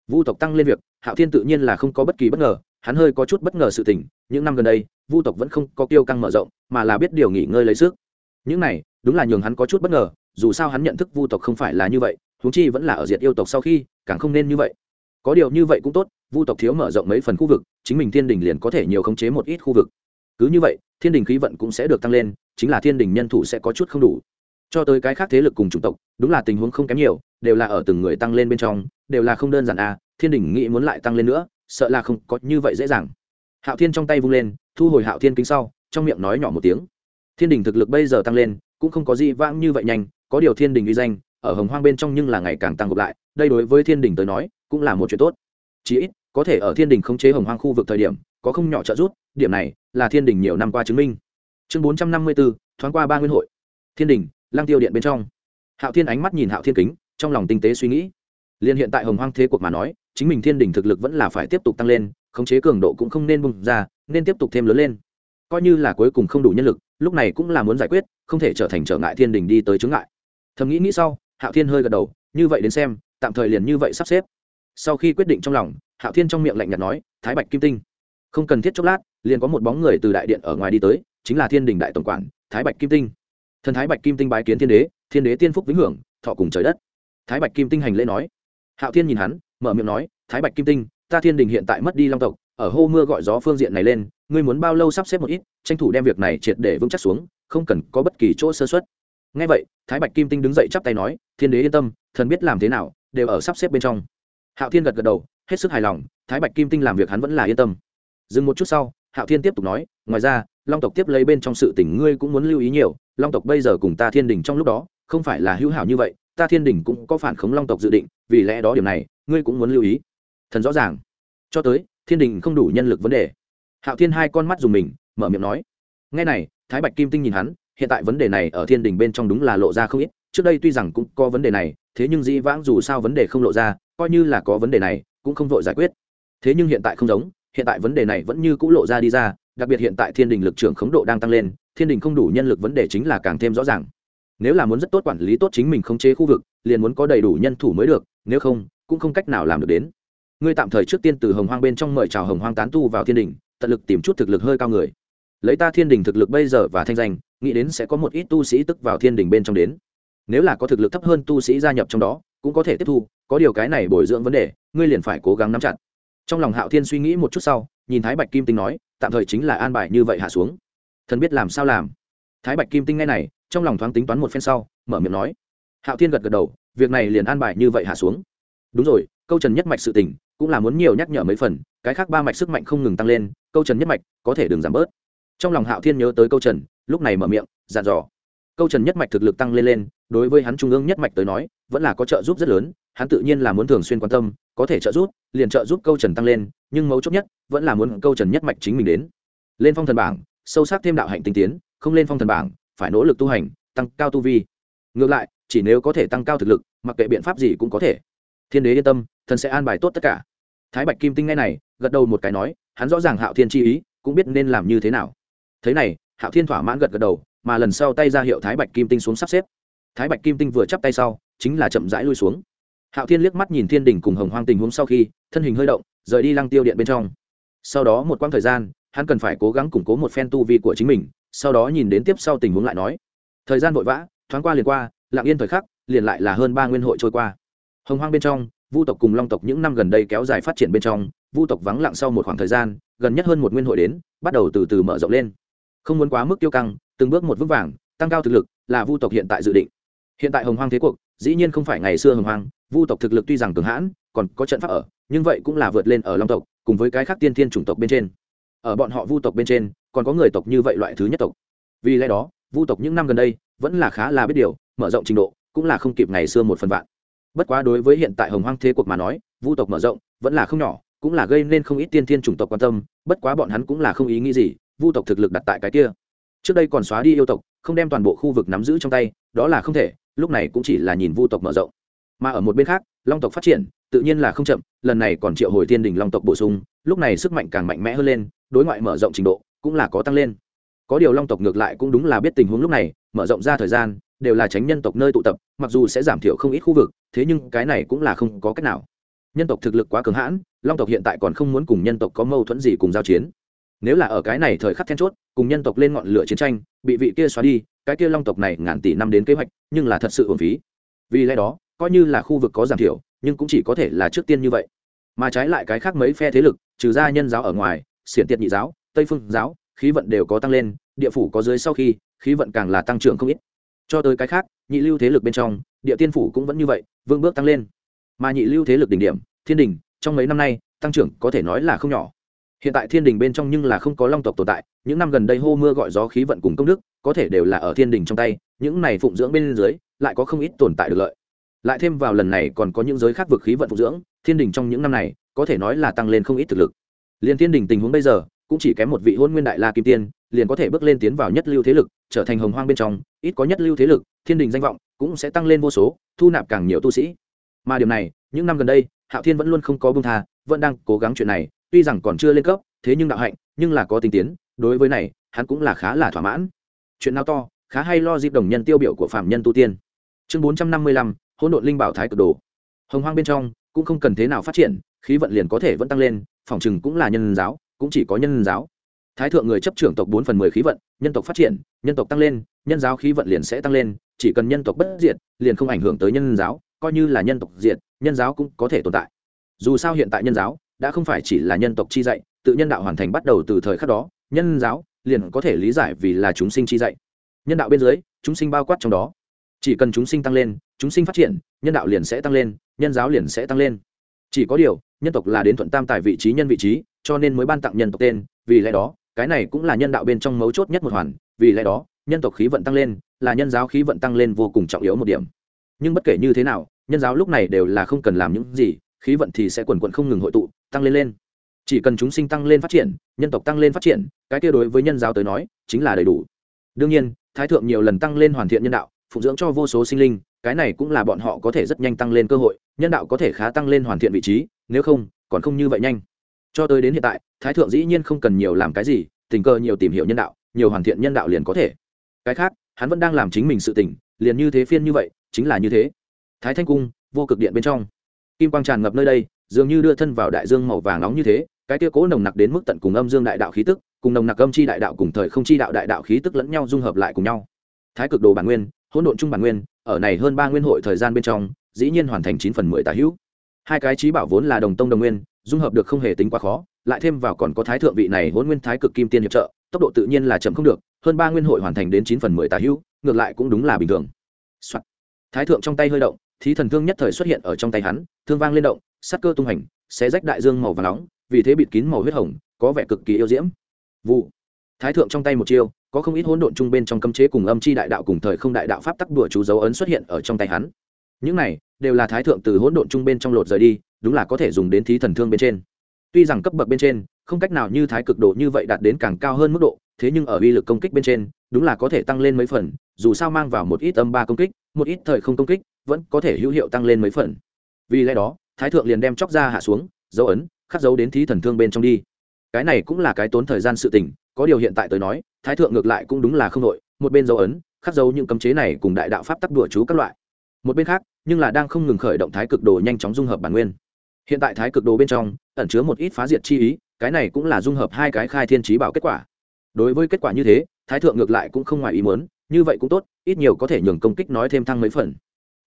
vu tộc tăng lên việc, hạo thiên tự nhiên là không có bất kỳ bất ngờ, hắn hơi có chút bất ngờ sự tình, những năm gần đây, vu tộc vẫn không có tiêu căng mở rộng, mà là biết điều nghỉ ngơi lấy sức. Những này, đúng là nhường hắn có chút bất ngờ, dù sao hắn nhận thức vu tộc không phải là như vậy, huống chi vẫn là ở diệt yêu tộc sau khi, càng không nên như vậy. Có điều như vậy cũng tốt, vu tộc thiếu mở rộng mấy phần khu vực, chính mình thiên đình liền có thể nhiều khống chế một ít khu vực. Cứ như vậy, thiên đình khí vận cũng sẽ được tăng lên, chính là thiên đình nhân thủ sẽ có chút không đủ. Cho tới cái khác thế lực cùng chủng tộc, đúng là tình huống không kém nhiều, đều là ở từng người tăng lên bên trong đều là không đơn giản à thiên đình nghĩ muốn lại tăng lên nữa, sợ là không có như vậy dễ dàng. Hạo thiên trong tay vung lên, thu hồi hạo thiên kính sau, trong miệng nói nhỏ một tiếng. Thiên đình thực lực bây giờ tăng lên, cũng không có gì vãng như vậy nhanh, có điều thiên đình uy danh, ở hồng hoang bên trong nhưng là ngày càng tăng gộp lại, đây đối với thiên đình tới nói, cũng là một chuyện tốt. Chí ít, có thể ở thiên đình khống chế hồng hoang khu vực thời điểm, có không nhỏ trợ giúp, điểm này là thiên đình nhiều năm qua chứng minh. Chương bốn trăm năm mươi bốn thoáng qua ba nguyên hội. Thiên đình lang tiêu điện bên trong. Hạo thiên ánh mắt nhìn hạo thiên kính, trong lòng tinh tế suy nghĩ liên hiện tại hồng hoang thế cuộc mà nói, chính mình thiên đình thực lực vẫn là phải tiếp tục tăng lên, khống chế cường độ cũng không nên bung ra, nên tiếp tục thêm lớn lên. Coi như là cuối cùng không đủ nhân lực, lúc này cũng là muốn giải quyết, không thể trở thành trở ngại thiên đình đi tới chướng ngại. Thầm nghĩ nghĩ sau, hạo thiên hơi gật đầu, như vậy đến xem, tạm thời liền như vậy sắp xếp. Sau khi quyết định trong lòng, hạo thiên trong miệng lạnh nhạt nói, thái bạch kim tinh, không cần thiết chốc lát, liền có một bóng người từ đại điện ở ngoài đi tới, chính là thiên đình đại tổng quản, thái bạch kim tinh. Thần thái bạch kim tinh bái kiến thiên đế thiên đế tiên phúc vĩnh hưởng, thọ cùng trời đất. Thái bạch kim tinh hành lễ nói hạo thiên nhìn hắn, mở miệng nói, thái bạch kim tinh, ta thiên đình hiện tại mất đi long tộc, ở hô mưa gọi gió phương diện này lên, ngươi muốn bao lâu sắp xếp một ít, tranh thủ đem việc này triệt để vững chắc xuống, không cần có bất kỳ chỗ sơ xuất ngay vậy, thái bạch kim tinh đứng dậy chắp tay nói, thiên đế yên tâm, thần biết làm thế nào, đều ở sắp xếp bên trong. Hạo thiên gật gật đầu, hết sức hài lòng, thái bạch kim tinh làm việc hắn vẫn là yên tâm. Dừng một chút sau, hạo thiên tiếp tục nói, ngoài ra, long tộc tiếp lấy bên trong sự tình ngươi cũng muốn lưu ý nhiều, long tộc bây giờ cùng ta thiên đình trong lúc đó, không phải là hữu hảo như vậy ta thiên đình cũng có phản khống long tộc dự định, vì lẽ đó điểm này, ngươi cũng muốn lưu ý. Thần rõ ràng. Cho tới, thiên đình không đủ nhân lực vấn đề. Hạo thiên hai con mắt dùng mình, mở miệng nói. Ngay này, thái bạch kim tinh nhìn hắn, hiện tại vấn đề này ở thiên đình bên trong đúng là lộ ra không ít, trước đây tuy rằng cũng có vấn đề này, thế nhưng dĩ vãng dù sao vấn đề không lộ ra, coi như là có vấn đề này, cũng không vội giải quyết. Thế nhưng hiện tại không giống, hiện tại vấn đề này vẫn như c ũ lộ ra đi ra, đặc biệt hiện tại thiên đình lực trưởng khống độ đang tăng lên, thiên đình không đủ nhân lực vấn đề chính là càng thêm rõ ràng nếu là muốn rất tốt quản lý tốt chính mình khống chế khu vực, liền muốn có đầy đủ nhân thủ mới được, nếu không, cũng không cách nào làm được đến. Ngươi tạm thời trước tiên từ hồng hoang bên trong mời chào hồng hoang tán tu vào thiên đình, tận lực tìm chút thực lực hơi cao người. Lấy ta thiên đình thực lực bây giờ và thanh danh, nghĩ đến sẽ có một ít tu sĩ tức vào thiên đình bên trong đến. Nếu là có thực lực thấp hơn tu sĩ gia nhập trong đó, cũng có thể tiếp thu, có điều cái này bồi dưỡng vấn đề, ngươi liền phải cố gắng nắm chặt. Trong lòng hạo thiên suy nghĩ một chút sau, nhìn thái bạch kim tinh nói, tạm thời chính là an bài như vậy hạ xuống. Thần biết làm sao làm. Thái bạch kim tinh ngay này trong lòng thoáng tính toán một phen sau, mở miệng nói. Hạo thiên gật gật đầu, việc này liền an bài như vậy hạ xuống. Đúng rồi, câu trần nhất mạch sự tình, cũng là muốn nhiều nhắc nhở mấy phần, cái khác ba mạch sức mạnh không ngừng tăng lên, câu trần nhất mạch có thể đừng giảm bớt. Trong lòng hạo thiên nhớ tới câu trần, lúc này mở miệng, dặn dò. Câu trần nhất mạch thực lực tăng lên lên, đối với hắn trung ương nhất mạch tới nói, vẫn là có trợ giúp rất lớn, hắn tự nhiên là muốn thường xuyên quan tâm, có thể trợ giúp, liền trợ giúp câu trần tăng lên, nhưng mấu chốt nhất, vẫn là muốn câu trần nhất mạch chính mình đến. Lên phong thần bảng, sâu sắc thêm đạo hạnh tinh tiến, không lên phong thần bảng phải nỗ lực tu hành, tăng cao tu vi. Ngược lại, chỉ nếu có thể tăng cao thực lực, mặc kệ biện pháp gì cũng có thể. Thiên đế yên tâm, thần sẽ an bài tốt tất cả. Thái bạch kim tinh ngay này, gật đầu một cái nói, hắn rõ ràng hạo thiên chi ý, cũng biết nên làm như thế nào. Thế này, hạo thiên thỏa mãn gật gật đầu, mà lần sau tay ra hiệu thái bạch kim tinh xuống sắp xếp. Thái bạch kim tinh vừa chắp tay sau, chính là chậm rãi lui xuống. Hạo thiên liếc mắt nhìn thiên đình cùng hồng hoang tình huống sau khi, thân hình hơi động, rời đi lăng tiêu điện bên trong. Sau đó một quãng thời gian, hắn cần phải cố gắng củng cố một phen tu vi của chính mình sau đó nhìn đến tiếp sau tình huống lại nói, thời gian vội vã, thoáng qua liền qua, lặng yên thời khắc, liền lại là hơn ba nguyên hội trôi qua. Hồng hoang bên trong, vu tộc cùng long tộc những năm gần đây kéo dài phát triển bên trong, vu tộc vắng lặng sau một khoảng thời gian, gần nhất hơn một nguyên hội đến, bắt đầu từ từ mở rộng lên. Không muốn quá mức tiêu căng, từng bước một vững vàng, tăng cao thực lực là vu tộc hiện tại dự định. Hiện tại hồng hoang thế cuộc, dĩ nhiên không phải ngày xưa hồng hoang, vu tộc thực lực tuy rằng cường hãn, còn có trận pháp ở, nhưng vậy cũng là vượt lên ở long tộc, cùng với cái khác tiên thiên chủng tộc bên trên. Ở bọn họ vu tộc bên trên còn có người tộc như vậy loại thứ nhất tộc. Vì lẽ đó, vu tộc những năm gần đây vẫn là khá là biết điều, mở rộng trình độ, cũng là không kịp ngày xưa một phần vạn. Bất quá đối với hiện tại hồng hoang thế cuộc mà nói, vu tộc mở rộng vẫn là không nhỏ, cũng là gây nên không ít tiên thiên chủng tộc quan tâm, bất quá bọn hắn cũng là không ý nghĩ gì, vu tộc thực lực đặt tại cái kia. Trước đây còn xóa đi yêu tộc, không đem toàn bộ khu vực nắm giữ trong tay, đó là không thể, lúc này cũng chỉ là nhìn vu tộc mở rộng. Mà ở một bên khác, long tộc phát triển, tự nhiên là không chậm, lần này còn triệu hồi thiên đình long tộc bổ sung, lúc này sức mạnh càng mạnh mẽ hơn lên, đối ngoại mở rộng trình độ cũng là có tăng lên. Có điều long tộc ngược lại cũng đúng là biết tình huống lúc này, mở rộng ra thời gian, đều là tránh nhân tộc nơi tụ tập, mặc dù sẽ giảm thiểu không ít khu vực, thế nhưng cái này cũng là không có cách nào. Nhân tộc thực lực quá cường hãn, long tộc hiện tại còn không muốn cùng nhân tộc có mâu thuẫn gì cùng giao chiến. Nếu là ở cái này thời khắc then chốt, cùng nhân tộc lên ngọn lửa chiến tranh, bị vị kia xóa đi, cái kia long tộc này ngàn tỷ năm đến kế hoạch, nhưng là thật sự ổn phí. Vì lẽ đó, coi như là khu vực có giảm thiểu, nhưng cũng chỉ có thể là trước tiên như vậy. Mà trái lại cái khác mấy phe thế lực, trừ ra nhân giáo ở ngoài, xiển tiệt nhị giáo tây phương giáo, khí vận đều có tăng lên, địa phủ có dưới sau khi, khí vận càng là tăng trưởng không ít. Cho tới cái khác, nhị lưu thế lực bên trong, địa tiên phủ cũng vẫn như vậy vương bước tăng lên. Mà nhị lưu thế lực đỉnh điểm, thiên đình, trong mấy năm nay, tăng trưởng có thể nói là không nhỏ. Hiện tại thiên đình bên trong nhưng là không có long tộc tồn tại, những năm gần đây hô mưa gọi gió khí vận cùng công đức, có thể đều là ở thiên đình trong tay, những này phụng dưỡng bên dưới, lại có không ít tồn tại được lợi. Lại thêm vào lần này còn có những giới khác vực khí vận phụng dưỡng, thiên đình trong những năm này, có thể nói là tăng lên không ít thực lực. Liền thiên đình tình huống bây giờ cũng chỉ kém một vị hôn nguyên đại la kim tiên, liền có thể bước lên tiến vào nhất lưu thế lực, trở thành hồng hoang bên trong, ít có nhất lưu thế lực, thiên đình danh vọng cũng sẽ tăng lên vô số, thu nạp càng nhiều tu sĩ. Mà điều này, những năm gần đây, hạo thiên vẫn luôn không có bông tha, vẫn đang cố gắng chuyện này, tuy rằng còn chưa lên cấp, thế nhưng đạo hạnh, nhưng là có tinh tiến, đối với này, hắn cũng là khá là thỏa mãn. Chuyện nào to, khá hay lo dịp đồng nhân tiêu biểu của phạm nhân tu tiên. Chương bốn trăm năm mươi lăm, hỗn độn linh bảo thái cực đồ. Hồng hoang bên trong, cũng không cần thế nào phát triển, khí vận liền có thể vẫn tăng lên, phòng chừng cũng là nhân giáo cũng chỉ có nhân giáo. Thái thượng người chấp trưởng tộc bốn phần mười khí vận, nhân tộc phát triển, nhân tộc tăng lên, nhân giáo khí vận liền sẽ tăng lên, chỉ cần nhân tộc bất diệt, liền không ảnh hưởng tới nhân giáo, coi như là nhân tộc diệt, nhân giáo cũng có thể tồn tại. Dù sao hiện tại nhân giáo đã không phải chỉ là nhân tộc chi dạy, tự nhân đạo hoàn thành bắt đầu từ thời khắc đó, nhân giáo liền có thể lý giải vì là chúng sinh chi dạy. Nhân đạo bên dưới, chúng sinh bao quát trong đó. Chỉ cần chúng sinh tăng lên, chúng sinh phát triển, nhân đạo liền sẽ tăng lên, nhân giáo liền sẽ tăng lên. Chỉ có điều, nhân tộc là đến thuận tam tại vị trí, nhân vị trí cho nên mới ban tặng nhân tộc tên, vì lẽ đó, cái này cũng là nhân đạo bên trong mấu chốt nhất một hoàn, vì lẽ đó, nhân tộc khí vận tăng lên, là nhân giáo khí vận tăng lên vô cùng trọng yếu một điểm. Nhưng bất kể như thế nào, nhân giáo lúc này đều là không cần làm những gì, khí vận thì sẽ quần quận không ngừng hội tụ, tăng lên lên. Chỉ cần chúng sinh tăng lên phát triển, nhân tộc tăng lên phát triển, cái kia đối với nhân giáo tới nói, chính là đầy đủ. Đương nhiên, thái thượng nhiều lần tăng lên hoàn thiện nhân đạo, phụng dưỡng cho vô số sinh linh, cái này cũng là bọn họ có thể rất nhanh tăng lên cơ hội, nhân đạo có thể khá tăng lên hoàn thiện vị trí, nếu không, còn không như vậy nhanh cho tới đến hiện tại, thái thượng dĩ nhiên không cần nhiều làm cái gì, tình cờ nhiều tìm hiểu nhân đạo, nhiều hoàn thiện nhân đạo liền có thể. Cái khác, hắn vẫn đang làm chính mình sự tỉnh liền như thế phiên như vậy, chính là như thế. Thái thanh cung, vô cực điện bên trong. Kim quang tràn ngập nơi đây, dường như đưa thân vào đại dương màu vàng nóng như thế, cái kia cố nồng nặc đến mức tận cùng âm dương đại đạo khí tức, cùng nồng nặc âm chi đại đạo cùng thời không chi đạo đại đạo khí tức lẫn nhau dung hợp lại cùng nhau. Thái cực đồ bản nguyên, hỗn độn trung bản nguyên, ở này hơn ba nguyên hội thời gian bên trong, dĩ nhiên hoàn thành chín phần mười tà hữu. Hai cái trí bảo vốn là đồng tông đồng nguyên dung hợp được không hề tính quá khó, lại thêm vào còn có thái thượng vị này hôn nguyên thái cực kim tiên hiệp trợ, tốc độ tự nhiên là chậm không được, hơn ba nguyên hội hoàn thành đến chín phần mười tà hữu, ngược lại cũng đúng là bình thường、Soạn. thái thượng trong tay hơi động, thí thần thương nhất thời xuất hiện ở trong tay hắn, thương vang lên động sắc cơ tung hành, xé rách đại dương màu và nóng, vì thế bịt kín màu huyết hồng, có vẻ cực kỳ yêu diễm. Vụ. Thái thượng trong tay một chiêu, có không ít hỗn độn chung bên trong cấm chế cùng âm chi đại đạo cùng thời không đại đạo pháp tắc đùa chú dấu ấn xuất hiện ở trong tay hắn. Những này đều là thái thượng từ hỗn độn chung bên trong lột rời đi đúng là có thể dùng đến thí thần thương bên trên. Tuy rằng cấp bậc bên trên, không cách nào như thái cực độ như vậy đạt đến càng cao hơn mức độ, thế nhưng ở uy lực công kích bên trên, đúng là có thể tăng lên mấy phần, dù sao mang vào một ít âm ba công kích, một ít thời không công kích, vẫn có thể hữu hiệu tăng lên mấy phần. Vì lẽ đó, thái thượng liền đem chóc ra hạ xuống, dấu ấn, khắc dấu đến thí thần thương bên trong đi. Cái này cũng là cái tốn thời gian sự tình, có điều hiện tại tới nói, thái thượng ngược lại cũng đúng là không đội một bên dấu ấn, khắc dấu những cấm chế này cùng đại đạo pháp tắc đùa chú các loại. Một bên khác, nhưng là đang không ngừng khởi động thái cực đồ nhanh chóng dung hợp bản nguyên hiện tại thái cực đồ bên trong, ẩn chứa một ít phá diệt chi ý, cái này cũng là dung hợp hai cái khai thiên trí bảo kết quả. Đối với kết quả như thế, thái thượng ngược lại cũng không ngoài ý muốn, như vậy cũng tốt, ít nhiều có thể nhường công kích nói thêm thăng mấy phần.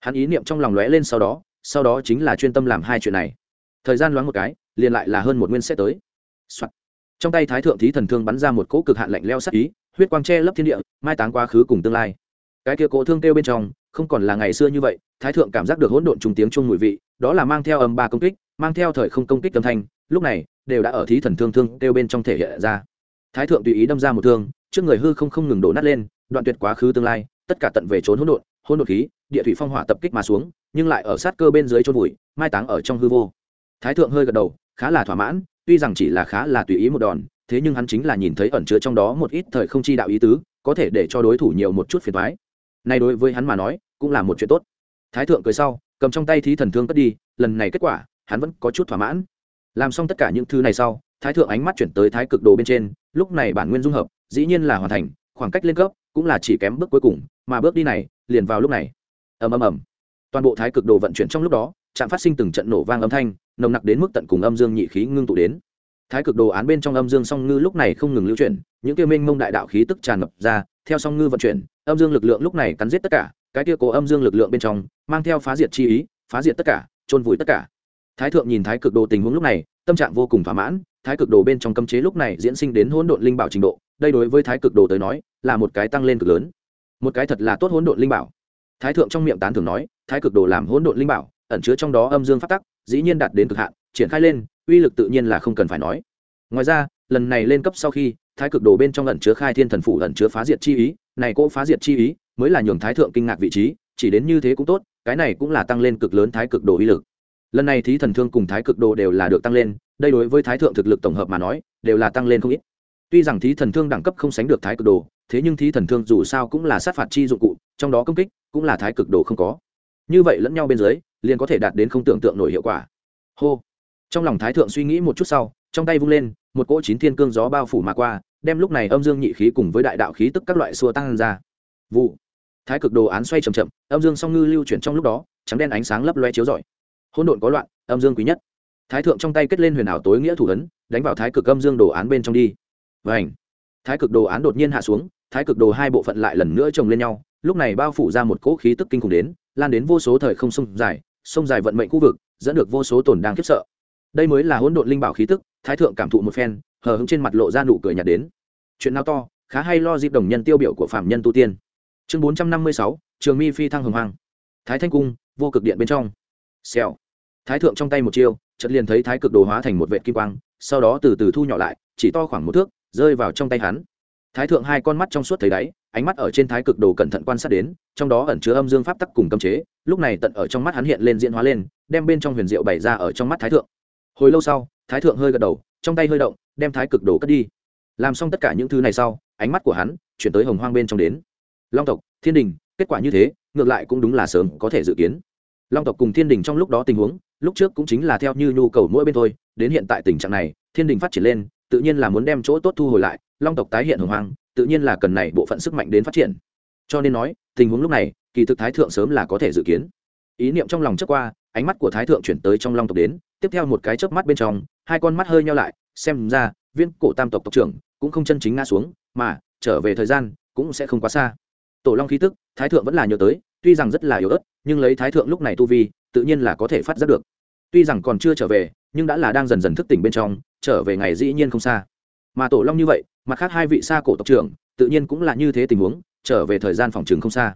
Hắn ý niệm trong lòng lóe lên sau đó sau đó chính là chuyên tâm làm hai chuyện này. Thời gian loáng một cái, liền lại là hơn một nguyên sẽ tới、Soạn. trong tay thái thượng thí thần thương bắn ra một cỗ cực hạn lạnh leo sắc ý, huyết quang che lấp thiên địa, mai táng quá khứ cùng tương lai. Cái kia cỗ thương kêu bên trong, không còn là ngày xưa như vậy, thái thượng cảm giác được hỗn độn trùng tiếng chung mùi vị, đó là mang theo âm ba công kích mang theo thời không công kích âm thanh, lúc này, đều đã ở thí thần thương thương kêu bên trong thể hiện ra. Thái thượng tùy ý đâm ra một thương, trước người hư không không ngừng đổ nát lên, đoạn tuyệt quá khứ tương lai, tất cả tận về trốn hỗn độn hỗn độn khí, địa thủy phong hỏa tập kích mà xuống, nhưng lại ở sát cơ bên dưới chôn vùi, mai táng ở trong hư vô. Thái thượng hơi gật đầu, khá là thỏa mãn, tuy rằng chỉ là khá là tùy ý một đòn, thế nhưng hắn chính là nhìn thấy ẩn chứa trong đó một ít thời không chi đạo ý tứ, có thể để cho đối thủ nhiều một chút phiền thoái Nay đối với hắn mà nói, cũng là một chuyện tốt. Thái thượng cười sau, cầm trong tay thí thần thương cất đi, lần này kết quả hắn vẫn có chút thỏa mãn. Làm xong tất cả những thứ này sau, thái thượng ánh mắt chuyển tới thái cực đồ bên trên, lúc này bản nguyên dung hợp, dĩ nhiên là hoàn thành, khoảng cách lên cấp, cũng là chỉ kém bước cuối cùng, mà bước đi này, liền vào lúc này. Ầm ầm ầm. Toàn bộ thái cực đồ vận chuyển trong lúc đó, chạm phát sinh từng trận nổ vang âm thanh, nồng nặc đến mức tận cùng âm dương nhị khí ngưng tụ đến. Thái cực đồ án bên trong âm dương song ngư lúc này không ngừng lưu chuyển, những kia minh mông đại đạo khí tức tràn ngập ra, theo song ngư vận chuyển, âm dương lực lượng lúc này cắn giết tất cả, cái kia cố âm dương lực lượng bên trong, mang theo phá diệt chi ý, phá diệt tất cả trôn vùi tất cả thái thượng nhìn thái cực đồ tình huống lúc này, tâm trạng vô cùng thỏa mãn, thái cực đồ bên trong cấm chế lúc này diễn sinh đến hỗn độn linh bảo trình độ, đây đối với thái cực đồ tới nói, là một cái tăng lên cực lớn. Một cái thật là tốt hỗn độn linh bảo. Thái thượng trong miệng tán thường nói, thái cực đồ làm hỗn độn linh bảo, ẩn chứa trong đó âm dương phát tắc, dĩ nhiên đạt đến cực hạn, triển khai lên, uy lực tự nhiên là không cần phải nói. Ngoài ra, lần này lên cấp sau khi, thái cực đồ bên trong ẩn chứa khai thiên thần phủ ẩn chứa phá diệt chi ý, này cỗ phá diệt chi ý, mới là nhường thái thượng kinh ngạc vị trí, chỉ đến như thế cũng tốt, cái này cũng là tăng lên cực lớn thái cực đồ uy lực lần này thí thần thương cùng thái cực đồ đều là được tăng lên, đây đối với thái thượng thực lực tổng hợp mà nói, đều là tăng lên không ít. Tuy rằng thí thần thương đẳng cấp không sánh được thái cực đồ, thế nhưng thí thần thương dù sao cũng là sát phạt chi dụng cụ, trong đó công kích cũng là thái cực đồ không có. Như vậy lẫn nhau bên dưới, liền có thể đạt đến không tưởng tượng nổi hiệu quả. Hô. Trong lòng thái thượng suy nghĩ một chút sau, trong tay vung lên, một cỗ chín thiên cương gió bao phủ mà qua, đem lúc này âm dương nhị khí cùng với đại đạo khí tức các loại xua tăng ra. Vụ. Thái cực đồ án xoay c h ậ m chậm, âm dương song ngư lưu chuyển trong lúc đó, trắng đen ánh sáng lấp loe chiếu rọi hỗn độn có loạn, âm dương quý nhất. Thái thượng trong tay kết lên huyền ảo tối nghĩa thủ ấn, đánh vào thái cực âm dương đồ án bên trong đi. Và ảnh thái cực đồ án đột nhiên hạ xuống, thái cực đồ hai bộ phận lại lần nữa chồng lên nhau, lúc này bao phủ ra một cỗ khí tức kinh khủng đến, lan đến vô số thời không sông dài sông dài vận mệnh khu vực, dẫn được vô số tổn đang khiếp sợ. Đây mới là hỗn độn linh bảo khí tức, thái thượng cảm thụ một phen, hờ hững trên mặt lộ ra nụ cười nhạt đến. Chuyện nào to, khá hay lo dịp đồng nhân tiêu biểu của phạm nhân tu tiên. Chương bốn trăm năm mươi sáu, trường mi phi thăng hồng hoàng thái thanh cung, vô cực điện bên trong. Xèo thái thượng trong tay một chiêu, chợt liền thấy thái cực đồ hóa thành một vệ kim quang, sau đó từ từ thu nhỏ lại, chỉ to khoảng một thước, rơi vào trong tay hắn. Thái thượng hai con mắt trong suốt thấy đáy, ánh mắt ở trên thái cực đồ cẩn thận quan sát đến, trong đó ẩn chứa âm dương pháp tắc cùng cấm chế, lúc này tận ở trong mắt hắn hiện lên diễn hóa lên, đem bên trong huyền diệu bày ra ở trong mắt thái thượng. Hồi lâu sau, thái thượng hơi gật đầu, trong tay hơi động, đem thái cực đồ cất đi. Làm xong tất cả những thứ này sau, ánh mắt của hắn chuyển tới hồng hoang bên trong đến. Long tộc, thiên đình, kết quả như thế, ngược lại cũng đúng là sớm có thể dự kiến long tộc cùng thiên đình trong lúc đó tình huống, lúc trước cũng chính là theo như nhu cầu mỗi bên thôi, đến hiện tại tình trạng này, thiên đình phát triển lên, tự nhiên là muốn đem chỗ tốt thu hồi lại, long tộc tái hiện hồng hoang, tự nhiên là cần này bộ phận sức mạnh đến phát triển. Cho nên nói, tình huống lúc này, kỳ thực thái thượng sớm là có thể dự kiến. Ý niệm trong lòng trước qua, ánh mắt của thái thượng chuyển tới trong long tộc đến, tiếp theo một cái chớp mắt bên trong, hai con mắt hơi nhau lại, xem ra, viên cổ tam tộc tộc trưởng cũng không chân chính ngã xuống, mà trở về thời gian cũng sẽ không quá xa. Tổ long khí tức, thái thượng vẫn là nhớ tới tuy rằng rất là yếu ớt, nhưng lấy thái thượng lúc này tu vi, tự nhiên là có thể phát giác được. Tuy rằng còn chưa trở về, nhưng đã là đang dần dần thức tỉnh bên trong, trở về ngày dĩ nhiên không xa. Mà tổ long như vậy, mặt khác hai vị xa cổ tộc trưởng, tự nhiên cũng là như thế tình huống, trở về thời gian phòng trường không xa.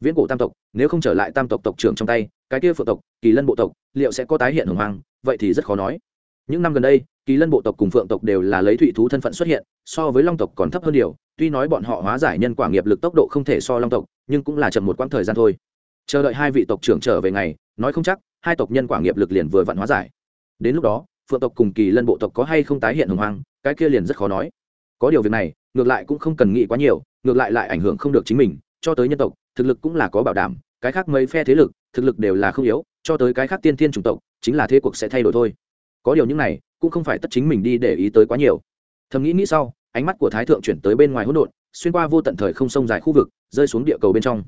Viễn cổ tam tộc, nếu không trở lại tam tộc tộc trưởng trong tay, cái kia phượng tộc, kỳ lân bộ tộc, liệu sẽ có tái hiện hồng hoang? Vậy thì rất khó nói. Những năm gần đây, kỳ lân bộ tộc cùng phượng tộc đều là lấy thụy thú thân phận xuất hiện, so với long tộc còn thấp hơn điều tuy nói bọn họ hóa giải nhân quả nghiệp lực tốc độ không thể so long tộc nhưng cũng là chậm một quãng thời gian thôi. Chờ đợi hai vị tộc trưởng trở về ngày, nói không chắc, hai tộc nhân quả nghiệp lực liền vừa vặn hóa giải. Đến lúc đó, phượng tộc cùng kỳ lân bộ tộc có hay không tái hiện hồng hoang, cái kia liền rất khó nói. Có điều việc này, ngược lại cũng không cần nghĩ quá nhiều, ngược lại lại ảnh hưởng không được chính mình, cho tới nhân tộc, thực lực cũng là có bảo đảm, cái khác mấy phe thế lực, thực lực đều là không yếu, cho tới cái khác tiên thiên chủng tộc, chính là thế cuộc sẽ thay đổi thôi. Có điều những này, cũng không phải tất chính mình đi để ý tới quá nhiều. Thầm nghĩ nghĩ sau, ánh mắt của thái thượng chuyển tới bên ngoài hỗn độn xuyên qua vô tận thời không sông dài khu vực, rơi xuống địa cầu bên trong.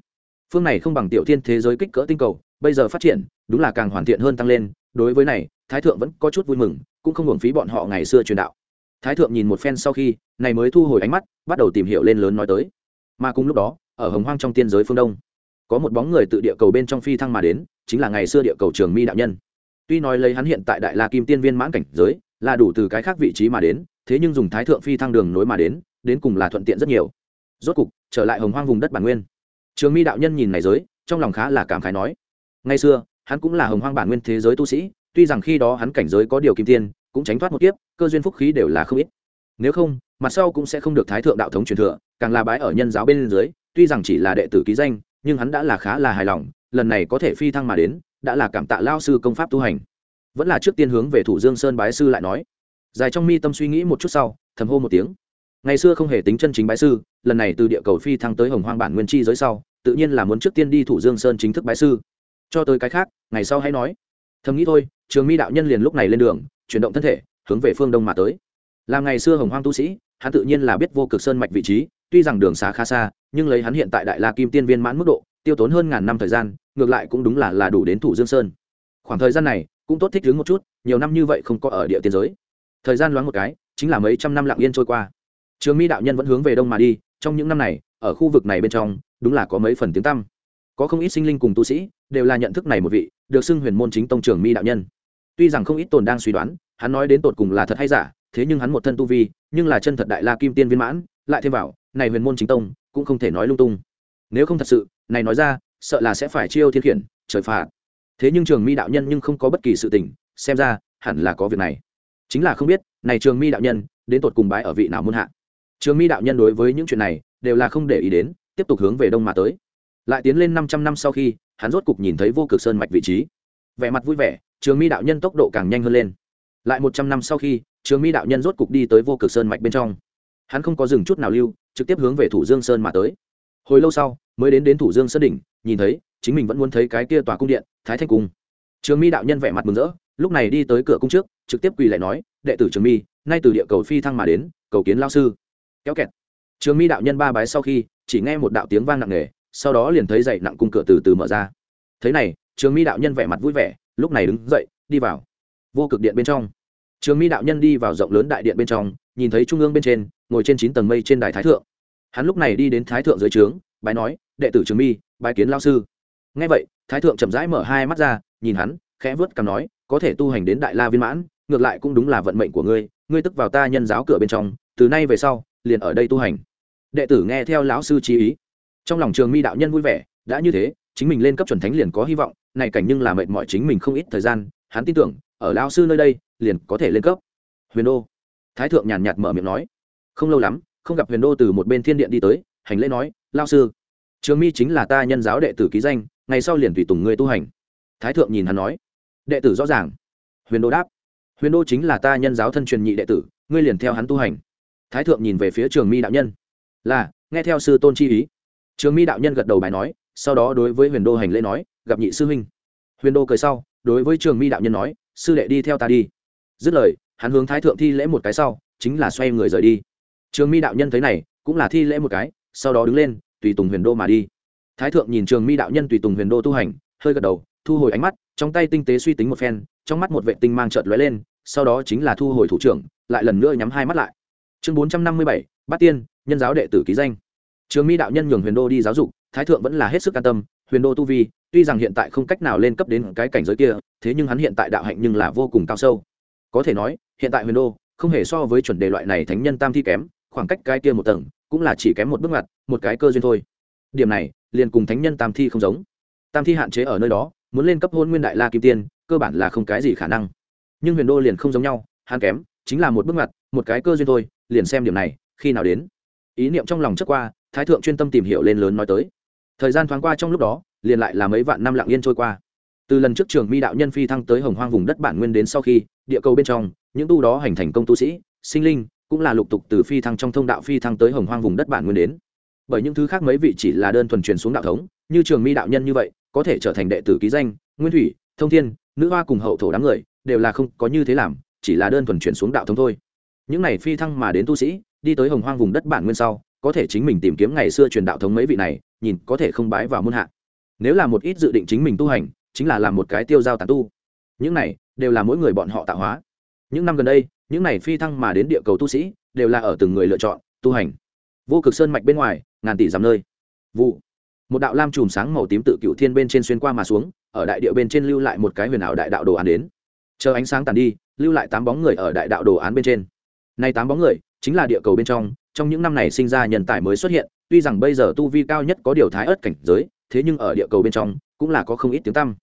Phương này không bằng tiểu thiên thế giới kích cỡ tinh cầu, bây giờ phát triển, đúng là càng hoàn thiện hơn tăng lên. Đối với này, thái thượng vẫn có chút vui mừng, cũng không hưởng phí bọn họ ngày xưa truyền đạo. Thái thượng nhìn một phen sau khi, này mới thu hồi ánh mắt, bắt đầu tìm hiểu lên lớn nói tới. Mà cùng lúc đó, ở hồng hoang trong tiên giới phương đông, có một bóng người tự địa cầu bên trong phi thăng mà đến, chính là ngày xưa địa cầu trường mi đạo nhân. Tuy nói lấy hắn hiện tại đại la kim tiên viên mãn cảnh giới, là đủ từ cái khác vị trí mà đến, thế nhưng dùng thái thượng phi thăng đường nối mà đến đến cùng là thuận tiện rất nhiều. Rốt cục, trở lại hồng hoang vùng đất bản nguyên. Trường mi đạo nhân nhìn này giới, trong lòng khá là cảm khái nói, ngày xưa, hắn cũng là hồng hoang bản nguyên thế giới tu sĩ, tuy rằng khi đó hắn cảnh giới có điều kim tiên, cũng tránh thoát một kiếp, cơ duyên phúc khí đều là không ít. Nếu không, mặt sau cũng sẽ không được thái thượng đạo thống truyền thừa, càng là bái ở nhân giáo bên dưới, tuy rằng chỉ là đệ tử ký danh, nhưng hắn đã là khá là hài lòng, lần này có thể phi thăng mà đến, đã là cảm tạ lao sư công pháp tu hành. Vẫn là trước tiên hướng về thủ dương sơn bái sư lại nói. Dài trong mi tâm suy nghĩ một chút sau, thầm hô một tiếng ngày xưa không hề tính chân chính bái sư, lần này từ địa cầu phi thăng tới hồng hoang bản nguyên chi giới sau, tự nhiên là muốn trước tiên đi thủ dương sơn chính thức bái sư. Cho tới cái khác, ngày sau hãy nói. Thầm nghĩ thôi, trường mi đạo nhân liền lúc này lên đường, chuyển động thân thể, hướng về phương đông mà tới. Làm ngày xưa hồng hoang tu sĩ, hắn tự nhiên là biết vô cực sơn mạch vị trí, tuy rằng đường xá khá xa, nhưng lấy hắn hiện tại đại la kim tiên viên mãn mức độ, tiêu tốn hơn ngàn năm thời gian, ngược lại cũng đúng là là đủ đến thủ dương sơn. Khoảng thời gian này, cũng tốt thích đứng một chút, nhiều năm như vậy không có ở địa tiên giới. Thời gian loáng một cái, chính là mấy trăm năm lặng yên trôi qua trường mi đạo nhân vẫn hướng về đông mà đi, trong những năm này, ở khu vực này bên trong, đúng là có mấy phần tiếng tăm. Có không ít sinh linh cùng tu sĩ, đều là nhận thức này một vị, được xưng huyền môn chính tông trường mi đạo nhân. Tuy rằng không ít tồn đang suy đoán, hắn nói đến tột cùng là thật hay giả, thế nhưng hắn một thân tu vi, nhưng là chân thật đại la kim tiên viên mãn, lại thêm vào, này huyền môn chính tông, cũng không thể nói lung tung. Nếu không thật sự, này nói ra, sợ là sẽ phải chiêu thiên khiển, trời phạt. Thế nhưng trường mi đạo nhân nhưng không có bất kỳ sự tình, xem ra, hẳn là có việc này. Chính là không biết, này trường mi đạo nhân, đến tột cùng bái ở vị nào muôn hạ trường mi đạo nhân đối với những chuyện này đều là không để ý đến, tiếp tục hướng về đông mà tới. Lại tiến lên năm trăm năm sau khi, hắn rốt cục nhìn thấy vô cực sơn mạch vị trí. Vẻ mặt vui vẻ, trường mi đạo nhân tốc độ càng nhanh hơn lên. Lại một trăm năm sau khi, trường mi đạo nhân rốt cục đi tới vô cực sơn mạch bên trong. Hắn không có dừng chút nào lưu, trực tiếp hướng về thủ dương sơn mà tới. Hồi lâu sau, mới đến đến thủ dương sơn đỉnh, nhìn thấy, chính mình vẫn muốn thấy cái kia tòa cung điện, thái thanh cung. Trường mi đạo nhân vẻ mặt mừng rỡ, lúc này đi tới cửa cung trước, trực tiếp quỳ lại nói, đệ tử trường mi, nay từ địa cầu phi thăng mà đến, cầu kiến lao sư kéo kẹt. Trường mi đạo nhân ba bái sau khi, chỉ nghe một đạo tiếng vang nặng nề, sau đó liền thấy dậy nặng cung cửa từ từ mở ra. Thế này, trường mi đạo nhân vẻ mặt vui vẻ, lúc này đứng dậy, đi vào. Vô cực điện bên trong. Trường mi đạo nhân đi vào rộng lớn đại điện bên trong, nhìn thấy trung ương bên trên, ngồi trên chín tầng mây trên đài thái thượng. Hắn lúc này đi đến thái thượng dưới trướng, bái nói, đệ tử trường mi, bái kiến lao sư. Ngay vậy, thái thượng chậm rãi mở hai mắt ra, nhìn hắn, khẽ vớt cằm nói, có thể tu hành đến đại la viên mãn, ngược lại cũng đúng là vận mệnh của ngươi ngươi tức vào ta nhân giáo cửa bên trong, từ nay về sau liền ở đây tu hành. Đệ tử nghe theo lão sư trí ý. Trong lòng trường mi đạo nhân vui vẻ, đã như thế, chính mình lên cấp chuẩn thánh liền có hy vọng, này cảnh nhưng là mệnh mọi chính mình không ít thời gian, hắn tin tưởng, ở lão sư nơi đây, liền có thể lên cấp. Huyền đô. Thái thượng nhàn nhạt mở miệng nói. Không lâu lắm, không gặp huyền đô từ một bên thiên điện đi tới, hành lễ nói lao sư, trường mi chính là ta nhân giáo đệ tử ký danh, ngày sau liền tùy tùng ngươi tu hành. Thái thượng nhìn hắn nói. Đệ tử rõ ràng. Huyền đô đáp. Huyền đô chính là ta nhân giáo thân truyền nhị đệ tử, ngươi liền theo hắn tu hành thái thượng nhìn về phía trường mi đạo nhân. Là, nghe theo sư tôn chi ý. Trường mi đạo nhân gật đầu bài nói, sau đó đối với huyền đô hành lễ nói, gặp nhị sư huynh. Huyền đô cười sau, đối với trường mi đạo nhân nói, sư đệ đi theo ta đi. Dứt lời, hắn hướng thái thượng thi lễ một cái sau, chính là xoay người rời đi. Trường mi đạo nhân thấy này, cũng là thi lễ một cái, sau đó đứng lên, tùy tùng huyền đô mà đi. Thái thượng nhìn trường mi đạo nhân tùy tùng huyền đô tu hành, hơi gật đầu, thu hồi ánh mắt, trong tay tinh tế suy tính một phen, trong mắt một vệ tinh mang trợt lóe lên, sau đó chính là thu hồi thủ trưởng, lại lần nữa nhắm hai mắt lại chương bốn trăm năm mươi bảy, bát tiên, nhân giáo đệ tử ký danh. Trường mi đạo nhân nhường huyền đô đi giáo dục, thái thượng vẫn là hết sức an tâm, huyền đô tu vi, tuy rằng hiện tại không cách nào lên cấp đến cái cảnh giới kia, thế nhưng hắn hiện tại đạo hạnh nhưng là vô cùng cao sâu. Có thể nói, hiện tại huyền đô không hề so với chuẩn đề loại này thánh nhân tam thi kém, khoảng cách cái kia một tầng, cũng là chỉ kém một bước ngoặt, một cái cơ duyên thôi. Điểm này, liền cùng thánh nhân tam thi không giống. Tam thi hạn chế ở nơi đó, muốn lên cấp hôn nguyên đại la kim tiên, cơ bản là không cái gì khả năng. Nhưng huyền đô liền không giống nhau, hắn kém, chính là một bước ngoặt, một cái cơ duyên thôi liền xem điểm này, khi nào đến. Ý niệm trong lòng trước qua, thái thượng chuyên tâm tìm hiểu lên lớn nói tới. Thời gian thoáng qua trong lúc đó, liền lại là mấy vạn năm lặng yên trôi qua. Từ lần trước trường mi đạo nhân phi thăng tới hồng hoang vùng đất bản nguyên đến sau khi, địa cầu bên trong, những tu đó hành thành công tu sĩ, sinh linh, cũng là lục tục từ phi thăng trong thông đạo phi thăng tới hồng hoang vùng đất bản nguyên đến. Bởi những thứ khác mấy vị chỉ là đơn thuần truyền xuống đạo thống, như trường mi đạo nhân như vậy, có thể trở thành đệ tử ký danh, nguyên thủy, thông thiên, nữ hoa cùng hậu thổ đám người, đều là không có như thế làm, chỉ là đơn thuần chuyển xuống đạo thống thôi những này phi thăng mà đến tu sĩ, đi tới hồng hoang vùng đất bản nguyên sau, có thể chính mình tìm kiếm ngày xưa truyền đạo thống mấy vị này, nhìn có thể không bái vào môn hạ. Nếu là một ít dự định chính mình tu hành, chính là làm một cái tiêu giao tàn tu. Những này đều là mỗi người bọn họ tạo hóa. Những năm gần đây, những này phi thăng mà đến địa cầu tu sĩ, đều là ở từng người lựa chọn, tu hành. Vô cực sơn mạch bên ngoài, ngàn tỷ dặm nơi. Vụ. Một đạo lam chùm sáng màu tím tự cựu thiên bên trên xuyên qua mà xuống, ở đại địa bên trên lưu lại một cái huyền ảo đại đạo đồ án đến. Chờ ánh sáng tàn đi, lưu lại tám bóng người ở đại đạo đồ án bên trên nay tám bóng người, chính là địa cầu bên trong trong những năm này sinh ra nhân tài mới xuất hiện, tuy rằng bây giờ tu vi cao nhất có điều thái ớt cảnh giới, thế nhưng ở địa cầu bên trong, cũng là có không ít tiếng tăm.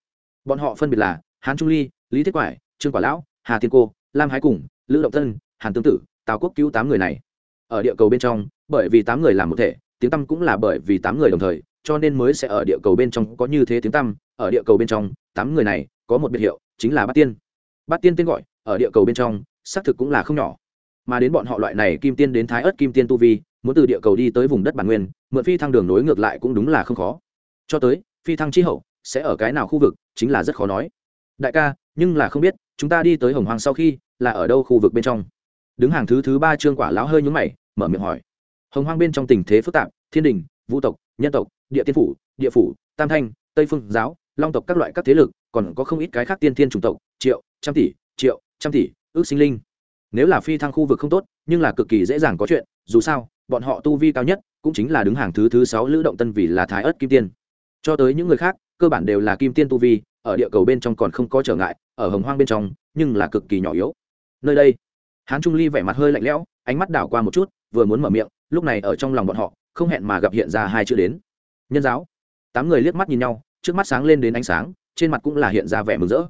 Bọn họ phân biệt là hán trung ly, lý thiết quải, trương quả lão, hà tiên cô, lam hái cùng, lữ động tân, hàn tương tử, tào quốc cứu tám người này. Ở địa cầu bên trong, bởi vì tám người làm một thể, tiếng tăm cũng là bởi vì tám người đồng thời, cho nên mới sẽ ở địa cầu bên trong có như thế tiếng tăm. Ở địa cầu bên trong, tám người này có một biệt hiệu, chính là bát tiên. Bát tiên tên gọi, ở địa cầu bên trong, xác thực cũng là không nhỏ mà đến bọn họ loại này kim tiên đến thái ớt kim tiên tu vi, muốn từ địa cầu đi tới vùng đất bản nguyên, mượn phi thăng đường nối ngược lại cũng đúng là không khó. Cho tới, phi thăng chi hậu, sẽ ở cái nào khu vực, chính là rất khó nói. Đại ca, nhưng là không biết, chúng ta đi tới hồng hoàng sau khi, là ở đâu khu vực bên trong? Đứng hàng thứ thứ ba trương quả lão hơi nhúng mày, mở miệng hỏi. Hồng hoang bên trong tình thế phức tạp, thiên đình, vũ tộc, nhân tộc, địa tiên phủ, địa phủ, tam thanh, tây phương giáo, long tộc các loại các thế lực, còn có không ít cái khác tiên thiên chủng tộc, triệu, trăm tỷ, triệu, trăm tỷ, ước sinh linh nếu là phi thăng khu vực không tốt, nhưng là cực kỳ dễ dàng có chuyện, dù sao, bọn họ tu vi cao nhất cũng chính là đứng hàng thứ thứ sáu lữ động tân vì là thái ớt kim tiên. Cho tới những người khác, cơ bản đều là kim tiên tu vi, ở địa cầu bên trong còn không có trở ngại, ở hồng hoang bên trong, nhưng là cực kỳ nhỏ yếu. Nơi đây, hán trung ly vẻ mặt hơi lạnh lẽo, ánh mắt đảo qua một chút, vừa muốn mở miệng, lúc này ở trong lòng bọn họ, không hẹn mà gặp hiện ra hai chữ đến. Nhân giáo. Tám người liếc mắt nhìn nhau, trước mắt sáng lên đến ánh sáng, trên mặt cũng là hiện ra vẻ mừng rỡ.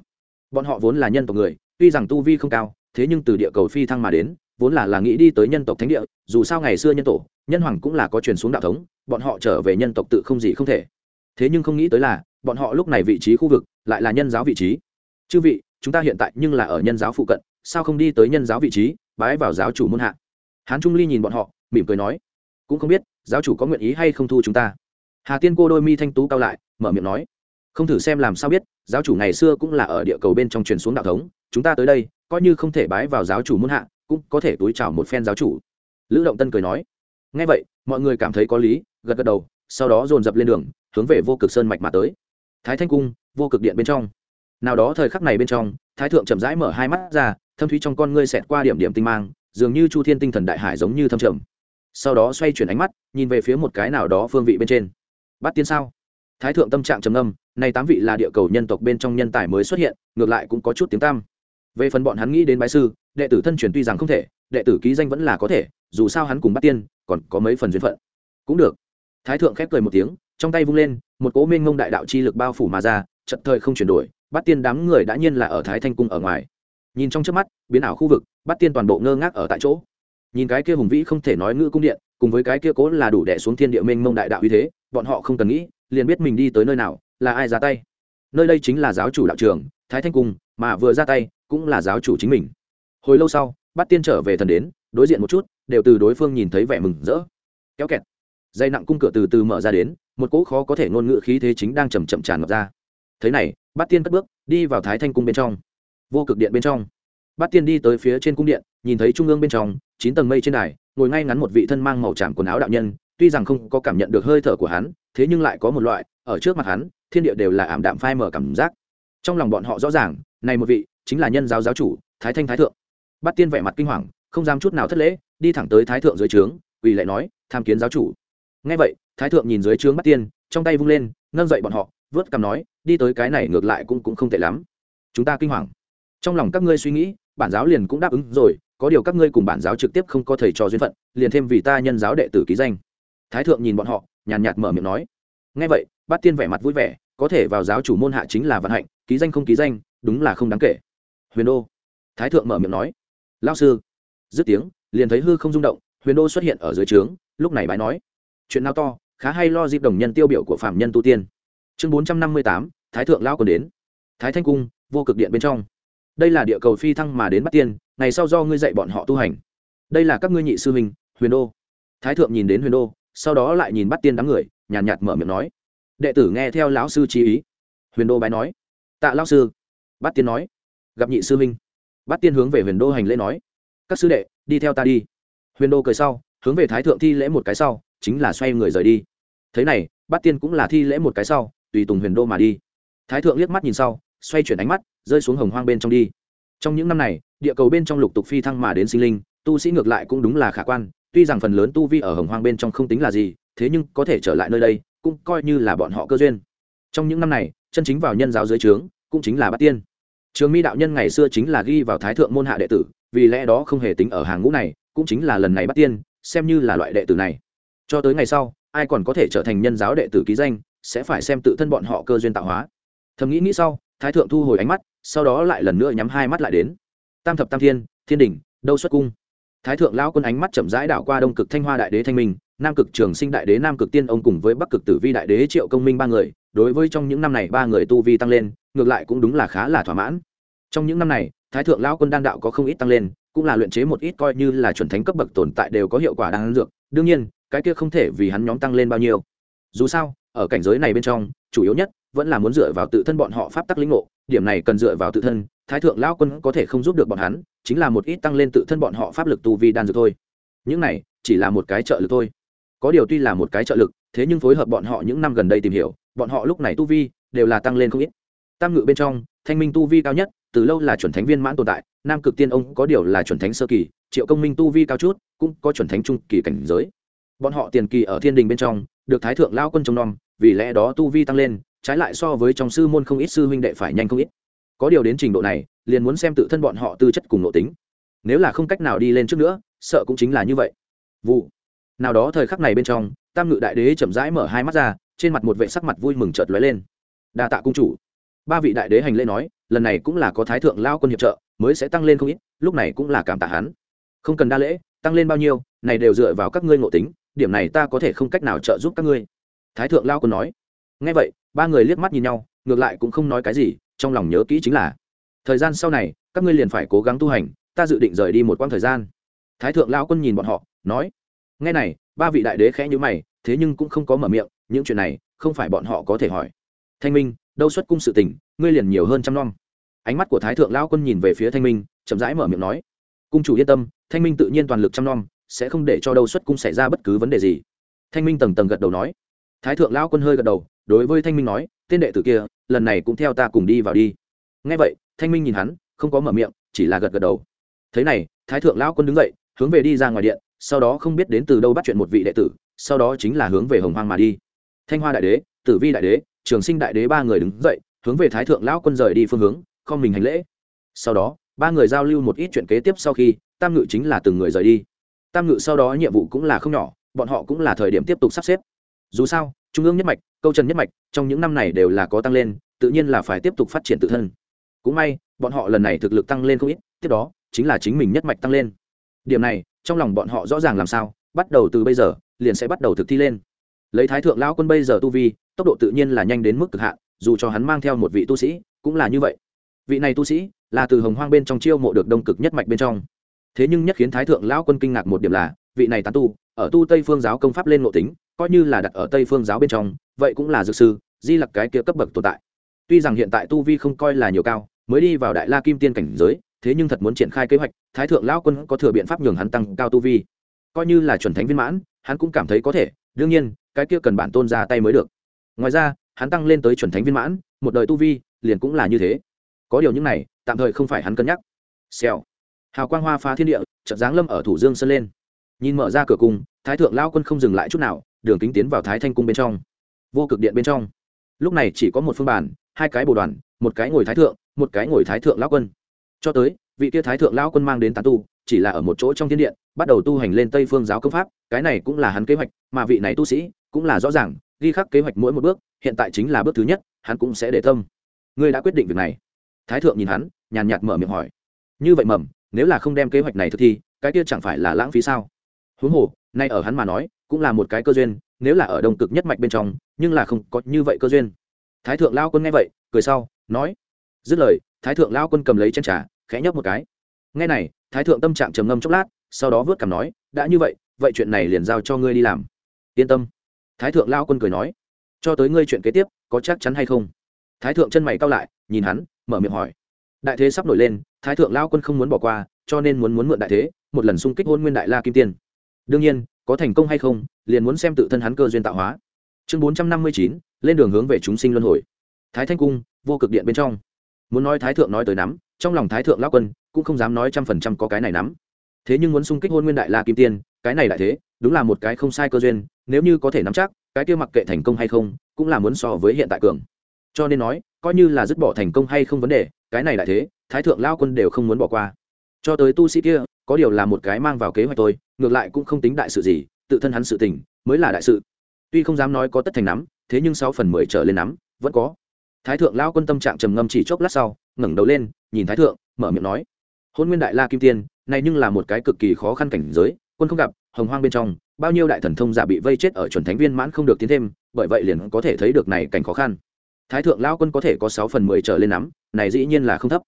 Bọn họ vốn là nhân tộc người, tuy rằng tu vi không cao thế nhưng từ địa cầu phi thăng mà đến, vốn là là nghĩ đi tới nhân tộc thánh địa, dù sao ngày xưa nhân tổ, nhân hoàng cũng là có truyền xuống đạo thống, bọn họ trở về nhân tộc tự không gì không thể. Thế nhưng không nghĩ tới là, bọn họ lúc này vị trí khu vực lại là nhân giáo vị trí. Chư vị, chúng ta hiện tại nhưng là ở nhân giáo phụ cận, sao không đi tới nhân giáo vị trí, bái vào giáo chủ môn hạ? Hán trung ly nhìn bọn họ, mỉm cười nói, cũng không biết, giáo chủ có nguyện ý hay không thu chúng ta? Hà tiên cô đôi mi thanh tú cao lại, mở miệng nói, không thử xem làm sao biết, giáo chủ ngày xưa cũng là ở địa cầu bên trong truyền xuống đạo thống chúng ta tới đây, coi như không thể bái vào giáo chủ muôn hạ, cũng có thể túi chào một phen giáo chủ. Lữ động tân cười nói. Ngay vậy, mọi người cảm thấy có lý, gật gật đầu, sau đó dồn dập lên đường, hướng về vô cực sơn mạch mà tới. Thái thanh cung, vô cực điện bên trong. Nào đó thời khắc này bên trong, thái thượng chậm rãi mở hai mắt ra, thâm thúy trong con ngươi xẹt qua điểm điểm tinh mang, dường như chu thiên tinh thần đại hải giống như thâm trầm. Sau đó xoay chuyển ánh mắt, nhìn về phía một cái nào đó phương vị bên trên. Bắt tiên sao? Thái thượng tâm trạng trầm âm nay tám vị là địa cầu nhân tộc bên trong nhân tài mới xuất hiện, ngược lại cũng có chút tiếng tam về phần bọn hắn nghĩ đến bái sư, đệ tử thân truyền tuy rằng không thể, đệ tử ký danh vẫn là có thể, dù sao hắn cùng bắt tiên còn có mấy phần duyên phận. Cũng được. Thái thượng khép cười một tiếng, trong tay vung lên, một cỗ minh ngông đại đạo chi lực bao phủ mà ra trận thời không chuyển đổi bắt tiên đám người đã nhiên là ở thái thanh cung ở ngoài. Nhìn trong trước mắt, biến ảo khu vực bắt tiên toàn bộ ngơ ngác ở tại chỗ. Nhìn cái kia hùng vĩ không thể nói ngữ cung điện, cùng với cái kia cố là đủ đẻ xuống thiên địa minh mông đại đạo uy thế, bọn họ không cần nghĩ, liền biết mình đi tới nơi nào, là ai ra tay. Nơi đây chính là giáo chủ đạo trường, thái thanh cung mà vừa ra tay cũng là giáo chủ chính mình. Hồi lâu sau bắt tiên trở về thần đến, đối diện một chút, đều từ đối phương nhìn thấy vẻ mừng rỡ. Kéo kẹt. Dây nặng cung cửa từ từ mở ra đến, một cỗ khó có thể ngôn ngữ khí thế chính đang chầm chậm tràn ngập ra. Thế này bắt tiên cất bước, đi vào thái thanh cung bên trong. Vô cực điện bên trong. Bắt tiên đi tới phía trên cung điện, nhìn thấy trung ương bên trong, chín tầng mây trên đài, ngồi ngay ngắn một vị thân mang màu tràm quần áo đạo nhân, tuy rằng không có cảm nhận được hơi thở của hắn, thế nhưng lại có một loại, ở trước mặt hắn, thiên địa đều là ảm đạm phai mở cảm giác. Trong lòng bọn họ rõ ràng này một vị, chính là nhân giáo giáo chủ, thái thanh thái thượng. Bắt tiên vẻ mặt kinh hoàng, không dám chút nào thất lễ, đi thẳng tới thái thượng dưới trướng ủy lại nói, tham kiến giáo chủ. Ngay vậy, thái thượng nhìn dưới trướng bắt tiên, trong tay vung lên, nâng dậy bọn họ, vớt cằm nói, đi tới cái này ngược lại cũng cũng không tệ lắm. Chúng ta kinh hoàng. Trong lòng các ngươi suy nghĩ, bản giáo liền cũng đáp ứng rồi, có điều các ngươi cùng bản giáo trực tiếp không có thầy trò duyên phận, liền thêm vì ta nhân giáo đệ tử ký danh. Thái thượng nhìn bọn họ, nhàn nhạt mở miệng nói. Ngay vậy, bát tiên vẻ mặt vui vẻ, có thể vào giáo chủ môn hạ chính là vận hạnh ký danh không ký danh đúng là không đáng kể. Huyền đô. Thái thượng mở miệng nói. Lao sư. Dứt tiếng liền thấy hư không rung động huyền đô xuất hiện ở dưới trướng lúc này bái nói. Chuyện nào to khá hay lo dịp đồng nhân tiêu biểu của phạm nhân tu tiên. Chương bốn trăm năm mươi tám thái thượng lao còn đến. Thái thanh cung vô cực điện bên trong. Đây là địa cầu phi thăng mà đến bắt tiên ngày sau do ngươi dạy bọn họ tu hành. Đây là các ngươi nhị sư huynh huyền đô. Thái thượng nhìn đến huyền đô sau đó lại nhìn bắt tiên đám người nhàn nhạt, nhạt mở miệng nói. Đệ tử nghe theo lão sư trí ý. Huyền đô bái nói tạ lão sư. Bát tiên nói. Gặp nhị sư Minh, Bát tiên hướng về huyền đô hành lễ nói. Các sư đệ đi theo ta đi. Huyền đô cười sau hướng về thái thượng thi lễ một cái sau chính là xoay người rời đi. Thế này Bát tiên cũng là thi lễ một cái sau tùy tùng huyền đô mà đi. Thái thượng liếc mắt nhìn sau xoay chuyển ánh mắt rơi xuống hồng hoang bên trong đi. Trong những năm này địa cầu bên trong lục tục phi thăng mà đến sinh linh tu sĩ ngược lại cũng đúng là khả quan tuy rằng phần lớn tu vi ở hồng hoang bên trong không tính là gì thế nhưng có thể trở lại nơi đây cũng coi như là bọn họ cơ duyên. Trong những năm này chân chính vào nhân giáo dưới trướng, cũng chính là bát tiên. Trường mi đạo nhân ngày xưa chính là ghi vào thái thượng môn hạ đệ tử, vì lẽ đó không hề tính ở hàng ngũ này, cũng chính là lần này bát tiên, xem như là loại đệ tử này. Cho tới ngày sau, ai còn có thể trở thành nhân giáo đệ tử ký danh, sẽ phải xem tự thân bọn họ cơ duyên tạo hóa. Thầm nghĩ nghĩ sau, thái thượng thu hồi ánh mắt, sau đó lại lần nữa nhắm hai mắt lại đến. Tam thập tam thiên thiên đình đâu xuất cung? Thái thượng lão quân ánh mắt chậm rãi đảo qua đông cực thanh hoa đại đế thanh minh, nam cực trường sinh đại đế nam cực tiên ông cùng với bắc cực tử vi đại đế triệu công minh ba người đối với trong những năm này ba người tu vi tăng lên, ngược lại cũng đúng là khá là thỏa mãn. Trong những năm này, thái thượng lão quân đan đạo có không ít tăng lên, cũng là luyện chế một ít coi như là chuẩn thánh cấp bậc tồn tại đều có hiệu quả đáng dược. Đương nhiên, cái kia không thể vì hắn nhóm tăng lên bao nhiêu. Dù sao, ở cảnh giới này bên trong, chủ yếu nhất vẫn là muốn dựa vào tự thân bọn họ pháp tắc lĩnh ngộ, điểm này cần dựa vào tự thân, thái thượng lão quân có thể không giúp được bọn hắn, chính là một ít tăng lên tự thân bọn họ pháp lực tu vi đan dược thôi. Những này chỉ là một cái trợ lực thôi. Có điều tuy là một cái trợ lực, thế nhưng phối hợp bọn họ những năm gần đây tìm hiểu bọn họ lúc này tu vi đều là tăng lên không ít. Tam ngự bên trong, thanh minh tu vi cao nhất, từ lâu là chuẩn thánh viên mãn tồn tại, nam cực tiên ông có điều là chuẩn thánh sơ kỳ, triệu công minh tu vi cao chút, cũng có chuẩn thánh trung kỳ cảnh giới. Bọn họ tiền kỳ ở thiên đình bên trong, được thái thượng lao quân trông nom, vì lẽ đó tu vi tăng lên, trái lại so với trong sư môn không ít sư huynh đệ phải nhanh không ít. Có điều đến trình độ này, liền muốn xem tự thân bọn họ tư chất cùng nội tính. Nếu là không cách nào đi lên trước nữa, sợ cũng chính là như vậy. Vụ. Nào đó thời khắc này bên trong, tam ngự đại đế chậm rãi mở hai mắt ra trên mặt một vệ sắc mặt vui mừng chợt lóe lên. Đa tạ cung chủ. Ba vị đại đế hành lễ nói, lần này cũng là có thái thượng lao quân hiệp trợ, mới sẽ tăng lên không ít, lúc này cũng là cảm tạ hắn. Không cần đa lễ, tăng lên bao nhiêu, này đều dựa vào các ngươi ngộ tính, điểm này ta có thể không cách nào trợ giúp các ngươi. Thái thượng lao quân nói. Ngay vậy, ba người liếc mắt nhìn nhau, ngược lại cũng không nói cái gì, trong lòng nhớ kỹ chính là, thời gian sau này, các ngươi liền phải cố gắng tu hành, ta dự định rời đi một quãng thời gian. Thái thượng lao quân nhìn bọn họ, nói. Ngay này, ba vị đại đế khẽ nhữ mày, thế nhưng cũng không có mở miệng những chuyện này không phải bọn họ có thể hỏi. Thanh minh, đâu xuất cung sự tình, ngươi liền nhiều hơn trăm năm. Ánh mắt của thái thượng lao quân nhìn về phía thanh minh, chậm rãi mở miệng nói, cung chủ yên tâm, thanh minh tự nhiên toàn lực trăm năm, sẽ không để cho đâu xuất cung xảy ra bất cứ vấn đề gì. Thanh minh tầng tầng gật đầu nói. Thái thượng lao quân hơi gật đầu, đối với thanh minh nói, tên đệ tử kia, lần này cũng theo ta cùng đi vào đi. Ngay vậy, thanh minh nhìn hắn, không có mở miệng, chỉ là gật gật đầu. Thế này, thái thượng lao quân đứng dậy, hướng về đi ra ngoài điện, sau đó không biết đến từ đâu bắt chuyện một vị đệ tử, sau đó chính là hướng về hồng hoang mà đi thanh hoa đại đế, tử vi đại đế, trường sinh đại đế ba người đứng dậy, hướng về thái thượng lão quân rời đi phương hướng, không mình hành lễ. Sau đó, ba người giao lưu một ít chuyện kế tiếp sau khi, tam ngự chính là từng người rời đi. Tam ngự sau đó nhiệm vụ cũng là không nhỏ, bọn họ cũng là thời điểm tiếp tục sắp xếp. Dù sao, trung ương nhất mạch, câu trần nhất mạch, trong những năm này đều là có tăng lên, tự nhiên là phải tiếp tục phát triển tự thân. Cũng may, bọn họ lần này thực lực tăng lên không ít, tiếp đó, chính là chính mình nhất mạch tăng lên. Điểm này, trong lòng bọn họ rõ ràng làm sao, bắt đầu từ bây giờ, liền sẽ bắt đầu thực thi lên lấy thái thượng lão quân bây giờ tu vi, tốc độ tự nhiên là nhanh đến mức cực hạn, dù cho hắn mang theo một vị tu sĩ, cũng là như vậy. Vị này tu sĩ là từ hồng hoang bên trong chiêu mộ được đông cực nhất mạch bên trong. Thế nhưng nhất khiến thái thượng lão quân kinh ngạc một điểm là, vị này tán tu, ở tu tây phương giáo công pháp lên nội tính, coi như là đặt ở tây phương giáo bên trong, vậy cũng là dược sư, di lặc cái kia cấp bậc tồn tại. Tuy rằng hiện tại tu vi không coi là nhiều cao, mới đi vào đại la kim tiên cảnh giới, thế nhưng thật muốn triển khai kế hoạch, thái thượng lão quân có thừa biện pháp nhường hắn tăng cao tu vi. Coi như là chuẩn thánh viên mãn, hắn cũng cảm thấy có thể, đương nhiên cái kia cần bản tôn ra tay mới được. Ngoài ra, hắn tăng lên tới chuẩn thánh viên mãn, một đời tu vi, liền cũng là như thế. Có điều những này, tạm thời không phải hắn cân nhắc. Xèo. Hào quang hoa phá thiên địa, chợt giáng lâm ở thủ dương sơn lên. Nhìn mở ra cửa cung, thái thượng lao quân không dừng lại chút nào, đường kính tiến vào thái thanh cung bên trong. Vô cực điện bên trong. Lúc này chỉ có một phương bản hai cái bồ đoàn, một cái ngồi thái thượng, một cái ngồi thái thượng lao quân. Cho tới, vị kia thái thượng lao quân mang đến tán tu, chỉ là ở một chỗ trong thiên điện bắt đầu tu hành lên tây phương giáo công pháp, cái này cũng là hắn kế hoạch, mà vị này tu sĩ cũng là rõ ràng, ghi khắc kế hoạch mỗi một bước, hiện tại chính là bước thứ nhất, hắn cũng sẽ để tâm. Ngươi đã quyết định việc này. Thái thượng nhìn hắn, nhàn nhạt mở miệng hỏi. Như vậy mầm, nếu là không đem kế hoạch này thực thi, cái kia chẳng phải là lãng phí sao? Huống hồ, nay ở hắn mà nói, cũng là một cái cơ duyên, nếu là ở đông cực nhất mạch bên trong, nhưng là không có như vậy cơ duyên. Thái thượng lao quân nghe vậy, cười sau, nói, dứt lời, thái thượng lao quân cầm lấy chân trà, khẽ nhấp một cái. Nghe này, thái thượng tâm trạng trầm ngâm chốc lát, sau đó vớt cằm nói, đã như vậy vậy chuyện này liền giao cho ngươi đi làm. Yên tâm thái thượng lao quân cười nói, cho tới ngươi chuyện kế tiếp, có chắc chắn hay không? Thái thượng chân mày cao lại, nhìn hắn, mở miệng hỏi. Đại thế sắp nổi lên, thái thượng lao quân không muốn bỏ qua, cho nên muốn muốn mượn đại thế, một lần xung kích hôn nguyên đại la kim tiên. Đương nhiên, có thành công hay không, liền muốn xem tự thân hắn cơ duyên tạo hóa. Chương bốn trăm năm mươi chín, lên đường hướng về chúng sinh luân hồi. Thái thanh cung, vô cực điện bên trong. Muốn nói thái thượng nói tới nắm, trong lòng thái thượng lao quân cũng không dám nói trăm phần trăm có cái này nắm. Thế nhưng muốn xung kích hôn nguyên đại la kim tiên, cái này đại thế đúng là một cái không sai cơ duyên, nếu như có thể nắm chắc, cái kia mặc kệ thành công hay không, cũng là muốn so với hiện tại cường. Cho nên nói, coi như là dứt bỏ thành công hay không vấn đề, cái này đại thế, thái thượng lao quân đều không muốn bỏ qua. Cho tới tu sĩ kia, có điều là một cái mang vào kế hoạch tôi ngược lại cũng không tính đại sự gì, tự thân hắn sự tình, mới là đại sự. Tuy không dám nói có tất thành nắm, thế nhưng sáu phần mười trở lên nắm, vẫn có. Thái thượng lao quân tâm trạng trầm ngâm chỉ chốc lát sau, ngẩng đầu lên, nhìn thái thượng, mở miệng nói. Hôn nguyên đại la kim tiên, này nhưng là một cái cực kỳ khó khăn cảnh giới, quân không gặp hồng hoang bên trong, bao nhiêu đại thần thông giả bị vây chết ở chuẩn thánh viên mãn không được tiến thêm, bởi vậy liền có thể thấy được này cảnh khó khăn. Thái thượng lao quân có thể có sáu phần mười trở lên nắm, này dĩ nhiên là không thấp.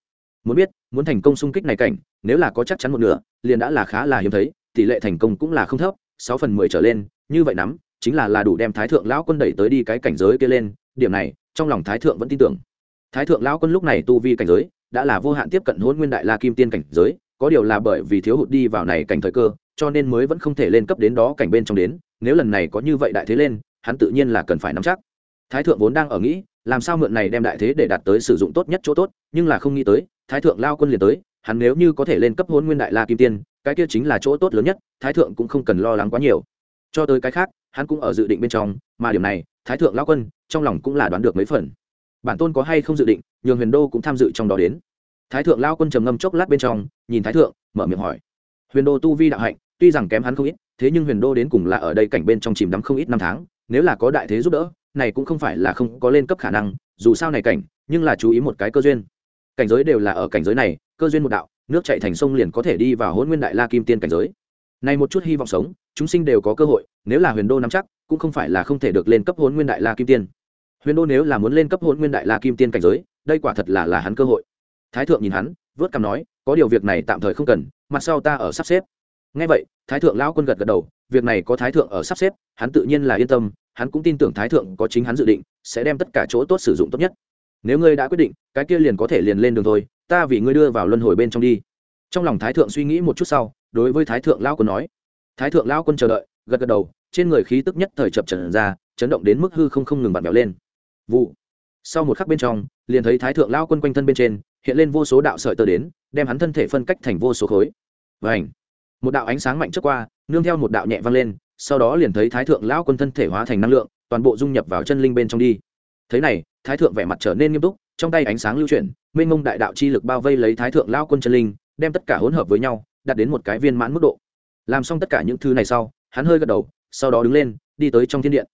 Muốn biết, muốn thành công xung kích này cảnh, nếu là có chắc chắn một nửa, liền đã là khá là hiếm thấy, tỷ lệ thành công cũng là không thấp, sáu phần mười trở lên, như vậy nắm, chính là là đủ đem thái thượng lão quân đẩy tới đi cái cảnh giới kia lên, điểm này, trong lòng thái thượng vẫn tin tưởng. Thái thượng lão quân lúc này tu vi cảnh giới, đã là vô hạn tiếp cận hôn nguyên đại la kim tiên cảnh giới có điều là bởi vì thiếu hụt đi vào này cảnh thời cơ, cho nên mới vẫn không thể lên cấp đến đó cảnh bên trong đến, nếu lần này có như vậy đại thế lên, hắn tự nhiên là cần phải nắm chắc. Thái thượng vốn đang ở nghĩ, làm sao mượn này đem đại thế để đạt tới sử dụng tốt nhất chỗ tốt, nhưng là không nghĩ tới, thái thượng lao quân liền tới, hắn nếu như có thể lên cấp hôn nguyên đại la kim tiên, cái kia chính là chỗ tốt lớn nhất, thái thượng cũng không cần lo lắng quá nhiều. Cho tới cái khác, hắn cũng ở dự định bên trong, mà điểm này, thái thượng lao quân trong lòng cũng là đoán được mấy phần. Bản tôn có hay không dự định, nhường huyền đô cũng tham dự trong đó đến thái thượng lao quân trầm ngâm chốc lát bên trong, nhìn thái thượng, mở miệng hỏi. Huyền đô tu vi đạo hạnh, tuy rằng kém hắn không ít, thế nhưng huyền đô đến cùng là ở đây cảnh bên trong chìm đắm không ít năm tháng, nếu là có đại thế giúp đỡ, này cũng không phải là không có lên cấp khả năng, dù sao này cảnh, nhưng là chú ý một cái cơ duyên. Cảnh giới đều là ở cảnh giới này, cơ duyên một đạo, nước chạy thành sông liền có thể đi vào hôn nguyên đại la kim tiên cảnh giới. Này một chút hy vọng sống, chúng sinh đều có cơ hội, nếu là huyền đô nắm chắc, cũng không phải là không thể được lên cấp hôn nguyên đại la kim tiên. Huyền đô nếu là muốn lên cấp hôn nguyên đại la kim tiên cảnh giới, đây quả thật là là hắn cơ hội thái thượng nhìn hắn, vớt cằm nói, có điều việc này tạm thời không cần, mặt sau ta ở sắp xếp. Ngay vậy, thái thượng lão quân gật gật đầu, việc này có thái thượng ở sắp xếp, hắn tự nhiên là yên tâm, hắn cũng tin tưởng thái thượng có chính hắn dự định, sẽ đem tất cả chỗ tốt sử dụng tốt nhất. Nếu ngươi đã quyết định, cái kia liền có thể liền lên đường thôi, ta vì ngươi đưa vào luân hồi bên trong đi. Trong lòng thái thượng suy nghĩ một chút sau, đối với thái thượng lão quân nói. Thái thượng lão quân chờ đợi, gật gật đầu, trên người khí tức nhất thời chập trần ra, chấn động đến mức hư không không ngừng bật bèo lên. Vụ. Sau một khắc bên trong, liền thấy thái thượng lão quân quanh thân bên trên hiện lên vô số đạo sợi tơ đến, đem hắn thân thể phân cách thành vô số khối. Và ảnh một đạo ánh sáng mạnh trước qua, nương theo một đạo nhẹ vang lên, sau đó liền thấy thái thượng lão quân thân thể hóa thành năng lượng, toàn bộ dung nhập vào chân linh bên trong đi. Thế này, thái thượng vẻ mặt trở nên nghiêm túc, trong tay ánh sáng lưu chuyển, mênh mông đại đạo chi lực bao vây lấy thái thượng lão quân chân linh, đem tất cả hỗn hợp với nhau, đạt đến một cái viên mãn mức độ. Làm xong tất cả những thứ này sau, hắn hơi gật đầu, sau đó đứng lên, đi tới trong thiên điện.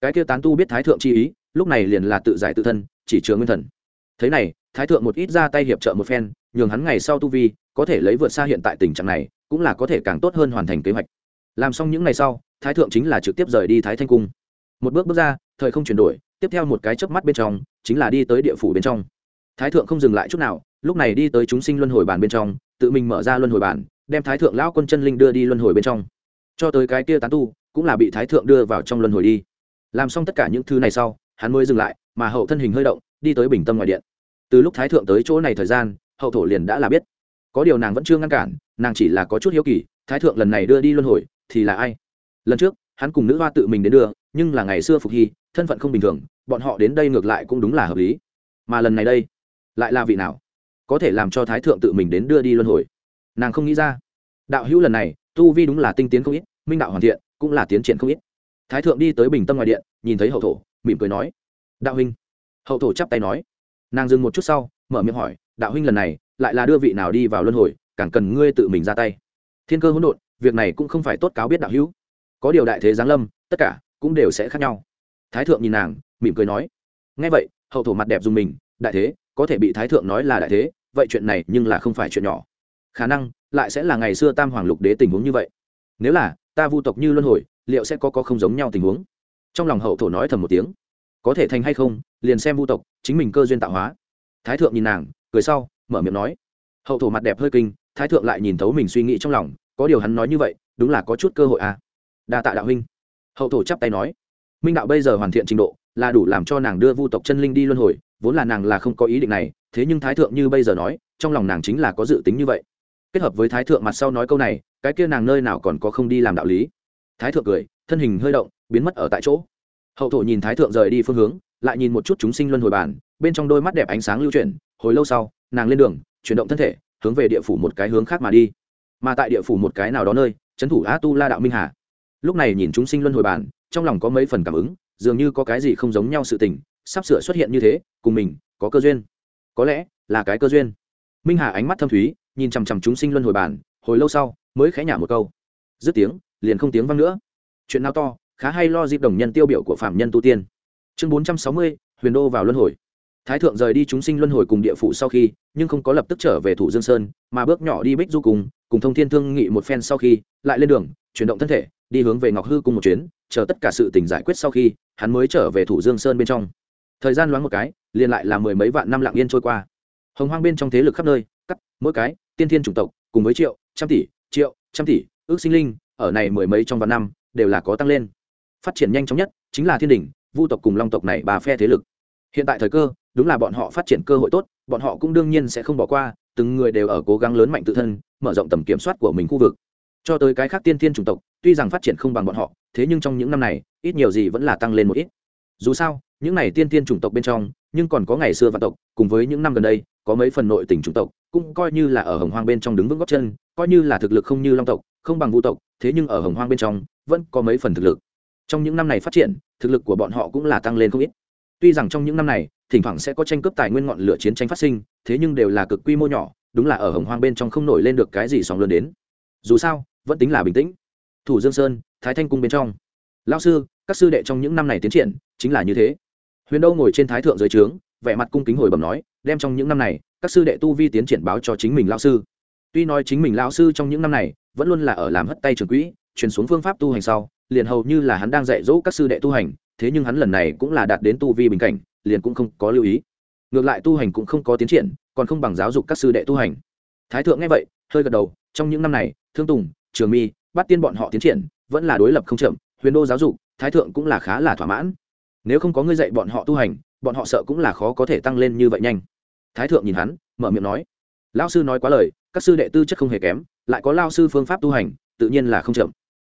Cái kia tán tu biết thái thượng chi ý, lúc này liền là tự giải tự thân, chỉ chứa nguyên thần thế này thái thượng một ít ra tay hiệp trợ một phen nhường hắn ngày sau tu vi có thể lấy vượt xa hiện tại tình trạng này cũng là có thể càng tốt hơn hoàn thành kế hoạch. Làm xong những ngày sau thái thượng chính là trực tiếp rời đi thái thanh cung. Một bước bước ra thời không chuyển đổi tiếp theo một cái chớp mắt bên trong chính là đi tới địa phủ bên trong. Thái thượng không dừng lại chút nào lúc này đi tới chúng sinh luân hồi bàn bên trong tự mình mở ra luân hồi bàn, đem thái thượng lão quân chân linh đưa đi luân hồi bên trong. Cho tới cái kia tán tu cũng là bị thái thượng đưa vào trong luân hồi đi. Làm xong tất cả những thứ này sau hắn mới dừng lại mà hậu thân hình hơi động đi tới bình tâm ngoài điện. Từ lúc thái thượng tới chỗ này thời gian, hậu thổ liền đã là biết. Có điều nàng vẫn chưa ngăn cản, nàng chỉ là có chút hiếu kỳ, thái thượng lần này đưa đi luân hồi, thì là ai? Lần trước, hắn cùng nữ hoa tự mình đến đưa, nhưng là ngày xưa phục hy, thân phận không bình thường, bọn họ đến đây ngược lại cũng đúng là hợp lý. Mà lần này đây, lại là vị nào? Có thể làm cho thái thượng tự mình đến đưa đi luân hồi. Nàng không nghĩ ra. Đạo hữu lần này, tu vi đúng là tinh tiến không ít, minh đạo hoàn thiện, cũng là tiến triển không ít. Thái thượng đi tới bình tâm ngoài điện, nhìn thấy hậu thổ, mỉm cười nói, đạo huynh hậu thổ chắp tay nói. Nàng dừng một chút sau, mở miệng hỏi, đạo huynh lần này lại là đưa vị nào đi vào luân hồi, càng cần ngươi tự mình ra tay. Thiên cơ hỗn độn, việc này cũng không phải tốt cáo biết đạo hữu. Có điều đại thế giáng lâm, tất cả cũng đều sẽ khác nhau. Thái thượng nhìn nàng, mỉm cười nói ngay vậy, hậu thổ mặt đẹp dùng mình, đại thế, có thể bị thái thượng nói là đại thế, vậy chuyện này nhưng là không phải chuyện nhỏ. Khả năng, lại sẽ là ngày xưa tam hoàng lục đế tình huống như vậy. Nếu là, ta vu tộc như luân hồi, liệu sẽ có có không giống nhau tình huống? Trong lòng hậu thổ nói thầm một tiếng có thể thành hay không, liền xem vu tộc, chính mình cơ duyên tạo hóa. Thái thượng nhìn nàng, cười sau, mở miệng nói. Hậu thổ mặt đẹp hơi kinh, thái thượng lại nhìn thấu mình suy nghĩ trong lòng, có điều hắn nói như vậy, đúng là có chút cơ hội à. Đa tạ đạo huynh. Hậu thổ chắp tay nói. Minh đạo bây giờ hoàn thiện trình độ, là đủ làm cho nàng đưa vu tộc chân linh đi luân hồi, vốn là nàng là không có ý định này, thế nhưng thái thượng như bây giờ nói, trong lòng nàng chính là có dự tính như vậy. Kết hợp với thái thượng mặt sau nói câu này, cái kia nàng nơi nào còn có không đi làm đạo lý. Thái thượng cười, thân hình hơi động, biến mất ở tại chỗ hậu thổ nhìn thái thượng rời đi phương hướng, lại nhìn một chút chúng sinh luân hồi bản, bên trong đôi mắt đẹp ánh sáng lưu chuyển, hồi lâu sau, nàng lên đường, chuyển động thân thể, hướng về địa phủ một cái hướng khác mà đi. Mà tại địa phủ một cái nào đó nơi trấn thủ a tu la đạo minh hà. Lúc này nhìn chúng sinh luân hồi bản, trong lòng có mấy phần cảm ứng, dường như có cái gì không giống nhau sự tình, sắp sửa xuất hiện như thế, cùng mình, có cơ duyên. Có lẽ, là cái cơ duyên. Minh hà ánh mắt thâm thúy, nhìn chằm chằm chúng sinh luân hồi bản, hồi lâu sau, mới khẽ nhả một câu. Dứt tiếng, liền không tiếng vang nữa. Chuyện nào to khá hay lo dịp đồng nhân tiêu biểu của phạm nhân tu tiên. Chương bốn trăm sáu mươi, huyền đô vào luân hồi. Thái thượng rời đi chúng sinh luân hồi cùng địa phủ sau khi, nhưng không có lập tức trở về thủ dương sơn, mà bước nhỏ đi bích du cùng cùng thông thiên thương nghị một phen sau khi, lại lên đường, chuyển động thân thể, đi hướng về ngọc hư cùng một chuyến, chờ tất cả sự tình giải quyết sau khi, hắn mới trở về thủ dương sơn bên trong. Thời gian loáng một cái, liền lại là mười mấy vạn năm lặng yên trôi qua. Hồng hoang bên trong thế lực khắp nơi, cắt, mỗi cái, tiên thiên chủng tộc, cùng với triệu, trăm tỷ, triệu, trăm tỷ, ước sinh linh, ở này mười mấy trong vạn năm, đều là có tăng lên phát triển nhanh chóng nhất chính là thiên đình, vu tộc cùng long tộc này bà phe thế lực. Hiện tại thời cơ, đúng là bọn họ phát triển cơ hội tốt, bọn họ cũng đương nhiên sẽ không bỏ qua, từng người đều ở cố gắng lớn mạnh tự thân, mở rộng tầm kiểm soát của mình khu vực. Cho tới cái khác tiên thiên chủng tộc, tuy rằng phát triển không bằng bọn họ, thế nhưng trong những năm này, ít nhiều gì vẫn là tăng lên một ít. Dù sao, những này tiên thiên chủng tộc bên trong, nhưng còn có ngày xưa vạn tộc, cùng với những năm gần đây, có mấy phần nội tình chủng tộc, cũng coi như là ở hồng hoang bên trong đứng vững góc chân, coi như là thực lực không như long tộc, không bằng vũ tộc, thế nhưng ở hồng hoang bên trong, vẫn có mấy phần thực lực trong những năm này phát triển, thực lực của bọn họ cũng là tăng lên không ít. Tuy rằng trong những năm này, thỉnh thoảng sẽ có tranh cướp tài nguyên ngọn lửa chiến tranh phát sinh, thế nhưng đều là cực quy mô nhỏ, đúng là ở hồng hoang bên trong không nổi lên được cái gì sóng lớn đến. Dù sao, vẫn tính là bình tĩnh. Thủ dương sơn, thái thanh cung bên trong. Lao sư, các sư đệ trong những năm này tiến triển, chính là như thế. Huyền đâu ngồi trên thái thượng dưới trướng, vẻ mặt cung kính hồi bẩm nói, đem trong những năm này, các sư đệ tu vi tiến triển báo cho chính mình lao sư. Tuy nói chính mình lao sư trong những năm này, vẫn luôn là ở làm hất tay trường quỹ, truyền xuống phương pháp tu hành sau liền hầu như là hắn đang dạy dỗ các sư đệ tu hành, thế nhưng hắn lần này cũng là đạt đến tu vi bình cảnh, liền cũng không có lưu ý. Ngược lại tu hành cũng không có tiến triển, còn không bằng giáo dục các sư đệ tu hành. Thái thượng nghe vậy, hơi gật đầu, trong những năm này, thương tùng, trường mi bắt tiên bọn họ tiến triển, vẫn là đối lập không chậm, huyền đô giáo dục, thái thượng cũng là khá là thỏa mãn. Nếu không có ngươi dạy bọn họ tu hành, bọn họ sợ cũng là khó có thể tăng lên như vậy nhanh. Thái thượng nhìn hắn, mở miệng nói lao sư nói quá lời, các sư đệ tư chất không hề kém, lại có lao sư phương pháp tu hành, tự nhiên là không chậm.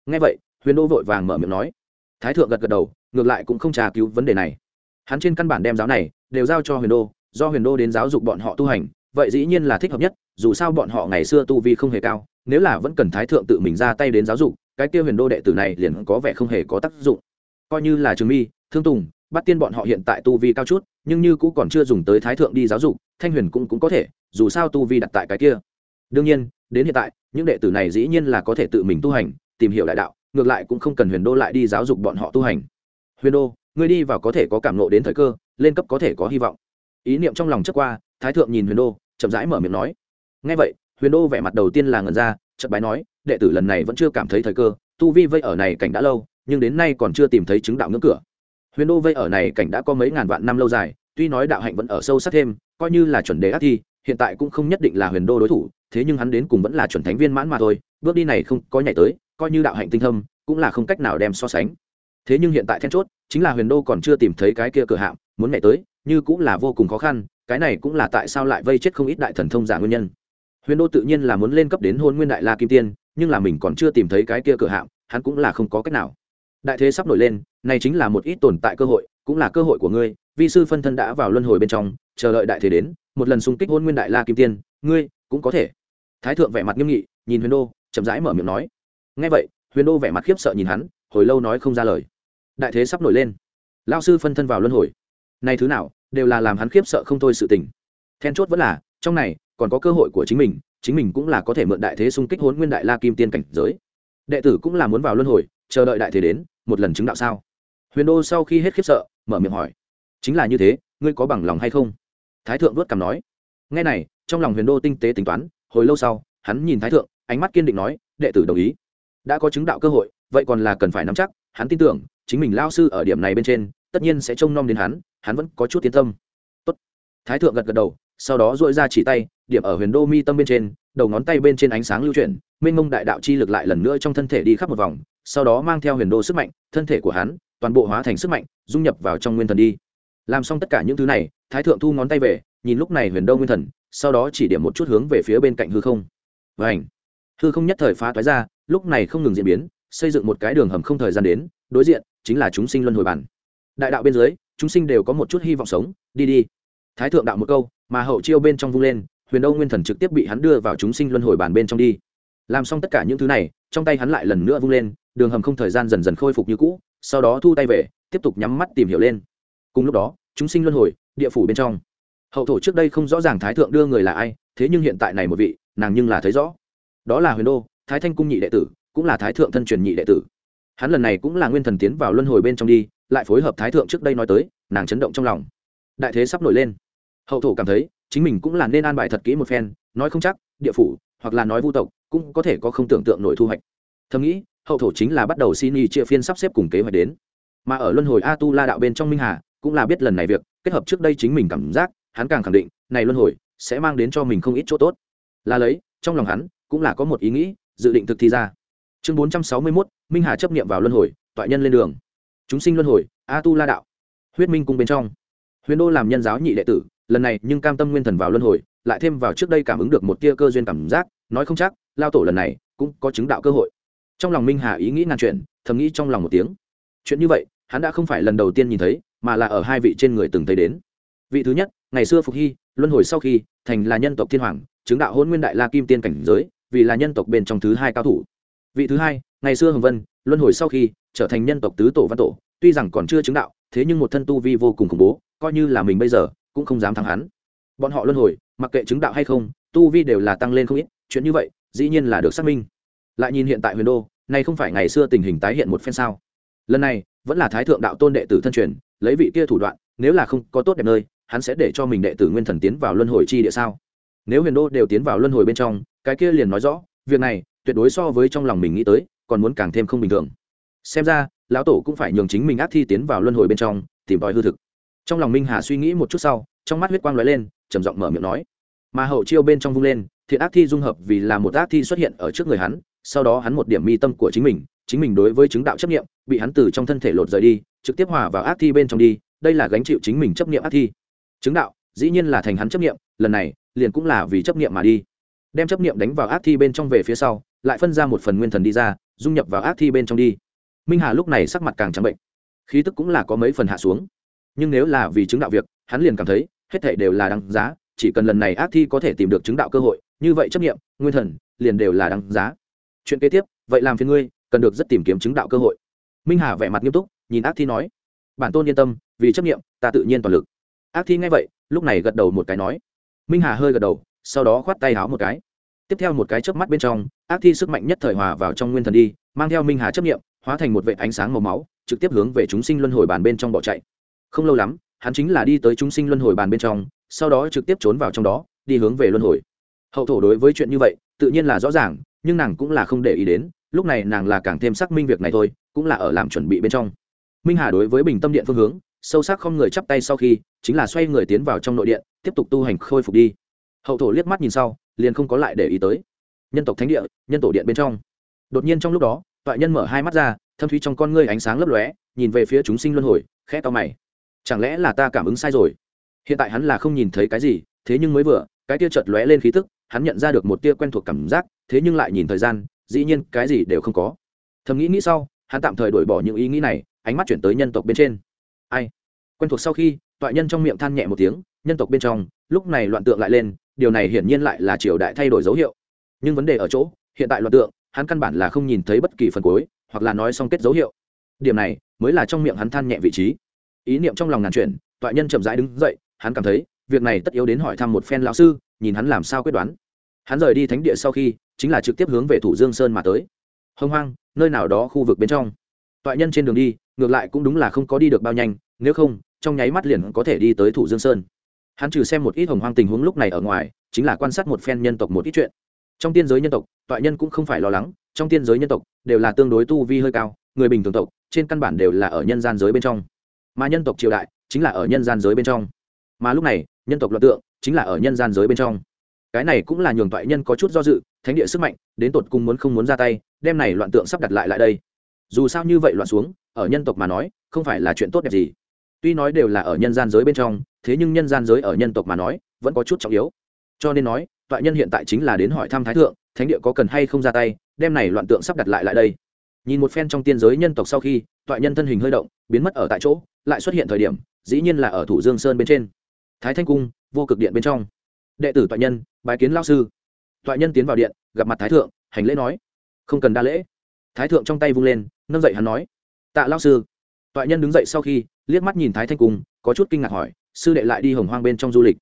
Ngay vậy huyền đô vội vàng mở miệng nói. Thái thượng gật gật đầu, ngược lại cũng không trà cứu vấn đề này. Hắn trên căn bản đem giáo này đều giao cho huyền đô, do huyền đô đến giáo dục bọn họ tu hành, vậy dĩ nhiên là thích hợp nhất, dù sao bọn họ ngày xưa tu vi không hề cao, nếu là vẫn cần thái thượng tự mình ra tay đến giáo dục, cái kia huyền đô đệ tử này liền có vẻ không hề có tác dụng. Coi như là trường mi, thương tùng bắt tiên bọn họ hiện tại tu vi cao chút, nhưng như cũng còn chưa dùng tới thái thượng đi giáo dục, thanh huyền cũng cũng có thể, dù sao tu vi đặt tại cái kia. Đương nhiên, đến hiện tại, những đệ tử này dĩ nhiên là có thể tự mình tu hành, tìm hiểu đại đạo ngược lại cũng không cần huyền đô lại đi giáo dục bọn họ tu hành. Huyền đô, ngươi đi vào có thể có cảm nộ đến thời cơ, lên cấp có thể có hy vọng. Ý niệm trong lòng chất qua, thái thượng nhìn huyền đô, chậm rãi mở miệng nói. Ngay vậy, huyền đô vẻ mặt đầu tiên là ngần ra, chợt bái nói, đệ tử lần này vẫn chưa cảm thấy thời cơ, tu vi vây ở này cảnh đã lâu, nhưng đến nay còn chưa tìm thấy chứng đạo ngưỡng cửa. Huyền đô vây ở này cảnh đã có mấy ngàn vạn năm lâu dài, tuy nói đạo hạnh vẫn ở sâu sắc thêm, coi như là chuẩn đề ác thi, hiện tại cũng không nhất định là huyền đô đối thủ, thế nhưng hắn đến cùng vẫn là chuẩn thánh viên mãn mà thôi, bước đi này không có nhảy tới coi như đạo hạnh tinh thâm, cũng là không cách nào đem so sánh. Thế nhưng hiện tại then chốt, chính là huyền đô còn chưa tìm thấy cái kia cửa hạm, muốn mẹ tới, như cũng là vô cùng khó khăn, cái này cũng là tại sao lại vây chết không ít đại thần thông giả nguyên nhân. Huyền đô tự nhiên là muốn lên cấp đến hôn nguyên đại la kim tiên, nhưng là mình còn chưa tìm thấy cái kia cửa hạm, hắn cũng là không có cách nào. Đại thế sắp nổi lên, này chính là một ít tồn tại cơ hội, cũng là cơ hội của ngươi, vi sư phân thân đã vào luân hồi bên trong, chờ đợi đại thế đến, một lần xung kích hôn nguyên đại la kim tiên, ngươi cũng có thể. Thái thượng vẻ mặt nghiêm nghị, nhìn huyền đô, chậm rãi mở miệng nói ngay vậy, huyền đô vẻ mặt khiếp sợ nhìn hắn, hồi lâu nói không ra lời. Đại thế sắp nổi lên. Lao sư phân thân vào luân hồi. Này thứ nào, đều là làm hắn khiếp sợ không thôi sự tình. Then chốt vẫn là, trong này, còn có cơ hội của chính mình chính mình cũng là có thể mượn đại thế xung kích hốn nguyên đại la kim tiên cảnh giới. Đệ tử cũng là muốn vào luân hồi, chờ đợi đại thế đến, một lần chứng đạo sao? Huyền đô sau khi hết khiếp sợ, mở miệng hỏi. Chính là như thế, ngươi có bằng lòng hay không? Thái thượng vớt cằm nói. Ngay này, trong lòng huyền đô tinh tế tính toán, hồi lâu sau, hắn nhìn thái thượng, ánh mắt kiên định nói, đệ tử đồng ý đã có chứng đạo cơ hội, vậy còn là cần phải nắm chắc. Hắn tin tưởng, chính mình lao sư ở điểm này bên trên, tất nhiên sẽ trông nom đến hắn hắn vẫn có chút tiến tâm. Tốt. thái thượng gật gật đầu, sau đó dội ra chỉ tay, điểm ở huyền đô mi tâm bên trên, đầu ngón tay bên trên ánh sáng lưu chuyển, mênh mông đại đạo chi lực lại lần nữa trong thân thể đi khắp một vòng, sau đó mang theo huyền đô sức mạnh, thân thể của hắn, toàn bộ hóa thành sức mạnh, dung nhập vào trong nguyên thần đi. Làm xong tất cả những thứ này, thái thượng thu ngón tay về, nhìn lúc này huyền đô nguyên thần, sau đó chỉ điểm một chút hướng về phía bên cạnh hư không. Và ảnh hư không nhất thời phá toái ra lúc này không ngừng diễn biến, xây dựng một cái đường hầm không thời gian đến, đối diện chính là chúng sinh luân hồi bản. Đại đạo bên dưới, chúng sinh đều có một chút hy vọng sống, đi đi. Thái thượng đạo một câu, mà hậu chiêu bên trong vung lên, huyền đông nguyên thần trực tiếp bị hắn đưa vào chúng sinh luân hồi bản bên trong đi. Làm xong tất cả những thứ này, trong tay hắn lại lần nữa vung lên, đường hầm không thời gian dần dần khôi phục như cũ, sau đó thu tay về, tiếp tục nhắm mắt tìm hiểu lên. Cùng lúc đó, chúng sinh luân hồi, địa phủ bên trong. Hậu thổ trước đây không rõ ràng thái thượng đưa người là ai, thế nhưng hiện tại này một vị, nàng nhưng là thấy rõ. Đó là huyền đô thái thanh cung nhị đệ tử, cũng là thái thượng thân truyền nhị đệ tử. Hắn lần này cũng là nguyên thần tiến vào luân hồi bên trong đi, lại phối hợp thái thượng trước đây nói tới, nàng chấn động trong lòng. Đại thế sắp nổi lên. Hậu thổ cảm thấy, chính mình cũng là nên an bài thật kỹ một phen, nói không chắc, địa phủ, hoặc là nói vu tộc, cũng có thể có không tưởng tượng nổi thu hoạch. Thầm nghĩ, hậu thổ chính là bắt đầu xin y chia phiên sắp xếp cùng kế hoạch đến. Mà ở luân hồi a tu la đạo bên trong minh hà, cũng là biết lần này việc, kết hợp trước đây chính mình cảm giác, hắn càng khẳng định, này luân hồi, sẽ mang đến cho mình không ít chỗ tốt. Là lấy, trong lòng hắn, cũng là có một ý nghĩ dự định thực thi ra. Chương bốn trăm sáu mươi mốt, minh hà chấp nghiệm vào luân hồi, toại nhân lên đường. Chúng sinh luân hồi, a tu la đạo. Huyết minh cung bên trong. Huyền đô làm nhân giáo nhị đệ tử, lần này nhưng cam tâm nguyên thần vào luân hồi, lại thêm vào trước đây cảm ứng được một tia cơ duyên cảm giác, nói không chắc, lao tổ lần này cũng có chứng đạo cơ hội. Trong lòng minh hà ý nghĩ ngàn chuyện thầm nghĩ trong lòng một tiếng. Chuyện như vậy, hắn đã không phải lần đầu tiên nhìn thấy, mà là ở hai vị trên người từng thấy đến. Vị thứ nhất, ngày xưa phục hy, luân hồi sau khi, thành là nhân tộc thiên hoàng, chứng đạo hôn nguyên đại la kim tiên cảnh giới vì là nhân tộc bên trong thứ hai cao thủ. Vị thứ hai, ngày xưa hồng vân, luân hồi sau khi trở thành nhân tộc tứ tổ văn tổ, tuy rằng còn chưa chứng đạo, thế nhưng một thân tu vi vô cùng khủng bố, coi như là mình bây giờ, cũng không dám thắng hắn. Bọn họ luân hồi, mặc kệ chứng đạo hay không, tu vi đều là tăng lên không ít, chuyện như vậy, dĩ nhiên là được xác minh. Lại nhìn hiện tại huyền đô này không phải ngày xưa tình hình tái hiện một phen sao. Lần này, vẫn là thái thượng đạo tôn đệ tử thân truyền, lấy vị kia thủ đoạn, nếu là không có tốt đẹp nơi, hắn sẽ để cho mình đệ tử nguyên thần tiến vào luân hồi chi địa sao? Nếu huyền đô đều tiến vào luân hồi bên trong, cái kia liền nói rõ, việc này, tuyệt đối so với trong lòng mình nghĩ tới, còn muốn càng thêm không bình thường. Xem ra, lão tổ cũng phải nhường chính mình ác thi tiến vào luân hồi bên trong, tìm tòi hư thực. Trong lòng minh hà suy nghĩ một chút sau, trong mắt huyết quang lóe lên, trầm giọng mở miệng nói. Mà hậu chiêu bên trong vung lên, thiện ác thi dung hợp vì là một ác thi xuất hiện ở trước người hắn, sau đó hắn một điểm mi tâm của chính mình chính mình đối với chứng đạo chấp nghiệm bị hắn từ trong thân thể lột rời đi, trực tiếp hòa vào ác thi bên trong đi, đây là gánh chịu chính mình chấp nghiệm ác thi. Chứng đạo, dĩ nhiên là thành hắn chấp nghiệm lần này liền cũng là vì chấp niệm mà đi. Đem chấp niệm đánh vào ác thi bên trong về phía sau, lại phân ra một phần nguyên thần đi ra, dung nhập vào ác thi bên trong đi. Minh hà lúc này sắc mặt càng trắng bệnh. Khí tức cũng là có mấy phần hạ xuống. Nhưng nếu là vì chứng đạo việc, hắn liền cảm thấy, hết thể đều là đáng giá, chỉ cần lần này ác thi có thể tìm được chứng đạo cơ hội, như vậy chấp nghiệm nguyên thần, liền đều là đáng giá. Chuyện kế tiếp, vậy làm phiền ngươi, cần được rất tìm kiếm chứng đạo cơ hội. Minh hà vẻ mặt nghiêm túc, nhìn ác thi nói, bản tôn yên tâm, vì chấp nghiệm ta tự nhiên toàn lực. Ác thi nghe vậy, lúc này gật đầu một cái nói minh hà hơi gật đầu, sau đó khoát tay háo một cái. Tiếp theo một cái chớp mắt bên trong, ác thi sức mạnh nhất thời hòa vào trong nguyên thần đi, mang theo minh hà chấp nghiệm hóa thành một vệ ánh sáng màu máu, trực tiếp hướng về chúng sinh luân hồi bàn bên trong bỏ chạy. Không lâu lắm, hắn chính là đi tới chúng sinh luân hồi bàn bên trong, sau đó trực tiếp trốn vào trong đó, đi hướng về luân hồi. Hậu thổ đối với chuyện như vậy, tự nhiên là rõ ràng, nhưng nàng cũng là không để ý đến, lúc này nàng là càng thêm xác minh việc này thôi, cũng là ở làm chuẩn bị bên trong. Minh hà đối với bình tâm điện phương hướng sâu sắc không người chắp tay sau khi, chính là xoay người tiến vào trong nội điện, tiếp tục tu hành khôi phục đi. Hậu thổ liếc mắt nhìn sau, liền không có lại để ý tới. Nhân tộc thánh địa, nhân tổ điện bên trong. Đột nhiên trong lúc đó, toại nhân mở hai mắt ra, thâm thúy trong con ngươi ánh sáng lấp lóe, nhìn về phía chúng sinh luân hồi, khẽ to mày. Chẳng lẽ là ta cảm ứng sai rồi? Hiện tại hắn là không nhìn thấy cái gì, thế nhưng mới vừa, cái tia chợt lóe lên khí tức, hắn nhận ra được một tia quen thuộc cảm giác, thế nhưng lại nhìn thời gian, dĩ nhiên cái gì đều không có. Thầm nghĩ nghĩ sau, hắn tạm thời đổi bỏ những ý nghĩ này, ánh mắt chuyển tới nhân tộc bên trên ai? Quen thuộc sau khi, toại nhân trong miệng than nhẹ một tiếng, nhân tộc bên trong, lúc này loạn tượng lại lên, điều này hiển nhiên lại là triều đại thay đổi dấu hiệu. Nhưng vấn đề ở chỗ, hiện tại loạn tượng, hắn căn bản là không nhìn thấy bất kỳ phần cuối, hoặc là nói xong kết dấu hiệu. Điểm này, mới là trong miệng hắn than nhẹ vị trí. Ý niệm trong lòng ngàn chuyển, toại nhân chậm rãi đứng dậy, hắn cảm thấy, việc này tất yếu đến hỏi thăm một phen lão sư, nhìn hắn làm sao quyết đoán. Hắn rời đi thánh địa sau khi, chính là trực tiếp hướng về thủ dương sơn mà tới. Hông hoang, nơi nào đó khu vực bên trong toại nhân trên đường đi, ngược lại cũng đúng là không có đi được bao nhanh, nếu không, trong nháy mắt liền có thể đi tới thủ dương sơn. Hắn trừ xem một ít hồng hoang tình huống lúc này ở ngoài, chính là quan sát một phen nhân tộc một ít chuyện. Trong tiên giới nhân tộc, toại nhân cũng không phải lo lắng, trong tiên giới nhân tộc đều là tương đối tu vi hơi cao, người bình thường tộc, trên căn bản đều là ở nhân gian giới bên trong. Mà nhân tộc triều đại chính là ở nhân gian giới bên trong. Mà lúc này, nhân tộc loạt tượng chính là ở nhân gian giới bên trong. Cái này cũng là nhường toại nhân có chút do dự, thánh địa sức mạnh, đến tột cùng muốn không muốn ra tay đem này loạn tượng sắp đặt lại lại đây dù sao như vậy loạn xuống, ở nhân tộc mà nói, không phải là chuyện tốt đẹp gì. Tuy nói đều là ở nhân gian giới bên trong, thế nhưng nhân gian giới ở nhân tộc mà nói, vẫn có chút trọng yếu. Cho nên nói toại nhân hiện tại chính là đến hỏi thăm thái thượng, thánh địa có cần hay không ra tay, đem này loạn tượng sắp đặt lại lại đây. Nhìn một phen trong tiên giới nhân tộc sau khi toại nhân thân hình hơi động, biến mất ở tại chỗ, lại xuất hiện thời điểm, dĩ nhiên là ở thủ dương sơn bên trên. Thái thanh cung, vô cực điện bên trong. Đệ tử toại nhân bài kiến lao sư. Toại nhân tiến vào điện, gặp mặt thái thượng, hành lễ nói, không cần đa lễ. Thái thượng trong tay vung lên nâng dậy hắn nói, tạ lao sư. Toại nhân đứng dậy sau khi, liếc mắt nhìn thái thanh cung, có chút kinh ngạc hỏi, sư đệ lại đi hồng hoang bên trong du lịch?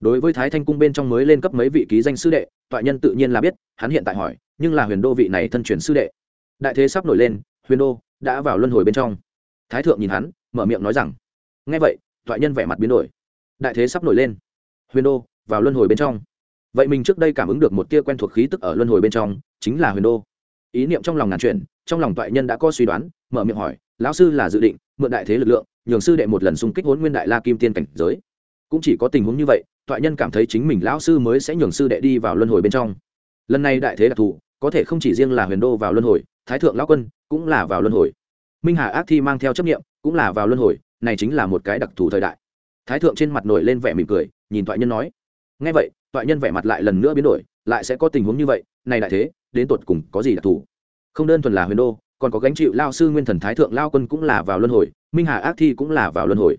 Đối với thái thanh cung bên trong mới lên cấp mấy vị ký danh sư đệ, toại nhân tự nhiên là biết, hắn hiện tại hỏi, nhưng là huyền đô vị này thân truyền sư đệ? Đại thế sắp nổi lên, huyền đô đã vào luân hồi bên trong. Thái thượng nhìn hắn, mở miệng nói rằng ngay vậy, toại nhân vẻ mặt biến đổi. Đại thế sắp nổi lên. Huyền đô, vào luân hồi bên trong. Vậy mình trước đây cảm ứng được một tia quen thuộc khí tức ở luân hồi bên trong, chính là huyền đô. Ý niệm trong lòng ngàn chuyển trong lòng toại nhân đã có suy đoán, mở miệng hỏi, lão sư là dự định mượn đại thế lực lượng, nhường sư đệ một lần xung kích hôn nguyên đại la kim tiên cảnh giới. Cũng chỉ có tình huống như vậy, toại nhân cảm thấy chính mình lão sư mới sẽ nhường sư đệ đi vào luân hồi bên trong. Lần này đại thế đặc thù, có thể không chỉ riêng là huyền đô vào luân hồi, thái thượng lão quân cũng là vào luân hồi. Minh hà ác thi mang theo chấp nghiệm cũng là vào luân hồi, này chính là một cái đặc thù thời đại. Thái thượng trên mặt nổi lên vẻ mỉm cười, nhìn toại nhân nói ngay vậy, toại nhân vẻ mặt lại lần nữa biến đổi, lại sẽ có tình huống như vậy, này đại thế, đến tột cùng có gì đặc thù? Không đơn thuần là huyền đô, còn có gánh chịu lao sư nguyên thần thái thượng lao quân cũng là vào luân hồi, minh hà ác thi cũng là vào luân hồi.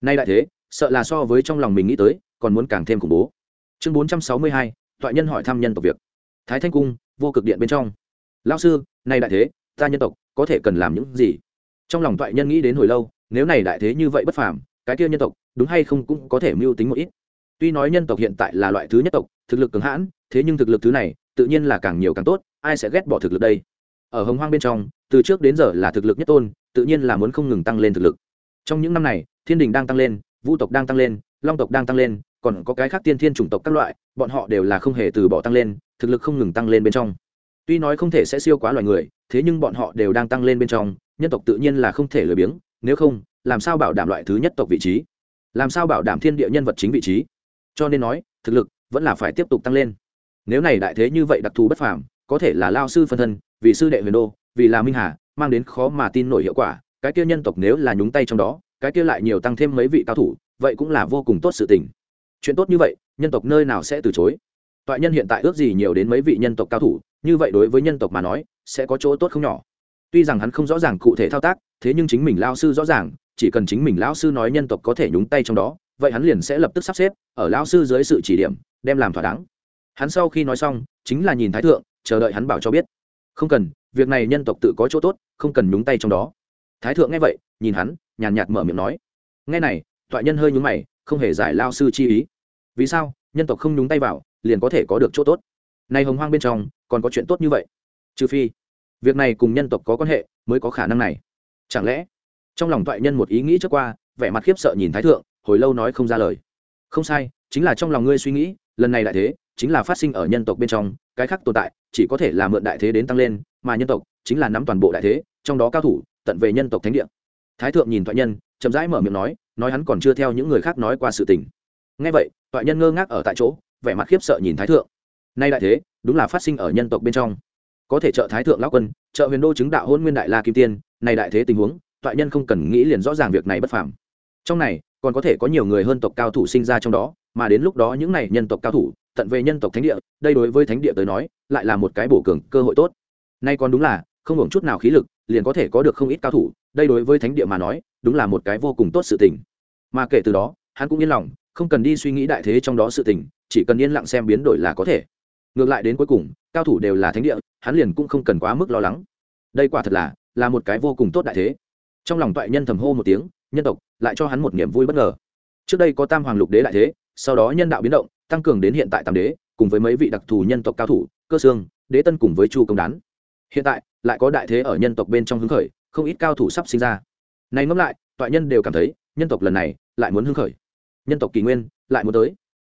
Nay đại thế, sợ là so với trong lòng mình nghĩ tới, còn muốn càng thêm khủng bố. Chương bốn trăm sáu mươi hai thoại nhân hỏi thăm nhân tộc việc. Thái thanh cung, vô cực điện bên trong. Lao sư, nay đại thế, ta nhân tộc, có thể cần làm những gì? Trong lòng thoại nhân nghĩ đến hồi lâu, nếu này đại thế như vậy bất phàm, cái kia nhân tộc, đúng hay không cũng có thể mưu tính một ít. Tuy nói nhân tộc hiện tại là loại thứ nhất tộc, thực lực cường hãn, thế nhưng thực lực thứ này, tự nhiên là càng nhiều càng tốt, ai sẽ ghét bỏ thực lực đây? Ở hồng hoang bên trong, từ trước đến giờ là thực lực nhất tôn, tự nhiên là muốn không ngừng tăng lên thực lực. Trong những năm này, thiên đình đang tăng lên vũ tộc đang tăng lên, long tộc đang tăng lên, còn có cái khác tiên thiên chủng tộc các loại, bọn họ đều là không hề từ bỏ tăng lên, thực lực không ngừng tăng lên bên trong. Tuy nói không thể sẽ siêu quá loài người, thế nhưng bọn họ đều đang tăng lên bên trong, nhân tộc tự nhiên là không thể lười biếng, nếu không, làm sao bảo đảm loại thứ nhất tộc vị trí? Làm sao bảo đảm thiên địa nhân vật chính vị trí? Cho nên nói, thực lực vẫn là phải tiếp tục tăng lên. Nếu này đại thế như vậy đặc thù bất phàm, có thể là lao sư phân thân vì sư đệ huyền đô, vì là minh hà, mang đến khó mà tin nổi hiệu quả, cái kia nhân tộc nếu là nhúng tay trong đó, cái kia lại nhiều tăng thêm mấy vị cao thủ, vậy cũng là vô cùng tốt sự tình. Chuyện tốt như vậy, nhân tộc nơi nào sẽ từ chối? Toại nhân hiện tại ước gì nhiều đến mấy vị nhân tộc cao thủ, như vậy đối với nhân tộc mà nói, sẽ có chỗ tốt không nhỏ. Tuy rằng hắn không rõ ràng cụ thể thao tác, thế nhưng chính mình lao sư rõ ràng, chỉ cần chính mình lão sư nói nhân tộc có thể nhúng tay trong đó, vậy hắn liền sẽ lập tức sắp xếp, ở lão sư dưới sự chỉ điểm, đem làm thỏa đáng. Hắn sau khi nói xong, chính là nhìn thái thượng, chờ đợi hắn bảo cho biết không cần, việc này nhân tộc tự có chỗ tốt, không cần nhúng tay trong đó. Thái thượng nghe vậy, nhìn hắn, nhàn nhạt mở miệng nói. Nghe này, toại nhân hơi nhúng mày, không hề giải lao sư chi ý. Vì sao, nhân tộc không nhúng tay vào, liền có thể có được chỗ tốt? Nay hồng hoang bên trong, còn có chuyện tốt như vậy. Trừ phi, việc này cùng nhân tộc có quan hệ, mới có khả năng này. Chẳng lẽ, trong lòng toại nhân một ý nghĩ trước qua, vẻ mặt khiếp sợ nhìn thái thượng, hồi lâu nói không ra lời. Không sai, chính là trong lòng ngươi suy nghĩ, lần này lại thế chính là phát sinh ở nhân tộc bên trong, cái khác tồn tại chỉ có thể là mượn đại thế đến tăng lên, mà nhân tộc chính là nắm toàn bộ đại thế, trong đó cao thủ tận về nhân tộc thánh địa. Thái thượng nhìn thoại nhân, chậm rãi mở miệng nói nói hắn còn chưa theo những người khác nói qua sự tình. Ngay vậy thoại nhân ngơ ngác ở tại chỗ, vẻ mặt khiếp sợ nhìn thái thượng. Nay đại thế, đúng là phát sinh ở nhân tộc bên trong. Có thể trợ thái thượng lão quân, trợ huyền đô chứng đạo hôn nguyên đại la kim tiên này đại thế tình huống thoại nhân không cần nghĩ liền rõ ràng việc này bất phàm. Trong này, còn có thể có nhiều người hơn tộc cao thủ sinh ra trong đó, mà đến lúc đó những này nhân tộc cao thủ tận về nhân tộc thánh địa, đây đối với thánh địa tới nói, lại là một cái bổ cường cơ hội tốt. Nay còn đúng là, không hưởng chút nào khí lực, liền có thể có được không ít cao thủ, đây đối với thánh địa mà nói, đúng là một cái vô cùng tốt sự tình. Mà kể từ đó, hắn cũng yên lòng, không cần đi suy nghĩ đại thế trong đó sự tình, chỉ cần yên lặng xem biến đổi là có thể. Ngược lại đến cuối cùng, cao thủ đều là thánh địa, hắn liền cũng không cần quá mức lo lắng. Đây quả thật là là một cái vô cùng tốt đại thế. Trong lòng toại nhân thầm hô một tiếng, nhân tộc, lại cho hắn một niềm vui bất ngờ. Trước đây có tam hoàng lục đế đại thế, sau đó nhân đạo biến động tăng cường đến hiện tại tam đế, cùng với mấy vị đặc thù nhân tộc cao thủ, cơ xương, đế tân cùng với chu công đán. Hiện tại, lại có đại thế ở nhân tộc bên trong hứng khởi, không ít cao thủ sắp sinh ra. Này ngẫm lại, toại nhân đều cảm thấy, nhân tộc lần này lại muốn hứng khởi. Nhân tộc kỳ nguyên lại muốn tới.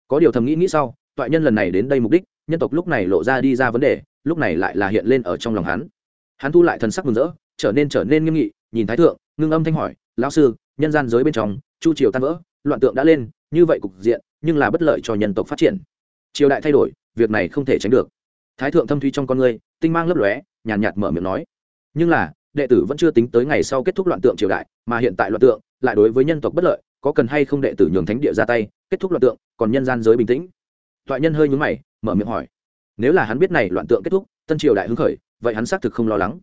Có điều thầm nghĩ nghĩ sau, toại nhân lần này đến đây mục đích, nhân tộc lúc này lộ ra đi ra vấn đề, lúc này lại là hiện lên ở trong lòng hắn. Hắn thu lại thần sắc mừng rỡ, trở nên trở nên nghiêm nghị, nhìn thái thượng, ngưng âm thanh hỏi, lão sư, nhân gian giới bên trong, chu triều tan vỡ, loạn tượng đã lên như vậy cục diện, nhưng là bất lợi cho nhân tộc phát triển. Triều đại thay đổi, việc này không thể tránh được. Thái thượng thâm thuy trong con người, tinh mang lấp lóe, nhàn nhạt mở miệng nói. Nhưng là, đệ tử vẫn chưa tính tới ngày sau kết thúc loạn tượng triều đại, mà hiện tại loạn tượng, lại đối với nhân tộc bất lợi, có cần hay không đệ tử nhường thánh địa ra tay, kết thúc loạn tượng, còn nhân gian giới bình tĩnh. Toại nhân hơi nhúng mày, mở miệng hỏi. Nếu là hắn biết này loạn tượng kết thúc, tân triều đại hứng khởi, vậy hắn xác thực không lo lắng.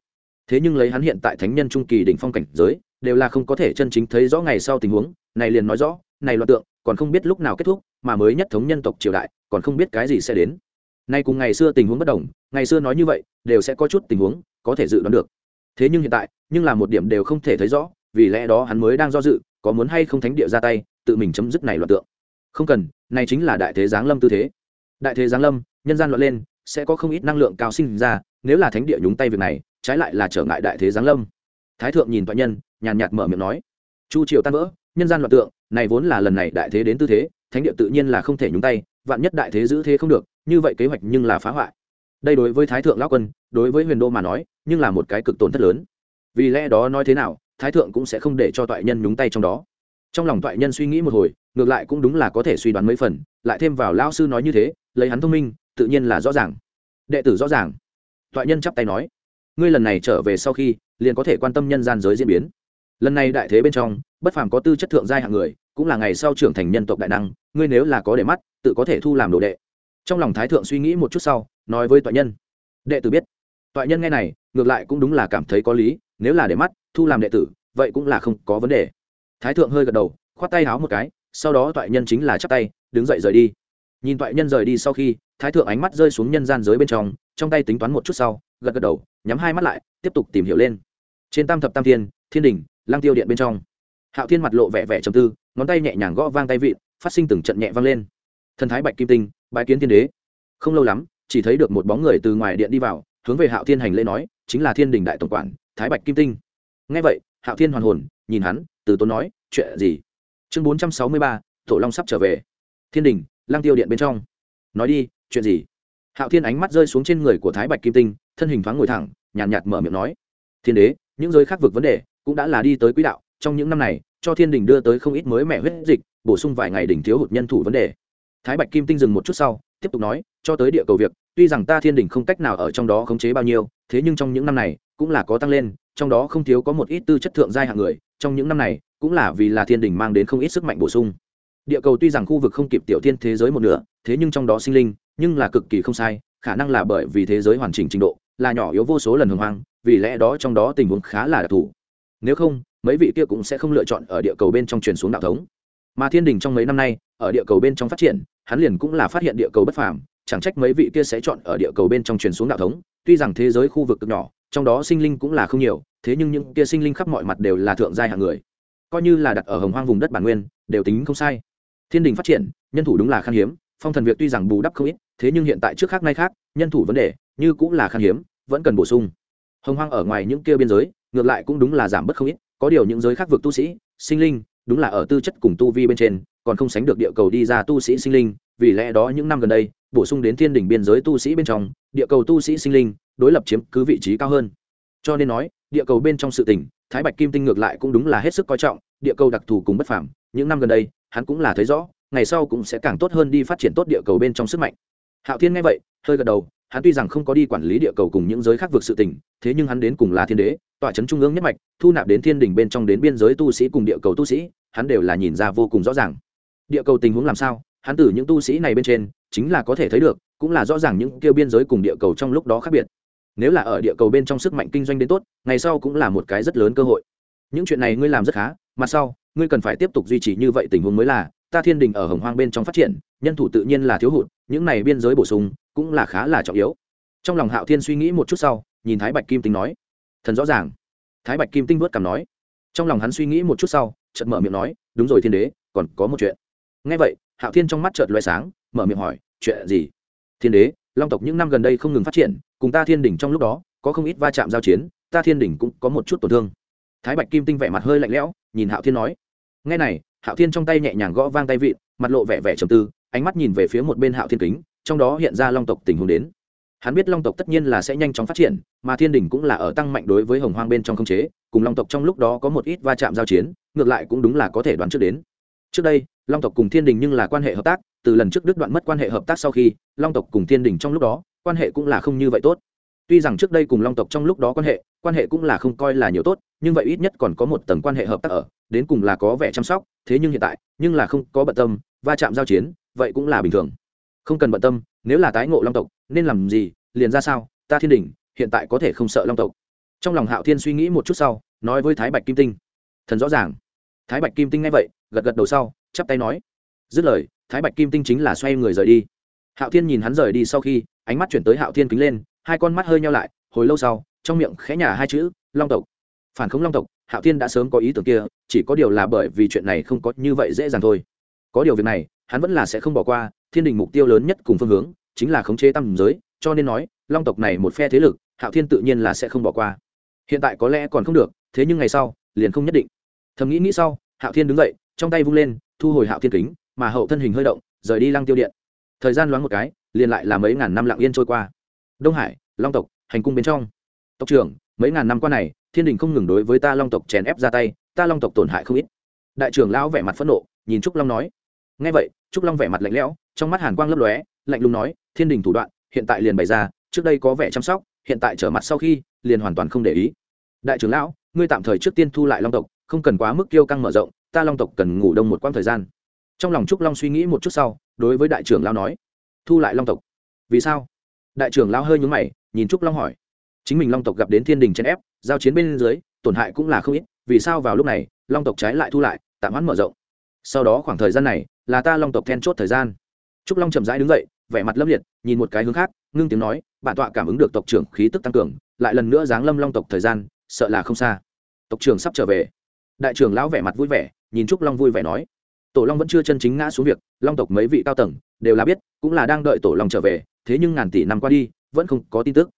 Thế nhưng lấy hắn hiện tại thánh nhân trung kỳ đỉnh phong cảnh giới, đều là không có thể chân chính thấy rõ ngày sau tình huống, này liền nói rõ này loạn tượng, còn không biết lúc nào kết thúc, mà mới nhất thống nhân tộc triều đại, còn không biết cái gì sẽ đến. Nay cùng ngày xưa tình huống bất đồng, ngày xưa nói như vậy, đều sẽ có chút tình huống, có thể dự đoán được. Thế nhưng hiện tại, nhưng là một điểm đều không thể thấy rõ, vì lẽ đó hắn mới đang do dự, có muốn hay không thánh địa ra tay, tự mình chấm dứt này loạn tượng. Không cần, này chính là đại thế giáng lâm tư thế. Đại thế giáng lâm, nhân gian loạn lên, sẽ có không ít năng lượng cao sinh ra, nếu là thánh địa nhúng tay việc này, trái lại là trở ngại đại thế giáng lâm. Thái thượng nhìn toại nhân, nhàn nhạt mở miệng nói, chu triều tan vỡ, nhân gian loạn tượng này vốn là lần này đại thế đến tư thế, thánh địa tự nhiên là không thể nhúng tay, vạn nhất đại thế giữ thế không được, như vậy kế hoạch nhưng là phá hoại. Đây đối với thái thượng lão quân, đối với huyền đô mà nói, nhưng là một cái cực tổn thất lớn. Vì lẽ đó nói thế nào, thái thượng cũng sẽ không để cho toại nhân nhúng tay trong đó. Trong lòng toại nhân suy nghĩ một hồi, ngược lại cũng đúng là có thể suy đoán mấy phần, lại thêm vào lão sư nói như thế, lấy hắn thông minh, tự nhiên là rõ ràng. Đệ tử rõ ràng. Toại nhân chắp tay nói, ngươi lần này trở về sau khi, liền có thể quan tâm nhân gian giới diễn biến lần này đại thế bên trong, bất phàm có tư chất thượng giai hạng người, cũng là ngày sau trưởng thành nhân tộc đại năng, ngươi nếu là có để mắt, tự có thể thu làm đồ đệ. Trong lòng thái thượng suy nghĩ một chút sau, nói với toại nhân. Đệ tử biết. Toại nhân nghe này, ngược lại cũng đúng là cảm thấy có lý, nếu là để mắt, thu làm đệ tử, vậy cũng là không có vấn đề. Thái thượng hơi gật đầu, khoát tay háo một cái, sau đó toại nhân chính là chắp tay, đứng dậy rời đi. Nhìn toại nhân rời đi sau khi, thái thượng ánh mắt rơi xuống nhân gian giới bên trong trong tay tính toán một chút sau, gật gật đầu, nhắm hai mắt lại, tiếp tục tìm hiểu lên. Trên tam thập tam thiên thiên đình lang tiêu điện bên trong. Hạo thiên mặt lộ vẻ vẻ trầm tư ngón tay nhẹ nhàng gõ vang tay vịn phát sinh từng trận nhẹ vang lên. Thần thái bạch kim tinh bãi kiến thiên đế. Không lâu lắm chỉ thấy được một bóng người từ ngoài điện đi vào hướng về hạo thiên hành lễ nói chính là thiên đình đại tổng quản thái bạch kim tinh. Ngay vậy hạo thiên hoàn hồn nhìn hắn từ tốn nói chuyện gì? Chương bốn trăm sáu mươi ba Thổ long sắp trở về. Thiên đình lang tiêu điện bên trong. Nói đi chuyện gì? Hạo thiên ánh mắt rơi xuống trên người của thái bạch kim tinh thân hình thoáng ngồi thẳng nhàn nhạt, nhạt mở miệng nói thiên đế những giới khác vực vấn đề cũng đã là đi tới quỹ đạo, trong những năm này, cho thiên đình đưa tới không ít mới mẻ huyết dịch, bổ sung vài ngày đỉnh thiếu hụt nhân thủ vấn đề. Thái bạch kim tinh dừng một chút sau, tiếp tục nói, cho tới địa cầu việc, tuy rằng ta thiên đình không cách nào ở trong đó khống chế bao nhiêu, thế nhưng trong những năm này, cũng là có tăng lên, trong đó không thiếu có một ít tư chất thượng giai hạng người, trong những năm này, cũng là vì là thiên đình mang đến không ít sức mạnh bổ sung. Địa cầu tuy rằng khu vực không kịp tiểu thiên thế giới một nửa, thế nhưng trong đó sinh linh, nhưng là cực kỳ không sai, khả năng là bởi vì thế giới hoàn chỉnh trình độ, là nhỏ yếu vô số lần hồng hoang, vì lẽ đó trong đó tình huống khá là đặc thù nếu không, mấy vị kia cũng sẽ không lựa chọn ở địa cầu bên trong truyền xuống đạo thống. Mà thiên đình trong mấy năm nay, ở địa cầu bên trong phát triển, hắn liền cũng là phát hiện địa cầu bất phàm, chẳng trách mấy vị kia sẽ chọn ở địa cầu bên trong truyền xuống đạo thống. Tuy rằng thế giới khu vực cực nhỏ, trong đó sinh linh cũng là không nhiều, thế nhưng những kia sinh linh khắp mọi mặt đều là thượng giai hạng người. Coi như là đặt ở hồng hoang vùng đất bản nguyên, đều tính không sai. Thiên đình phát triển, nhân thủ đúng là khan hiếm, phong thần việc tuy rằng bù đắp không ít, thế nhưng hiện tại trước khác nay khác, nhân thủ vấn đề, như cũng là khan hiếm, vẫn cần bổ sung hồng hoang ở ngoài những kia biên giới, ngược lại cũng đúng là giảm bớt không ít, có điều những giới khác vực tu sĩ, sinh linh, đúng là ở tư chất cùng tu vi bên trên, còn không sánh được địa cầu đi ra tu sĩ sinh linh, vì lẽ đó những năm gần đây, bổ sung đến thiên đỉnh biên giới tu sĩ bên trong, địa cầu tu sĩ sinh linh, đối lập chiếm cứ vị trí cao hơn. Cho nên nói, địa cầu bên trong sự tỉnh thái bạch kim tinh ngược lại cũng đúng là hết sức coi trọng, địa cầu đặc thù cùng bất phàm, những năm gần đây, hắn cũng là thấy rõ, ngày sau cũng sẽ càng tốt hơn đi phát triển tốt địa cầu bên trong sức mạnh. Hạo thiên nghe vậy, hơi gật đầu hắn tuy rằng không có đi quản lý địa cầu cùng những giới khác vực sự tình, thế nhưng hắn đến cùng là thiên đế tọa trấn trung ương nhất mạch, thu nạp đến thiên đình bên trong đến biên giới tu sĩ cùng địa cầu tu sĩ, hắn đều là nhìn ra vô cùng rõ ràng. Địa cầu tình huống làm sao? Hắn từ những tu sĩ này bên trên, chính là có thể thấy được, cũng là rõ ràng những kêu biên giới cùng địa cầu trong lúc đó khác biệt. Nếu là ở địa cầu bên trong sức mạnh kinh doanh đến tốt, ngày sau cũng là một cái rất lớn cơ hội. Những chuyện này ngươi làm rất khá, mà sau, ngươi cần phải tiếp tục duy trì như vậy tình huống mới là, ta thiên đình ở hồng hoang bên trong phát triển, nhân thủ tự nhiên là thiếu hụt, những này biên giới bổ sung cũng là khá là trọng yếu. Trong lòng hạo thiên suy nghĩ một chút sau, nhìn thái bạch kim tinh nói, thần rõ ràng. Thái bạch kim tinh vớt cảm nói. Trong lòng hắn suy nghĩ một chút sau, chợt mở miệng nói, đúng rồi thiên đế, còn có một chuyện. Ngay vậy, hạo thiên trong mắt chợt loay sáng, mở miệng hỏi, chuyện gì? Thiên đế, long tộc những năm gần đây không ngừng phát triển, cùng ta thiên đỉnh trong lúc đó, có không ít va chạm giao chiến, ta thiên đỉnh cũng có một chút tổn thương. Thái bạch kim tinh vẻ mặt hơi lạnh lẽo, nhìn hạo thiên nói. Ngay này, hạo thiên trong tay nhẹ nhàng gõ vang tay vịn, mặt lộ vẻ vẻ trầm tư, ánh mắt nhìn về phía một bên hạo thiên kính trong đó hiện ra long tộc tình huống đến. Hắn biết long tộc tất nhiên là sẽ nhanh chóng phát triển, mà thiên đình cũng là ở tăng mạnh đối với hồng hoang bên trong không chế, cùng long tộc trong lúc đó có một ít va chạm giao chiến, ngược lại cũng đúng là có thể đoán trước đến. Trước đây, long tộc cùng thiên đình nhưng là quan hệ hợp tác, từ lần trước đứt đoạn mất quan hệ hợp tác sau khi, long tộc cùng thiên đình trong lúc đó, quan hệ cũng là không như vậy tốt. Tuy rằng trước đây cùng long tộc trong lúc đó quan hệ quan hệ cũng là không coi là nhiều tốt, nhưng vậy ít nhất còn có một tầng quan hệ hợp tác ở, đến cùng là có vẻ chăm sóc, thế nhưng hiện tại, nhưng là không có bận tâm, va chạm giao chiến, vậy cũng là bình thường không cần bận tâm, nếu là tái ngộ long tộc, nên làm gì, liền ra sao, ta thiên đình hiện tại có thể không sợ long tộc. Trong lòng hạo thiên suy nghĩ một chút sau, nói với thái bạch kim tinh. Thần rõ ràng. Thái bạch kim tinh nghe vậy, gật gật đầu sau, chắp tay nói. Dứt lời, thái bạch kim tinh chính là xoay người rời đi. Hạo thiên nhìn hắn rời đi sau khi, ánh mắt chuyển tới hạo thiên kính lên, hai con mắt hơi nhau lại, hồi lâu sau, trong miệng khẽ nhả hai chữ, long tộc. Phản khống long tộc, hạo thiên đã sớm có ý tưởng kia, chỉ có điều là bởi vì chuyện này không có như vậy dễ dàng thôi. Có điều việc này, hắn vẫn là sẽ không bỏ qua thiên đình mục tiêu lớn nhất cùng phương hướng chính là khống chế tam giới, cho nên nói, long tộc này một phe thế lực, hạo thiên tự nhiên là sẽ không bỏ qua. Hiện tại có lẽ còn không được, thế nhưng ngày sau, liền không nhất định. Thầm nghĩ nghĩ sau, hạo thiên đứng dậy, trong tay vung lên, thu hồi hạo thiên kính, mà hậu thân hình hơi động, rời đi lăng tiêu điện. Thời gian loáng một cái, liền lại là mấy ngàn năm lặng yên trôi qua. Đông hải, long tộc, hành cung bên trong. Tộc trưởng, mấy ngàn năm qua này, thiên đình không ngừng đối với ta long tộc chèn ép ra tay, ta long tộc tổn hại không ít. Đại trưởng lão vẻ mặt phẫn nộ, nhìn trúc long nói. Ngay vậy, trúc long vẻ mặt lạnh lẽo trong mắt hàn quang lấp lóe, lạnh lùng nói, thiên đình thủ đoạn, hiện tại liền bày ra, trước đây có vẻ chăm sóc, hiện tại trở mặt sau khi, liền hoàn toàn không để ý. Đại trưởng lão, ngươi tạm thời trước tiên thu lại long tộc, không cần quá mức kiêu căng mở rộng, ta long tộc cần ngủ đông một quãng thời gian. Trong lòng trúc long suy nghĩ một chút sau, đối với đại trưởng lão nói, thu lại long tộc. Vì sao? Đại trưởng lão hơi nhúng mày, nhìn trúc long hỏi, chính mình long tộc gặp đến thiên đình chèn ép, giao chiến bên dưới, tổn hại cũng là không ít, vì sao vào lúc này, long tộc trái lại thu lại, tạm hoãn mở rộng? Sau đó khoảng thời gian này, là ta long tộc then chốt thời gian trúc long chậm rãi đứng dậy, vẻ mặt lâm liệt, nhìn một cái hướng khác, ngưng tiếng nói, bản tọa cảm ứng được tộc trưởng khí tức tăng cường, lại lần nữa giáng lâm long tộc thời gian, sợ là không xa. Tộc trưởng sắp trở về. Đại trưởng lão vẻ mặt vui vẻ, nhìn trúc long vui vẻ nói. Tổ long vẫn chưa chân chính ngã xuống việc, long tộc mấy vị cao tầng, đều là biết, cũng là đang đợi tổ long trở về, thế nhưng ngàn tỷ năm qua đi, vẫn không có tin tức.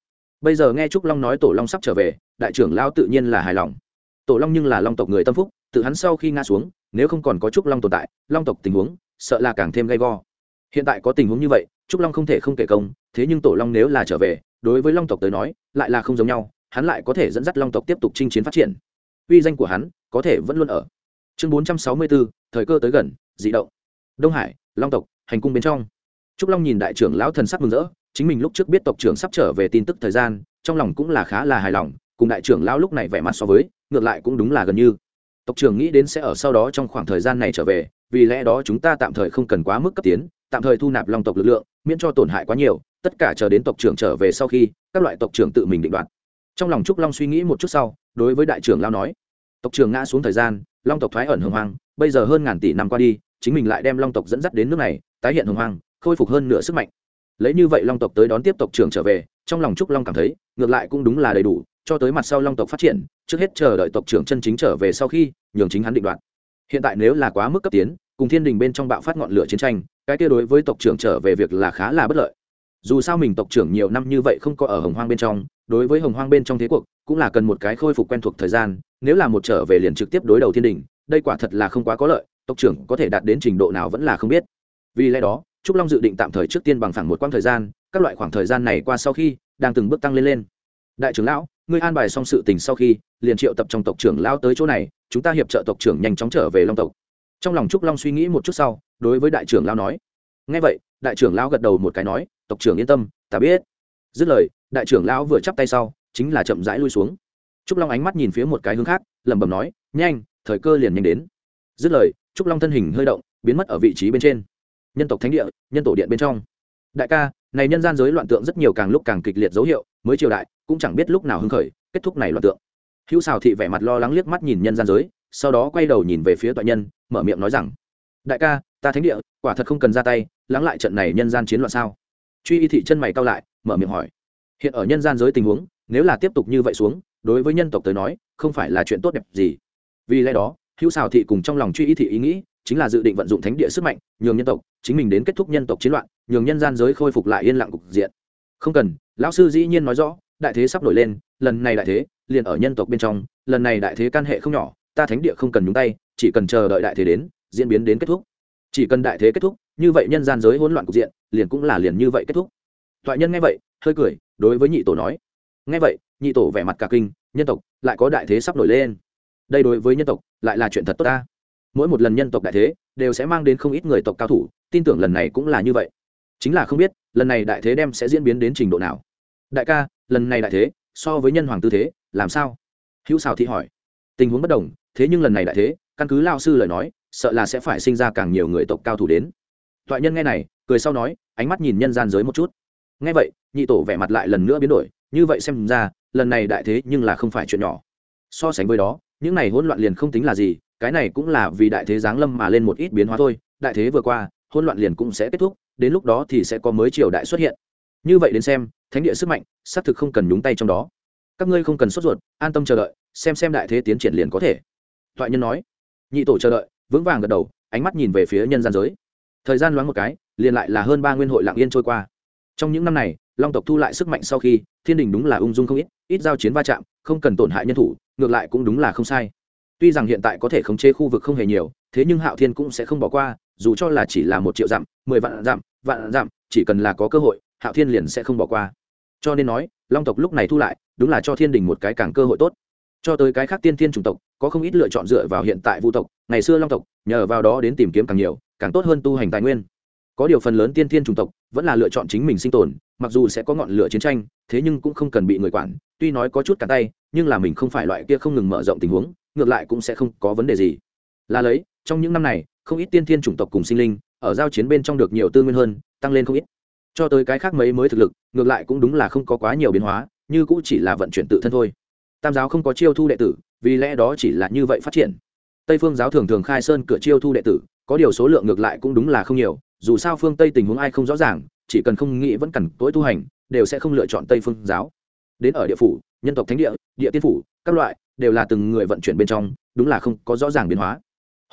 Bây giờ nghe trúc long nói tổ long sắp trở về, đại trưởng lão tự nhiên là hài lòng. Tổ long nhưng là long tộc người tâm phúc, tự hắn sau khi ngã xuống, nếu không còn có trúc long tồn tại, long tộc tình huống, sợ là càng thêm gay go hiện tại có tình huống như vậy, trúc long không thể không kể công, thế nhưng tổ long nếu là trở về, đối với long tộc tới nói, lại là không giống nhau, hắn lại có thể dẫn dắt long tộc tiếp tục chinh chiến phát triển. Uy danh của hắn, có thể vẫn luôn ở. Chương bốn trăm sáu mươi bốn, thời cơ tới gần, dị động. Đông hải, long tộc, hành cung bên trong. Trúc long nhìn đại trưởng lão thần sắc mừng rỡ, chính mình lúc trước biết tộc trưởng sắp trở về tin tức thời gian, trong lòng cũng là khá là hài lòng, cùng đại trưởng lão lúc này vẻ mặt so với, ngược lại cũng đúng là gần như. Tộc trưởng nghĩ đến sẽ ở sau đó trong khoảng thời gian này trở về, vì lẽ đó chúng ta tạm thời không cần quá mức cấp tiến tạm thời thu nạp long tộc lực lượng, miễn cho tổn hại quá nhiều, tất cả chờ đến tộc trưởng trở về sau khi, các loại tộc trưởng tự mình định đoạt. Trong lòng trúc long suy nghĩ một chút sau, đối với đại trưởng lao nói, tộc trưởng ngã xuống thời gian, long tộc thoái ẩn hồng hoang, bây giờ hơn ngàn tỷ năm qua đi, chính mình lại đem long tộc dẫn dắt đến nước này, tái hiện hồng hoang, khôi phục hơn nửa sức mạnh. Lấy như vậy long tộc tới đón tiếp tộc trưởng trở về, trong lòng trúc long cảm thấy, ngược lại cũng đúng là đầy đủ, cho tới mặt sau long tộc phát triển, trước hết chờ đợi tộc trưởng chân chính trở về sau khi, nhường chính hắn định đoạt. Hiện tại nếu là quá mức cấp tiến cùng thiên đình bên trong bạo phát ngọn lửa chiến tranh, cái kia đối với tộc trưởng trở về việc là khá là bất lợi. Dù sao mình tộc trưởng nhiều năm như vậy không có ở hồng hoang bên trong, đối với hồng hoang bên trong thế cuộc, cũng là cần một cái khôi phục quen thuộc thời gian, nếu là một trở về liền trực tiếp đối đầu thiên đình, đây quả thật là không quá có lợi, tộc trưởng có thể đạt đến trình độ nào vẫn là không biết. Vì lẽ đó, trúc long dự định tạm thời trước tiên bằng phẳng một quãng thời gian, các loại khoảng thời gian này qua sau khi, đang từng bước tăng lên lên. Đại trưởng lão, ngươi an bài xong sự tình sau khi, liền triệu tập trong tộc trưởng lao tới chỗ này, chúng ta hiệp trợ tộc trưởng nhanh chóng trở về long tộc trong lòng trúc long suy nghĩ một chút sau, đối với đại trưởng lao nói ngay vậy, đại trưởng lao gật đầu một cái nói, tộc trưởng yên tâm, ta biết. Dứt lời, đại trưởng lão vừa chắp tay sau, chính là chậm rãi lui xuống. Trúc long ánh mắt nhìn phía một cái hướng khác, lẩm bẩm nói, nhanh, thời cơ liền nhanh đến. Dứt lời, trúc long thân hình hơi động, biến mất ở vị trí bên trên. Nhân tộc thánh địa, nhân tổ điện bên trong. Đại ca, này nhân gian giới loạn tượng rất nhiều càng lúc càng kịch liệt dấu hiệu, mới triều đại, cũng chẳng biết lúc nào hưng khởi, kết thúc này loạn tượng. Hữu xào thị vẻ mặt lo lắng liếc mắt nhìn nhân gian giới, sau đó quay đầu nhìn về phía tọa nhân mở miệng nói rằng, đại ca, ta thánh địa, quả thật không cần ra tay, lắng lại trận này nhân gian chiến loạn sao? Truy y thị chân mày cao lại, mở miệng hỏi, hiện ở nhân gian giới tình huống, nếu là tiếp tục như vậy xuống, đối với nhân tộc tới nói, không phải là chuyện tốt đẹp gì. Vì lẽ đó, hữu xào thị cùng trong lòng truy y thị ý nghĩ, chính là dự định vận dụng thánh địa sức mạnh, nhường nhân tộc, chính mình đến kết thúc nhân tộc chiến loạn, nhường nhân gian giới khôi phục lại yên lặng cục diện. Không cần, lão sư dĩ nhiên nói rõ, đại thế sắp nổi lên, lần này đại thế, liền ở nhân tộc bên trong, lần này đại thế can hệ không nhỏ ta thánh địa không cần nhúng tay, chỉ cần chờ đợi đại thế đến, diễn biến đến kết thúc. Chỉ cần đại thế kết thúc, như vậy nhân gian giới hỗn loạn cục diện, liền cũng là liền như vậy kết thúc. Thoại nhân nghe vậy, hơi cười, đối với nhị tổ nói. Nghe vậy, nhị tổ vẻ mặt cả kinh, nhân tộc, lại có đại thế sắp nổi lên. Đây đối với nhân tộc, lại là chuyện thật tốt ta. Mỗi một lần nhân tộc đại thế, đều sẽ mang đến không ít người tộc cao thủ, tin tưởng lần này cũng là như vậy. Chính là không biết, lần này đại thế đem sẽ diễn biến đến trình độ nào. Đại ca, lần này đại thế, so với nhân hoàng tư thế, làm sao? Hữu xào thị hỏi tình huống bất đồng, thế nhưng lần này đại thế, căn cứ lao sư lời nói, sợ là sẽ phải sinh ra càng nhiều người tộc cao thủ đến. Toại nhân nghe này, cười sau nói, ánh mắt nhìn nhân gian giới một chút. Nghe vậy, nhị tổ vẻ mặt lại lần nữa biến đổi, như vậy xem ra, lần này đại thế nhưng là không phải chuyện nhỏ. So sánh với đó, những này hỗn loạn liền không tính là gì, cái này cũng là vì đại thế giáng lâm mà lên một ít biến hóa thôi, đại thế vừa qua, hỗn loạn liền cũng sẽ kết thúc, đến lúc đó thì sẽ có mới triều đại xuất hiện. Như vậy đến xem, thánh địa sức mạnh, xác thực không cần nhúng tay trong đó. Các ngươi không cần sốt ruột, an tâm chờ đợi xem xem đại thế tiến triển liền có thể. Thoại nhân nói. Nhị tổ chờ đợi, vững vàng gật đầu, ánh mắt nhìn về phía nhân gian giới. Thời gian loáng một cái, liền lại là hơn ba nguyên hội lạng yên trôi qua. Trong những năm này, long tộc thu lại sức mạnh sau khi, thiên đình đúng là ung dung không ít ít giao chiến va chạm, không cần tổn hại nhân thủ, ngược lại cũng đúng là không sai. Tuy rằng hiện tại có thể khống chế khu vực không hề nhiều, thế nhưng hạo thiên cũng sẽ không bỏ qua, dù cho là chỉ là một triệu dặm, mười vạn dặm vạn dặm, chỉ cần là có cơ hội, hạo thiên liền sẽ không bỏ qua. Cho nên nói, long tộc lúc này thu lại, đúng là cho thiên đình một cái càng cơ hội tốt cho tới cái khác tiên thiên chủng tộc, có không ít lựa chọn dựa vào hiện tại vũ tộc, ngày xưa long tộc, nhờ vào đó đến tìm kiếm càng nhiều, càng tốt hơn tu hành tài nguyên. Có điều phần lớn tiên thiên chủng tộc vẫn là lựa chọn chính mình sinh tồn, mặc dù sẽ có ngọn lửa chiến tranh, thế nhưng cũng không cần bị người quản, tuy nói có chút cả tay, nhưng là mình không phải loại kia không ngừng mở rộng tình huống, ngược lại cũng sẽ không có vấn đề gì. Là lấy, trong những năm này, không ít tiên thiên chủng tộc cùng sinh linh, ở giao chiến bên trong được nhiều tư nguyên hơn, tăng lên không ít. Cho tới cái khác mấy mới thực lực, ngược lại cũng đúng là không có quá nhiều biến hóa, như cũng chỉ là vận chuyển tự thân thôi tam giáo không có chiêu thu đệ tử, vì lẽ đó chỉ là như vậy phát triển. Tây phương giáo thường thường khai sơn cửa chiêu thu đệ tử, có điều số lượng ngược lại cũng đúng là không nhiều, dù sao phương tây tình huống ai không rõ ràng, chỉ cần không nghĩ vẫn cần tối tu hành, đều sẽ không lựa chọn tây phương giáo. Đến ở địa phủ, nhân tộc thánh địa địa tiên phủ, các loại, đều là từng người vận chuyển bên trong, đúng là không có rõ ràng biến hóa.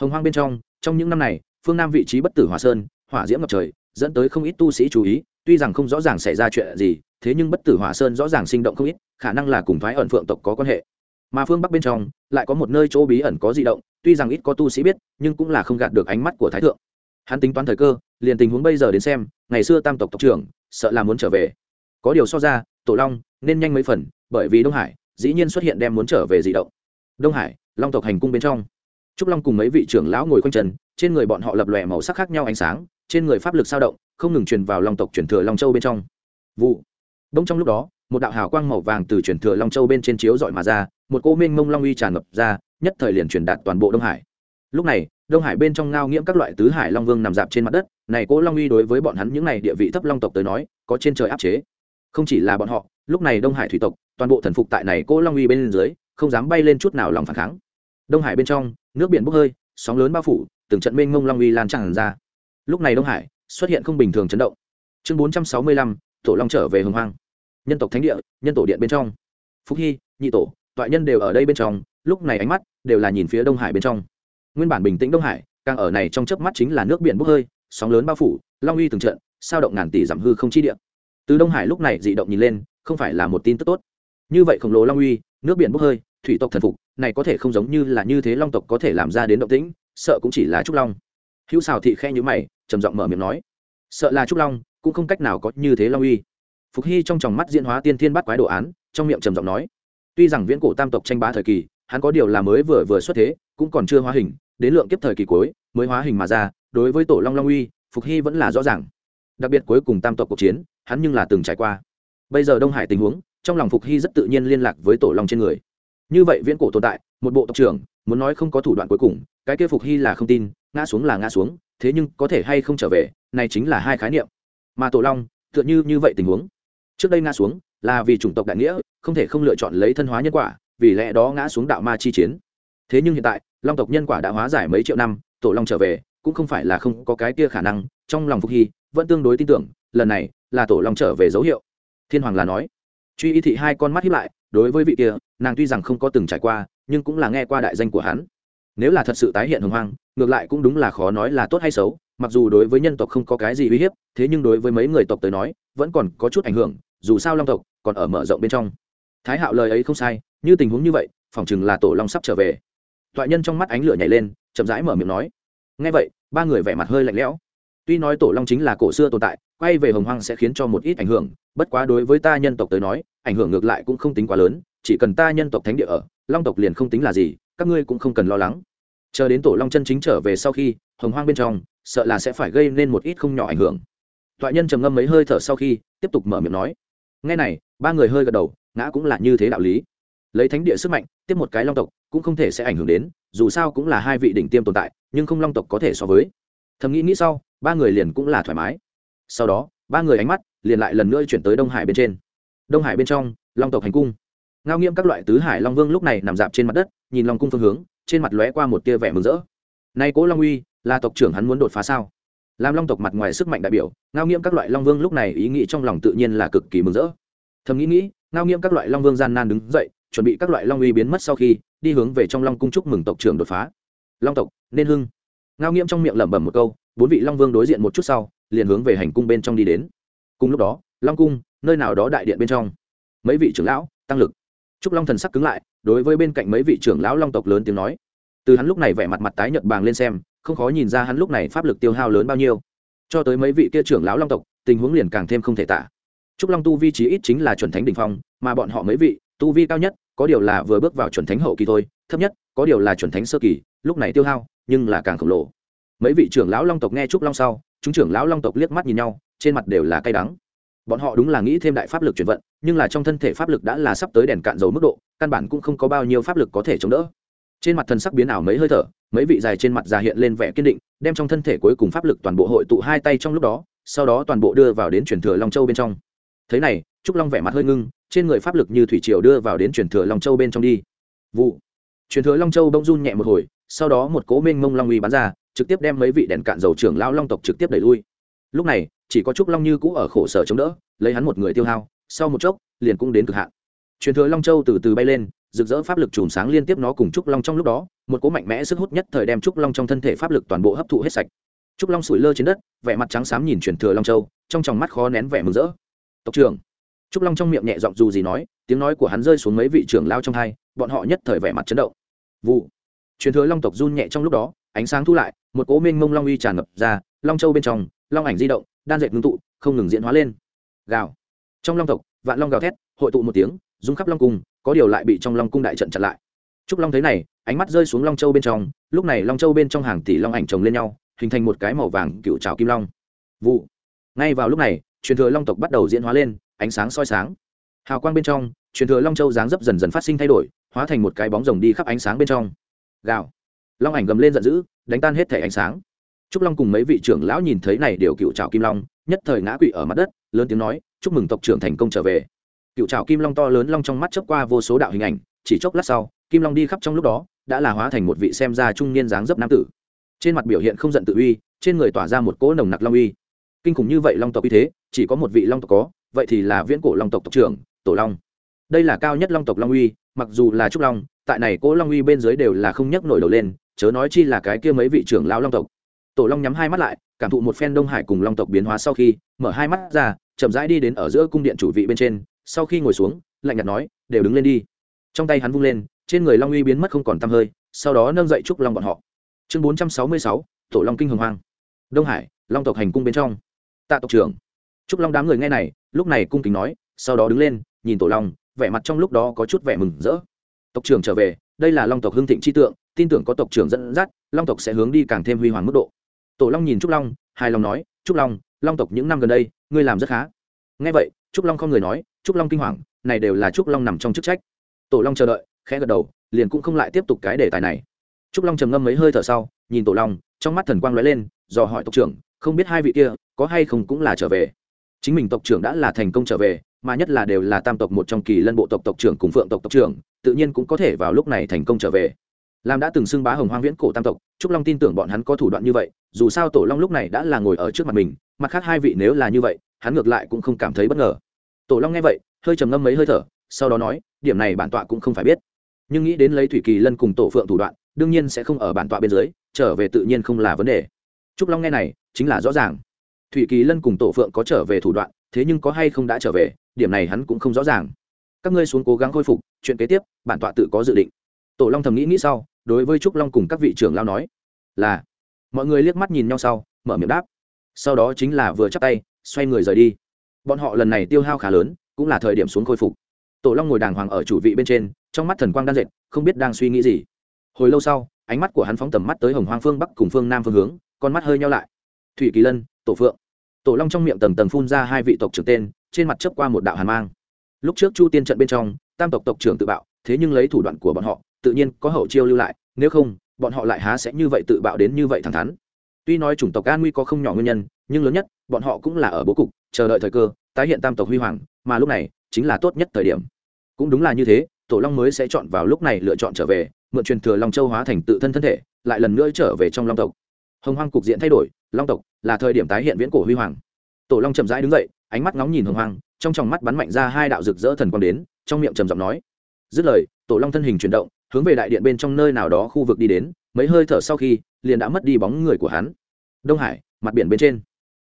Hồng hoang bên trong trong những năm này, phương nam vị trí bất tử hỏa sơn, hỏa diễm ngập trời, dẫn tới không ít tu sĩ chú ý tuy rằng không rõ ràng xảy ra chuyện gì thế nhưng bất tử hỏa sơn rõ ràng sinh động không ít khả năng là cùng phái ẩn phượng tộc có quan hệ. Mà phương bắc bên trong lại có một nơi chỗ bí ẩn có di động tuy rằng ít có tu sĩ biết nhưng cũng là không gạt được ánh mắt của thái thượng. Hắn tính toán thời cơ liền tình huống bây giờ đến xem ngày xưa tam tộc tộc trưởng sợ là muốn trở về. Có điều so ra tổ long nên nhanh mấy phần bởi vì đông hải dĩ nhiên xuất hiện đem muốn trở về di động. Đông hải long tộc hành cung bên trong. Trúc long cùng mấy vị trưởng lão ngồi quanh trần, trên người bọn họ lập lòe màu sắc khác nhau ánh sáng trên người pháp lực sao động, không ngừng truyền vào long tộc chuyển thừa long châu bên trong. Vụ. Đông trong lúc đó, một đạo hào quang màu vàng từ chuyển thừa long châu bên trên chiếu dọi mà ra, một cô minh mông long uy tràn ngập ra, nhất thời liền truyền đạt toàn bộ đông hải. Lúc này, đông hải bên trong ngao nghiễm các loại tứ hải long vương nằm dạp trên mặt đất, này cố long uy đối với bọn hắn những này địa vị thấp long tộc tới nói, có trên trời áp chế. Không chỉ là bọn họ, lúc này đông hải thủy tộc, toàn bộ thần phục tại này cố long uy bên dưới, không dám bay lên chút nào lòng phản kháng. Đông hải bên trong, nước biển bốc hơi, sóng lớn bao phủ, từng trận mênh mông long uy lan tràn ra lúc này đông hải xuất hiện không bình thường chấn động. Chương bốn trăm sáu mươi lăm, tổ long trở về hồng hoang. Nhân tộc thánh địa, nhân tổ điện bên trong. Phúc hy, nhị tổ, toại nhân đều ở đây bên trong, lúc này ánh mắt đều là nhìn phía đông hải bên trong. Nguyên bản bình tĩnh đông hải, càng ở này trong chớp mắt chính là nước biển bốc hơi, sóng lớn bao phủ, long uy từng trận, sao động ngàn tỷ giảm hư không chi địa. Từ đông hải lúc này dị động nhìn lên, không phải là một tin tức tốt. Như vậy khổng lồ long uy, nước biển bốc hơi, thủy tộc thần phục, này có thể không giống như là như thế long tộc có thể làm ra đến động tĩnh, sợ cũng chỉ là trúc long. Hữu xào thị khe nhữ mày trầm giọng mở miệng nói. Sợ là trúc long, cũng không cách nào có như thế long uy. Phục hy trong tròng mắt diễn hóa tiên thiên bắt quái đồ án, trong miệng trầm giọng nói. Tuy rằng viễn cổ tam tộc tranh bá thời kỳ, hắn có điều là mới vừa vừa xuất thế, cũng còn chưa hóa hình, đến lượng kiếp thời kỳ cuối, mới hóa hình mà ra, đối với tổ long long uy, phục hy vẫn là rõ ràng. Đặc biệt cuối cùng tam tộc cuộc chiến, hắn nhưng là từng trải qua. Bây giờ đông hải tình huống, trong lòng phục hy rất tự nhiên liên lạc với tổ long trên người. Như vậy viễn cổ tồn tại, một bộ tộc trưởng, muốn nói không có thủ đoạn cuối cùng, cái kia phục hy là không tin, ngã xuống là ngã xuống thế nhưng có thể hay không trở về, này chính là hai khái niệm. Mà tổ long, tựa như như vậy tình huống. Trước đây ngã xuống là vì chủng tộc đại nghĩa, không thể không lựa chọn lấy thân hóa nhân quả, vì lẽ đó ngã xuống đạo ma chi chiến. Thế nhưng hiện tại, long tộc nhân quả đã hóa giải mấy triệu năm, tổ long trở về, cũng không phải là không có cái kia khả năng, trong lòng phục hy, vẫn tương đối tin tưởng, lần này là tổ long trở về dấu hiệu. Thiên hoàng là nói, truy y thị hai con mắt hiếp lại, đối với vị kia, nàng tuy rằng không có từng trải qua, nhưng cũng là nghe qua đại danh của hắn nếu là thật sự tái hiện hồng hoang, ngược lại cũng đúng là khó nói là tốt hay xấu, mặc dù đối với nhân tộc không có cái gì uy hiếp, thế nhưng đối với mấy người tộc tới nói, vẫn còn có chút ảnh hưởng, dù sao long tộc còn ở mở rộng bên trong. Thái hạo lời ấy không sai, như tình huống như vậy phỏng chừng là tổ long sắp trở về. Toại nhân trong mắt ánh lửa nhảy lên, chậm rãi mở miệng nói. Ngay vậy, ba người vẻ mặt hơi lạnh lẽo. Tuy nói tổ long chính là cổ xưa tồn tại, quay về hồng hoang sẽ khiến cho một ít ảnh hưởng, bất quá đối với ta nhân tộc tới nói, ảnh hưởng ngược lại cũng không tính quá lớn, chỉ cần ta nhân tộc thánh địa ở, long tộc liền không tính là gì các ngươi cũng không cần lo lắng. Chờ đến tổ long chân chính trở về sau khi, hồng hoang bên trong, sợ là sẽ phải gây nên một ít không nhỏ ảnh hưởng. Toại nhân trầm ngâm mấy hơi thở sau khi, tiếp tục mở miệng nói. Ngay này, ba người hơi gật đầu, ngã cũng là như thế đạo lý. Lấy thánh địa sức mạnh, tiếp một cái long tộc, cũng không thể sẽ ảnh hưởng đến, dù sao cũng là hai vị đỉnh tiêm tồn tại, nhưng không long tộc có thể so với. Thầm nghĩ nghĩ sau, ba người liền cũng là thoải mái. Sau đó, ba người ánh mắt liền lại lần nữa chuyển tới đông hải bên trên. Đông hải bên trong, long tộc hành cung ngao nghiêm các loại tứ hải long vương lúc này nằm dạp trên mặt đất, nhìn long cung phương hướng, trên mặt lóe qua một tia vẻ mừng rỡ. Nay cố long uy, là tộc trưởng hắn muốn đột phá sao? Làm long tộc mặt ngoài sức mạnh đại biểu, ngao nghiêm các loại long vương lúc này ý nghĩ trong lòng tự nhiên là cực kỳ mừng rỡ. Thầm nghĩ nghĩ, ngao nghiêm các loại long vương gian nan đứng dậy, chuẩn bị các loại long uy biến mất sau khi, đi hướng về trong long cung chúc mừng tộc trưởng đột phá. Long tộc, nên hưng. Ngao nghiêm trong miệng lẩm bẩm một câu, bốn vị long vương đối diện một chút sau, liền hướng về hành cung bên trong đi đến. Cùng lúc đó, long cung, nơi nào đó đại điện bên trong. Mấy vị trưởng lão, tăng lực trúc long thần sắc cứng lại, đối với bên cạnh mấy vị trưởng lão long tộc lớn tiếng nói. Từ hắn lúc này vẻ mặt mặt tái nhợt bàng lên xem, không khó nhìn ra hắn lúc này pháp lực tiêu hao lớn bao nhiêu. Cho tới mấy vị kia trưởng lão long tộc, tình huống liền càng thêm không thể tả. Trúc long tu vi chí ít chính là chuẩn thánh đ ỉ n h phong, mà bọn họ mấy vị, tu vi cao nhất, có điều là vừa bước vào chuẩn thánh hậu kỳ thôi, thấp nhất, có điều là chuẩn thánh sơ kỳ, lúc này tiêu hao, nhưng là càng khổng lồ. Mấy vị trưởng lão long tộc nghe trúc long sau, chúng trưởng lão long tộc liếc mắt nhìn nhau, trên mặt đều là cay đắng. Bọn họ đúng là nghĩ thêm đại pháp lực chuyển vận nhưng là trong thân thể pháp lực đã là sắp tới đèn cạn dầu mức độ, căn bản cũng không có bao nhiêu pháp lực có thể chống đỡ. Trên mặt thần sắc biến ảo mấy hơi thở, mấy vị dài trên mặt già hiện lên vẻ kiên định, đem trong thân thể cuối cùng pháp lực toàn bộ hội tụ hai tay trong lúc đó, sau đó toàn bộ đưa vào đến truyền thừa long châu bên trong. Thế này, trúc long vẻ mặt hơi ngưng, trên người pháp lực như thủy triều đưa vào đến truyền thừa long châu bên trong đi. Vụ. Truyền thừa long châu bông run nhẹ một hồi, sau đó một cố minh mông long uy bắn ra, trực tiếp đem mấy vị đèn cạn dầu trưởng lão long tộc trực tiếp đẩy lui. Lúc này, chỉ có trúc long như cũ ở khổ sở chống đỡ, lấy hắn một người tiêu hao sau một chốc, liền cũng đến cực hạn. Truyền thừa long châu từ từ bay lên, rực rỡ pháp lực chùm sáng liên tiếp nó cùng trúc long trong lúc đó, một cỗ mạnh mẽ sức hút nhất thời đem trúc long trong thân thể pháp lực toàn bộ hấp thụ hết sạch. Trúc long sủi lơ trên đất, vẻ mặt trắng xám nhìn truyền thừa long châu, trong tròng mắt khó nén vẻ mừng rỡ. Tộc trưởng. Trúc long trong miệng nhẹ giọng dù gì nói, tiếng nói của hắn rơi xuống mấy vị trưởng lao trong hai, bọn họ nhất thời vẻ mặt chấn động. Vụ. Truyền thừa long tộc run nhẹ trong lúc đó, ánh sáng thu lại, một cỗ minh mông long uy tràn ngập ra, long châu bên trong, long ảnh di động, đan dệt ngưng tụ, không ngừng diễn hóa lên. Gào trong long tộc, vạn long gào thét, hội tụ một tiếng, rung khắp long cung, có điều lại bị trong long cung đại trận chặn lại. Trúc long thấy này, ánh mắt rơi xuống long châu bên trong, lúc này long châu bên trong hàng tỷ long ảnh chồng lên nhau, hình thành một cái màu vàng cựu trào kim long. Vụ. Ngay vào lúc này, truyền thừa long tộc bắt đầu diễn hóa lên, ánh sáng soi sáng. Hào quang bên trong, truyền thừa long châu dáng dấp dần dần phát sinh thay đổi, hóa thành một cái bóng rồng đi khắp ánh sáng bên trong. Gào. Long ảnh gầm lên giận dữ, đánh tan hết thẻ ánh sáng. Trúc long cùng mấy vị trưởng lão nhìn thấy này đều cựu trào kim long, nhất thời ngã quỵ ở mặt đất lớn tiếng nói, chúc mừng tộc trưởng thành công trở về. Cựu trào kim long to lớn long trong mắt chớp qua vô số đạo hình ảnh, chỉ chốc lát sau, kim long đi khắp trong lúc đó, đã là hóa thành một vị xem ra trung niên dáng dấp nam tử. Trên mặt biểu hiện không giận tự uy, trên người tỏa ra một cỗ nồng nặc long uy. Kinh khủng như vậy long tộc uy thế, chỉ có một vị long tộc có, vậy thì là viễn cổ long tộc tộc trưởng, tổ long. Đây là cao nhất long tộc long uy, mặc dù là trúc long, tại này cỗ long uy bên dưới đều là không nhấc nổi đầu lên, chớ nói chi là cái kia mấy vị trưởng lão long tộc. Tổ long nhắm hai mắt lại, cảm thụ một phen đông hải cùng long tộc biến hóa sau khi, mở hai mắt ra chậm rãi đi đến ở giữa cung điện chủ vị bên trên, sau khi ngồi xuống, lạnh nhạt nói, đều đứng lên đi. Trong tay hắn vung lên, trên người long uy biến mất không còn tăm hơi, sau đó nâng dậy trúc long bọn họ. Chương bốn trăm sáu mươi sáu, tổ long kinh hồng hoang. Đông hải, long tộc hành cung bên trong. Tạ tộc trưởng. Trúc long đám người nghe này, lúc này cung kính nói, sau đó đứng lên, nhìn tổ long, vẻ mặt trong lúc đó có chút vẻ mừng rỡ. Tộc trưởng trở về, đây là long tộc hưng thịnh chi tượng, tin tưởng có tộc trưởng dẫn dắt, long tộc sẽ hướng đi càng thêm huy hoàng mức độ. Tổ long nhìn trúc long, hài lòng nói trúc long long tộc những năm gần đây, ngươi làm rất khá. Nghe vậy, trúc long không người nói, trúc long kinh hoàng, này đều là trúc long nằm trong chức trách. Tổ long chờ đợi, khẽ gật đầu, liền cũng không lại tiếp tục cái đề tài này. Trúc long trầm ngâm mấy hơi thở sau, nhìn tổ long, trong mắt thần quang lóe lên, dò hỏi tộc trưởng, không biết hai vị kia, có hay không cũng là trở về. Chính mình tộc trưởng đã là thành công trở về, mà nhất là đều là tam tộc một trong kỳ lân bộ tộc tộc trưởng cùng phượng tộc tộc trưởng, tự nhiên cũng có thể vào lúc này thành công trở về làm đã từng xưng bá hồng hoang viễn cổ tam tộc, trúc long tin tưởng bọn hắn có thủ đoạn như vậy, dù sao tổ long lúc này đã là ngồi ở trước mặt mình, mặt khác hai vị nếu là như vậy, hắn ngược lại cũng không cảm thấy bất ngờ. Tổ long nghe vậy, hơi trầm ngâm mấy hơi thở, sau đó nói, điểm này bản tọa cũng không phải biết. Nhưng nghĩ đến lấy thủy kỳ lân cùng tổ phượng thủ đoạn, đương nhiên sẽ không ở bản tọa bên dưới, trở về tự nhiên không là vấn đề. Trúc long nghe này, chính là rõ ràng. Thủy kỳ lân cùng tổ phượng có trở về thủ đoạn, thế nhưng có hay không đã trở về, điểm này hắn cũng không rõ ràng. Các ngươi xuống cố gắng khôi phục, chuyện kế tiếp, bản tọa tự có dự định. Tổ long thầm nghĩ nghĩ sau đối với trúc long cùng các vị trưởng lao nói, là. Mọi người liếc mắt nhìn nhau sau, mở miệng đáp. Sau đó chính là vừa chắp tay, xoay người rời đi. Bọn họ lần này tiêu hao khá lớn, cũng là thời điểm xuống khôi phục. Tổ long ngồi đàng hoàng ở chủ vị bên trên, trong mắt thần quang đan dệt, không biết đang suy nghĩ gì. Hồi lâu sau, ánh mắt của hắn phóng tầm mắt tới hồng hoang phương bắc cùng phương nam phương hướng, con mắt hơi nhau lại. Thủy kỳ lân, tổ phượng. Tổ long trong miệng tầng tầng phun ra hai vị tộc trưởng tên, trên mặt chấp qua một đạo hàn mang. Lúc trước chu tiên trận bên trong, tam tộc tộc trưởng tự bạo, thế nhưng lấy thủ đoạn của bọn họ tự nhiên có hậu chiêu lưu lại, nếu không, bọn họ lại há sẽ như vậy tự bạo đến như vậy thẳng thắn. Tuy nói chủng tộc an nguy có không nhỏ nguyên nhân, nhưng lớn nhất, bọn họ cũng là ở bố cục, chờ đợi thời cơ, tái hiện tam tộc huy hoàng, mà lúc này, chính là tốt nhất thời điểm. Cũng đúng là như thế, tổ long mới sẽ chọn vào lúc này lựa chọn trở về, mượn truyền thừa long châu hóa thành tự thân thân thể, lại lần nữa trở về trong long tộc. Hồng hoang cục diện thay đổi, long tộc là thời điểm tái hiện viễn cổ huy hoàng. Tổ long chậm rãi đứng dậy, ánh mắt ngóng nhìn hồng hoang, trong tròng mắt bắn mạnh ra hai đạo rực rỡ thần quang đến, trong miệng trầm giọng nói. Dứt lời, tổ long thân hình chuyển động hướng về đại điện bên trong nơi nào đó khu vực đi đến, mấy hơi thở sau khi, liền đã mất đi bóng người của hắn. Đông hải, mặt biển bên trên.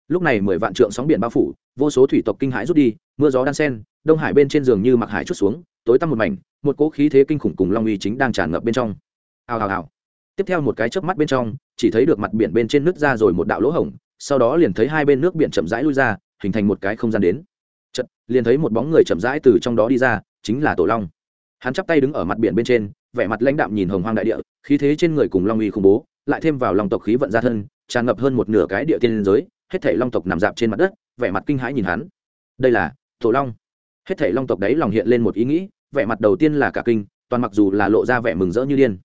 Lúc này mười vạn trượng sóng biển bao phủ, vô số thủy tộc kinh hãi rút đi, mưa gió đan sen, đông hải bên trên giường như mặc hải chút xuống, tối tăm một mảnh, một cỗ khí thế kinh khủng cùng long uy chính đang tràn ngập bên trong. Hào hào hào. Tiếp theo một cái chớp mắt bên trong, chỉ thấy được mặt biển bên trên nước ra rồi một đạo lỗ hổng, sau đó liền thấy hai bên nước biển chậm rãi lui ra, hình thành một cái không gian đến. Chật liền thấy một bóng người chậm rãi từ trong đó đi ra, chính là tổ long. Hắn chắp tay đứng ở mặt biển bên trên vẻ mặt lãnh đạm nhìn hồng hoang đại địa, khí thế trên người cùng long uy khủng bố, lại thêm vào lòng tộc khí vận ra thân, tràn ngập hơn một nửa cái địa tiên giới, hết thảy long tộc nằm dạp trên mặt đất, vẻ mặt kinh hãi nhìn hắn. Đây là tổ long. Hết thảy long tộc đấy lòng hiện lên một ý nghĩ, vẻ mặt đầu tiên là cả kinh, toàn mặc dù là lộ ra vẻ mừng rỡ như điên.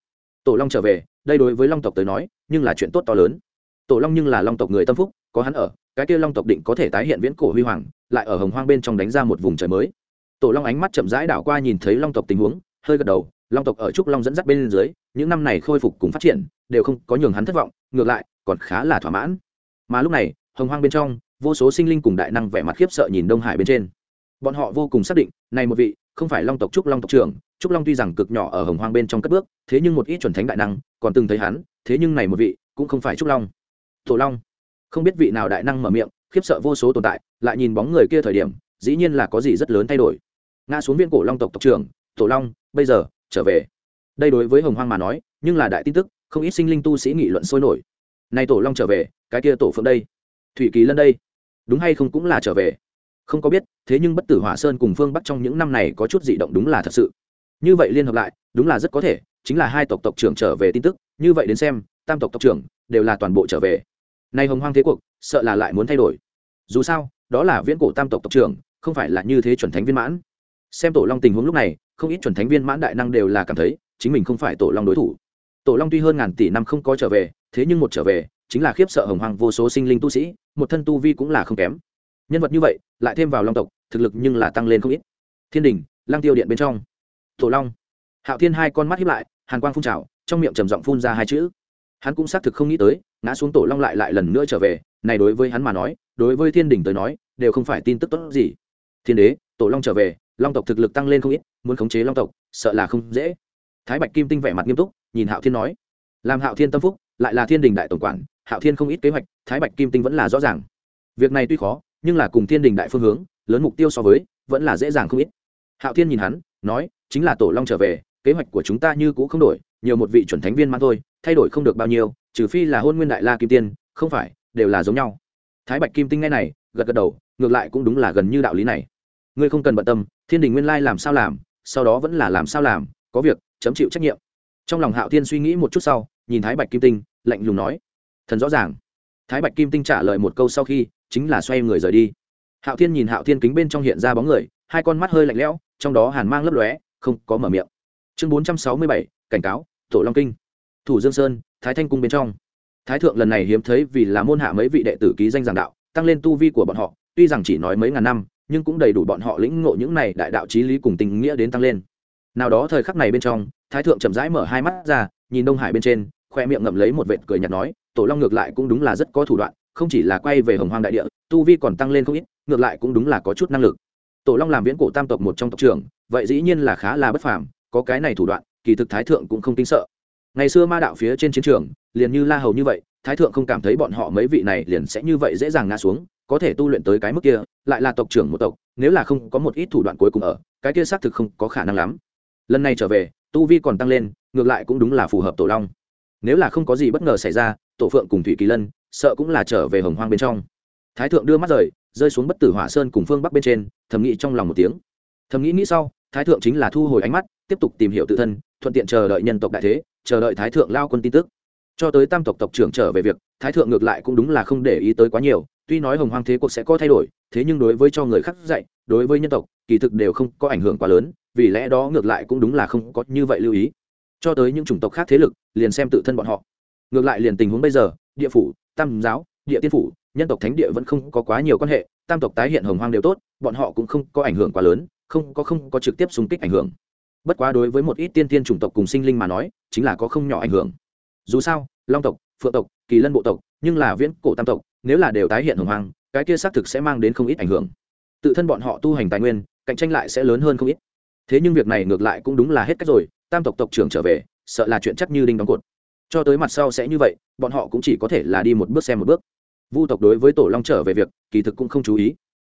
Tổ long trở về, đây đối với long tộc tới nói, nhưng là chuyện tốt to lớn. Tổ long nhưng là long tộc người tâm phúc, có hắn ở, cái kia long tộc định có thể tái hiện viễn cổ huy hoàng, lại ở hồng hoang bên trong đánh ra một vùng trời mới. Tổ long ánh mắt chậm rãi đảo qua nhìn thấy long tộc tình huống, hơi gật đầu long tộc ở trúc long dẫn dắt bên dưới, những năm này khôi phục cùng phát triển, đều không có nhường hắn thất vọng, ngược lại, còn khá là thỏa mãn. Mà lúc này, hồng hoang bên trong, vô số sinh linh cùng đại năng vẻ mặt khiếp sợ nhìn đông hải bên trên. Bọn họ vô cùng xác định, này một vị, không phải long tộc trúc long tộc trưởng, trúc long tuy rằng cực nhỏ ở hồng hoang bên trong cất bước, thế nhưng một ít chuẩn thánh đại năng, còn từng thấy hắn, thế nhưng này một vị, cũng không phải trúc long. Tổ long. Không biết vị nào đại năng mở miệng, khiếp sợ vô số tồn tại, lại nhìn bóng người kia thời điểm, dĩ nhiên là có gì rất lớn thay đổi. Ngã xuống viên cổ long tộc tộc trưởng, tổ long, bây giờ trở về. Đây đối với hồng hoang mà nói, nhưng là đại tin tức, không ít sinh linh tu sĩ nghị luận sôi nổi. Nay tổ long trở về, cái kia tổ phượng đây. Thủy kỳ lân đây. Đúng hay không cũng là trở về. Không có biết, thế nhưng bất tử hỏa sơn cùng phương bắc trong những năm này có chút dị động đúng là thật sự. Như vậy liên hợp lại, đúng là rất có thể, chính là hai tộc tộc trưởng trở về tin tức, như vậy đến xem, tam tộc tộc trưởng đều là toàn bộ trở về. Nay hồng hoang thế cuộc, sợ là lại muốn thay đổi. Dù sao, đó là viễn cổ tam tộc tộc trưởng, không phải là như thế chuẩn thánh viên mãn. Xem tổ long tình huống lúc này không ít chuẩn thánh viên mãn đại năng đều là cảm thấy chính mình không phải tổ long đối thủ. Tổ long tuy hơn ngàn tỷ năm không có trở về, thế nhưng một trở về, chính là khiếp sợ hồng hoàng vô số sinh linh tu sĩ, một thân tu vi cũng là không kém. Nhân vật như vậy, lại thêm vào long tộc, thực lực nhưng là tăng lên không ít. Thiên đình lang tiêu điện bên trong. Tổ long. Hạo thiên hai con mắt hiếp lại, hàn quang phun trào, trong miệng trầm giọng phun ra hai chữ. Hắn cũng xác thực không nghĩ tới, ngã xuống tổ long lại lại lần nữa trở về, này đối với hắn mà nói, đối với thiên đình tới nói, đều không phải tin tức tốt gì. Thiên đế, tổ long trở về, long tộc thực lực tăng lên không ít muốn khống chế long tộc, sợ là không dễ. Thái bạch kim tinh vẻ mặt nghiêm túc, nhìn hạo thiên nói, làm hạo thiên tâm phúc, lại là thiên đình đại tổng quản, hạo thiên không ít kế hoạch, thái bạch kim tinh vẫn là rõ ràng. Việc này tuy khó, nhưng là cùng thiên đình đại phương hướng, lớn mục tiêu so với, vẫn là dễ dàng không ít. Hạo thiên nhìn hắn, nói, chính là tổ long trở về, kế hoạch của chúng ta như cũ không đổi, nhiều một vị chuẩn thánh viên mà thôi, thay đổi không được bao nhiêu, trừ phi là hôn nguyên đại la kim tiên, không phải, đều là giống nhau. Thái bạch kim tinh ngay này, gật gật đầu, ngược lại cũng đúng là gần như đạo lý này. Ngươi không cần bận tâm, thiên đình nguyên lai làm sao làm sau đó vẫn là làm sao làm, có việc, chấm chịu trách nhiệm. Trong lòng hạo thiên suy nghĩ một chút sau, nhìn thái bạch kim tinh, lạnh lùng nói, thần rõ ràng. Thái bạch kim tinh trả lời một câu sau khi, chính là xoay người rời đi. Hạo thiên nhìn hạo thiên kính bên trong hiện ra bóng người, hai con mắt hơi lạnh lẽo, trong đó hàn mang lấp lóe, không có mở miệng. Chương bốn trăm sáu mươi bảy, cảnh cáo, tổ long kinh. Thủ dương sơn, thái thanh cung bên trong. Thái thượng lần này hiếm thấy vì là môn hạ mấy vị đệ tử ký danh giảng đạo, tăng lên tu vi của bọn họ, tuy rằng chỉ nói mấy ngàn năm nhưng cũng đầy đủ bọn họ lĩnh ngộ những này đại đạo trí lý cùng tình nghĩa đến tăng lên. Nào đó thời khắc này bên trong, thái thượng chậm rãi mở hai mắt ra, nhìn đông hải bên trên, khoe miệng ngậm lấy một vệt cười nhạt nói, tổ long ngược lại cũng đúng là rất có thủ đoạn, không chỉ là quay về hồng hoang đại địa, tu vi còn tăng lên không ít, ngược lại cũng đúng là có chút năng lực. Tổ long làm viễn cổ tam tộc một trong tộc trưởng, vậy dĩ nhiên là khá là bất phàm, có cái này thủ đoạn, kỳ thực thái thượng cũng không tính sợ. Ngày xưa ma đạo phía trên chiến trường, liền như la hầu như vậy, thái thượng không cảm thấy bọn họ mấy vị này liền sẽ như vậy dễ dàng ngã xuống có thể tu luyện tới cái mức kia, lại là tộc trưởng một tộc, nếu là không có một ít thủ đoạn cuối cùng ở, cái kia xác thực không có khả năng lắm. Lần này trở về, tu vi còn tăng lên, ngược lại cũng đúng là phù hợp tổ long. Nếu là không có gì bất ngờ xảy ra, tổ phượng cùng thủy kỳ lân, sợ cũng là trở về hồng hoang bên trong. Thái thượng đưa mắt rời, rơi xuống bất tử hỏa sơn cùng phương bắc bên trên, thầm nghĩ trong lòng một tiếng. Thầm nghĩ nghĩ sau, thái thượng chính là thu hồi ánh mắt, tiếp tục tìm hiểu tự thân, thuận tiện chờ đợi nhân tộc đại thế, chờ đợi thái thượng lao quân tin tức. Cho tới tam tộc tộc trưởng trở về việc, thái thượng ngược lại cũng đúng là không để ý tới quá nhiều tuy nói hồng hoang thế cuộc sẽ có thay đổi, thế nhưng đối với cho người khác dạy, đối với nhân tộc, kỳ thực đều không có ảnh hưởng quá lớn, vì lẽ đó ngược lại cũng đúng là không có như vậy lưu ý. Cho tới những chủng tộc khác thế lực, liền xem tự thân bọn họ. Ngược lại liền tình huống bây giờ, địa phủ, tam giáo, địa tiên phủ, nhân tộc thánh địa vẫn không có quá nhiều quan hệ, tam tộc tái hiện hồng hoang đều tốt, bọn họ cũng không có ảnh hưởng quá lớn, không có không có trực tiếp xung kích ảnh hưởng. Bất quá đối với một ít tiên tiên chủng tộc cùng sinh linh mà nói, chính là có không nhỏ ảnh hưởng. Dù sao, long tộc, phượng tộc kỳ lân bộ tộc, nhưng là viễn cổ tam tộc, nếu là đều tái hiện hồng hoang, cái kia xác thực sẽ mang đến không ít ảnh hưởng. Tự thân bọn họ tu hành tài nguyên, cạnh tranh lại sẽ lớn hơn không ít. Thế nhưng việc này ngược lại cũng đúng là hết cách rồi, tam tộc tộc trưởng trở về, sợ là chuyện chắc như đinh đóng cột. Cho tới mặt sau sẽ như vậy, bọn họ cũng chỉ có thể là đi một bước xem một bước. Vu tộc đối với tổ long trở về việc, kỳ thực cũng không chú ý.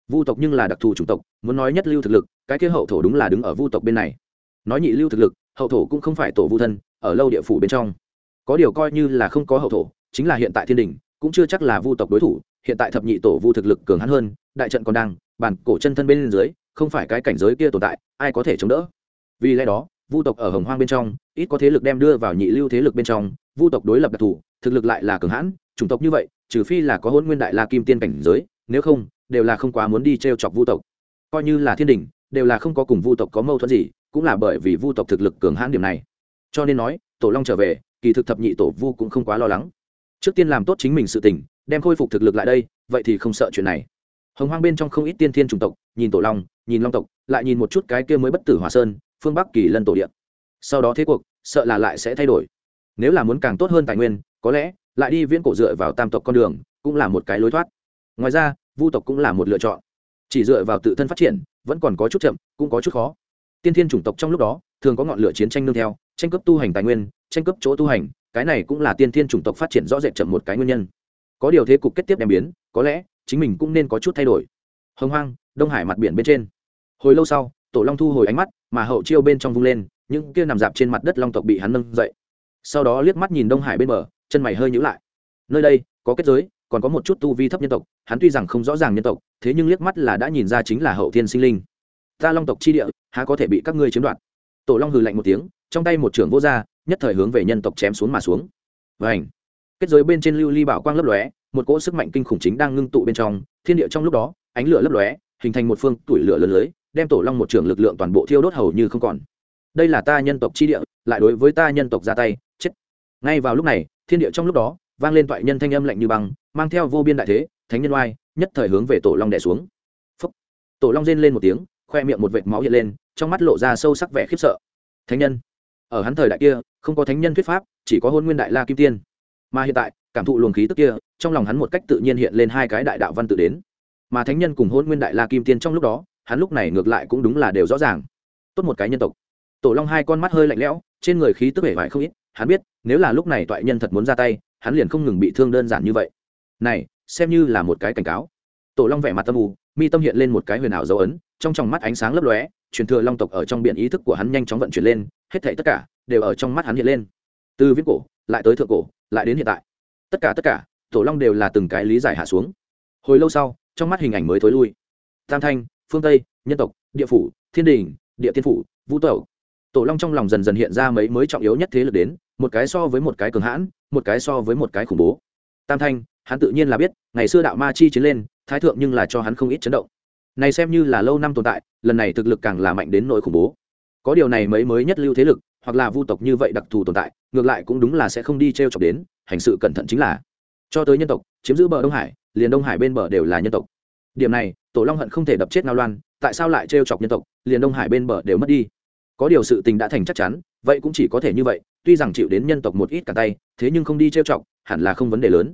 Vu tộc nhưng là đặc thù chủng tộc, muốn nói nhất lưu thực lực, cái kia hậu thổ đúng là đứng ở vu tộc bên này. Nói nhị lưu thực lực, hậu thổ cũng không phải tổ vu thân, ở lâu địa phủ bên trong. Có điều coi như là không có hậu thổ chính là hiện tại thiên đình, cũng chưa chắc là vu tộc đối thủ, hiện tại thập nhị tổ vu thực lực cường hắn hơn, đại trận còn đang, bản cổ chân thân bên dưới, không phải cái cảnh giới kia tồn tại, ai có thể chống đỡ? Vì lẽ đó, vu tộc ở hồng hoang bên trong, ít có thế lực đem đưa vào nhị lưu thế lực bên trong, vu tộc đối lập đặc thù, thực lực lại là cường hãn, chủng tộc như vậy, trừ phi là có hôn nguyên đại la kim tiên cảnh giới, nếu không, đều là không quá muốn đi t r e o chọc vu tộc. Coi như là thiên đình, đều là không có cùng vu tộc có mâu thuẫn gì, cũng là bởi vì vu tộc thực lực cường hãn điểm này. Cho nên nói, tổ long trở về, kỳ thực thập nhị tổ vu cũng không quá lo lắng trước tiên làm tốt chính mình sự tỉnh đem khôi phục thực lực lại đây, vậy thì không sợ chuyện này. Hồng hoang bên trong không ít tiên thiên chủng tộc, nhìn tổ long, nhìn long tộc, lại nhìn một chút cái kia mới bất tử hòa sơn, phương bắc kỳ lân tổ điện. Sau đó thế cuộc, sợ là lại sẽ thay đổi. Nếu là muốn càng tốt hơn tài nguyên, có lẽ lại đi viễn cổ dựa vào tam tộc con đường, cũng là một cái lối thoát. Ngoài ra, vu tộc cũng là một lựa chọn. Chỉ dựa vào tự thân phát triển, vẫn còn có chút chậm, cũng có chút khó. Tiên thiên chủng tộc trong lúc đó, thường có ngọn lửa chiến tranh nương theo, tranh cướp tu hành tài nguyên, tranh cướp chỗ tu hành cái này cũng là tiên thiên chủng tộc phát triển rõ rệt chậm một cái nguyên nhân. Có điều thế cục kết tiếp đem biến, có lẽ chính mình cũng nên có chút thay đổi. Hồng hoang, đông hải mặt biển bên trên. Hồi lâu sau, tổ long thu hồi ánh mắt, mà hậu chiêu bên trong vung lên, những kia nằm dạp trên mặt đất long tộc bị hắn nâng dậy. Sau đó liếc mắt nhìn đông hải bên bờ, chân mày hơi nhữ lại. Nơi đây, có kết giới, còn có một chút tu vi thấp nhân tộc, hắn tuy rằng không rõ ràng nhân tộc, thế nhưng liếc mắt là đã nhìn ra chính là hậu thiên sinh linh. Ta long tộc chi địa, há có thể bị các ngươi chiếm đoạt? Tổ long hừ lạnh một tiếng, trong tay một trưởng vô r nhất thời hướng về nhân tộc chém xuống mà xuống. Vảnh kết giới bên trên lưu ly bảo quang lấp lóe, một cỗ sức mạnh kinh khủng chính đang ngưng tụ bên trong. Thiên địa trong lúc đó, ánh lửa lấp lóe, hình thành một phương tuổi lửa lớn lưới, đem tổ long một trưởng lực lượng toàn bộ thiêu đốt hầu như không còn. Đây là ta nhân tộc chi địa, lại đối với ta nhân tộc ra tay, chết. Ngay vào lúc này, thiên địa trong lúc đó, vang lên toại nhân thanh âm lạnh như băng, mang theo vô biên đại thế, thánh nhân oai, nhất thời hướng về tổ long đẻ xuống. Phúc. tổ long rên lên một tiếng, khoe miệng một vệt máu hiện lên, trong mắt lộ ra sâu sắc vẻ khiếp sợ. Thánh nhân ở hắn thời đại kia, không có thánh nhân thuyết pháp, chỉ có hôn nguyên đại la kim tiên. Mà hiện tại, cảm thụ luồng khí tức kia, trong lòng hắn một cách tự nhiên hiện lên hai cái đại đạo văn tự đến. Mà thánh nhân cùng hôn nguyên đại la kim tiên trong lúc đó, hắn lúc này ngược lại cũng đúng là đều rõ ràng. Tốt một cái nhân tộc. Tổ long hai con mắt hơi lạnh lẽo, trên người khí tức vẻ vải không ít, hắn biết, nếu là lúc này toại nhân thật muốn ra tay, hắn liền không ngừng bị thương đơn giản như vậy. Này, xem như là một cái cảnh cáo. Tổ long vẻ mặt tâm ù mi tâm hiện lên một cái huyền ảo dấu ấn, trong tròng mắt ánh sáng lấp lóe, truyền thừa long tộc ở trong biển ý thức của hắn nhanh chóng vận chuyển lên, hết thảy tất cả đều ở trong mắt hắn hiện lên. Từ viễn cổ, lại tới thượng cổ, lại đến hiện tại. Tất cả tất cả, tổ long đều là từng cái lý giải hạ xuống. Hồi lâu sau, trong mắt hình ảnh mới thối lui. Tam thanh, phương tây, nhân tộc, địa phủ, thiên đình, địa tiên phủ, vũ tẩu. Tổ long trong lòng dần dần hiện ra mấy mới trọng yếu nhất thế lực đến, một cái so với một cái cường hãn, một cái so với một cái khủng bố. Tam thanh, hắn tự nhiên là biết, ngày xưa đạo ma chi chiến lên thái thượng nhưng là cho hắn không ít chấn động. Này xem như là lâu năm tồn tại, lần này thực lực càng là mạnh đến nỗi khủng bố. Có điều này mấy mới nhất lưu thế lực, hoặc là vu tộc như vậy đặc thù tồn tại, ngược lại cũng đúng là sẽ không đi t r e o chọc đến, hành sự cẩn thận chính là. Cho tới nhân tộc, chiếm giữ bờ đông hải, liền đông hải bên bờ đều là nhân tộc. Điểm này, tổ long hận không thể đập chết ngao loan, tại sao lại t r e o chọc nhân tộc, liền đông hải bên bờ đều mất đi. Có điều sự tình đã thành chắc chắn, vậy cũng chỉ có thể như vậy, tuy rằng chịu đến nhân tộc một ít cả tay, thế nhưng không đi t r e o chọc, hẳn là không vấn đề lớn.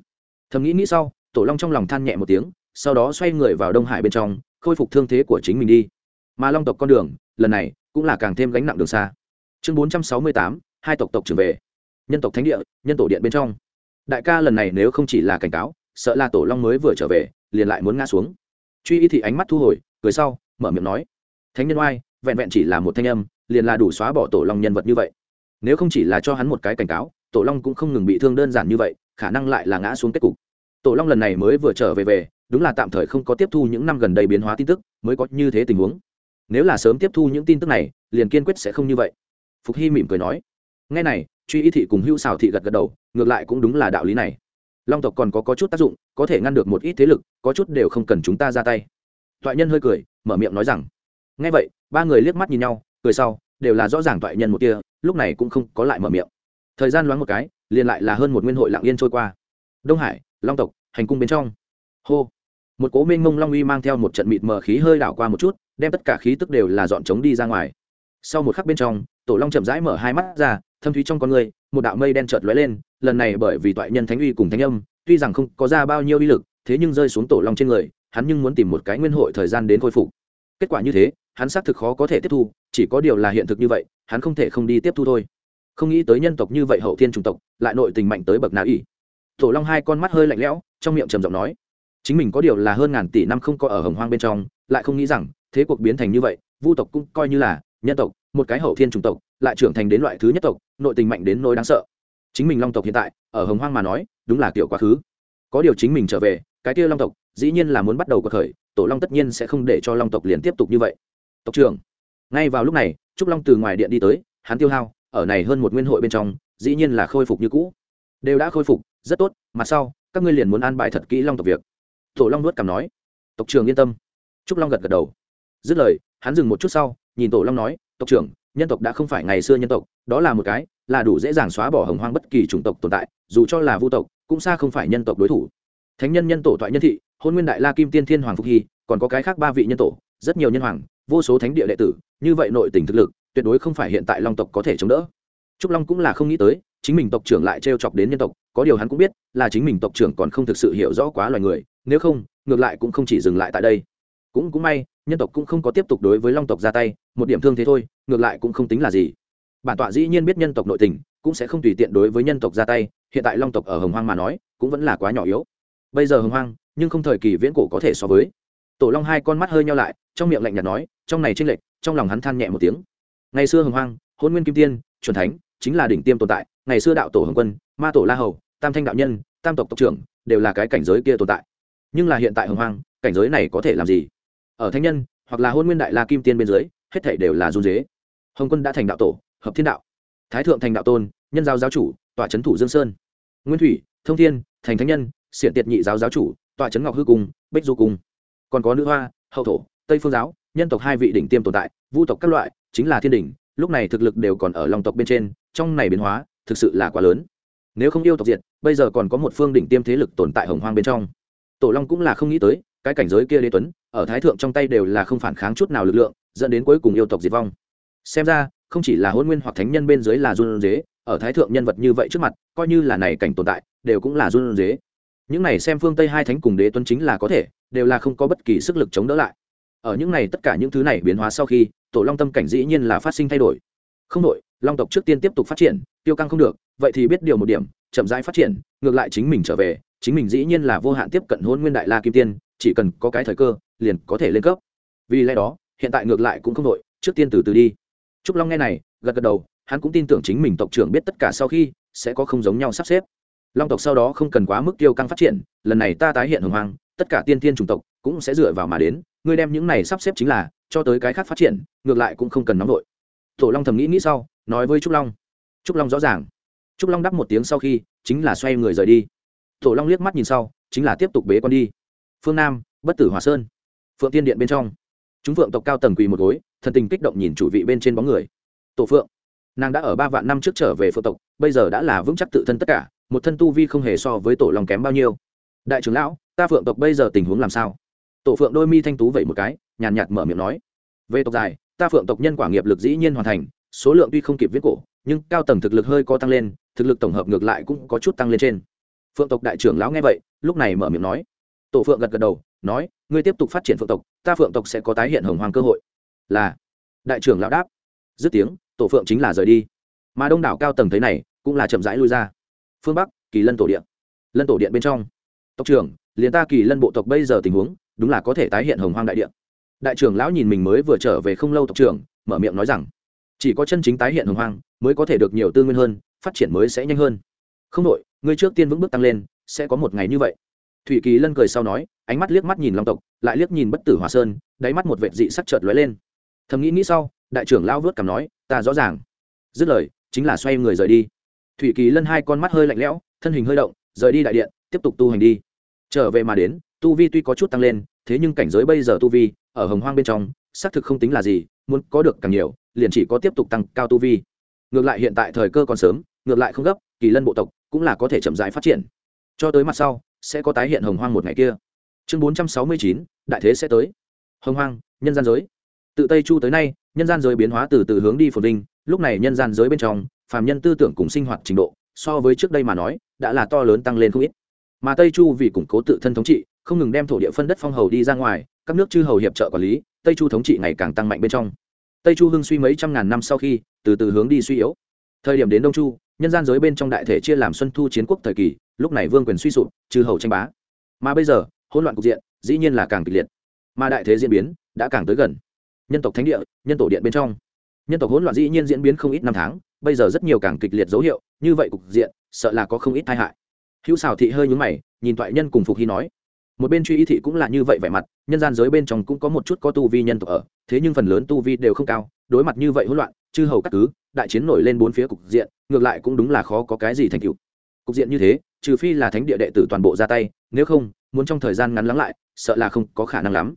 Thầm nghĩ nghĩ sau, tổ long trong lòng than nhẹ một tiếng sau đó xoay người vào đông hải bên trong, khôi phục thương thế của chính mình đi. Mà long tộc con đường, lần này, cũng là càng thêm gánh nặng đường xa. Chương bốn trăm sáu mươi tám, hai tộc tộc trưởng về. Nhân tộc thánh địa, nhân tổ điện bên trong. Đại ca lần này nếu không chỉ là cảnh cáo, sợ là tổ long mới vừa trở về, liền lại muốn ngã xuống. Truy y thị ánh mắt thu hồi, cười sau, mở miệng nói, thánh nhân oai, vẹn vẹn chỉ là một thanh âm, liền là đủ xóa bỏ tổ long nhân vật như vậy. Nếu không chỉ là cho hắn một cái cảnh cáo, tổ long cũng không ngừng bị thương đơn giản như vậy, khả năng lại là ngã xuống kết cục. Tổ long lần này mới vừa trở về về đúng là tạm thời không có tiếp thu những năm gần đây biến hóa tin tức mới có như thế tình huống. Nếu là sớm tiếp thu những tin tức này liền kiên quyết sẽ không như vậy. Phục hy mỉm cười nói. Ngay này truy y thị cùng hưu xào thị gật gật đầu ngược lại cũng đúng là đạo lý này. Long tộc còn có, có chút tác dụng có thể ngăn được một ít thế lực có chút đều không cần chúng ta ra tay. Toại nhân hơi cười mở miệng nói rằng ngay vậy ba người liếc mắt nhìn nhau cười sau đều là rõ ràng toại nhân một kia lúc này cũng không có lại mở miệng. Thời gian loáng một cái liền lại là hơn một nguyên hội lạng yên trôi qua. Đông hải long tộc hành cung bên trong. Hô một cố minh mông long uy mang theo một trận mịt mờ khí hơi đảo qua một chút, đem tất cả khí tức đều là dọn trống đi ra ngoài. Sau một khắc bên trong, tổ long chậm rãi mở hai mắt ra, thâm thúy trong con người, một đạo mây đen chợt lóe lên, lần này bởi vì toại nhân thánh uy cùng thánh âm, tuy rằng không có ra bao nhiêu uy lực, thế nhưng rơi xuống tổ long trên người, hắn nhưng muốn tìm một cái nguyên hội thời gian đến khôi phục. Kết quả như thế, hắn xác thực khó có thể tiếp thu, chỉ có điều là hiện thực như vậy, hắn không thể không đi tiếp thu thôi. Không nghĩ tới nhân tộc như vậy hậu thiên chủng tộc, lại nội tình mạnh tới bậc nào ỉ tổ long hai con mắt hơi lạnh lẽo, trong miệng trầm giọng nói chính mình có điều là hơn ngàn tỷ năm không có ở hồng hoang bên trong, lại không nghĩ rằng, thế cuộc biến thành như vậy, vu tộc cũng coi như là nhân tộc, một cái hậu thiên chủng tộc, lại trưởng thành đến loại thứ nhất tộc, nội tình mạnh đến nỗi đáng sợ. Chính mình long tộc hiện tại, ở hồng hoang mà nói, đúng là kiểu quá khứ. Có điều chính mình trở về, cái kia long tộc, dĩ nhiên là muốn bắt đầu cuộc khởi, tổ long tất nhiên sẽ không để cho long tộc liền tiếp tục như vậy. Tộc trưởng, ngay vào lúc này, trúc long từ ngoài điện đi tới, hắn tiêu hao, ở này hơn một nguyên hội bên trong, dĩ nhiên là khôi phục như cũ. Đều đã khôi phục, rất tốt, mặt sau, các ngươi liền muốn an bài thật kỹ long tộc việc tổ long nuốt cằm nói. Tộc trưởng yên tâm. Trúc long gật gật đầu. Dứt lời, hắn dừng một chút sau, nhìn tổ long nói, tộc trưởng, nhân tộc đã không phải ngày xưa nhân tộc, đó là một cái, là đủ dễ dàng xóa bỏ hồng hoang bất kỳ chủng tộc tồn tại, dù cho là vu tộc, cũng xa không phải nhân tộc đối thủ. Thánh nhân nhân tổ thoại nhân thị, hôn nguyên đại la kim tiên thiên hoàng phục hy, còn có cái khác ba vị nhân tổ, rất nhiều nhân hoàng, vô số thánh địa đệ tử, như vậy nội tình thực lực, tuyệt đối không phải hiện tại long tộc có thể chống đỡ. Trúc long cũng là không nghĩ tới, chính mình tộc trưởng lại trêu chọc đến nhân tộc, có điều hắn cũng biết, là chính mình tộc trưởng còn không thực sự hiểu rõ quá loài người nếu không, ngược lại cũng không chỉ dừng lại tại đây. Cũng cũng may, nhân tộc cũng không có tiếp tục đối với long tộc ra tay, một điểm thương thế thôi, ngược lại cũng không tính là gì. Bản tọa dĩ nhiên biết nhân tộc nội tình, cũng sẽ không tùy tiện đối với nhân tộc ra tay, hiện tại long tộc ở hồng hoang mà nói, cũng vẫn là quá nhỏ yếu. Bây giờ hồng hoang, nhưng không thời kỳ viễn cổ có thể so với. Tổ long hai con mắt hơi nhau lại, trong miệng lạnh nhạt nói, trong này tranh lệch, trong lòng hắn than nhẹ một tiếng. Ngày xưa hồng hoang, hôn nguyên kim tiên c thánh, chính là đỉnh tiêm tồn tại. Ngày xưa đạo tổ hồng quân, ma tổ la hầu, tam thanh đạo nhân, tam tộc tộc trưởng, đều là cái cảnh giới kia tồn tại nhưng là hiện tại hồng hoang, cảnh giới này có thể làm gì? Ở thánh nhân, hoặc là hôn nguyên đại la kim tiên bên dưới, hết thảy đều là run dế hồng quân đã thành đạo tổ, hợp thiên đạo. Thái thượng thành đạo tôn, nhân giáo giáo chủ tọa trấn thủ dương sơn. Nguyên thủy, thông thiên, thành thánh nhân, xiển tiệt nhị giáo giáo chủ tọa trấn ngọc hư cung, bích du cung. Còn có nữ hoa, hậu thổ, tây phương giáo, nhân tộc hai vị đỉnh tiêm tồn tại, vu tộc các loại, chính là thiên đỉnh, lúc này thực lực đều còn ở lòng tộc bên trên, trong này biến hóa, thực sự là quá lớn. Nếu không yêu tộc diệt, bây giờ còn có một phương đỉnh tiêm thế lực tồn tại hồng hoang bên trong tổ long cũng là không nghĩ tới, cái cảnh giới kia đế tuấn, ở thái thượng trong tay đều là không phản kháng chút nào lực lượng, dẫn đến cuối cùng yêu tộc diệt vong. Xem ra, không chỉ là hôn nguyên hoặc thánh nhân bên dưới là run dế ở thái thượng nhân vật như vậy trước mặt, coi như là này cảnh tồn tại, đều cũng là run dế những này xem phương tây hai thánh cùng đế tuấn chính là có thể, đều là không có bất kỳ sức lực chống đỡ lại. Ở những này tất cả những thứ này biến hóa sau khi, tổ long tâm cảnh dĩ nhiên là phát sinh thay đổi. Không đổi, long tộc trước tiên tiếp tục phát triển, tiêu căng không được, vậy thì biết điều một điểm, chậm rãi phát triển, ngược lại chính mình trở về chính mình dĩ nhiên là vô hạn tiếp cận hôn nguyên đại la kim tiên, chỉ cần có cái thời cơ, liền có thể lên cấp. Vì lẽ đó, hiện tại ngược lại cũng không đội trước tiên từ từ đi. Trúc long nghe này, gật gật đầu, hắn cũng tin tưởng chính mình tộc trưởng biết tất cả sau khi sẽ có không giống nhau sắp xếp. Long tộc sau đó không cần quá mức tiêu căng phát triển, lần này ta tái hiện hồng hoang, tất cả tiên tiên chủng tộc cũng sẽ dựa vào mà đến, ngươi đem những này sắp xếp chính là, cho tới cái khác phát triển, ngược lại cũng không cần nóng vội. Tổ long thầm nghĩ nghĩ sau, nói với trúc long. Trúc long rõ ràng. Trúc long đáp một tiếng sau khi, chính là xoay người rời đi tổ long liếc mắt nhìn sau, chính là tiếp tục bế con đi. Phương nam, bất tử hòa sơn. Phượng tiên điện bên trong. Chúng phượng tộc cao tầng quỳ một gối, thần tình kích động nhìn chủ vị bên trên bóng người. Tổ phượng, nàng đã ở ba vạn năm trước trở về phượng tộc, bây giờ đã là vững chắc tự thân tất cả, một thân tu vi không hề so với tổ long kém bao nhiêu. Đại trưởng lão, ta phượng tộc bây giờ tình huống làm sao? Tổ phượng đôi mi thanh tú vậy một cái, nhàn nhạt mở miệng nói. Về tộc dài, ta phượng tộc nhân quả nghiệp lực dĩ nhiên hoàn thành, số lượng tuy không kịp viết cổ, nhưng cao tầng thực lực hơi có tăng lên, thực lực tổng hợp ngược lại cũng có chút tăng lên trên phượng tộc đại trưởng lão nghe vậy, lúc này mở miệng nói. Tổ phượng gật gật đầu, nói, ngươi tiếp tục phát triển phượng tộc, ta phượng tộc sẽ có tái hiện hồng hoàng cơ hội. Là, đại trưởng lão đáp. Dứt tiếng, tổ phượng chính là rời đi. Mà đông đảo cao tầng thấy này, cũng là chậm rãi lui ra. Phương bắc, kỳ lân tổ điện. Lân tổ điện bên trong. Tộc trưởng, liền ta kỳ lân bộ tộc bây giờ tình huống, đúng là có thể tái hiện hồng hoang đại điện. Đại trưởng lão nhìn mình mới vừa trở về không lâu tộc trưởng, mở miệng nói rằng, chỉ có chân chính tái hiện hồng hoang mới có thể được nhiều tư nguyên hơn, phát triển mới sẽ nhanh hơn. Không đội ngươi trước tiên vững bước tăng lên, sẽ có một ngày như vậy. Thủy kỳ lân cười sau nói, ánh mắt liếc mắt nhìn long tộc, lại liếc nhìn bất tử hòa sơn, đáy mắt một vệt dị sắc chợt lóe lên. Thầm nghĩ nghĩ sau, đại trưởng lao vớt cảm nói, ta rõ ràng. Dứt lời, chính là xoay người rời đi. Thủy kỳ lân hai con mắt hơi lạnh lẽo, thân hình hơi động, rời đi đại điện, tiếp tục tu hành đi. Trở về mà đến, tu vi tuy có chút tăng lên, thế nhưng cảnh giới bây giờ tu vi, ở hồng hoang bên trong, xác thực không tính là gì, muốn có được càng nhiều, liền chỉ có tiếp tục tăng cao tu vi. Ngược lại hiện tại thời cơ còn sớm, ngược lại không gấp, kỳ lân bộ tộc cũng là có thể chậm rãi phát triển. Cho tới mặt sau, sẽ có tái hiện hồng hoang một ngày kia. Chương bốn trăm sáu mươi chín, đại thế sẽ tới. Hồng hoang, nhân gian giới. Tự tây chu tới nay, nhân gian giới biến hóa từ từ hướng đi phồn vinh, lúc này nhân gian giới bên trong, phàm nhân tư tưởng cùng sinh hoạt trình độ, so với trước đây mà nói, đã là to lớn tăng lên không ít. Mà tây chu vì củng cố tự thân thống trị, không ngừng đem thổ địa phân đất phong hầu đi ra ngoài, các nước chư hầu hiệp trợ quản lý, tây chu thống trị ngày càng tăng mạnh bên trong. Tây chu hưng suy mấy trăm ngàn năm sau khi, từ từ hướng đi suy yếu thời điểm đến đông chu, nhân gian giới bên trong đại thể chia làm xuân thu chiến quốc thời kỳ, lúc này vương quyền suy sụp chư hầu tranh bá. Mà bây giờ, hỗn loạn cục diện, dĩ nhiên là càng kịch liệt. Mà đại thế diễn biến, đã càng tới gần. Nhân tộc thánh địa, nhân tổ điện bên trong. Nhân tộc hỗn loạn dĩ nhiên diễn biến không ít năm tháng, bây giờ rất nhiều càng kịch liệt dấu hiệu, như vậy cục diện, sợ là có không ít tai hại. Hữu xào thị hơi nhúng mày, nhìn toại nhân cùng phục hy nói. Một bên truy y thị cũng là như vậy vẻ mặt, nhân gian giới bên trong cũng có một chút có tu vi nhân tộc ở, thế nhưng phần lớn tu vi đều không cao, đối mặt như vậy hỗn loạn, chư hầu các cứ đại chiến nổi lên bốn phía cục diện, ngược lại cũng đúng là khó có cái gì thành tựu. Cục diện như thế, trừ phi là thánh địa đệ tử toàn bộ ra tay, nếu không, muốn trong thời gian ngắn lắng lại, sợ là không có khả năng lắm.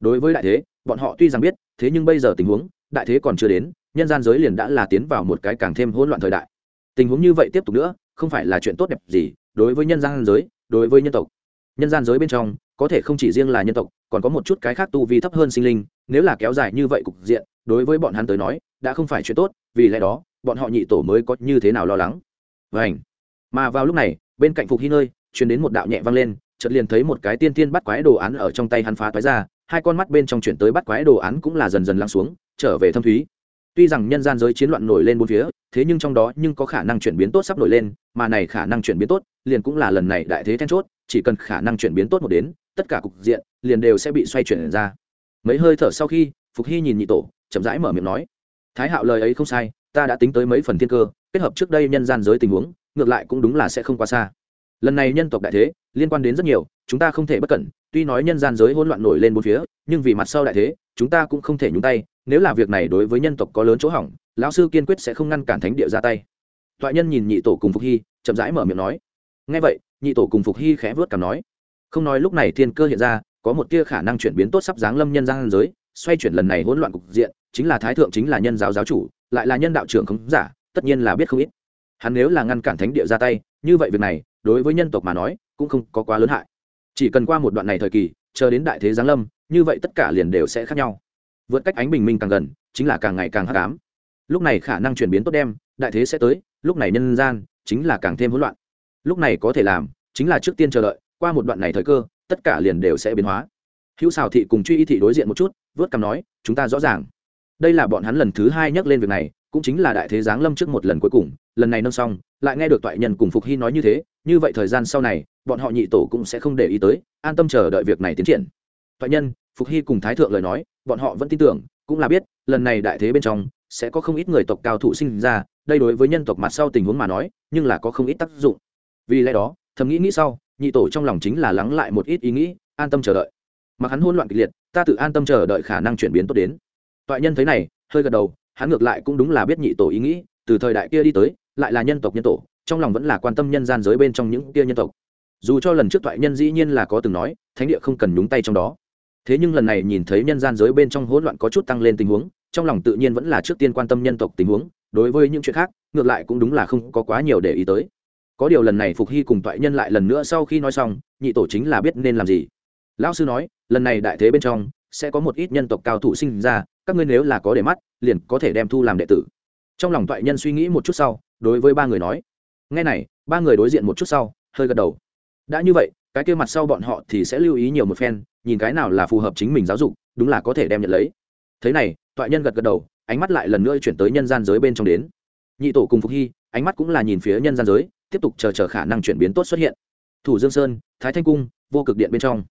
Đối với đại thế, bọn họ tuy rằng biết, thế nhưng bây giờ tình huống, đại thế còn chưa đến, nhân gian giới liền đã là tiến vào một cái càng thêm hỗn loạn thời đại. Tình huống như vậy tiếp tục nữa, không phải là chuyện tốt đẹp gì, đối với nhân gian giới, đối với nhân tộc. Nhân gian giới bên trong, có thể không chỉ riêng là nhân tộc, còn có một chút cái khác tu vi thấp hơn sinh linh, nếu là kéo dài như vậy cục diện đối với bọn hắn tới nói, đã không phải chuyện tốt, vì lẽ đó, bọn họ nhị tổ mới có như thế nào lo lắng. Vảnh mà vào lúc này, bên cạnh phục hy nơi chuyển đến một đạo nhẹ vang lên, chợt liền thấy một cái tiên tiên bắt quái đồ án ở trong tay hắn phá toái ra, hai con mắt bên trong chuyển tới bắt quái đồ án cũng là dần dần lắng xuống, trở về thâm thúy. Tuy rằng nhân gian giới chiến loạn nổi lên bốn phía, thế nhưng trong đó nhưng có khả năng chuyển biến tốt sắp nổi lên, mà này khả năng chuyển biến tốt, liền cũng là lần này đại thế then chốt, chỉ cần khả năng chuyển biến tốt một đến, tất cả cục diện liền đều sẽ bị xoay chuyển ra. Mấy hơi thở sau khi, phục hy nhìn nhị tổ chậm rãi mở miệng nói, thái hạo lời ấy không sai, ta đã tính tới mấy phần thiên cơ, kết hợp trước đây nhân gian giới tình huống, ngược lại cũng đúng là sẽ không quá xa. Lần này nhân tộc đại thế, liên quan đến rất nhiều, chúng ta không thể bất cẩn, tuy nói nhân gian giới hỗn loạn nổi lên bốn phía, nhưng vì mặt sau đại thế, chúng ta cũng không thể nhúng tay, nếu là việc này đối với nhân tộc có lớn chỗ hỏng, lão sư kiên quyết sẽ không ngăn cản thánh địa ra tay. Toại nhân nhìn nhị tổ cùng phục hy, chậm rãi mở miệng nói. Ngay vậy, nhị tổ cùng phục hy khẽ vớt cảm nói, không nói lúc này thiên cơ hiện ra, có một tia khả năng chuyển biến tốt sắp giáng lâm nhân gian giới, xoay chuyển lần này hỗn loạn cục diện chính là thái thượng chính là nhân giáo giáo chủ, lại là nhân đạo trưởng khống giả, tất nhiên là biết không ít. Hắn nếu là ngăn cản thánh địa ra tay, như vậy việc này, đối với nhân tộc mà nói, cũng không có quá lớn hại. Chỉ cần qua một đoạn này thời kỳ, chờ đến đại thế giáng lâm, như vậy tất cả liền đều sẽ khác nhau. Vượt cách ánh bình minh càng gần, chính là càng ngày càng hắc ám. Lúc này khả năng chuyển biến tốt đem, đại thế sẽ tới, lúc này nhân gian, chính là càng thêm hỗn loạn. Lúc này có thể làm, chính là trước tiên chờ đợi, qua một đoạn này thời cơ, tất cả liền đều sẽ biến hóa. Hữu xào thị cùng truy y thị đối diện một chút, vớt cằm nói, chúng ta rõ ràng đây là bọn hắn lần thứ hai nhắc lên việc này, cũng chính là đại thế giáng lâm trước một lần cuối cùng, lần này nâng xong, lại nghe được toại nhân cùng phục hy nói như thế, như vậy thời gian sau này, bọn họ nhị tổ cũng sẽ không để ý tới, an tâm chờ đợi việc này tiến triển. Toại nhân, phục hy cùng thái thượng lời nói, bọn họ vẫn tin tưởng, cũng là biết, lần này đại thế bên trong, sẽ có không ít người tộc cao thủ sinh ra, đây đối với nhân tộc mặt sau tình huống mà nói, nhưng là có không ít tác dụng. Vì lẽ đó, thầm nghĩ nghĩ sau, nhị tổ trong lòng chính là lắng lại một ít ý nghĩ, an tâm chờ đợi. Mặc hắn hôn loạn kịch liệt, ta tự an tâm chờ đợi khả năng chuyển biến tốt đến toại nhân thấy này, hơi gật đầu, hắn ngược lại cũng đúng là biết nhị tổ ý nghĩ, từ thời đại kia đi tới, lại là nhân tộc nhân tổ, trong lòng vẫn là quan tâm nhân gian giới bên trong những kia nhân tộc. Dù cho lần trước Toại nhân dĩ nhiên là có từng nói, thánh địa không cần nhúng tay trong đó. Thế nhưng lần này nhìn thấy nhân gian giới bên trong hỗn loạn có chút tăng lên tình huống, trong lòng tự nhiên vẫn là trước tiên quan tâm nhân tộc tình huống, đối với những chuyện khác, ngược lại cũng đúng là không có quá nhiều để ý tới. Có điều lần này phục hy cùng toại nhân lại lần nữa sau khi nói xong, nhị tổ chính là biết nên làm gì. Lão sư nói, lần này đại thế bên trong, sẽ có một ít nhân tộc cao thủ sinh ra các ngươi nếu là có để mắt, liền có thể đem thu làm đệ tử. Trong lòng toại nhân suy nghĩ một chút sau, đối với ba người nói ngay này, ba người đối diện một chút sau, hơi gật đầu. Đã như vậy, cái kia mặt sau bọn họ thì sẽ lưu ý nhiều một phen, nhìn cái nào là phù hợp chính mình giáo dục, đúng là có thể đem nhận lấy. Thế này, toại nhân gật gật đầu, ánh mắt lại lần nữa chuyển tới nhân gian giới bên trong đến. Nhị tổ cùng phục hy, ánh mắt cũng là nhìn phía nhân gian giới, tiếp tục chờ chờ khả năng chuyển biến tốt xuất hiện. Thủ dương sơn, thái thanh cung, vô cực điện bên trong.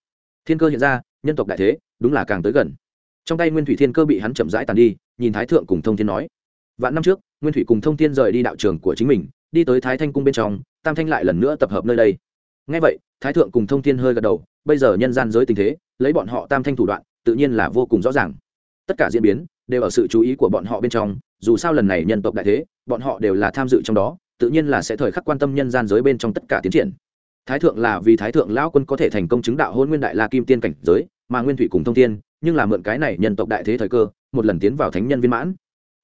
Thiên cơ hiện ra, nhân tộc đại thế, đúng là càng tới gần trong tay nguyên thủy thiên cơ bị hắn chậm rãi tàn đi, nhìn thái thượng cùng thông thiên nói, vạn năm trước, nguyên thủy cùng thông thiên rời đi đạo trường của chính mình, đi tới thái thanh cung bên trong, tam thanh lại lần nữa tập hợp nơi đây. Ngay vậy, thái thượng cùng thông thiên hơi gật đầu, bây giờ nhân gian giới tình thế, lấy bọn họ tam thanh thủ đoạn, tự nhiên là vô cùng rõ ràng. Tất cả diễn biến đều ở sự chú ý của bọn họ bên trong, dù sao lần này nhân tộc đại thế, bọn họ đều là tham dự trong đó, tự nhiên là sẽ thời khắc quan tâm nhân gian giới bên trong tất cả tiến triển. Thái thượng là vì thái thượng lão quân có thể thành công chứng đạo hôn nguyên đại la kim tiên cảnh giới, mà nguyên thủy cùng thông thiên nhưng là mượn cái này nhân tộc đại thế thời cơ, một lần tiến vào thánh nhân viên mãn.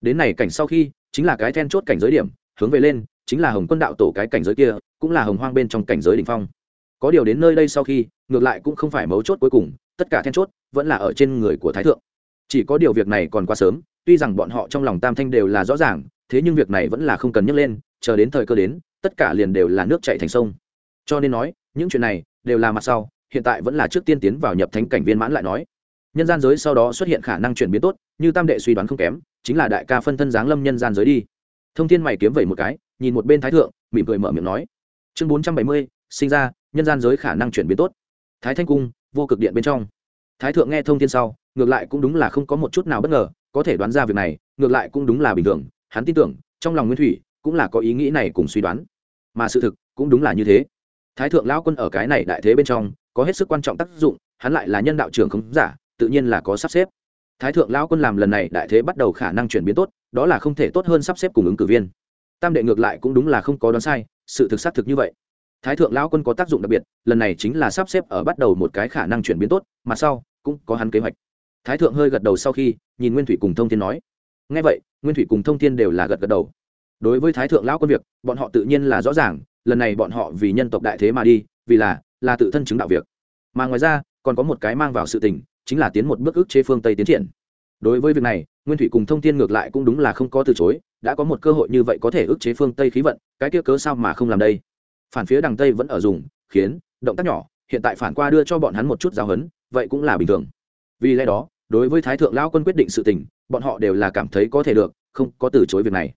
Đến này cảnh sau khi, chính là cái then chốt cảnh giới điểm, hướng về lên, chính là hồng quân đạo tổ cái cảnh giới kia, cũng là hồng hoang bên trong cảnh giới đ ỉ n h phong. Có điều đến nơi đây sau khi, ngược lại cũng không phải mấu chốt cuối cùng, tất cả then chốt vẫn là ở trên người của thái thượng. Chỉ có điều việc này còn quá sớm, tuy rằng bọn họ trong lòng tam thanh đều là rõ ràng, thế nhưng việc này vẫn là không cần nhắc lên, chờ đến thời cơ đến, tất cả liền đều là nước chạy thành sông. Cho nên nói, những chuyện này đều là mặt sau, hiện tại vẫn là trước tiên tiến vào nhập thánh cảnh viên mãn lại nói nhân gian giới sau đó xuất hiện khả năng chuyển biến tốt, như tam đệ suy đoán không kém, chính là đại ca phân thân giáng lâm nhân gian giới đi. Thông thiên mày kiếm vẩy một cái, nhìn một bên thái thượng, mỉm cười mở miệng nói. Chương bốn trăm bảy mươi, sinh ra, nhân gian giới khả năng chuyển biến tốt. Thái thanh cung, vô cực điện bên trong. Thái thượng nghe thông thiên sau, ngược lại cũng đúng là không có một chút nào bất ngờ, có thể đoán ra việc này, ngược lại cũng đúng là bình thường, hắn tin tưởng, trong lòng nguyên thủy, cũng là có ý nghĩ này cùng suy đoán. Mà sự thực, cũng đúng là như thế. Thái thượng lão quân ở cái này đại thế bên trong, có hết sức quan trọng tác dụng, hắn lại là nhân đạo trưởng không giả tự nhiên là có sắp xếp. Thái thượng lão quân làm lần này đại thế bắt đầu khả năng chuyển biến tốt, đó là không thể tốt hơn sắp xếp cùng ứng cử viên. Tam đệ ngược lại cũng đúng là không có đoán sai, sự thực xác thực như vậy. Thái thượng lão quân có tác dụng đặc biệt, lần này chính là sắp xếp ở bắt đầu một cái khả năng chuyển biến tốt, mà sau cũng có hắn kế hoạch. Thái thượng hơi gật đầu sau khi, nhìn nguyên thủy cùng thông thiên nói. Ngay vậy, nguyên thủy cùng thông thiên đều là gật gật đầu. Đối với thái thượng lão quân việc, bọn họ tự nhiên là rõ ràng, lần này bọn họ vì nhân tộc đại thế mà đi, vì là là tự thân chứng đạo việc. Mà ngoài ra, còn có một cái mang vào sự tình chính là tiến một bước ức chế phương tây tiến triển. Đối với việc này, nguyên thủy cùng thông tin ngược lại cũng đúng là không có từ chối, đã có một cơ hội như vậy có thể ức chế phương tây khí vận, cái kia cớ sao mà không làm đây? Phản phía đằng tây vẫn ở dùng, khiến, động tác nhỏ, hiện tại phản qua đưa cho bọn hắn một chút giáo hấn vậy cũng là bình thường. Vì lẽ đó, đối với thái thượng lão quân quyết định sự tình, bọn họ đều là cảm thấy có thể được, không có từ chối việc này.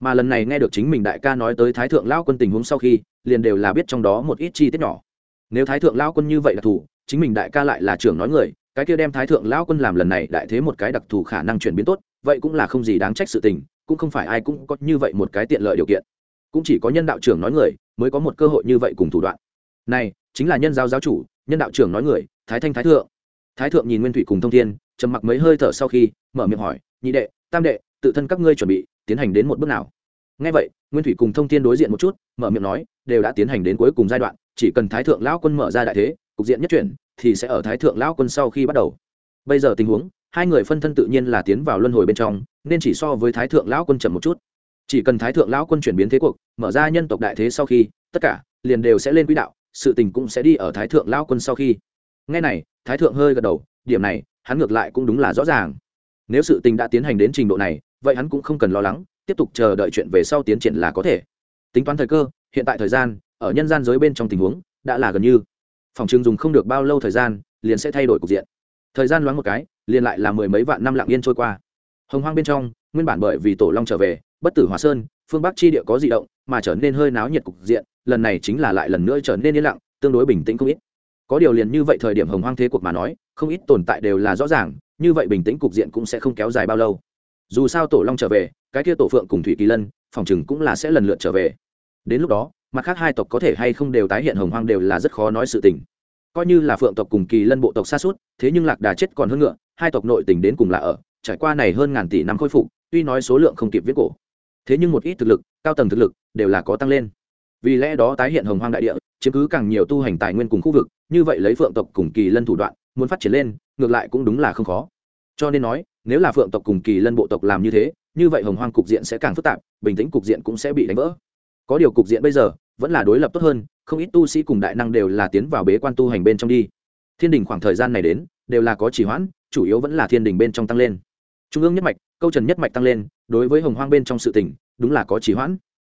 Mà lần này nghe được chính mình đại ca nói tới thái thượng lão quân tình huống sau khi, liền đều là biết trong đó một ít chi tiết nhỏ. Nếu thái thượng lão quân như vậy là thủ, chính mình đại ca lại là trưởng nói người cái kia đem thái thượng lão quân làm lần này đại thế một cái đặc thù khả năng chuyển biến tốt, vậy cũng là không gì đáng trách sự tình, cũng không phải ai cũng có như vậy một cái tiện lợi điều kiện. Cũng chỉ có nhân đạo trưởng nói người, mới có một cơ hội như vậy cùng thủ đoạn. Này, chính là nhân giáo giáo chủ, nhân đạo trưởng nói người, thái thanh thái thượng. Thái thượng nhìn nguyên thủy cùng thông thiên, trầm mặc mấy hơi thở sau khi, mở miệng hỏi, nhị đệ, tam đệ, tự thân các ngươi chuẩn bị tiến hành đến một bước nào? Ngay vậy, nguyên thủy cùng thông thiên đối diện một chút, mở miệng nói, đều đã tiến hành đến cuối cùng giai đoạn, chỉ cần thái thượng lão quân mở ra đại thế cục diện nhất chuyển, thì sẽ ở thái thượng lão quân sau khi bắt đầu. Bây giờ tình huống, hai người phân thân tự nhiên là tiến vào luân hồi bên trong, nên chỉ so với thái thượng lão quân chậm một chút. Chỉ cần thái thượng lão quân chuyển biến thế cuộc, mở ra nhân tộc đại thế sau khi, tất cả liền đều sẽ lên quỹ đạo, sự tình cũng sẽ đi ở thái thượng lão quân sau khi. Ngay này, thái thượng hơi gật đầu, điểm này, hắn ngược lại cũng đúng là rõ ràng. Nếu sự tình đã tiến hành đến trình độ này, vậy hắn cũng không cần lo lắng, tiếp tục chờ đợi chuyện về sau tiến triển là có thể. Tính toán thời cơ, hiện tại thời gian, ở nhân gian giới bên trong tình huống, đã là gần như phòng trường dùng không được bao lâu thời gian, liền sẽ thay đổi cục diện. Thời gian loáng một cái, liền lại là mười mấy vạn năm lặng yên trôi qua. Hồng hoang bên trong, nguyên bản bởi vì tổ long trở về, bất tử hòa sơn, phương bắc chi địa có di động, mà trở nên hơi náo nhiệt cục diện, lần này chính là lại lần nữa trở nên yên lặng, tương đối bình tĩnh không ít. Có điều liền như vậy thời điểm hồng hoang thế cuộc mà nói, không ít tồn tại đều là rõ ràng, như vậy bình tĩnh cục diện cũng sẽ không kéo dài bao lâu. Dù sao tổ long trở về, cái kia tổ phượng cùng thủy kỳ lân, phòng chừng cũng là sẽ lần lượt trở về. Đến lúc đó mặt khác hai tộc có thể hay không đều tái hiện hồng hoang đều là rất khó nói sự tình. Coi như là phượng tộc cùng kỳ lân bộ tộc xa suốt, thế nhưng lạc đà chết còn hơn ngựa, hai tộc nội tình đến cùng là ở, trải qua này hơn ngàn tỷ năm khôi phục, tuy nói số lượng không kịp viết cổ, thế nhưng một ít thực lực, cao tầng thực lực, đều là có tăng lên. Vì lẽ đó tái hiện hồng hoang đại địa, chiếm cứ càng nhiều tu hành tài nguyên cùng khu vực, như vậy lấy phượng tộc cùng kỳ lân thủ đoạn, muốn phát triển lên, ngược lại cũng đúng là không khó. Cho nên nói, nếu là phượng tộc cùng kỳ lân bộ tộc làm như thế, như vậy hồng hoang cục diện sẽ càng phức tạp, bình tĩnh cục diện cũng sẽ bị đánh vỡ. Có điều cục diện bây giờ vẫn là đối lập tốt hơn, không ít tu sĩ cùng đại năng đều là tiến vào bế quan tu hành bên trong đi. Thiên đình khoảng thời gian này đến, đều là có chỉ hoãn, chủ yếu vẫn là thiên đình bên trong tăng lên. Trung ương nhất mạch, câu trần nhất mạch tăng lên, đối với hồng hoang bên trong sự tỉnh đúng là có chỉ hoãn.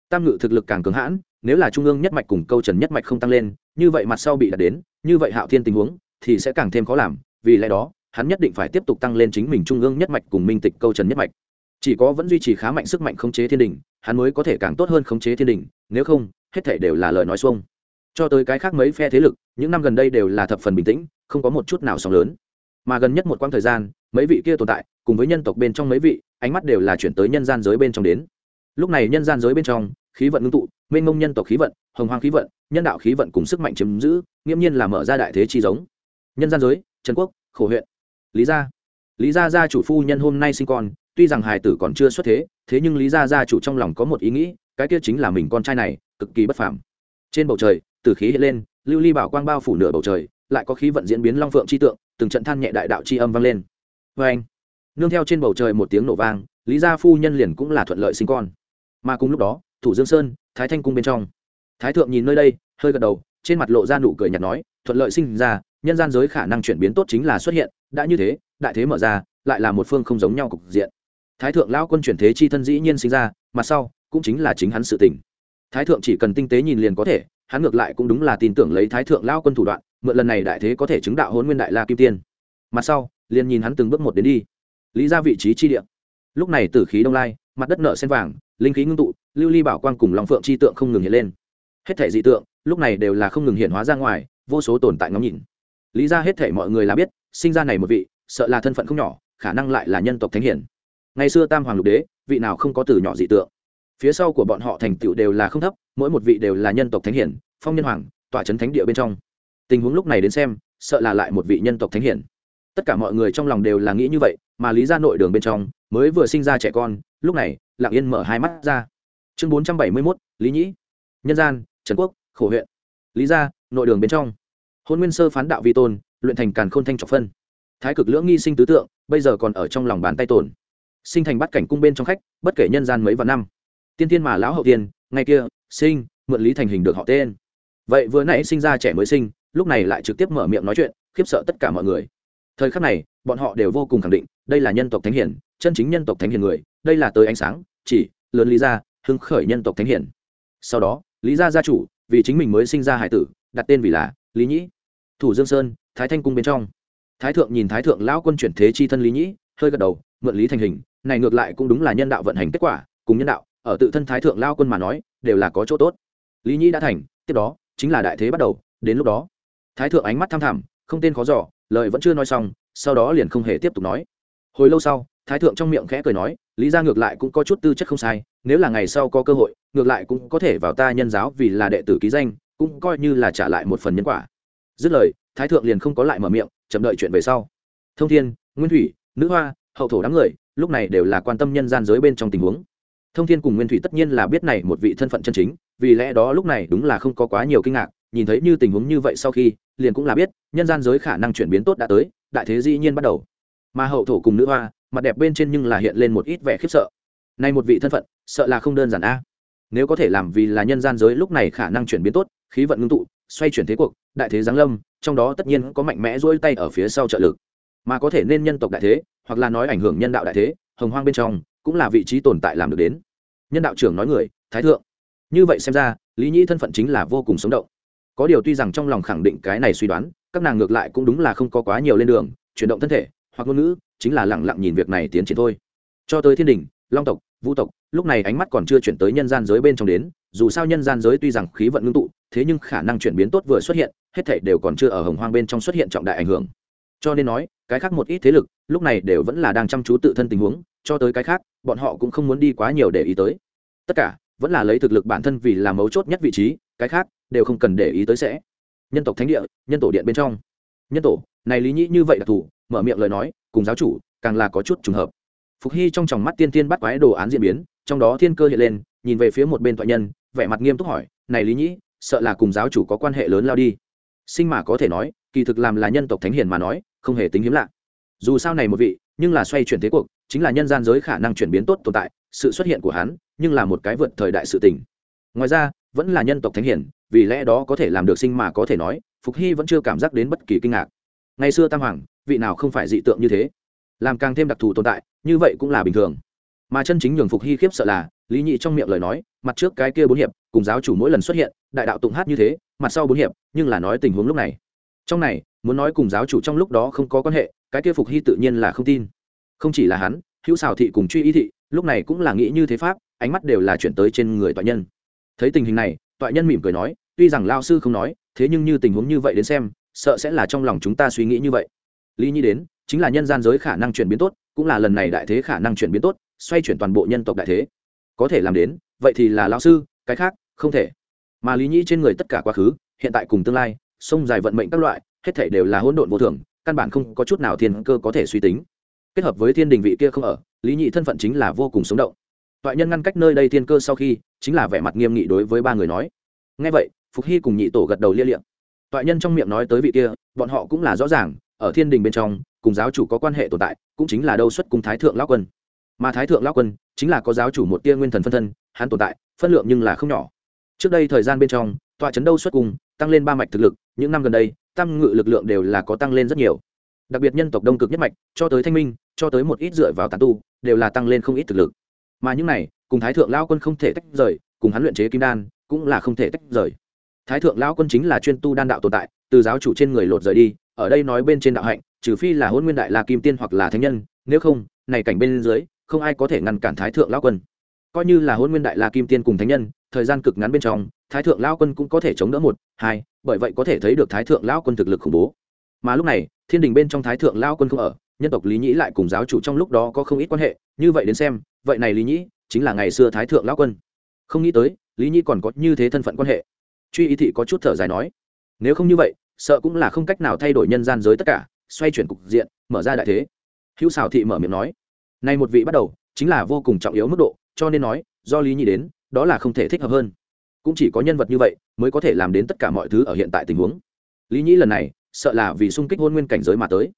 Tam ngự thực lực càng cứng hãn, nếu là trung ương nhất mạch cùng câu trần nhất mạch không tăng lên, như vậy mặt sau bị đạt đến, như vậy hạo thiên tình huống, thì sẽ càng thêm khó làm, vì lẽ đó, hắn nhất định phải tiếp tục tăng lên chính mình trung ương nhất mạch cùng minh tịch câu trần nhất mạch. Chỉ có vẫn duy trì khá mạnh sức mạnh khống chế thiên đình, hắn mới có thể càng tốt hơn khống chế thiên đình, nếu không hết thể đều là lời nói xuông. Cho tới cái khác mấy phe thế lực, những năm gần đây đều là thập phần bình tĩnh, không có một chút nào sóng lớn. Mà gần nhất một quãng thời gian, mấy vị kia tồn tại, cùng với nhân tộc bên trong mấy vị, ánh mắt đều là chuyển tới nhân gian giới bên trong đến. Lúc này nhân gian giới bên trong, khí vận ngưng tụ, mênh mông nhân tộc khí vận, hồng hoang khí vận, nhân đạo khí vận cùng sức mạnh chiếm giữ, nghiễm nhiên là mở ra đại thế chi giống. Nhân gian giới, trần quốc, khổ huyện, lý gia. Lý gia gia chủ phu nhân hôm nay sinh con, tuy rằng hài tử còn chưa xuất thế thế nhưng lý gia gia chủ trong lòng có một ý nghĩ cái kia chính là mình con trai này, cực kỳ bất phàm. Trên bầu trời, từ khí hiện lên, lưu ly bảo quang bao phủ nửa bầu trời, lại có khí vận diễn biến long phượng chi tượng, từng trận than nhẹ đại đạo chi âm vang lên. Vê anh, nương theo trên bầu trời một tiếng nổ vang, lý gia phu nhân liền cũng là thuận lợi sinh con. Mà cùng lúc đó, thủ dương sơn, thái thanh cung bên trong. Thái thượng nhìn nơi đây, hơi gật đầu, trên mặt lộ ra nụ cười nhạt nói, thuận lợi sinh ra, nhân gian giới khả năng chuyển biến tốt chính là xuất hiện, đã như thế, đại thế mở ra, lại là một phương không giống nhau cục diện. Thái thượng lao quân chuyển thế chi thân dĩ nhiên sinh ra mặt sau cũng chính là chính hắn sự tình. Thái thượng chỉ cần tinh tế nhìn liền có thể, hắn ngược lại cũng đúng là tin tưởng lấy thái thượng lao quân thủ đoạn, mượn lần này đại thế có thể chứng đạo hôn nguyên đại la kim tiên. Mặt sau, liền nhìn hắn từng bước một đến đi. Lý ra vị trí chi địa. Lúc này tử khí đông lai, mặt đất nợ sen vàng, linh khí ngưng tụ, lưu ly bảo quang cùng lòng phượng chi tượng không ngừng hiện lên. Hết thể dị tượng, lúc này đều là không ngừng hiện hóa ra ngoài, vô số tồn tại ngắm nhìn. Lý ra hết thể mọi người là biết, sinh ra này một vị, sợ là thân phận không nhỏ, khả năng lại là nhân tộc thánh hiển. Ngày xưa tam hoàng lục đế, vị nào không có từ nhỏ dị tượng? Phía sau của bọn họ thành tựu đều là không thấp, mỗi một vị đều là nhân tộc thánh hiển, phong nhân hoàng tỏa trấn thánh địa bên trong. Tình huống lúc này đến xem, sợ là lại một vị nhân tộc thánh hiển. Tất cả mọi người trong lòng đều là nghĩ như vậy, mà lý ra nội đường bên trong, mới vừa sinh ra trẻ con, lúc này, lặng yên mở hai mắt ra. Chương bốn trăm bảy mươi mốt, lý nhĩ. Nhân gian, trần quốc, khổ huyện. Lý gia, nội đường bên trong. Hôn nguyên sơ phán đạo vi tôn, luyện thành càn khôn thanh trọc phân. Thái cực lưỡng nghi sinh tứ tượng, bây giờ còn ở trong lòng bàn tay tồn. Sinh thành bắt cảnh cung bên trong khách, bất kể nhân gian mấy vạn năm tiên tiên mà lão hậu tiên ngay kia, sinh, mượn lý thành hình được họ tên. Vậy vừa nãy sinh ra trẻ mới sinh, lúc này lại trực tiếp mở miệng nói chuyện, khiếp sợ tất cả mọi người. Thời khắc này, bọn họ đều vô cùng khẳng định, đây là nhân tộc thánh hiển chân chính nhân tộc thánh hiển người, đây là tới ánh sáng, chỉ, lớn lý gia, hưng khởi nhân tộc thánh hiển sau đó, lý gia gia chủ, vì chính mình mới sinh ra hải tử, đặt tên vì là lý nhĩ. Thủ dương sơn, thái thanh cung bên trong. Thái thượng nhìn thái thượng lão quân chuyển thế chi thân lý nhĩ, hơi gật đầu, mượn lý thành hình, này ngược lại cũng đúng là nhân đạo vận hành kết quả, cùng nhân đạo ở tự thân thái thượng lao quân mà nói, đều là có chỗ tốt. Lý nhĩ đã thành, tiếp đó, chính là đại thế bắt đầu, đến lúc đó, thái thượng ánh mắt tham thẳm, không tên khó giỏ lời vẫn chưa nói xong, sau đó liền không hề tiếp tục nói. Hồi lâu sau, thái thượng trong miệng khẽ cười nói, lý ra ngược lại cũng có chút tư chất không sai, nếu là ngày sau có cơ hội, ngược lại cũng có thể vào ta nhân giáo vì là đệ tử ký danh, cũng coi như là trả lại một phần nhân quả. Dứt lời, thái thượng liền không có lại mở miệng, chậm đợi chuyện về sau. Thông thiên, nguyên thủy, nữ hoa, hậu thổ đám người, lúc này đều là quan tâm nhân gian giới bên trong tình huống thông thiên cùng nguyên thủy tất nhiên là biết này một vị thân phận chân chính, vì lẽ đó lúc này đúng là không có quá nhiều kinh ngạc, nhìn thấy như tình huống như vậy sau khi, liền cũng là biết, nhân gian giới khả năng chuyển biến tốt đã tới, đại thế dĩ nhiên bắt đầu. Mà hậu thổ cùng nữ hoa, mặt đẹp bên trên nhưng là hiện lên một ít vẻ khiếp sợ. Nay một vị thân phận, sợ là không đơn giản a. Nếu có thể làm vì là nhân gian giới lúc này khả năng chuyển biến tốt, khí vận ngưng tụ, xoay chuyển thế cuộc, đại thế giáng lâm, trong đó tất nhiên có mạnh mẽ rỗi tay ở phía sau trợ lực. Mà có thể nên nhân tộc đại thế, hoặc là nói ảnh hưởng nhân đạo đại thế, hồng hoang bên trong cũng là vị trí tồn tại làm được đến. Nhân đạo trưởng nói người, thái thượng. Như vậy xem ra, lý nhĩ thân phận chính là vô cùng sống động. Có điều tuy rằng trong lòng khẳng định cái này suy đoán, các nàng ngược lại cũng đúng là không có quá nhiều lên đường, chuyển động thân thể, hoặc ngôn ngữ, chính là lẳng lặng nhìn việc này tiến triển thôi. Cho tới thiên đình, long tộc vũ tộc, lúc này ánh mắt còn chưa chuyển tới nhân gian giới bên trong đến, dù sao nhân gian giới tuy rằng khí vận ngưng tụ, thế nhưng khả năng chuyển biến tốt vừa xuất hiện, hết thảy đều còn chưa ở hồng hoang bên trong xuất hiện trọng đại ảnh hưởng. Cho nên nói, cái khác một ít thế lực lúc này đều vẫn là đang chăm chú tự thân tình huống, cho tới cái khác, bọn họ cũng không muốn đi quá nhiều để ý tới. Tất cả, vẫn là lấy thực lực bản thân vì là mấu chốt nhất vị trí, cái khác, đều không cần để ý tới sẽ. Nhân tộc thánh địa, nhân tổ điện bên trong. Nhân tổ, này lý nhĩ như vậy đặc thù mở miệng lời nói, cùng giáo chủ, càng là có chút trùng hợp. Phục hy trong tròng mắt tiên tiên bắt quái đồ án diễn biến, trong đó thiên cơ hiện lên, nhìn về phía một bên thoại nhân, vẻ mặt nghiêm túc hỏi, này lý nhĩ, sợ là cùng giáo chủ có quan hệ lớn lao đi? Sinh mà có thể nói, kỳ thực làm là nhân tộc thánh hiền mà nói, không hề tính hiếm lạ dù sao này một vị, nhưng là xoay chuyển thế cuộc, chính là nhân gian giới khả năng chuyển biến tốt tồn tại, sự xuất hiện của hắn, nhưng là một cái vượt thời đại sự tình. Ngoài ra, vẫn là nhân tộc thánh hiển, vì lẽ đó có thể làm được sinh mà có thể nói, phục hy vẫn chưa cảm giác đến bất kỳ kinh ngạc. Ngày xưa tam hoàng, vị nào không phải dị tượng như thế? Làm càng thêm đặc thù tồn tại, như vậy cũng là bình thường. Mà chân chính nhường phục hy khiếp sợ là, lý nhị trong miệng lời nói, mặt trước cái kia bốn hiệp, cùng giáo chủ mỗi lần xuất hiện, đại đạo tụng hát như thế, mặt sau bốn hiệp, nhưng là nói tình huống lúc này. Trong này, muốn nói cùng giáo chủ trong lúc đó không có quan hệ cái kia phục hy tự nhiên là không tin. Không chỉ là hắn, hữu xào thị cùng truy ý thị, lúc này cũng là nghĩ như thế pháp, ánh mắt đều là chuyển tới trên người toại nhân. Thấy tình hình này, toại nhân mỉm cười nói, tuy rằng lao sư không nói, thế nhưng như tình huống như vậy đến xem, sợ sẽ là trong lòng chúng ta suy nghĩ như vậy. Lý nhi đến, chính là nhân gian giới khả năng chuyển biến tốt, cũng là lần này đại thế khả năng chuyển biến tốt, xoay chuyển toàn bộ nhân tộc đại thế. Có thể làm đến, vậy thì là lao sư, cái khác, không thể. Mà lý Nhi trên người tất cả quá khứ, hiện tại cùng tương lai, sông dài vận mệnh các loại, hết thể đều là hỗn độn vô thường căn bản không có chút nào thiên cơ có thể suy tính. Kết hợp với thiên đình vị kia không ở, lý nhị thân phận chính là vô cùng sống động. Toại nhân ngăn cách nơi đây thiên cơ sau khi, chính là vẻ mặt nghiêm nghị đối với ba người nói. Ngay vậy, phục hy cùng nhị tổ gật đầu lia liệm toại nhân trong miệng nói tới vị kia, bọn họ cũng là rõ ràng, ở thiên đình bên trong, cùng giáo chủ có quan hệ tồn tại, cũng chính là đâu xuất cùng thái thượng lão quân. Mà thái thượng lão quân chính là có giáo chủ một tia nguyên thần phân thân, hắn tồn tại, phân lượng nhưng là không nhỏ. Trước đây thời gian bên trong tọa trấn đâu xuất cùng tăng lên ba mạch thực lực, những năm gần đây tam ngự lực lượng đều là có tăng lên rất nhiều. Đặc biệt nhân tộc đông cực nhất mạch, cho tới thanh minh, cho tới một ít dựa vào tàn tu, đều là tăng lên không ít thực lực. Mà những này, cùng thái thượng lao quân không thể tách rời, cùng hắn luyện chế kim đan, cũng là không thể tách rời. Thái thượng lao quân chính là chuyên tu đan đạo tồn tại, từ giáo chủ trên người lột rời đi, ở đây nói bên trên đạo hạnh, trừ phi là hôn nguyên đại la kim tiên hoặc là thánh nhân, nếu không, này cảnh bên dưới, không ai có thể ngăn cản thái thượng lao quân. Coi như là hôn nguyên đại la kim tiên cùng thánh nhân, thời gian cực ngắn bên trong thái thượng lao quân cũng có thể chống đỡ một, hai, bởi vậy có thể thấy được thái thượng lao quân thực lực khủng bố. Mà lúc này, thiên đình bên trong thái thượng lao quân không ở, nhân tộc lý nhĩ lại cùng giáo chủ trong lúc đó có không ít quan hệ, như vậy đến xem, vậy này lý nhĩ chính là ngày xưa thái thượng lao quân. Không nghĩ tới, lý nhĩ còn có như thế thân phận quan hệ. Truy ý thị có chút thở dài nói, nếu không như vậy, sợ cũng là không cách nào thay đổi nhân gian giới tất cả, xoay chuyển cục diện, mở ra đại thế. Hữu xào thị mở miệng nói nay một vị bắt đầu, chính là vô cùng trọng yếu mức độ, cho nên nói, do lý nhĩ đến, đó là không thể thích hợp hơn cũng chỉ có nhân vật như vậy mới có thể làm đến tất cả mọi thứ ở hiện tại tình huống. Lý nhĩ lần này sợ là vì sung kích hôn nguyên cảnh giới mà tới.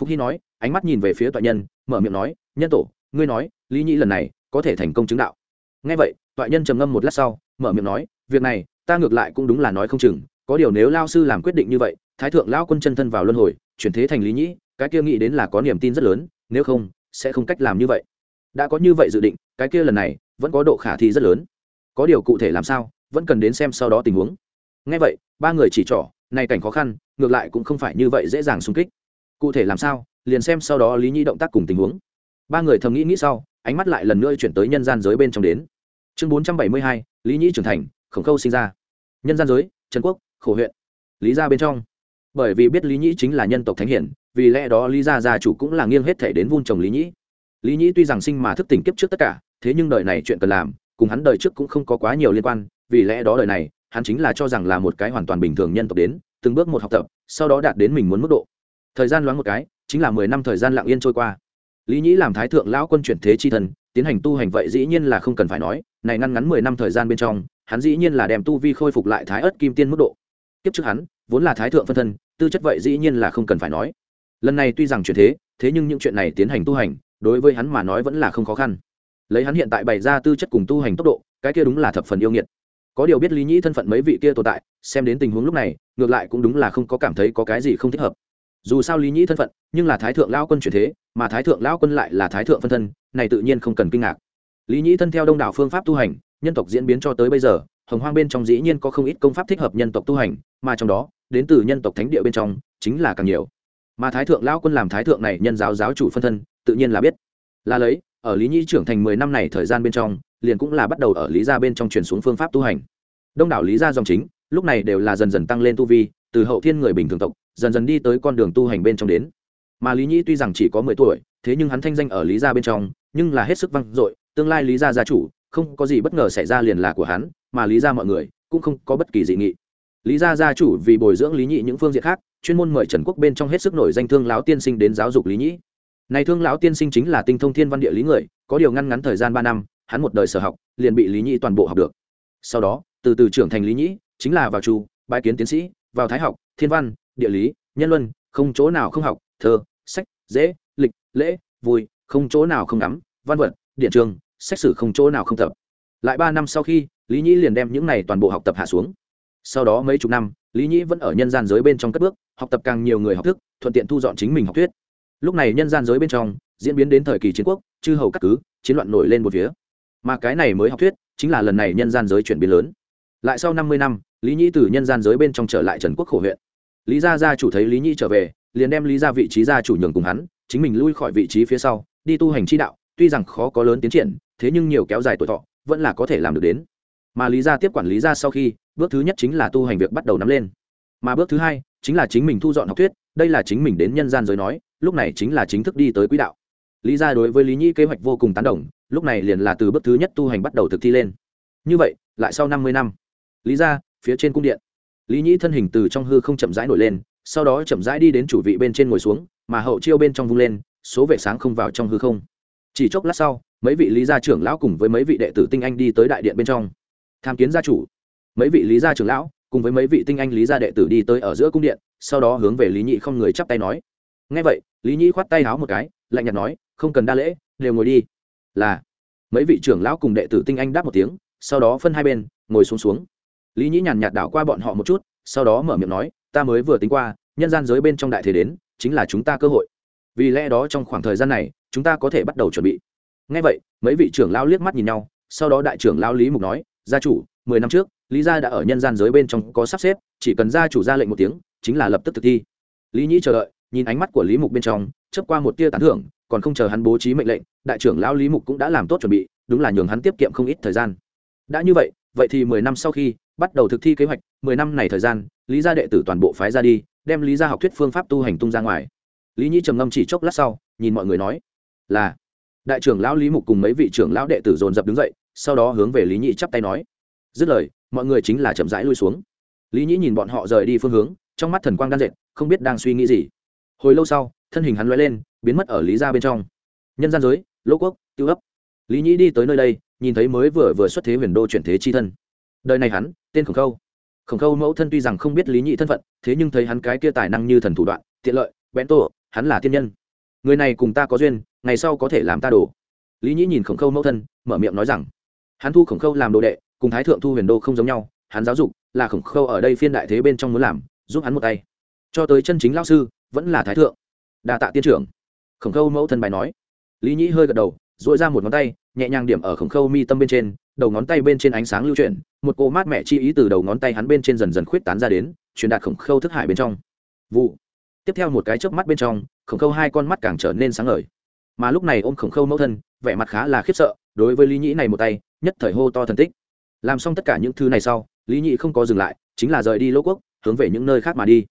Phúc hy nói, ánh mắt nhìn về phía toại nhân, mở miệng nói, nhân tổ, ngươi nói, lý nhĩ lần này có thể thành công chứng đạo. Ngay vậy, toại nhân trầm ngâm một lát sau, mở miệng nói, việc này, ta ngược lại cũng đúng là nói không chừng, có điều nếu lao sư làm quyết định như vậy, thái thượng lao quân chân thân vào luân hồi, chuyển thế thành lý nhĩ, cái kia nghĩ đến là có niềm tin rất lớn, nếu không, sẽ không cách làm như vậy. Đã có như vậy dự định, cái kia lần này vẫn có độ khả thi rất lớn. Có điều cụ thể làm sao vẫn cần đến xem sau đó tình huống. Ngay vậy, ba người chỉ trỏ này cảnh khó khăn, ngược lại cũng không phải như vậy dễ dàng xung kích. Cụ thể làm sao, liền xem sau đó lý Nhi động tác cùng tình huống. Ba người thầm nghĩ nghĩ sau, ánh mắt lại lần nữa chuyển tới nhân gian giới bên trong đến. Chương bốn trăm bảy mươi hai, lý nhĩ trưởng thành, khổng khâu sinh ra. Nhân gian giới, trần quốc, khổ huyện. Lý gia bên trong. Bởi vì biết lý nhĩ chính là nhân tộc thánh hiển, vì lẽ đó lý gia gia chủ cũng là nghiêng hết thể đến vun trồng lý nhĩ. Lý nhĩ tuy rằng sinh mà thức tỉnh kiếp trước tất cả, thế nhưng đời này chuyện cần làm, cùng hắn đời trước cũng không có quá nhiều liên quan vì lẽ đó đời này, hắn chính là cho rằng là một cái hoàn toàn bình thường nhân tộc đến, từng bước một học tập, sau đó đạt đến mình muốn mức độ. Thời gian loáng một cái, chính là mười năm thời gian lặng yên trôi qua. Lý nhĩ làm thái thượng lão quân chuyển thế chi thần, tiến hành tu hành vậy dĩ nhiên là không cần phải nói, này ngăn ngắn mười năm thời gian bên trong, hắn dĩ nhiên là đem tu vi khôi phục lại thái ớt kim tiên mức độ. Tiếp trước hắn, vốn là thái thượng phân thân, tư chất vậy dĩ nhiên là không cần phải nói. Lần này tuy rằng chuyển thế thế nhưng những chuyện này tiến hành tu hành, đối với hắn mà nói vẫn là không khó khăn. Lấy hắn hiện tại bày ra tư chất cùng tu hành tốc độ, cái kia đúng là thập phần yêu nghiệt có điều biết lý nhĩ thân phận mấy vị kia tồn tại, xem đến tình huống lúc này, ngược lại cũng đúng là không có cảm thấy có cái gì không thích hợp. Dù sao lý nhĩ thân phận, nhưng là thái thượng lão quân chuyển thế, mà thái thượng lão quân lại là thái thượng phân thân, này tự nhiên không cần kinh ngạc. Lý nhĩ thân theo đông đảo phương pháp tu hành, nhân tộc diễn biến cho tới bây giờ, hồng hoang bên trong dĩ nhiên có không ít công pháp thích hợp nhân tộc tu hành, mà trong đó, đến từ nhân tộc thánh địa bên trong, chính là càng nhiều. Mà thái thượng lão quân làm thái thượng này nhân giáo giáo chủ phân thân, tự nhiên là biết. Là lấy ở lý nhĩ trưởng thành mười năm này thời gian bên trong, liền cũng là bắt đầu ở lý gia bên trong truyền xuống phương pháp tu hành. Đông đảo lý gia dòng chính, lúc này đều là dần dần tăng lên tu vi, từ hậu thiên người bình thường tộc, dần dần đi tới con đường tu hành bên trong đến. Mà lý nhĩ tuy rằng chỉ có mười tuổi, thế nhưng hắn thanh danh ở lý gia bên trong, nhưng là hết sức vang dội, tương lai lý gia gia chủ, không có gì bất ngờ xảy ra liền là của hắn, mà lý gia mọi người cũng không có bất kỳ dị nghị. Lý gia gia chủ vì bồi dưỡng lý nhị những phương diện khác, chuyên môn mời trần quốc bên trong hết sức nổi danh thương lão tiên sinh đến giáo dục lý nhĩ này thương lão tiên sinh chính là tinh thông thiên văn địa lý người, có điều ngăn ngắn thời gian ba năm, hắn một đời sở học, liền bị lý nhĩ toàn bộ học được. Sau đó, từ từ trưởng thành lý nhĩ, chính là vào chu bãi kiến tiến sĩ, vào thái học, thiên văn, địa lý, nhân luân, không chỗ nào không học, thơ, sách, dễ, lịch, lễ, vui, không chỗ nào không ngắm, văn vật, điện trường, sách sử không chỗ nào không tập. Lại ba năm sau khi, lý nhĩ liền đem những này toàn bộ học tập hạ xuống. Sau đó mấy chục năm, lý nhĩ vẫn ở nhân gian giới bên trong cất bước, học tập càng nhiều người học thức, thuận tiện thu dọn chính mình học thuyết lúc này nhân gian giới bên trong, diễn biến đến thời kỳ chiến quốc, chư hầu các cứ, chiến loạn nổi lên một phía. Mà cái này mới học thuyết, chính là lần này nhân gian giới chuyển biến lớn. Lại sau năm mươi năm, lý nhĩ từ nhân gian giới bên trong trở lại trần quốc khổ huyện. Lý gia gia chủ thấy lý nhĩ trở về, liền đem lý ra vị trí gia chủ nhường cùng hắn, chính mình lui khỏi vị trí phía sau, đi tu hành chi đạo, tuy rằng khó có lớn tiến triển, thế nhưng nhiều kéo dài tuổi thọ, vẫn là có thể làm được đến. Mà lý gia tiếp quản lý gia sau khi, bước thứ nhất chính là tu hành việc bắt đầu nắm lên. Mà bước thứ hai, chính là chính mình thu dọn học thuyết, đây là chính mình đến nhân gian giới nói lúc này chính là chính thức đi tới quỹ đạo. Lý gia đối với lý nhĩ kế hoạch vô cùng tán đồng, lúc này liền là từ bước thứ nhất tu hành bắt đầu thực thi lên. Như vậy, lại sau năm mươi năm, lý gia, phía trên cung điện. Lý nhĩ thân hình từ trong hư không chậm rãi nổi lên, sau đó chậm rãi đi đến chủ vị bên trên ngồi xuống, mà hậu chiêu bên trong vung lên, số vệ sáng không vào trong hư không. Chỉ chốc lát sau, mấy vị lý gia trưởng lão cùng với mấy vị đệ tử tinh anh đi tới đại điện bên trong. Tham kiến gia chủ. Mấy vị lý gia trưởng lão cùng với mấy vị tinh anh lý gia đệ tử đi tới ở giữa cung điện, sau đó hướng về lý nhị không người chắp tay nói. Ngay vậy lý Nhĩ khoát tay háo một cái, lạnh nhạt nói, không cần đa lễ, đều ngồi đi. Là. Mấy vị trưởng lão cùng đệ tử tinh anh đáp một tiếng, sau đó phân hai bên, ngồi xuống xuống. Lý nhĩ nhàn nhạt đảo qua bọn họ một chút, sau đó mở miệng nói, ta mới vừa tính qua, nhân gian giới bên trong đại thế đến, chính là chúng ta cơ hội. Vì lẽ đó trong khoảng thời gian này, chúng ta có thể bắt đầu chuẩn bị. Ngay vậy, mấy vị trưởng lao liếc mắt nhìn nhau, sau đó đại trưởng lao lý mục nói, gia chủ, mười năm trước, lý gia đã ở nhân gian giới bên trong có sắp xếp, chỉ cần gia chủ ra lệnh một tiếng, chính là lập tức thực thi. Lý nhĩ chờ đợi nhìn ánh mắt của lý mục bên trong, chớp qua một tia tán thưởng, còn không chờ hắn bố trí mệnh lệnh, đại trưởng lão lý mục cũng đã làm tốt chuẩn bị, đúng là nhường hắn tiết kiệm không ít thời gian. Đã như vậy vậy thì mười năm sau khi bắt đầu thực thi kế hoạch, mười năm này thời gian, lý gia đệ tử toàn bộ phái ra đi, đem lý gia học thuyết phương pháp tu hành tung ra ngoài. Lý nhĩ trầm ngâm chỉ chốc lát sau, nhìn mọi người nói, là. Đại trưởng lão lý mục cùng mấy vị trưởng lão đệ tử dồn dập đứng dậy, sau đó hướng về lý nhĩ chắp tay nói, dứt lời, mọi người chính là chậm rãi lui xuống. Lý nhĩ nhìn bọn họ rời đi phương hướng, trong mắt thần quang đan dệt, không biết đang suy nghĩ gì hồi lâu sau, thân hình hắn l lên, biến mất ở lý gia bên trong. Nhân gian giới, lỗ quốc, tiêu ấp. Lý nhĩ đi tới nơi đây, nhìn thấy mới vừa vừa xuất thế huyền đô chuyển thế chi thân. Đời này hắn, tên khổng khâu. Khổng khâu mẫu thân tuy rằng không biết lý nhị thân phận, thế nhưng thấy hắn cái kia tài năng như thần thủ đoạn, tiện lợi bẽn tổ hắn là tiên nhân. Người này cùng ta có duyên, ngày sau có thể làm ta đồ. Lý nhĩ nhìn khổng khâu mẫu thân, mở miệng nói rằng, hắn thu khổng khâu làm đồ đệ, cùng thái thượng thu huyền đô không giống nhau, hắn giáo dục là khổng khâu ở đây phiên đại thế bên trong muốn làm, giúp hắn một tay. Cho tới chân chính lao sư vẫn là thái thượng. Đa tạ tiên trưởng. Khổng khâu mẫu thân bài nói. Lý nhĩ hơi gật đầu dội ra một ngón tay, nhẹ nhàng điểm ở khổng khâu mi tâm bên trên, đầu ngón tay bên trên ánh sáng lưu chuyển, một cô mát mẹ chi ý từ đầu ngón tay hắn bên trên dần dần khuyết tán ra đến, truyền đạt khổng khâu thức hải bên trong. Vụ. Tiếp theo một cái chớp mắt bên trong, khổng khâu hai con mắt càng trở nên sáng ngời. Mà lúc này ôm khổng khâu mẫu thân, vẻ mặt khá là khiếp sợ, đối với lý nhĩ này một tay, nhất thời hô to thần tích. Làm xong tất cả những thứ này sau, lý nhĩ không có dừng lại, chính là rời đi lỗ quốc, hướng về những nơi khác mà đi.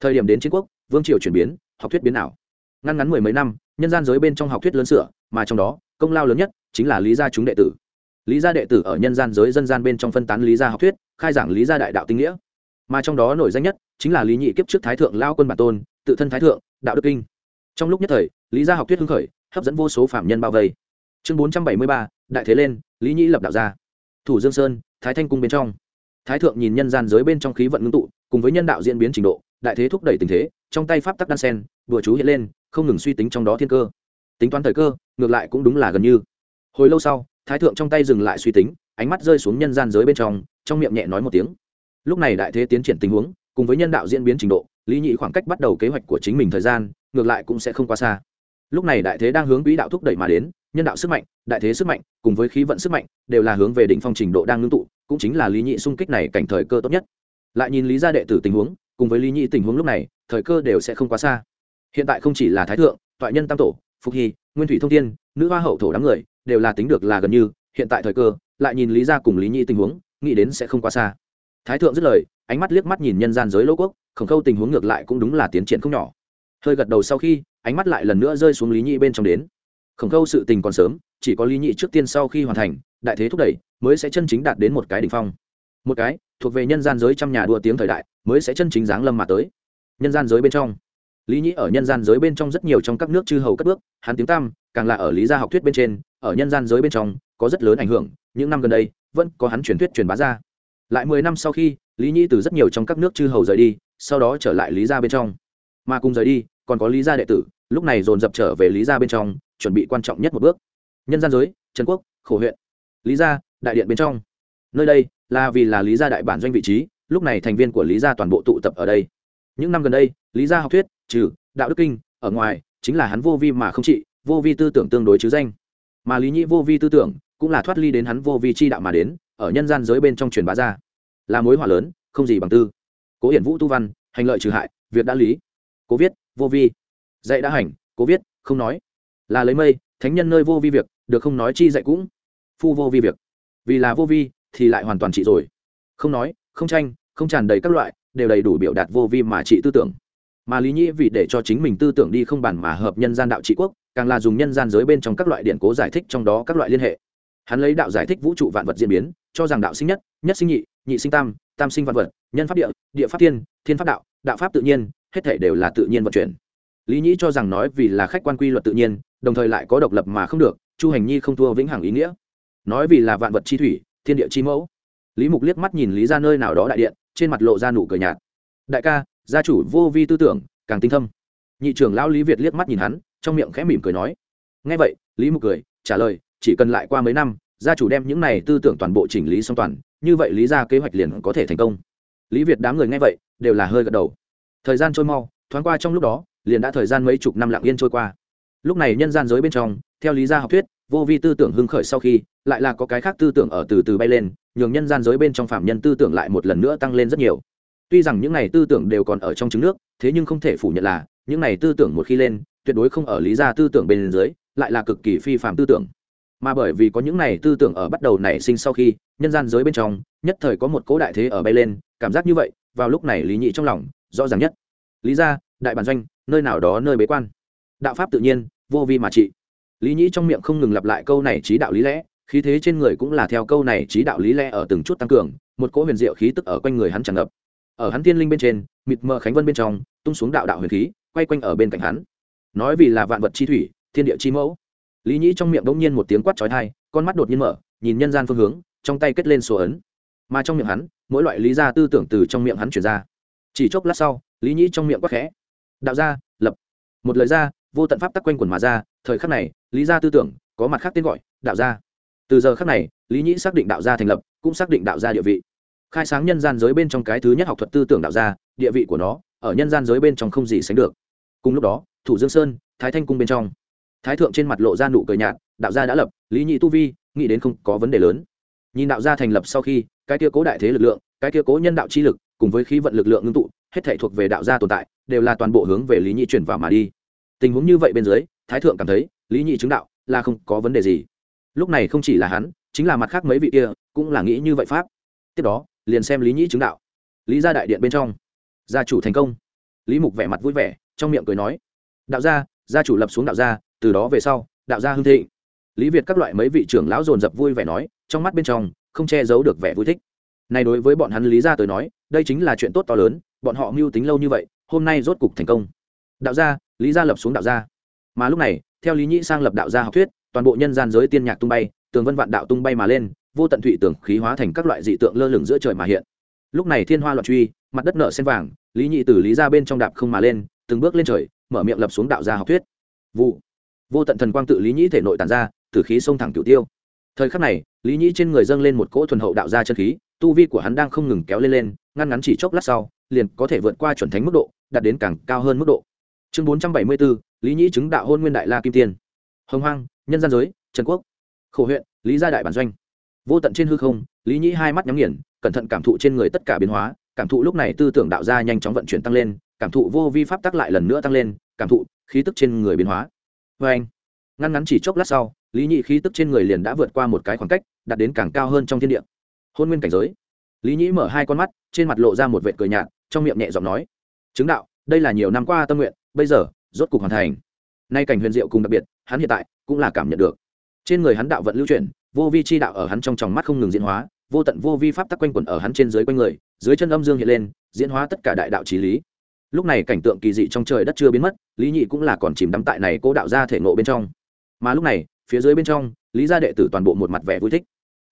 Thời điểm đến chiến quốc vương triều chuyển biến, học thuyết biến nào ngăn ngắn mười mấy năm, nhân gian giới bên trong học thuyết lớn sửa, mà trong đó, công lao lớn nhất chính là lý gia chúng đệ tử. Lý gia đệ tử ở nhân gian giới dân gian bên trong phân tán lý gia học thuyết, khai giảng lý gia đại đạo tinh nghĩa. Mà trong đó nổi danh nhất chính là lý nhị kiếp trước thái thượng lao quân bản tôn, tự thân thái thượng, đạo đức kinh. Trong lúc nhất thời, lý gia học thuyết hưng khởi, hấp dẫn vô số phạm nhân bao vây. Chương bốn trăm bảy mươi ba, đại thế lên, lý nhị lập đạo gia. Thủ dương sơn, thái thanh cung bên trong. Thái thượng nhìn nhân gian giới bên trong khí vận ngưng tụ, cùng với nhân đạo diễn biến trình độ đại thế thúc đẩy tình thế, trong tay pháp tắc đan sen, đùa chú hiện lên, không ngừng suy tính trong đó thiên cơ. Tính toán thời cơ, ngược lại cũng đúng là gần như. Hồi lâu sau, thái thượng trong tay dừng lại suy tính, ánh mắt rơi xuống nhân gian giới bên trong trong miệng nhẹ nói một tiếng. Lúc này đại thế tiến triển tình huống, cùng với nhân đạo diễn biến trình độ, lý nhị khoảng cách bắt đầu kế hoạch của chính mình thời gian, ngược lại cũng sẽ không quá xa. Lúc này đại thế đang hướng quỹ đạo thúc đẩy mà đến, nhân đạo sức mạnh, đại thế sức mạnh, cùng với khí vận sức mạnh, đều là hướng về đỉnh phong trình độ đang ngưng tụ, cũng chính là lý nhị xung kích này cảnh thời cơ tốt nhất. Lại nhìn lý gia đệ tử tình huống cùng với lý nhị tình huống lúc này, thời cơ đều sẽ không quá xa. Hiện tại không chỉ là thái thượng, toại nhân tam tổ, phục hy, nguyên thủy thông tiên nữ hoa hậu thổ đám người, đều là tính được là gần như, hiện tại thời cơ, lại nhìn lý gia cùng lý nhị tình huống, nghĩ đến sẽ không quá xa. Thái thượng dứt lời, ánh mắt liếc mắt nhìn nhân gian giới lỗ quốc, khổng khâu tình huống ngược lại cũng đúng là tiến triển không nhỏ. Hơi gật đầu sau khi, ánh mắt lại lần nữa rơi xuống lý nhị bên trong đến. Khổng khâu sự tình còn sớm, chỉ có lý nhị trước tiên sau khi hoàn thành, đại thế thúc đẩy, mới sẽ chân chính đạt đến một cái đ ỉ n h phong. Một cái, thuộc về nhân gian giới trăm nhà đua tiếng thời đại mới sẽ chân chính dáng lâm mà tới. Nhân gian giới bên trong. Lý nhị ở nhân gian giới bên trong rất nhiều trong các nước chư hầu cất bước, hắn tiếng tam càng là ở lý gia học thuyết bên trên, ở nhân gian giới bên trong, có rất lớn ảnh hưởng, những năm gần đây, vẫn có hắn truyền thuyết truyền bá ra. Lại mười năm sau khi, lý nhĩ từ rất nhiều trong các nước chư hầu rời đi, sau đó trở lại lý gia bên trong. Mà cùng rời đi, còn có lý gia đệ tử, lúc này dồn dập trở về lý gia bên trong, chuẩn bị quan trọng nhất một bước. Nhân gian giới, trần quốc, khổ huyện. Lý gia, đại điện bên trong. Nơi đây, là vì là lý gia đại bản doanh vị trí lúc này thành viên của lý gia toàn bộ tụ tập ở đây. Những năm gần đây, lý gia học thuyết, trừ, đạo đức kinh, ở ngoài, chính là hắn vô vi mà không trị, vô vi tư tưởng tương đối chứ danh. Mà lý nhĩ vô vi tư tưởng cũng là thoát ly đến hắn vô vi chi đạo mà đến, ở nhân gian giới bên trong truyền bá ra. Là mối hỏa lớn, không gì bằng tư. Cố hiển vũ tu văn, hành lợi trừ hại, việc đã lý. Cố viết, vô vi. Dạy đã hành, cố viết, không nói. Là lấy mây, thánh nhân nơi vô vi việc, được không nói chi dạy cũng. Phu vô vi việc. Vì là vô vi, thì lại hoàn toàn trị rồi. Không nói, không tranh không tràn đầy các loại, đều đầy đủ biểu đạt vô vi mà trị tư tưởng. Mà lý nhĩ vì để cho chính mình tư tưởng đi không bàn mà hợp nhân gian đạo trị quốc, càng là dùng nhân gian giới bên trong các loại điện cố giải thích trong đó các loại liên hệ. Hắn lấy đạo giải thích vũ trụ vạn vật diễn biến, cho rằng đạo sinh nhất nhất sinh nhị nhị sinh tam tam sinh vạn vật, nhân pháp địa địa pháp thiên thiên pháp đạo đạo pháp tự nhiên, hết thể đều là tự nhiên vận chuyển. Lý nhĩ cho rằng nói vì là khách quan quy luật tự nhiên, đồng thời lại có độc lập mà không được, chu hành nhi không thua vĩnh hằng ý nghĩa. Nói vì là vạn vật chi thủy, thiên địa chi mẫu. Lý mục liếc mắt nhìn lý ra nơi nào đó đại điện trên mặt lộ ra nụ cười nhạt. Đại ca, gia chủ vô vi tư tưởng, càng tinh thâm. Nhị trưởng lão lý việt liếc mắt nhìn hắn, trong miệng khẽ mỉm cười nói. Ngay vậy, lý mục cười, trả lời, chỉ cần lại qua mấy năm, gia chủ đem những này tư tưởng toàn bộ chỉnh lý xong toàn, như vậy lý ra kế hoạch liền có thể thành công. Lý việt đám người nghe vậy, đều là hơi gật đầu. Thời gian trôi mau, thoáng qua trong lúc đó, liền đã thời gian mấy chục năm lặng yên trôi qua. Lúc này nhân gian giới bên trong, theo lý gia học thuyết vô vi tư tưởng hưng khởi sau khi, lại là có cái khác tư tưởng ở từ từ bay lên, nhường nhân gian giới bên trong phạm nhân tư tưởng lại một lần nữa tăng lên rất nhiều. Tuy rằng những này tư tưởng đều còn ở trong trứng nước, thế nhưng không thể phủ nhận là, những này tư tưởng một khi lên, tuyệt đối không ở lý gia tư tưởng bên dưới, lại là cực kỳ phi phạm tư tưởng. Mà bởi vì có những này tư tưởng ở bắt đầu nảy sinh sau khi, nhân gian giới bên trong, nhất thời có một cố đại thế ở bay lên, cảm giác như vậy, vào lúc này lý nhị trong lòng, rõ ràng nhất. Lý ra đại bản doanh, nơi nào đó nơi bế quan. Đạo pháp tự nhiên, vô vi mà trị lý nhĩ trong miệng không ngừng lặp lại câu này trí đạo lý lẽ, khí thế trên người cũng là theo câu này trí đạo lý lẽ ở từng chút tăng cường, một cỗ huyền diệu khí tức ở quanh người hắn tràn ngập. Ở hắn tiên linh bên trên, mịt mờ khánh vân bên trong, tung xuống đạo đạo huyền khí, quay quanh ở bên cạnh hắn. Nói vì là vạn vật chi thủy, thiên địa chi mẫu. Lý nhĩ trong miệng đ ỗ n g nhiên một tiếng quát trói thai con mắt đột nhiên mở, nhìn nhân gian phương hướng, trong tay kết lên số ấn. Mà trong miệng hắn, mỗi loại lý gia tư tưởng từ trong miệng hắn chuyển ra. Chỉ chốc lát sau, lý nhĩ trong miệng quát khẽ. Đạo ra lập. Một lời ra vô tận pháp tắc quanh quần mà ra, thời khắc này, lý gia tư tưởng có mặt khác tên gọi, đạo gia. Từ giờ khắc này, lý nhĩ xác định đạo gia thành lập, cũng xác định đạo gia địa vị. Khai sáng nhân gian giới bên trong cái thứ nhất học thuật tư tưởng đạo gia, địa vị của nó, ở nhân gian giới bên trong không gì sánh được. Cùng lúc đó, thủ dương sơn, thái thanh cung bên trong. Thái thượng trên mặt lộ ra nụ cười nhạt, đạo gia đã lập, lý nhị tu vi, nghĩ đến không có vấn đề lớn. Nhìn đạo gia thành lập sau khi, cái kia cố đại thế lực lượng, cái kia cố nhân đạo chi lực, cùng với khí vận lực lượng ngưng tụ, hết thể thuộc về đạo gia tồn tại, đều là toàn bộ hướng về lý nhị chuyển vào mà đi tình huống như vậy bên dưới, thái thượng cảm thấy, lý nhị chứng đạo là không có vấn đề gì. Lúc này không chỉ là hắn, chính là mặt khác mấy vị kia cũng là nghĩ như vậy pháp. Tiếp đó, liền xem lý nhị chứng đạo. Lý gia đại điện bên trong, gia chủ thành công. Lý mục vẻ mặt vui vẻ, trong miệng cười nói, đạo gia gia chủ lập xuống đạo gia, từ đó về sau, đạo gia hưng thịnh. Lý việt các loại mấy vị trưởng lão dồn dập vui vẻ nói, trong mắt bên trong, không che giấu được vẻ vui thích. Này đối với bọn hắn lý gia tới nói, đây chính là chuyện tốt to lớn, bọn họ mưu tính lâu như vậy, hôm nay rốt cục thành công. Đạo gia lý gia lập xuống đạo gia. Mà lúc này, theo lý nhĩ sang lập đạo gia học thuyết, toàn bộ nhân gian giới tiên nhạc tung bay, tường vân vạn đạo tung bay mà lên, vô tận thụy tưởng khí hóa thành các loại dị tượng lơ lửng giữa trời mà hiện. Lúc này thiên hoa loạn truy, mặt đất nở sen vàng, lý nhị từ lý ra bên trong đạp không mà lên, từng bước lên trời, mở miệng lập xuống đạo gia học thuyết. Vụ. Vô tận thần quang tự lý nhĩ thể nội tàn ra, từ khí sông thẳng cửu tiêu. Thời khắc này, lý nhĩ trên người dâng lên một cỗ thuần hậu đạo gia chân khí, tu vi của hắn đang không ngừng kéo lên lên, ngăn ngắn chỉ chốc lát sau, liền có thể vượt qua chuẩn thánh mức độ, đạt đến càng cao hơn mức độ chương bốn trăm bảy mươi bốn lý nhĩ chứng đạo hôn nguyên đại la kim tiên. Hồng hoang, nhân gian giới, trần quốc. Khổ huyện, lý gia đại bản doanh. Vô tận trên hư không, lý nhĩ hai mắt nhắm nghiền, cẩn thận cảm thụ trên người tất cả biến hóa, cảm thụ lúc này tư tưởng đạo gia nhanh chóng vận chuyển tăng lên, cảm thụ vô vi pháp tắc lại lần nữa tăng lên, cảm thụ khí tức trên người biến hóa. Vê anh, ngăn ngắn chỉ chốc lát sau, lý nhị khí tức trên người liền đã vượt qua một cái khoảng cách, đạt đến càng cao hơn trong thiên địa. Hôn nguyên cảnh giới. Lý nhĩ mở hai con mắt, trên mặt lộ ra một vệt cười nhạt, trong miệng nhẹ giọng nói, chứng đạo, đây là nhiều năm qua tâm nguyện bây giờ, rốt cục hoàn thành. Nay cảnh huyền diệu cùng đặc biệt, hắn hiện tại cũng là cảm nhận được. Trên người hắn đạo vận lưu chuyển, vô vi chi đạo ở hắn trong tròng mắt không ngừng diễn hóa, vô tận vô vi pháp tắc quanh quẩn ở hắn trên dưới quanh người, dưới chân âm dương hiện lên, diễn hóa tất cả đại đạo trí lý. Lúc này cảnh tượng kỳ dị trong trời đất chưa biến mất, lý nhị cũng là còn chìm đắm tại này cố đạo ra thể ngộ bên trong. Mà lúc này, phía dưới bên trong, lý gia đệ tử toàn bộ một mặt vẻ vui thích.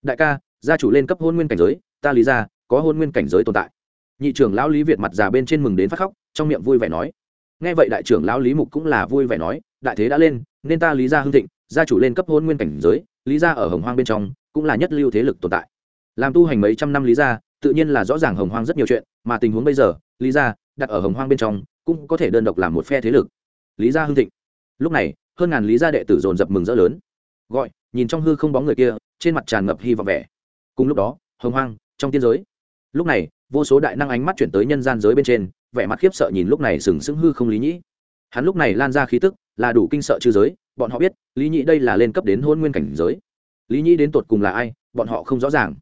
Đại ca, gia chủ lên cấp hôn nguyên cảnh giới, ta lý gia có hôn nguyên cảnh giới tồn tại. Nhị trưởng lão lý việt mặt già bên trên mừng đến phát khóc, trong miệng vui vẻ nói nghe vậy đại trưởng lão lý mục cũng là vui vẻ nói, đại thế đã lên, nên ta lý gia hưng thịnh, gia chủ lên cấp hôn nguyên cảnh giới, lý gia ở hồng hoang bên trong cũng là nhất lưu thế lực tồn tại. Làm tu hành mấy trăm năm lý gia, tự nhiên là rõ ràng hồng hoang rất nhiều chuyện, mà tình huống bây giờ, lý gia đặt ở hồng hoang bên trong cũng có thể đơn độc làm một phe thế lực. Lý gia hưng thịnh. Lúc này, hơn ngàn lý gia đệ tử dồn dập mừng rỡ lớn. Gọi, nhìn trong hư không bóng người kia, trên mặt tràn ngập hy vọng vẻ. Cùng lúc đó, hồng hoang, trong tiên giới. Lúc này, vô số đại năng ánh mắt chuyển tới nhân gian giới bên trên vẻ mặt khiếp sợ nhìn lúc này sừng sững hư không lý nhĩ. Hắn lúc này lan ra khí tức, là đủ kinh sợ chư giới, bọn họ biết, lý nhĩ đây là lên cấp đến hôn nguyên cảnh giới. Lý nhĩ đến tột cùng là ai, bọn họ không rõ ràng.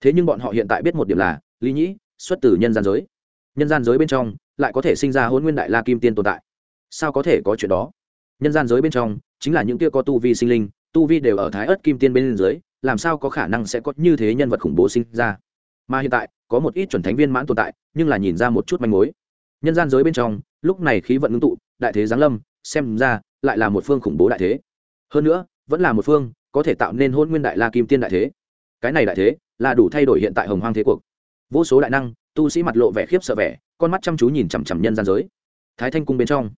Thế nhưng bọn họ hiện tại biết một điểm là, lý nhĩ xuất từ nhân gian giới. Nhân gian giới bên trong, lại có thể sinh ra hôn nguyên đại la kim tiên tồn tại. Sao có thể có chuyện đó? Nhân gian giới bên trong, chính là những kia có tu vi sinh linh, tu vi đều ở thái ớt kim tiên bên dưới, làm sao có khả năng sẽ có như thế nhân vật khủng bố sinh ra? Mà hiện tại, có một ít chuẩn thánh viên mãn tồn tại, nhưng là nhìn ra một chút manh mối nhân gian giới bên trong, lúc này khí vận ngưng tụ, đại thế giáng lâm, xem ra lại là một phương khủng bố đại thế. Hơn nữa, vẫn là một phương có thể tạo nên hôn nguyên đại la kim tiên đại thế. Cái này đại thế là đủ thay đổi hiện tại hồng hoang thế cuộc. Vô số đại năng, tu sĩ mặt lộ vẻ khiếp sợ vẻ, con mắt chăm chú nhìn chằm chằm nhân gian giới. Thái thanh cung bên trong,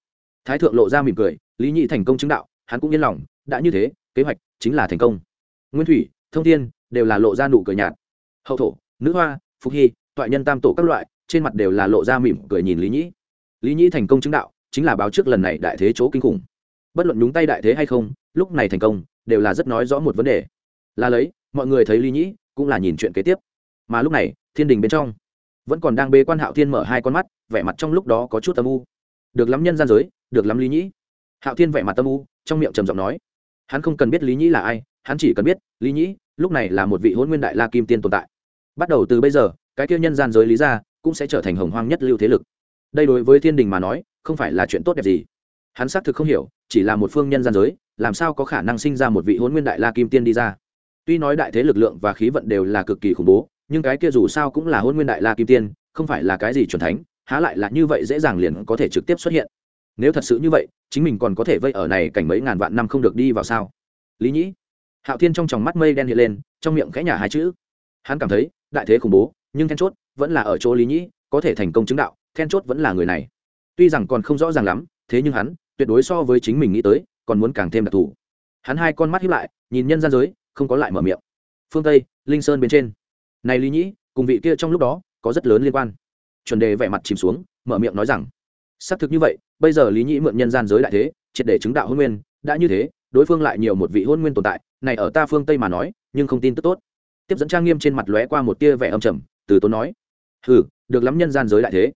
thái thượng lộ ra mỉm cười, lý nhị thành công chứng đạo, hắn cũng yên lòng, đã như thế, kế hoạch chính là thành công. Nguyên thủy, thông thiên đều là lộ ra nụ cười nhạt. Hậu thổ, nữ hoa, phục hy, toại nhân tam tổ các loại trên mặt đều là lộ ra mỉm cười nhìn lý nhĩ. Lý nhĩ thành công chứng đạo, chính là báo trước lần này đại thế chỗ kinh khủng. Bất luận nhúng tay đại thế hay không, lúc này thành công, đều là rất nói rõ một vấn đề. Là lấy, mọi người thấy lý nhĩ, cũng là nhìn chuyện kế tiếp. Mà lúc này, thiên đình bên trong, vẫn còn đang bê quan hạo thiên mở hai con mắt, vẻ mặt trong lúc đó có chút âm u. Được lắm nhân gian giới, được lắm lý nhĩ. Hạo thiên vẻ mặt âm u, trong miệng trầm giọng nói. Hắn không cần biết lý nhĩ là ai, hắn chỉ cần biết, lý nhĩ, lúc này là một vị hôn nguyên đại la kim tiên tồn tại. Bắt đầu từ bây giờ, cái kia nhân gian giới lý ra cũng sẽ trở thành hồng hoang nhất lưu thế lực. Đây đối với thiên đình mà nói, không phải là chuyện tốt đẹp gì. Hắn xác thực không hiểu, chỉ là một phương nhân gian giới, làm sao có khả năng sinh ra một vị hôn nguyên đại la kim tiên đi ra. Tuy nói đại thế lực lượng và khí vận đều là cực kỳ khủng bố, nhưng cái kia dù sao cũng là hôn nguyên đại la kim tiên, không phải là cái gì chuẩn thánh, há lại là như vậy dễ dàng liền có thể trực tiếp xuất hiện. Nếu thật sự như vậy, chính mình còn có thể vây ở này cảnh mấy ngàn vạn năm không được đi vào sao? Lý nhĩ, hạo thiên trong tròng mắt mây đen hiện lên, trong miệng khẽ nhả hai chữ. Hắn cảm thấy, đại thế khủng bố, nhưng then chốt vẫn là ở chỗ lý nhĩ, có thể thành công chứng đạo, then chốt vẫn là người này. Tuy rằng còn không rõ ràng lắm, thế nhưng hắn, tuyệt đối so với chính mình nghĩ tới, còn muốn càng thêm đặc thù. Hắn hai con mắt hiếp lại, nhìn nhân gian giới, không có lại mở miệng. Phương tây, linh sơn bên trên. Này lý nhĩ, cùng vị kia trong lúc đó, có rất lớn liên quan. Chuẩn đề vẻ mặt chìm xuống, mở miệng nói rằng, xác thực như vậy, bây giờ lý nhĩ mượn nhân gian giới đại thế, triệt để chứng đạo hôn nguyên, đã như thế, đối phương lại nhiều một vị hôn nguyên tồn tại, này ở ta phương tây mà nói, nhưng không tin tức tốt. Tiếp dẫn trang nghiêm trên mặt lóe qua một tia vẻ âm trầm, từ tốn nói hừ, được lắm nhân gian giới đại thế.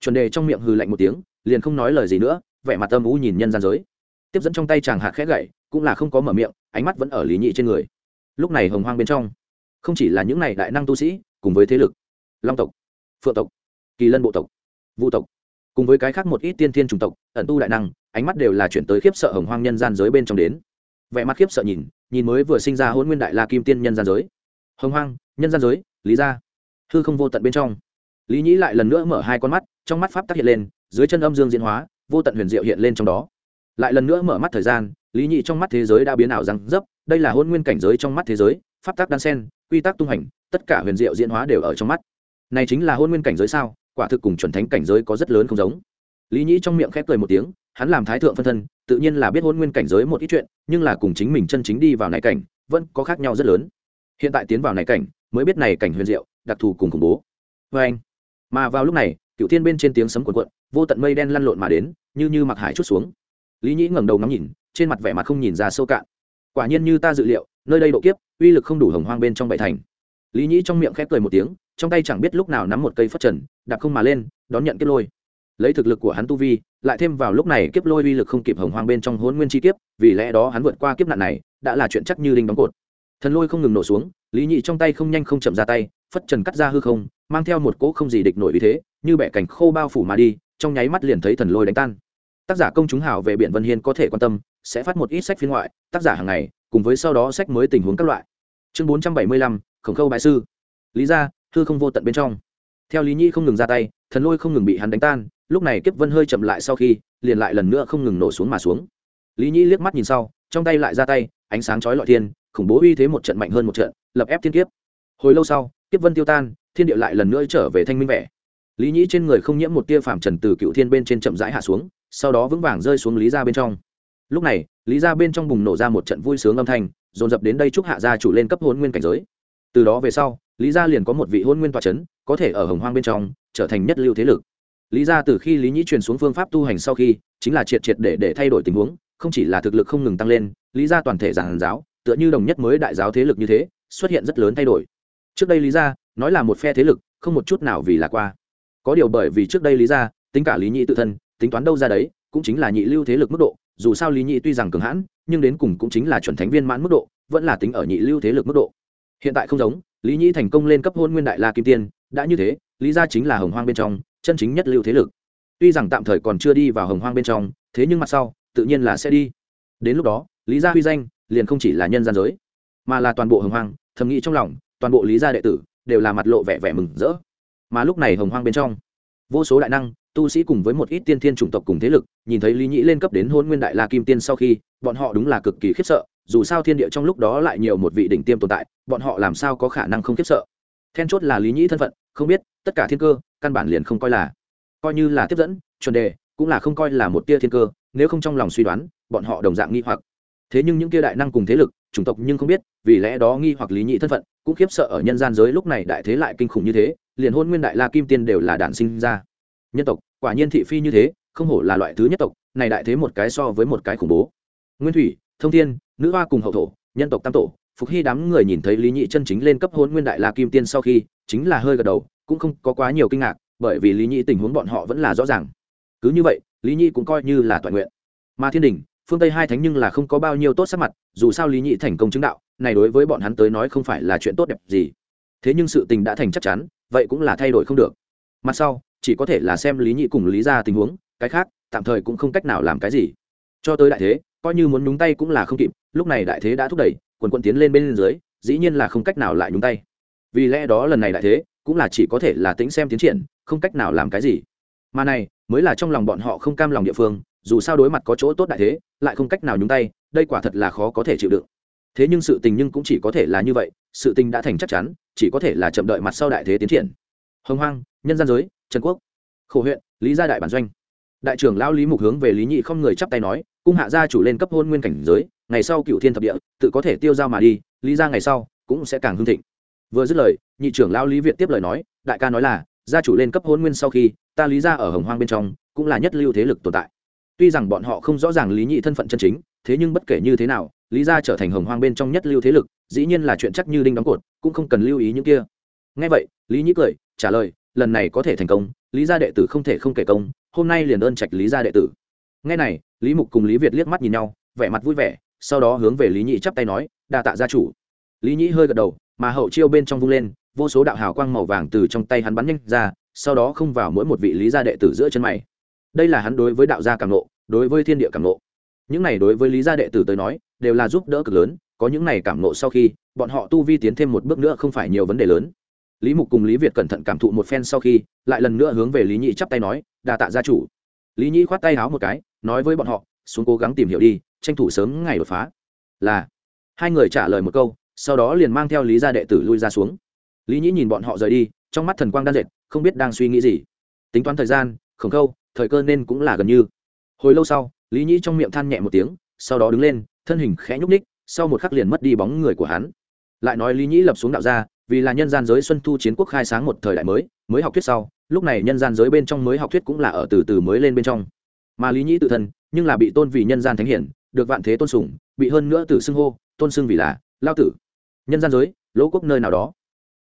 Chuẩn đề trong miệng hừ lạnh một tiếng, liền không nói lời gì nữa, vẻ mặt âm u nhìn nhân gian giới. Tiếp dẫn trong tay chàng hạt khẽ gậy, cũng là không có mở miệng, ánh mắt vẫn ở lý nhị trên người. Lúc này hồng hoang bên trong, không chỉ là những này đại năng tu sĩ, cùng với thế lực. Long tộc, phượng tộc, kỳ lân bộ tộc vũ tộc, cùng với cái khác một ít tiên thiên chủng tộc, ẩn tu đại năng, ánh mắt đều là chuyển tới khiếp sợ hồng hoang nhân gian giới bên trong đến. Vẻ mặt khiếp sợ nhìn nhìn mới vừa sinh ra hôn nguyên đại la kim tiên nhân gian giới. Hồng hoang, nhân gian giới, lý gia. Hư không vô tận bên trong lý nhĩ lại lần nữa mở hai con mắt, trong mắt pháp tác hiện lên, dưới chân âm dương diễn hóa, vô tận huyền diệu hiện lên trong đó. Lại lần nữa mở mắt thời gian, lý nhị trong mắt thế giới đã biến ảo răng dấp, đây là hôn nguyên cảnh giới trong mắt thế giới, pháp tác đan sen, quy tắc tung hành, tất cả huyền diệu diễn hóa đều ở trong mắt. Này chính là hôn nguyên cảnh giới sao? Quả thực cùng chuẩn thánh cảnh giới có rất lớn không giống. Lý nhĩ trong miệng khép cười một tiếng, hắn làm thái thượng phân thân, tự nhiên là biết hôn nguyên cảnh giới một ít chuyện, nhưng là cùng chính mình chân chính đi vào này cảnh, vẫn có khác nhau rất lớn. Hiện tại tiến vào này cảnh, mới biết này cảnh huyền diệu, đặc thù cùng khủng bố. Vê anh mà vào lúc này, cựu thiên bên trên tiếng sấm cuộn cuộn, vô tận mây đen lăn lộn mà đến, như như mặc hải chút xuống. Lý nhĩ ngẩng đầu ngắm nhìn, trên mặt vẻ mặt không nhìn ra sâu cạn. Quả nhiên như ta dự liệu, nơi đây độ kiếp, uy lực không đủ hồng hoang bên trong bảy thành. Lý nhĩ trong miệng khép cười một tiếng, trong tay chẳng biết lúc nào nắm một cây phất trần, đạp không mà lên, đón nhận kiếp lôi. Lấy thực lực của hắn tu vi, lại thêm vào lúc này kiếp lôi uy lực không kịp hồng hoang bên trong hôn nguyên chi kiếp, vì lẽ đó hắn vượt qua kiếp nạn này, đã là chuyện chắc như đinh đóng cột thần lôi không ngừng nổ xuống, lý nhị trong tay không nhanh không chậm ra tay, phất trần cắt ra hư không, mang theo một cỗ không gì địch nổi vì thế, như bẻ cảnh khô bao phủ mà đi, trong nháy mắt liền thấy thần lôi đánh tan. Tác giả công chúng hảo về biển vân hiên có thể quan tâm, sẽ phát một ít sách phiên ngoại, tác giả hàng ngày, cùng với sau đó sách mới tình huống các loại. Chương bốn trăm bảy mươi lăm, khổng khâu bại sư. Lý ra thư không vô tận bên trong. Theo lý nhi không ngừng ra tay, thần lôi không ngừng bị hắn đánh tan, lúc này kiếp vân hơi chậm lại sau khi, liền lại lần nữa không ngừng nổ xuống mà xuống. Lý nhi liếc mắt nhìn sau, trong tay lại ra tay, ánh sáng chói lọi thiên khủng bố uy thế một trận mạnh hơn một trận, lập ép thiên kiếp. Hồi lâu sau, kiếp vân tiêu tan, thiên địa lại lần nữa trở về thanh minh vẻ. Lý nhĩ trên người không nhiễm một tia phàm trần từ cựu thiên bên trên chậm rãi hạ xuống, sau đó vững vàng rơi xuống lý ra bên trong. Lúc này, lý ra bên trong bùng nổ ra một trận vui sướng âm thanh, dồn dập đến đây chúc hạ gia chủ lên cấp hôn nguyên cảnh giới. Từ đó về sau, lý gia liền có một vị hôn nguyên tọa c h ấ n có thể ở hồng hoang bên trong, trở thành nhất lưu thế lực. Lý gia từ khi lý nhĩ truyền xuống phương pháp tu hành sau khi, chính là triệt triệt để để thay đổi tình huống, không chỉ là thực lực không ngừng tăng lên, lý gia toàn thể giảng giáo tựa như đồng nhất mới đại giáo thế lực như thế, xuất hiện rất lớn thay đổi. Trước đây lý gia, nói là một phe thế lực, không một chút nào vì là qua. Có điều bởi vì trước đây lý gia, tính cả lý nhị tự thân, tính toán đâu ra đấy, cũng chính là nhị lưu thế lực mức độ, dù sao lý nhị tuy rằng cường hãn, nhưng đến cùng cũng chính là chuẩn thánh viên mãn mức độ, vẫn là tính ở nhị lưu thế lực mức độ. Hiện tại không giống, lý nhị thành công lên cấp hôn nguyên đại la kim tiên, đã như thế, lý gia chính là hồng hoang bên trong, chân chính nhất lưu thế lực. Tuy rằng tạm thời còn chưa đi vào hồng hoang bên trong, thế nhưng mặt sau, tự nhiên là sẽ đi. Đến lúc đó, lý gia huy danh liền không chỉ là nhân gian giới, mà là toàn bộ hồng hoang, thầm nghĩ trong lòng, toàn bộ lý gia đệ tử đều là mặt lộ vẻ vẻ mừng rỡ. Mà lúc này hồng hoang bên trong, vô số đại năng, tu sĩ cùng với một ít tiên thiên chủng tộc cùng thế lực, nhìn thấy lý nhĩ lên cấp đến hôn nguyên đại la kim tiên sau khi, bọn họ đúng là cực kỳ khiếp sợ, dù sao thiên địa trong lúc đó lại nhiều một vị đỉnh tiêm tồn tại, bọn họ làm sao có khả năng không khiếp sợ? Then chốt là lý nhĩ thân phận, không biết, tất cả thiên cơ, căn bản liền không coi là, coi như là tiếp dẫn, chuẩn đề, cũng là không coi là một tia thiên cơ, nếu không trong lòng suy đoán, bọn họ đồng dạng nghi hoặc thế nhưng những kia đại năng cùng thế lực, chủng tộc nhưng không biết, vì lẽ đó nghi hoặc lý nhị thân phận, cũng khiếp sợ ở nhân gian giới lúc này đại thế lại kinh khủng như thế, liền hôn nguyên đại la kim tiên đều là đản sinh ra. Nhân tộc, quả nhiên thị phi như thế, không hổ là loại thứ nhất tộc, này đại thế một cái so với một cái khủng bố. Nguyên thủy, thông thiên, nữ hoa cùng hậu thổ, nhân tộc tam tổ, phục hy đám người nhìn thấy lý nhị chân chính lên cấp hôn nguyên đại la kim tiên sau khi, chính là hơi gật đầu, cũng không có quá nhiều kinh ngạc, bởi vì lý nhị tình huống bọn họ vẫn là rõ ràng. Cứ như vậy, lý nhị cũng coi như là toàn nguyện. Mà thiên đình phương tây hai thánh nhưng là không có bao nhiêu tốt sắc mặt dù sao lý nhị thành công chứng đạo này đối với bọn hắn tới nói không phải là chuyện tốt đẹp gì thế nhưng sự tình đã thành chắc chắn vậy cũng là thay đổi không được mặt sau chỉ có thể là xem lý nhị cùng lý ra tình huống cái khác tạm thời cũng không cách nào làm cái gì cho tới đại thế coi như muốn nhúng tay cũng là không kịp lúc này đại thế đã thúc đẩy quần quận tiến lên bên dưới dĩ nhiên là không cách nào lại nhúng tay vì lẽ đó lần này đại thế cũng là chỉ có thể là tính xem tiến triển không cách nào làm cái gì mà này, mới là trong lòng bọn họ không cam lòng địa phương, dù sao đối mặt có chỗ tốt đại thế, lại không cách nào nhúng tay, đây quả thật là khó có thể chịu đựng. Thế nhưng sự tình nhưng cũng chỉ có thể là như vậy, sự tình đã thành chắc chắn, chỉ có thể là chậm đợi mặt sau đại thế tiến triển. Hồng hoang, nhân gian giới, trần quốc. Khổ huyện, lý gia đại bản doanh. Đại trưởng lão lý mục hướng về lý nhị không người chắp tay nói, cung hạ gia chủ lên cấp hôn nguyên cảnh giới, ngày sau cựu thiên thập địa, tự có thể tiêu dao mà đi, lý ra ngày sau cũng sẽ càng hưng thịnh. Vừa dứt lời, nhị trưởng lão lý việt tiếp lời nói, đại ca nói là gia chủ lên cấp hôn nguyên sau khi, ta lý ra ở hồng hoang bên trong cũng là nhất lưu thế lực tồn tại. Tuy rằng bọn họ không rõ ràng lý nhị thân phận chân chính, thế nhưng bất kể như thế nào, lý ra trở thành hồng hoang bên trong nhất lưu thế lực, dĩ nhiên là chuyện chắc như đinh đóng cột, cũng không cần lưu ý những kia. Ngay vậy, lý nhị cười, trả lời, lần này có thể thành công, lý gia đệ tử không thể không kể công, hôm nay liền ơn trạch lý gia đệ tử. Ngay này, lý mục cùng lý việt liếc mắt nhìn nhau, vẻ mặt vui vẻ, sau đó hướng về lý nhị chắp tay nói, đa tạ gia chủ. Lý nhị hơi gật đầu, mà hậu chiêu bên trong vung lên vô số đạo hào quang màu vàng từ trong tay hắn bắn nhanh ra, sau đó không vào mỗi một vị lý gia đệ tử giữa chân mày. Đây là hắn đối với đạo gia cảm nộ, đối với thiên địa cảm nộ. Những này đối với lý gia đệ tử tới nói, đều là giúp đỡ cực lớn, có những này cảm nộ sau khi, bọn họ tu vi tiến thêm một bước nữa không phải nhiều vấn đề lớn. Lý mục cùng lý việt cẩn thận cảm thụ một phen sau khi, lại lần nữa hướng về lý nhị chắp tay nói đà tạ gia chủ. Lý nhị khoát tay háo một cái, nói với bọn họ, xuống cố gắng tìm hiểu đi, tranh thủ sớm ngày đột phá. Là, hai người trả lời một câu, sau đó liền mang theo lý gia đệ tử lui ra xuống lý nhĩ nhìn bọn họ rời đi, trong mắt thần quang đan dệt, không biết đang suy nghĩ gì. Tính toán thời gian, khổng khâu, thời cơ nên cũng là gần như. Hồi lâu sau, lý nhĩ trong miệng than nhẹ một tiếng, sau đó đứng lên, thân hình khẽ nhúc ních sau một khắc liền mất đi bóng người của hắn. Lại nói lý nhĩ lập xuống đạo gia, vì là nhân gian giới xuân thu chiến quốc khai sáng một thời đại mới mới học thuyết sau, lúc này nhân gian giới bên trong mới học thuyết cũng là ở từ từ mới lên bên trong. Mà lý nhĩ tự thân, nhưng là bị tôn vì nhân gian thánh hiển, được vạn thế tôn sùng, bị hơn nữa từ xưng hô, tôn xưng vì là lao tử. Nhân gian giới, lỗ quốc nơi nào đó.